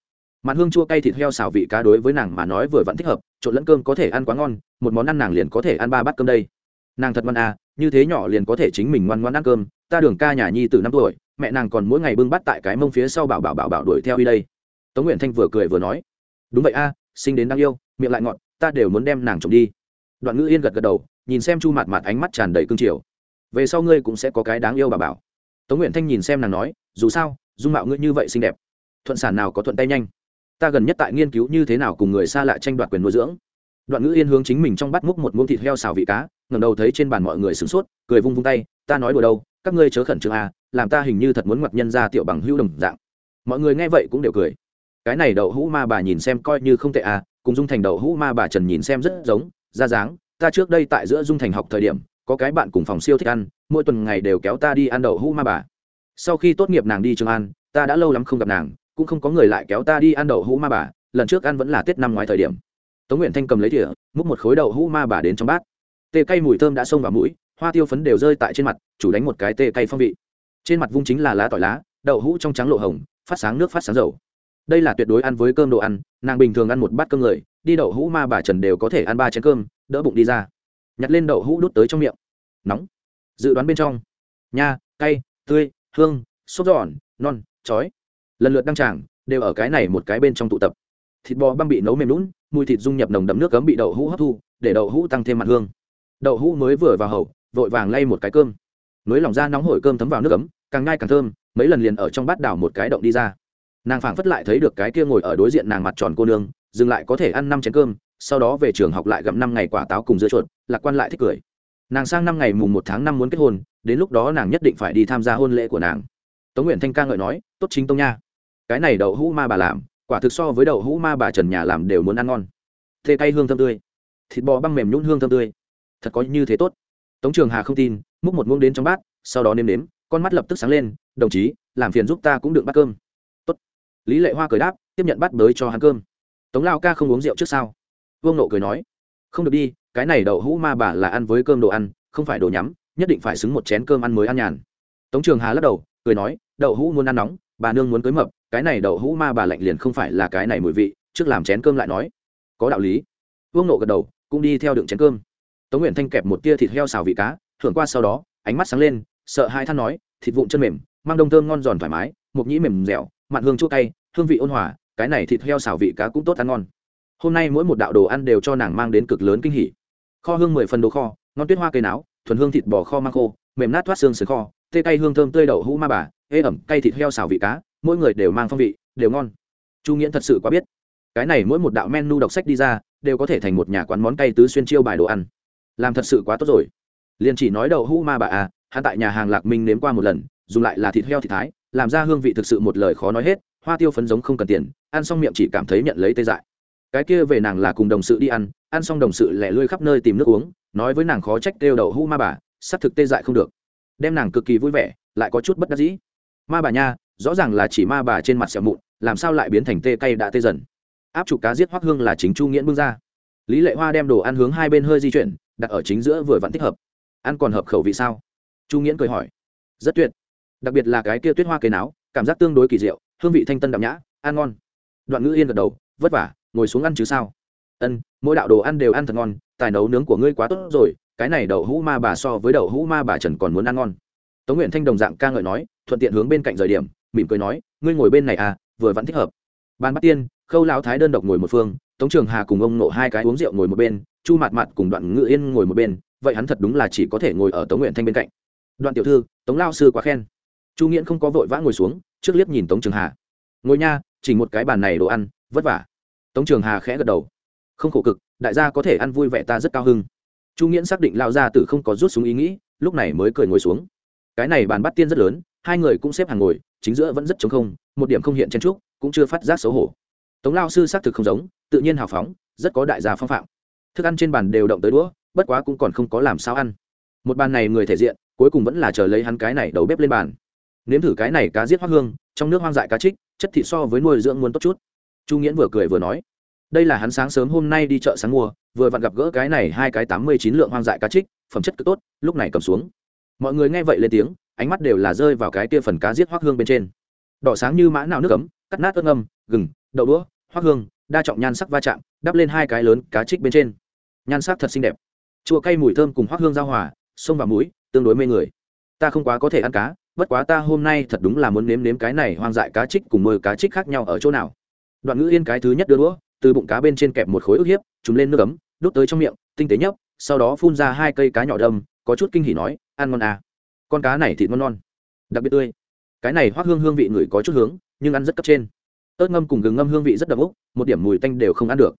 Mặt hương chua cay thịt heo xào vị cá đối với nàng mà nói vừa vẫn thích hợp trộn lẫn cơm có thể ăn quá ngon một món ăn nàng liền có thể ăn ba bát cơm đây. Nàng thật ngoan à như thế nhỏ liền có thể chính mình ngoan ngoan ăn cơm ta đường ca nhà nhi từ năm tuổi mẹ nàng còn mỗi ngày bưng bắt tại cái mông phía sau bảo bảo bảo bảo đuổi theo đi đây tống nguyện thanh vừa cười vừa nói, đúng vậy a, sinh đến đáng yêu, miệng lại ngọn ta đều muốn đem nàng trộm đi. Đoạn ngữ yên gật gật đầu, nhìn xem chu mặt mặt ánh mắt tràn đầy cương triều. Về sau ngươi cũng sẽ có cái đáng yêu bà bảo. Tống nguyện thanh nhìn xem nàng nói, dù sao, dung mạo ngươi như vậy xinh đẹp, thuận sản nào có thuận tay nhanh. Ta gần nhất tại nghiên cứu như thế nào cùng người xa lạ tranh đoạt quyền nuôi dưỡng. Đoạn ngữ yên hướng chính mình trong bắt múc một muỗng thịt heo xào vị cá, ngẩng đầu thấy trên bàn mọi người sửng sốt, cười vung vung tay, ta nói đùa đâu, các ngươi chớ khẩn trương à làm ta hình như thật muốn ngoặt nhân ra tiểu bằng hưu đồng dạng. Mọi người nghe vậy cũng đều cười cái này đậu hũ ma bà nhìn xem coi như không tệ à cùng dung thành đậu hũ ma bà trần nhìn xem rất giống, ra dáng, ta trước đây tại giữa dung thành học thời điểm, có cái bạn cùng phòng siêu thích ăn, mỗi tuần ngày đều kéo ta đi ăn đậu hũ ma bà. Sau khi tốt nghiệp nàng đi trường an, ta đã lâu lắm không gặp nàng, cũng không có người lại kéo ta đi ăn đậu hũ ma bà, lần trước ăn vẫn là tết năm ngoái thời điểm. Tống nguyện thanh cầm lấy thìa, múc một khối đậu hũ ma bà đến trong bát. Tê cây mùi thơm đã xông vào mũi, hoa tiêu phấn đều rơi tại trên mặt, chủ đánh một cái tê cây phong vị. Trên mặt vung chính là lá tỏi lá, đậu hũ trong trắng lộ hồng, phát sáng nước phát sáng dầu đây là tuyệt đối ăn với cơm đồ ăn, nàng bình thường ăn một bát cơm người, đi đậu hũ ma bà trần đều có thể ăn ba chén cơm, đỡ bụng đi ra. Nhặt lên đậu hũ đút tới trong miệng. Nóng. Dự đoán bên trong. Nha, cay, tươi, hương, sốt giòn, non, chói. Lần lượt đăng tràng, đều ở cái này một cái bên trong tụ tập. Thịt bò băm bị nấu mềm lún mùi thịt dung nhập nồng đậm nước cấm bị đậu hũ hấp thu, để đậu hũ tăng thêm mặt hương. Đậu hũ mới vừa vào hậu vội vàng lay một cái cơm. Nối lỏng ra nóng hổi cơm thấm vào nước cấm, càng ngai càng thơm, mấy lần liền ở trong bát đảo một cái động đi ra nàng phảng phất lại thấy được cái kia ngồi ở đối diện nàng mặt tròn cô nương, dừng lại có thể ăn năm chén cơm, sau đó về trường học lại gặm năm ngày quả táo cùng dưa chuột, lạc quan lại thích cười. Nàng sang năm ngày mùng một tháng năm muốn kết hôn, đến lúc đó nàng nhất định phải đi tham gia hôn lễ của nàng. Tống nguyện thanh ca ngợi nói, tốt chính tông nha. Cái này đậu hũ ma bà làm, quả thực so với đậu hũ ma bà trần nhà làm đều muốn ăn ngon. Thê cay hương thơm tươi. Thịt bò băng mềm nhún hương thơm tươi. Thật có như thế tốt. Tống trường hà không tin, múc một muỗng đến trong bát, sau đó nêm nếm, con mắt lập tức sáng lên, đồng chí, làm phiền giúp ta cũng được bát cơm lý lệ hoa cười đáp, tiếp nhận bát bới cho hắn cơm. Tống lao ca không uống rượu trước sao? Vương nộ cười nói, không được đi, cái này đậu hũ ma bà là ăn với cơm đồ ăn, không phải đồ nhắm, nhất định phải xứng một chén cơm ăn mới ăn nhàn. Tống trường hà lắc đầu, cười nói, đậu hũ muốn ăn nóng, bà nương muốn cưới mập, cái này đậu hũ ma bà lạnh liền không phải là cái này mùi vị, trước làm chén cơm lại nói. Có đạo lý. Vương nộ gật đầu, cũng đi theo đựng chén cơm. Tống nguyện thanh kẹp một tia thịt heo xào vị cá, thưởng qua sau đó, ánh mắt sáng lên, sợ hai than nói, thịt vụn chân mềm, mang đông thơm ngon giòn thoải mái, mộc nhĩ mềm dẻo mặn hương chua cay, hương vị ôn hòa, cái này thịt heo xào vị cá cũng tốt ăn ngon. Hôm nay mỗi một đạo đồ ăn đều cho nàng mang đến cực lớn kinh hỉ. Kho hương mười phần đồ kho, ngon tuyết hoa cây náo, thuần hương thịt bò kho mang khô, mềm nát thoát xương sườn kho, tê cay hương thơm tươi đậu hũ ma bà, ê ẩm cay thịt heo xào vị cá, mỗi người đều mang phong vị, đều ngon. Chu nghiễn thật sự quá biết. Cái này mỗi một đạo menu đọc sách đi ra, đều có thể thành một nhà quán món cay tứ xuyên chiêu bài đồ ăn. Làm thật sự quá tốt rồi. Liền chỉ nói đậu hũ ma bà à hắn tại nhà hàng lạc minh nếm qua một lần dùng lại là thịt heo thịt thái, làm ra hương vị thực sự một lời khó nói hết, hoa tiêu phấn giống không cần tiền, ăn xong miệng chỉ cảm thấy nhận lấy tê dại. Cái kia về nàng là cùng đồng sự đi ăn ăn xong đồng sự lẻ lươi khắp nơi tìm nước uống, nói với nàng khó trách kêu đầu hũ ma bà, sắp thực tê dại không được. Đem nàng cực kỳ vui vẻ, lại có chút bất đắc dĩ. Ma bà nha, rõ ràng là chỉ ma bà trên mặt sẹo mụn, làm sao lại biến thành tê cay đã tê dần. Áp chụp cá giết hoác hương là chính chu nghiễn bưng ra. Lý lệ hoa đem đồ ăn hướng hai bên hơi di chuyển, đặt ở chính giữa vừa vẫn thích hợp. Ăn còn hợp khẩu vị sao? Chu nghiễn cười hỏi. Rất tuyệt đặc biệt là cái kia tuyết hoa cây náo, cảm giác tương đối kỳ diệu, hương vị thanh tân đậm nhã, ăn ngon. Đoạn ngữ yên gật đầu, vất vả, ngồi xuống ăn chứ sao? Ân, mỗi đạo đồ ăn đều ăn thật ngon, tài nấu nướng của ngươi quá tốt rồi, cái này đậu hũ ma bà so với đậu hũ ma bà trần còn muốn ăn ngon. Tống nguyện thanh đồng dạng ca ngợi nói, thuận tiện hướng bên cạnh rời điểm, mỉm cười nói, ngươi ngồi bên này à vừa vẫn thích hợp. Ban bắt tiên, khâu lão thái đơn độc ngồi một phương, tống trường hà cùng ông nộ hai cái uống rượu ngồi một bên, chu mạt mạt cùng đoạn ngự yên ngồi một bên, vậy hắn thật đúng là chỉ có thể ngồi ở tống nguyện thanh bên cạnh. Đoạn tiểu thư, tống lao sư quá khen chu nghiễn không có vội vã ngồi xuống, trước liếc nhìn tống trường hà. Ngồi nha chỉ một cái bàn này đồ ăn, vất vả. Tống trường hà khẽ gật đầu. Không khổ cực, đại gia có thể ăn vui vẻ ta rất cao hưng. Chu nghiễn xác định lao ra từ không có rút xuống ý nghĩ, lúc này mới cười ngồi xuống. Cái này bàn bắt tiên rất lớn, hai người cũng xếp hàng ngồi, chính giữa vẫn rất chống không, một điểm không hiện chen trúc, cũng chưa phát giác xấu hổ. Tống lao sư xác thực không giống, tự nhiên hào phóng, rất có đại gia phong phạm. Thức ăn trên bàn đều động tới đũa, bất quá cũng còn không có làm sao ăn. Một bàn này người thể diện, cuối cùng vẫn là chờ lấy hắn cái này đầu bếp lên bàn nếm thử cái này cá giết hoác hương, trong nước hoang dại cá trích, chất thịt so với nuôi dưỡng muốn tốt chút. Chu nghiễn vừa cười vừa nói, đây là hắn sáng sớm hôm nay đi chợ sáng mua, vừa vặn gặp gỡ cái này hai cái tám mươi chín lượng hoang dại cá trích, phẩm chất cực tốt, lúc này cầm xuống. Mọi người nghe vậy lên tiếng, ánh mắt đều là rơi vào cái kia phần cá giết hoác hương bên trên. Đỏ sáng như mã nào nước cấm cắt nát ớt ngâm, gừng, đậu đũa hoác hương, đa trọng nhan sắc va chạm, đắp lên hai cái lớn cá trích bên trên. Nhan sắc thật xinh đẹp. Chua cay mùi thơm cùng hoác hương giao hòa, sông vào mũi, tương đối mê người. Ta không quá có thể ăn cá bất quá ta hôm nay thật đúng là muốn nếm nếm cái này hoang dại cá trích cùng mười cá trích khác nhau ở chỗ nào. Đoạn ngữ yên cái thứ nhất đưa đũa, từ bụng cá bên trên kẹp một khối ức hiếp chúng lên nước ấm, đút tới trong miệng, tinh tế nhấp, sau đó phun ra hai cây cá nhỏ đâm, có chút kinh hỉ nói, ăn ngon à. con cá này thịt ngon non đặc biệt tươi. Cái này hoác hương hương vị người có chút hướng, nhưng ăn rất cấp trên. Ớt ngâm cùng gừng ngâm hương vị rất đậm úc, một điểm mùi tanh đều không ăn được.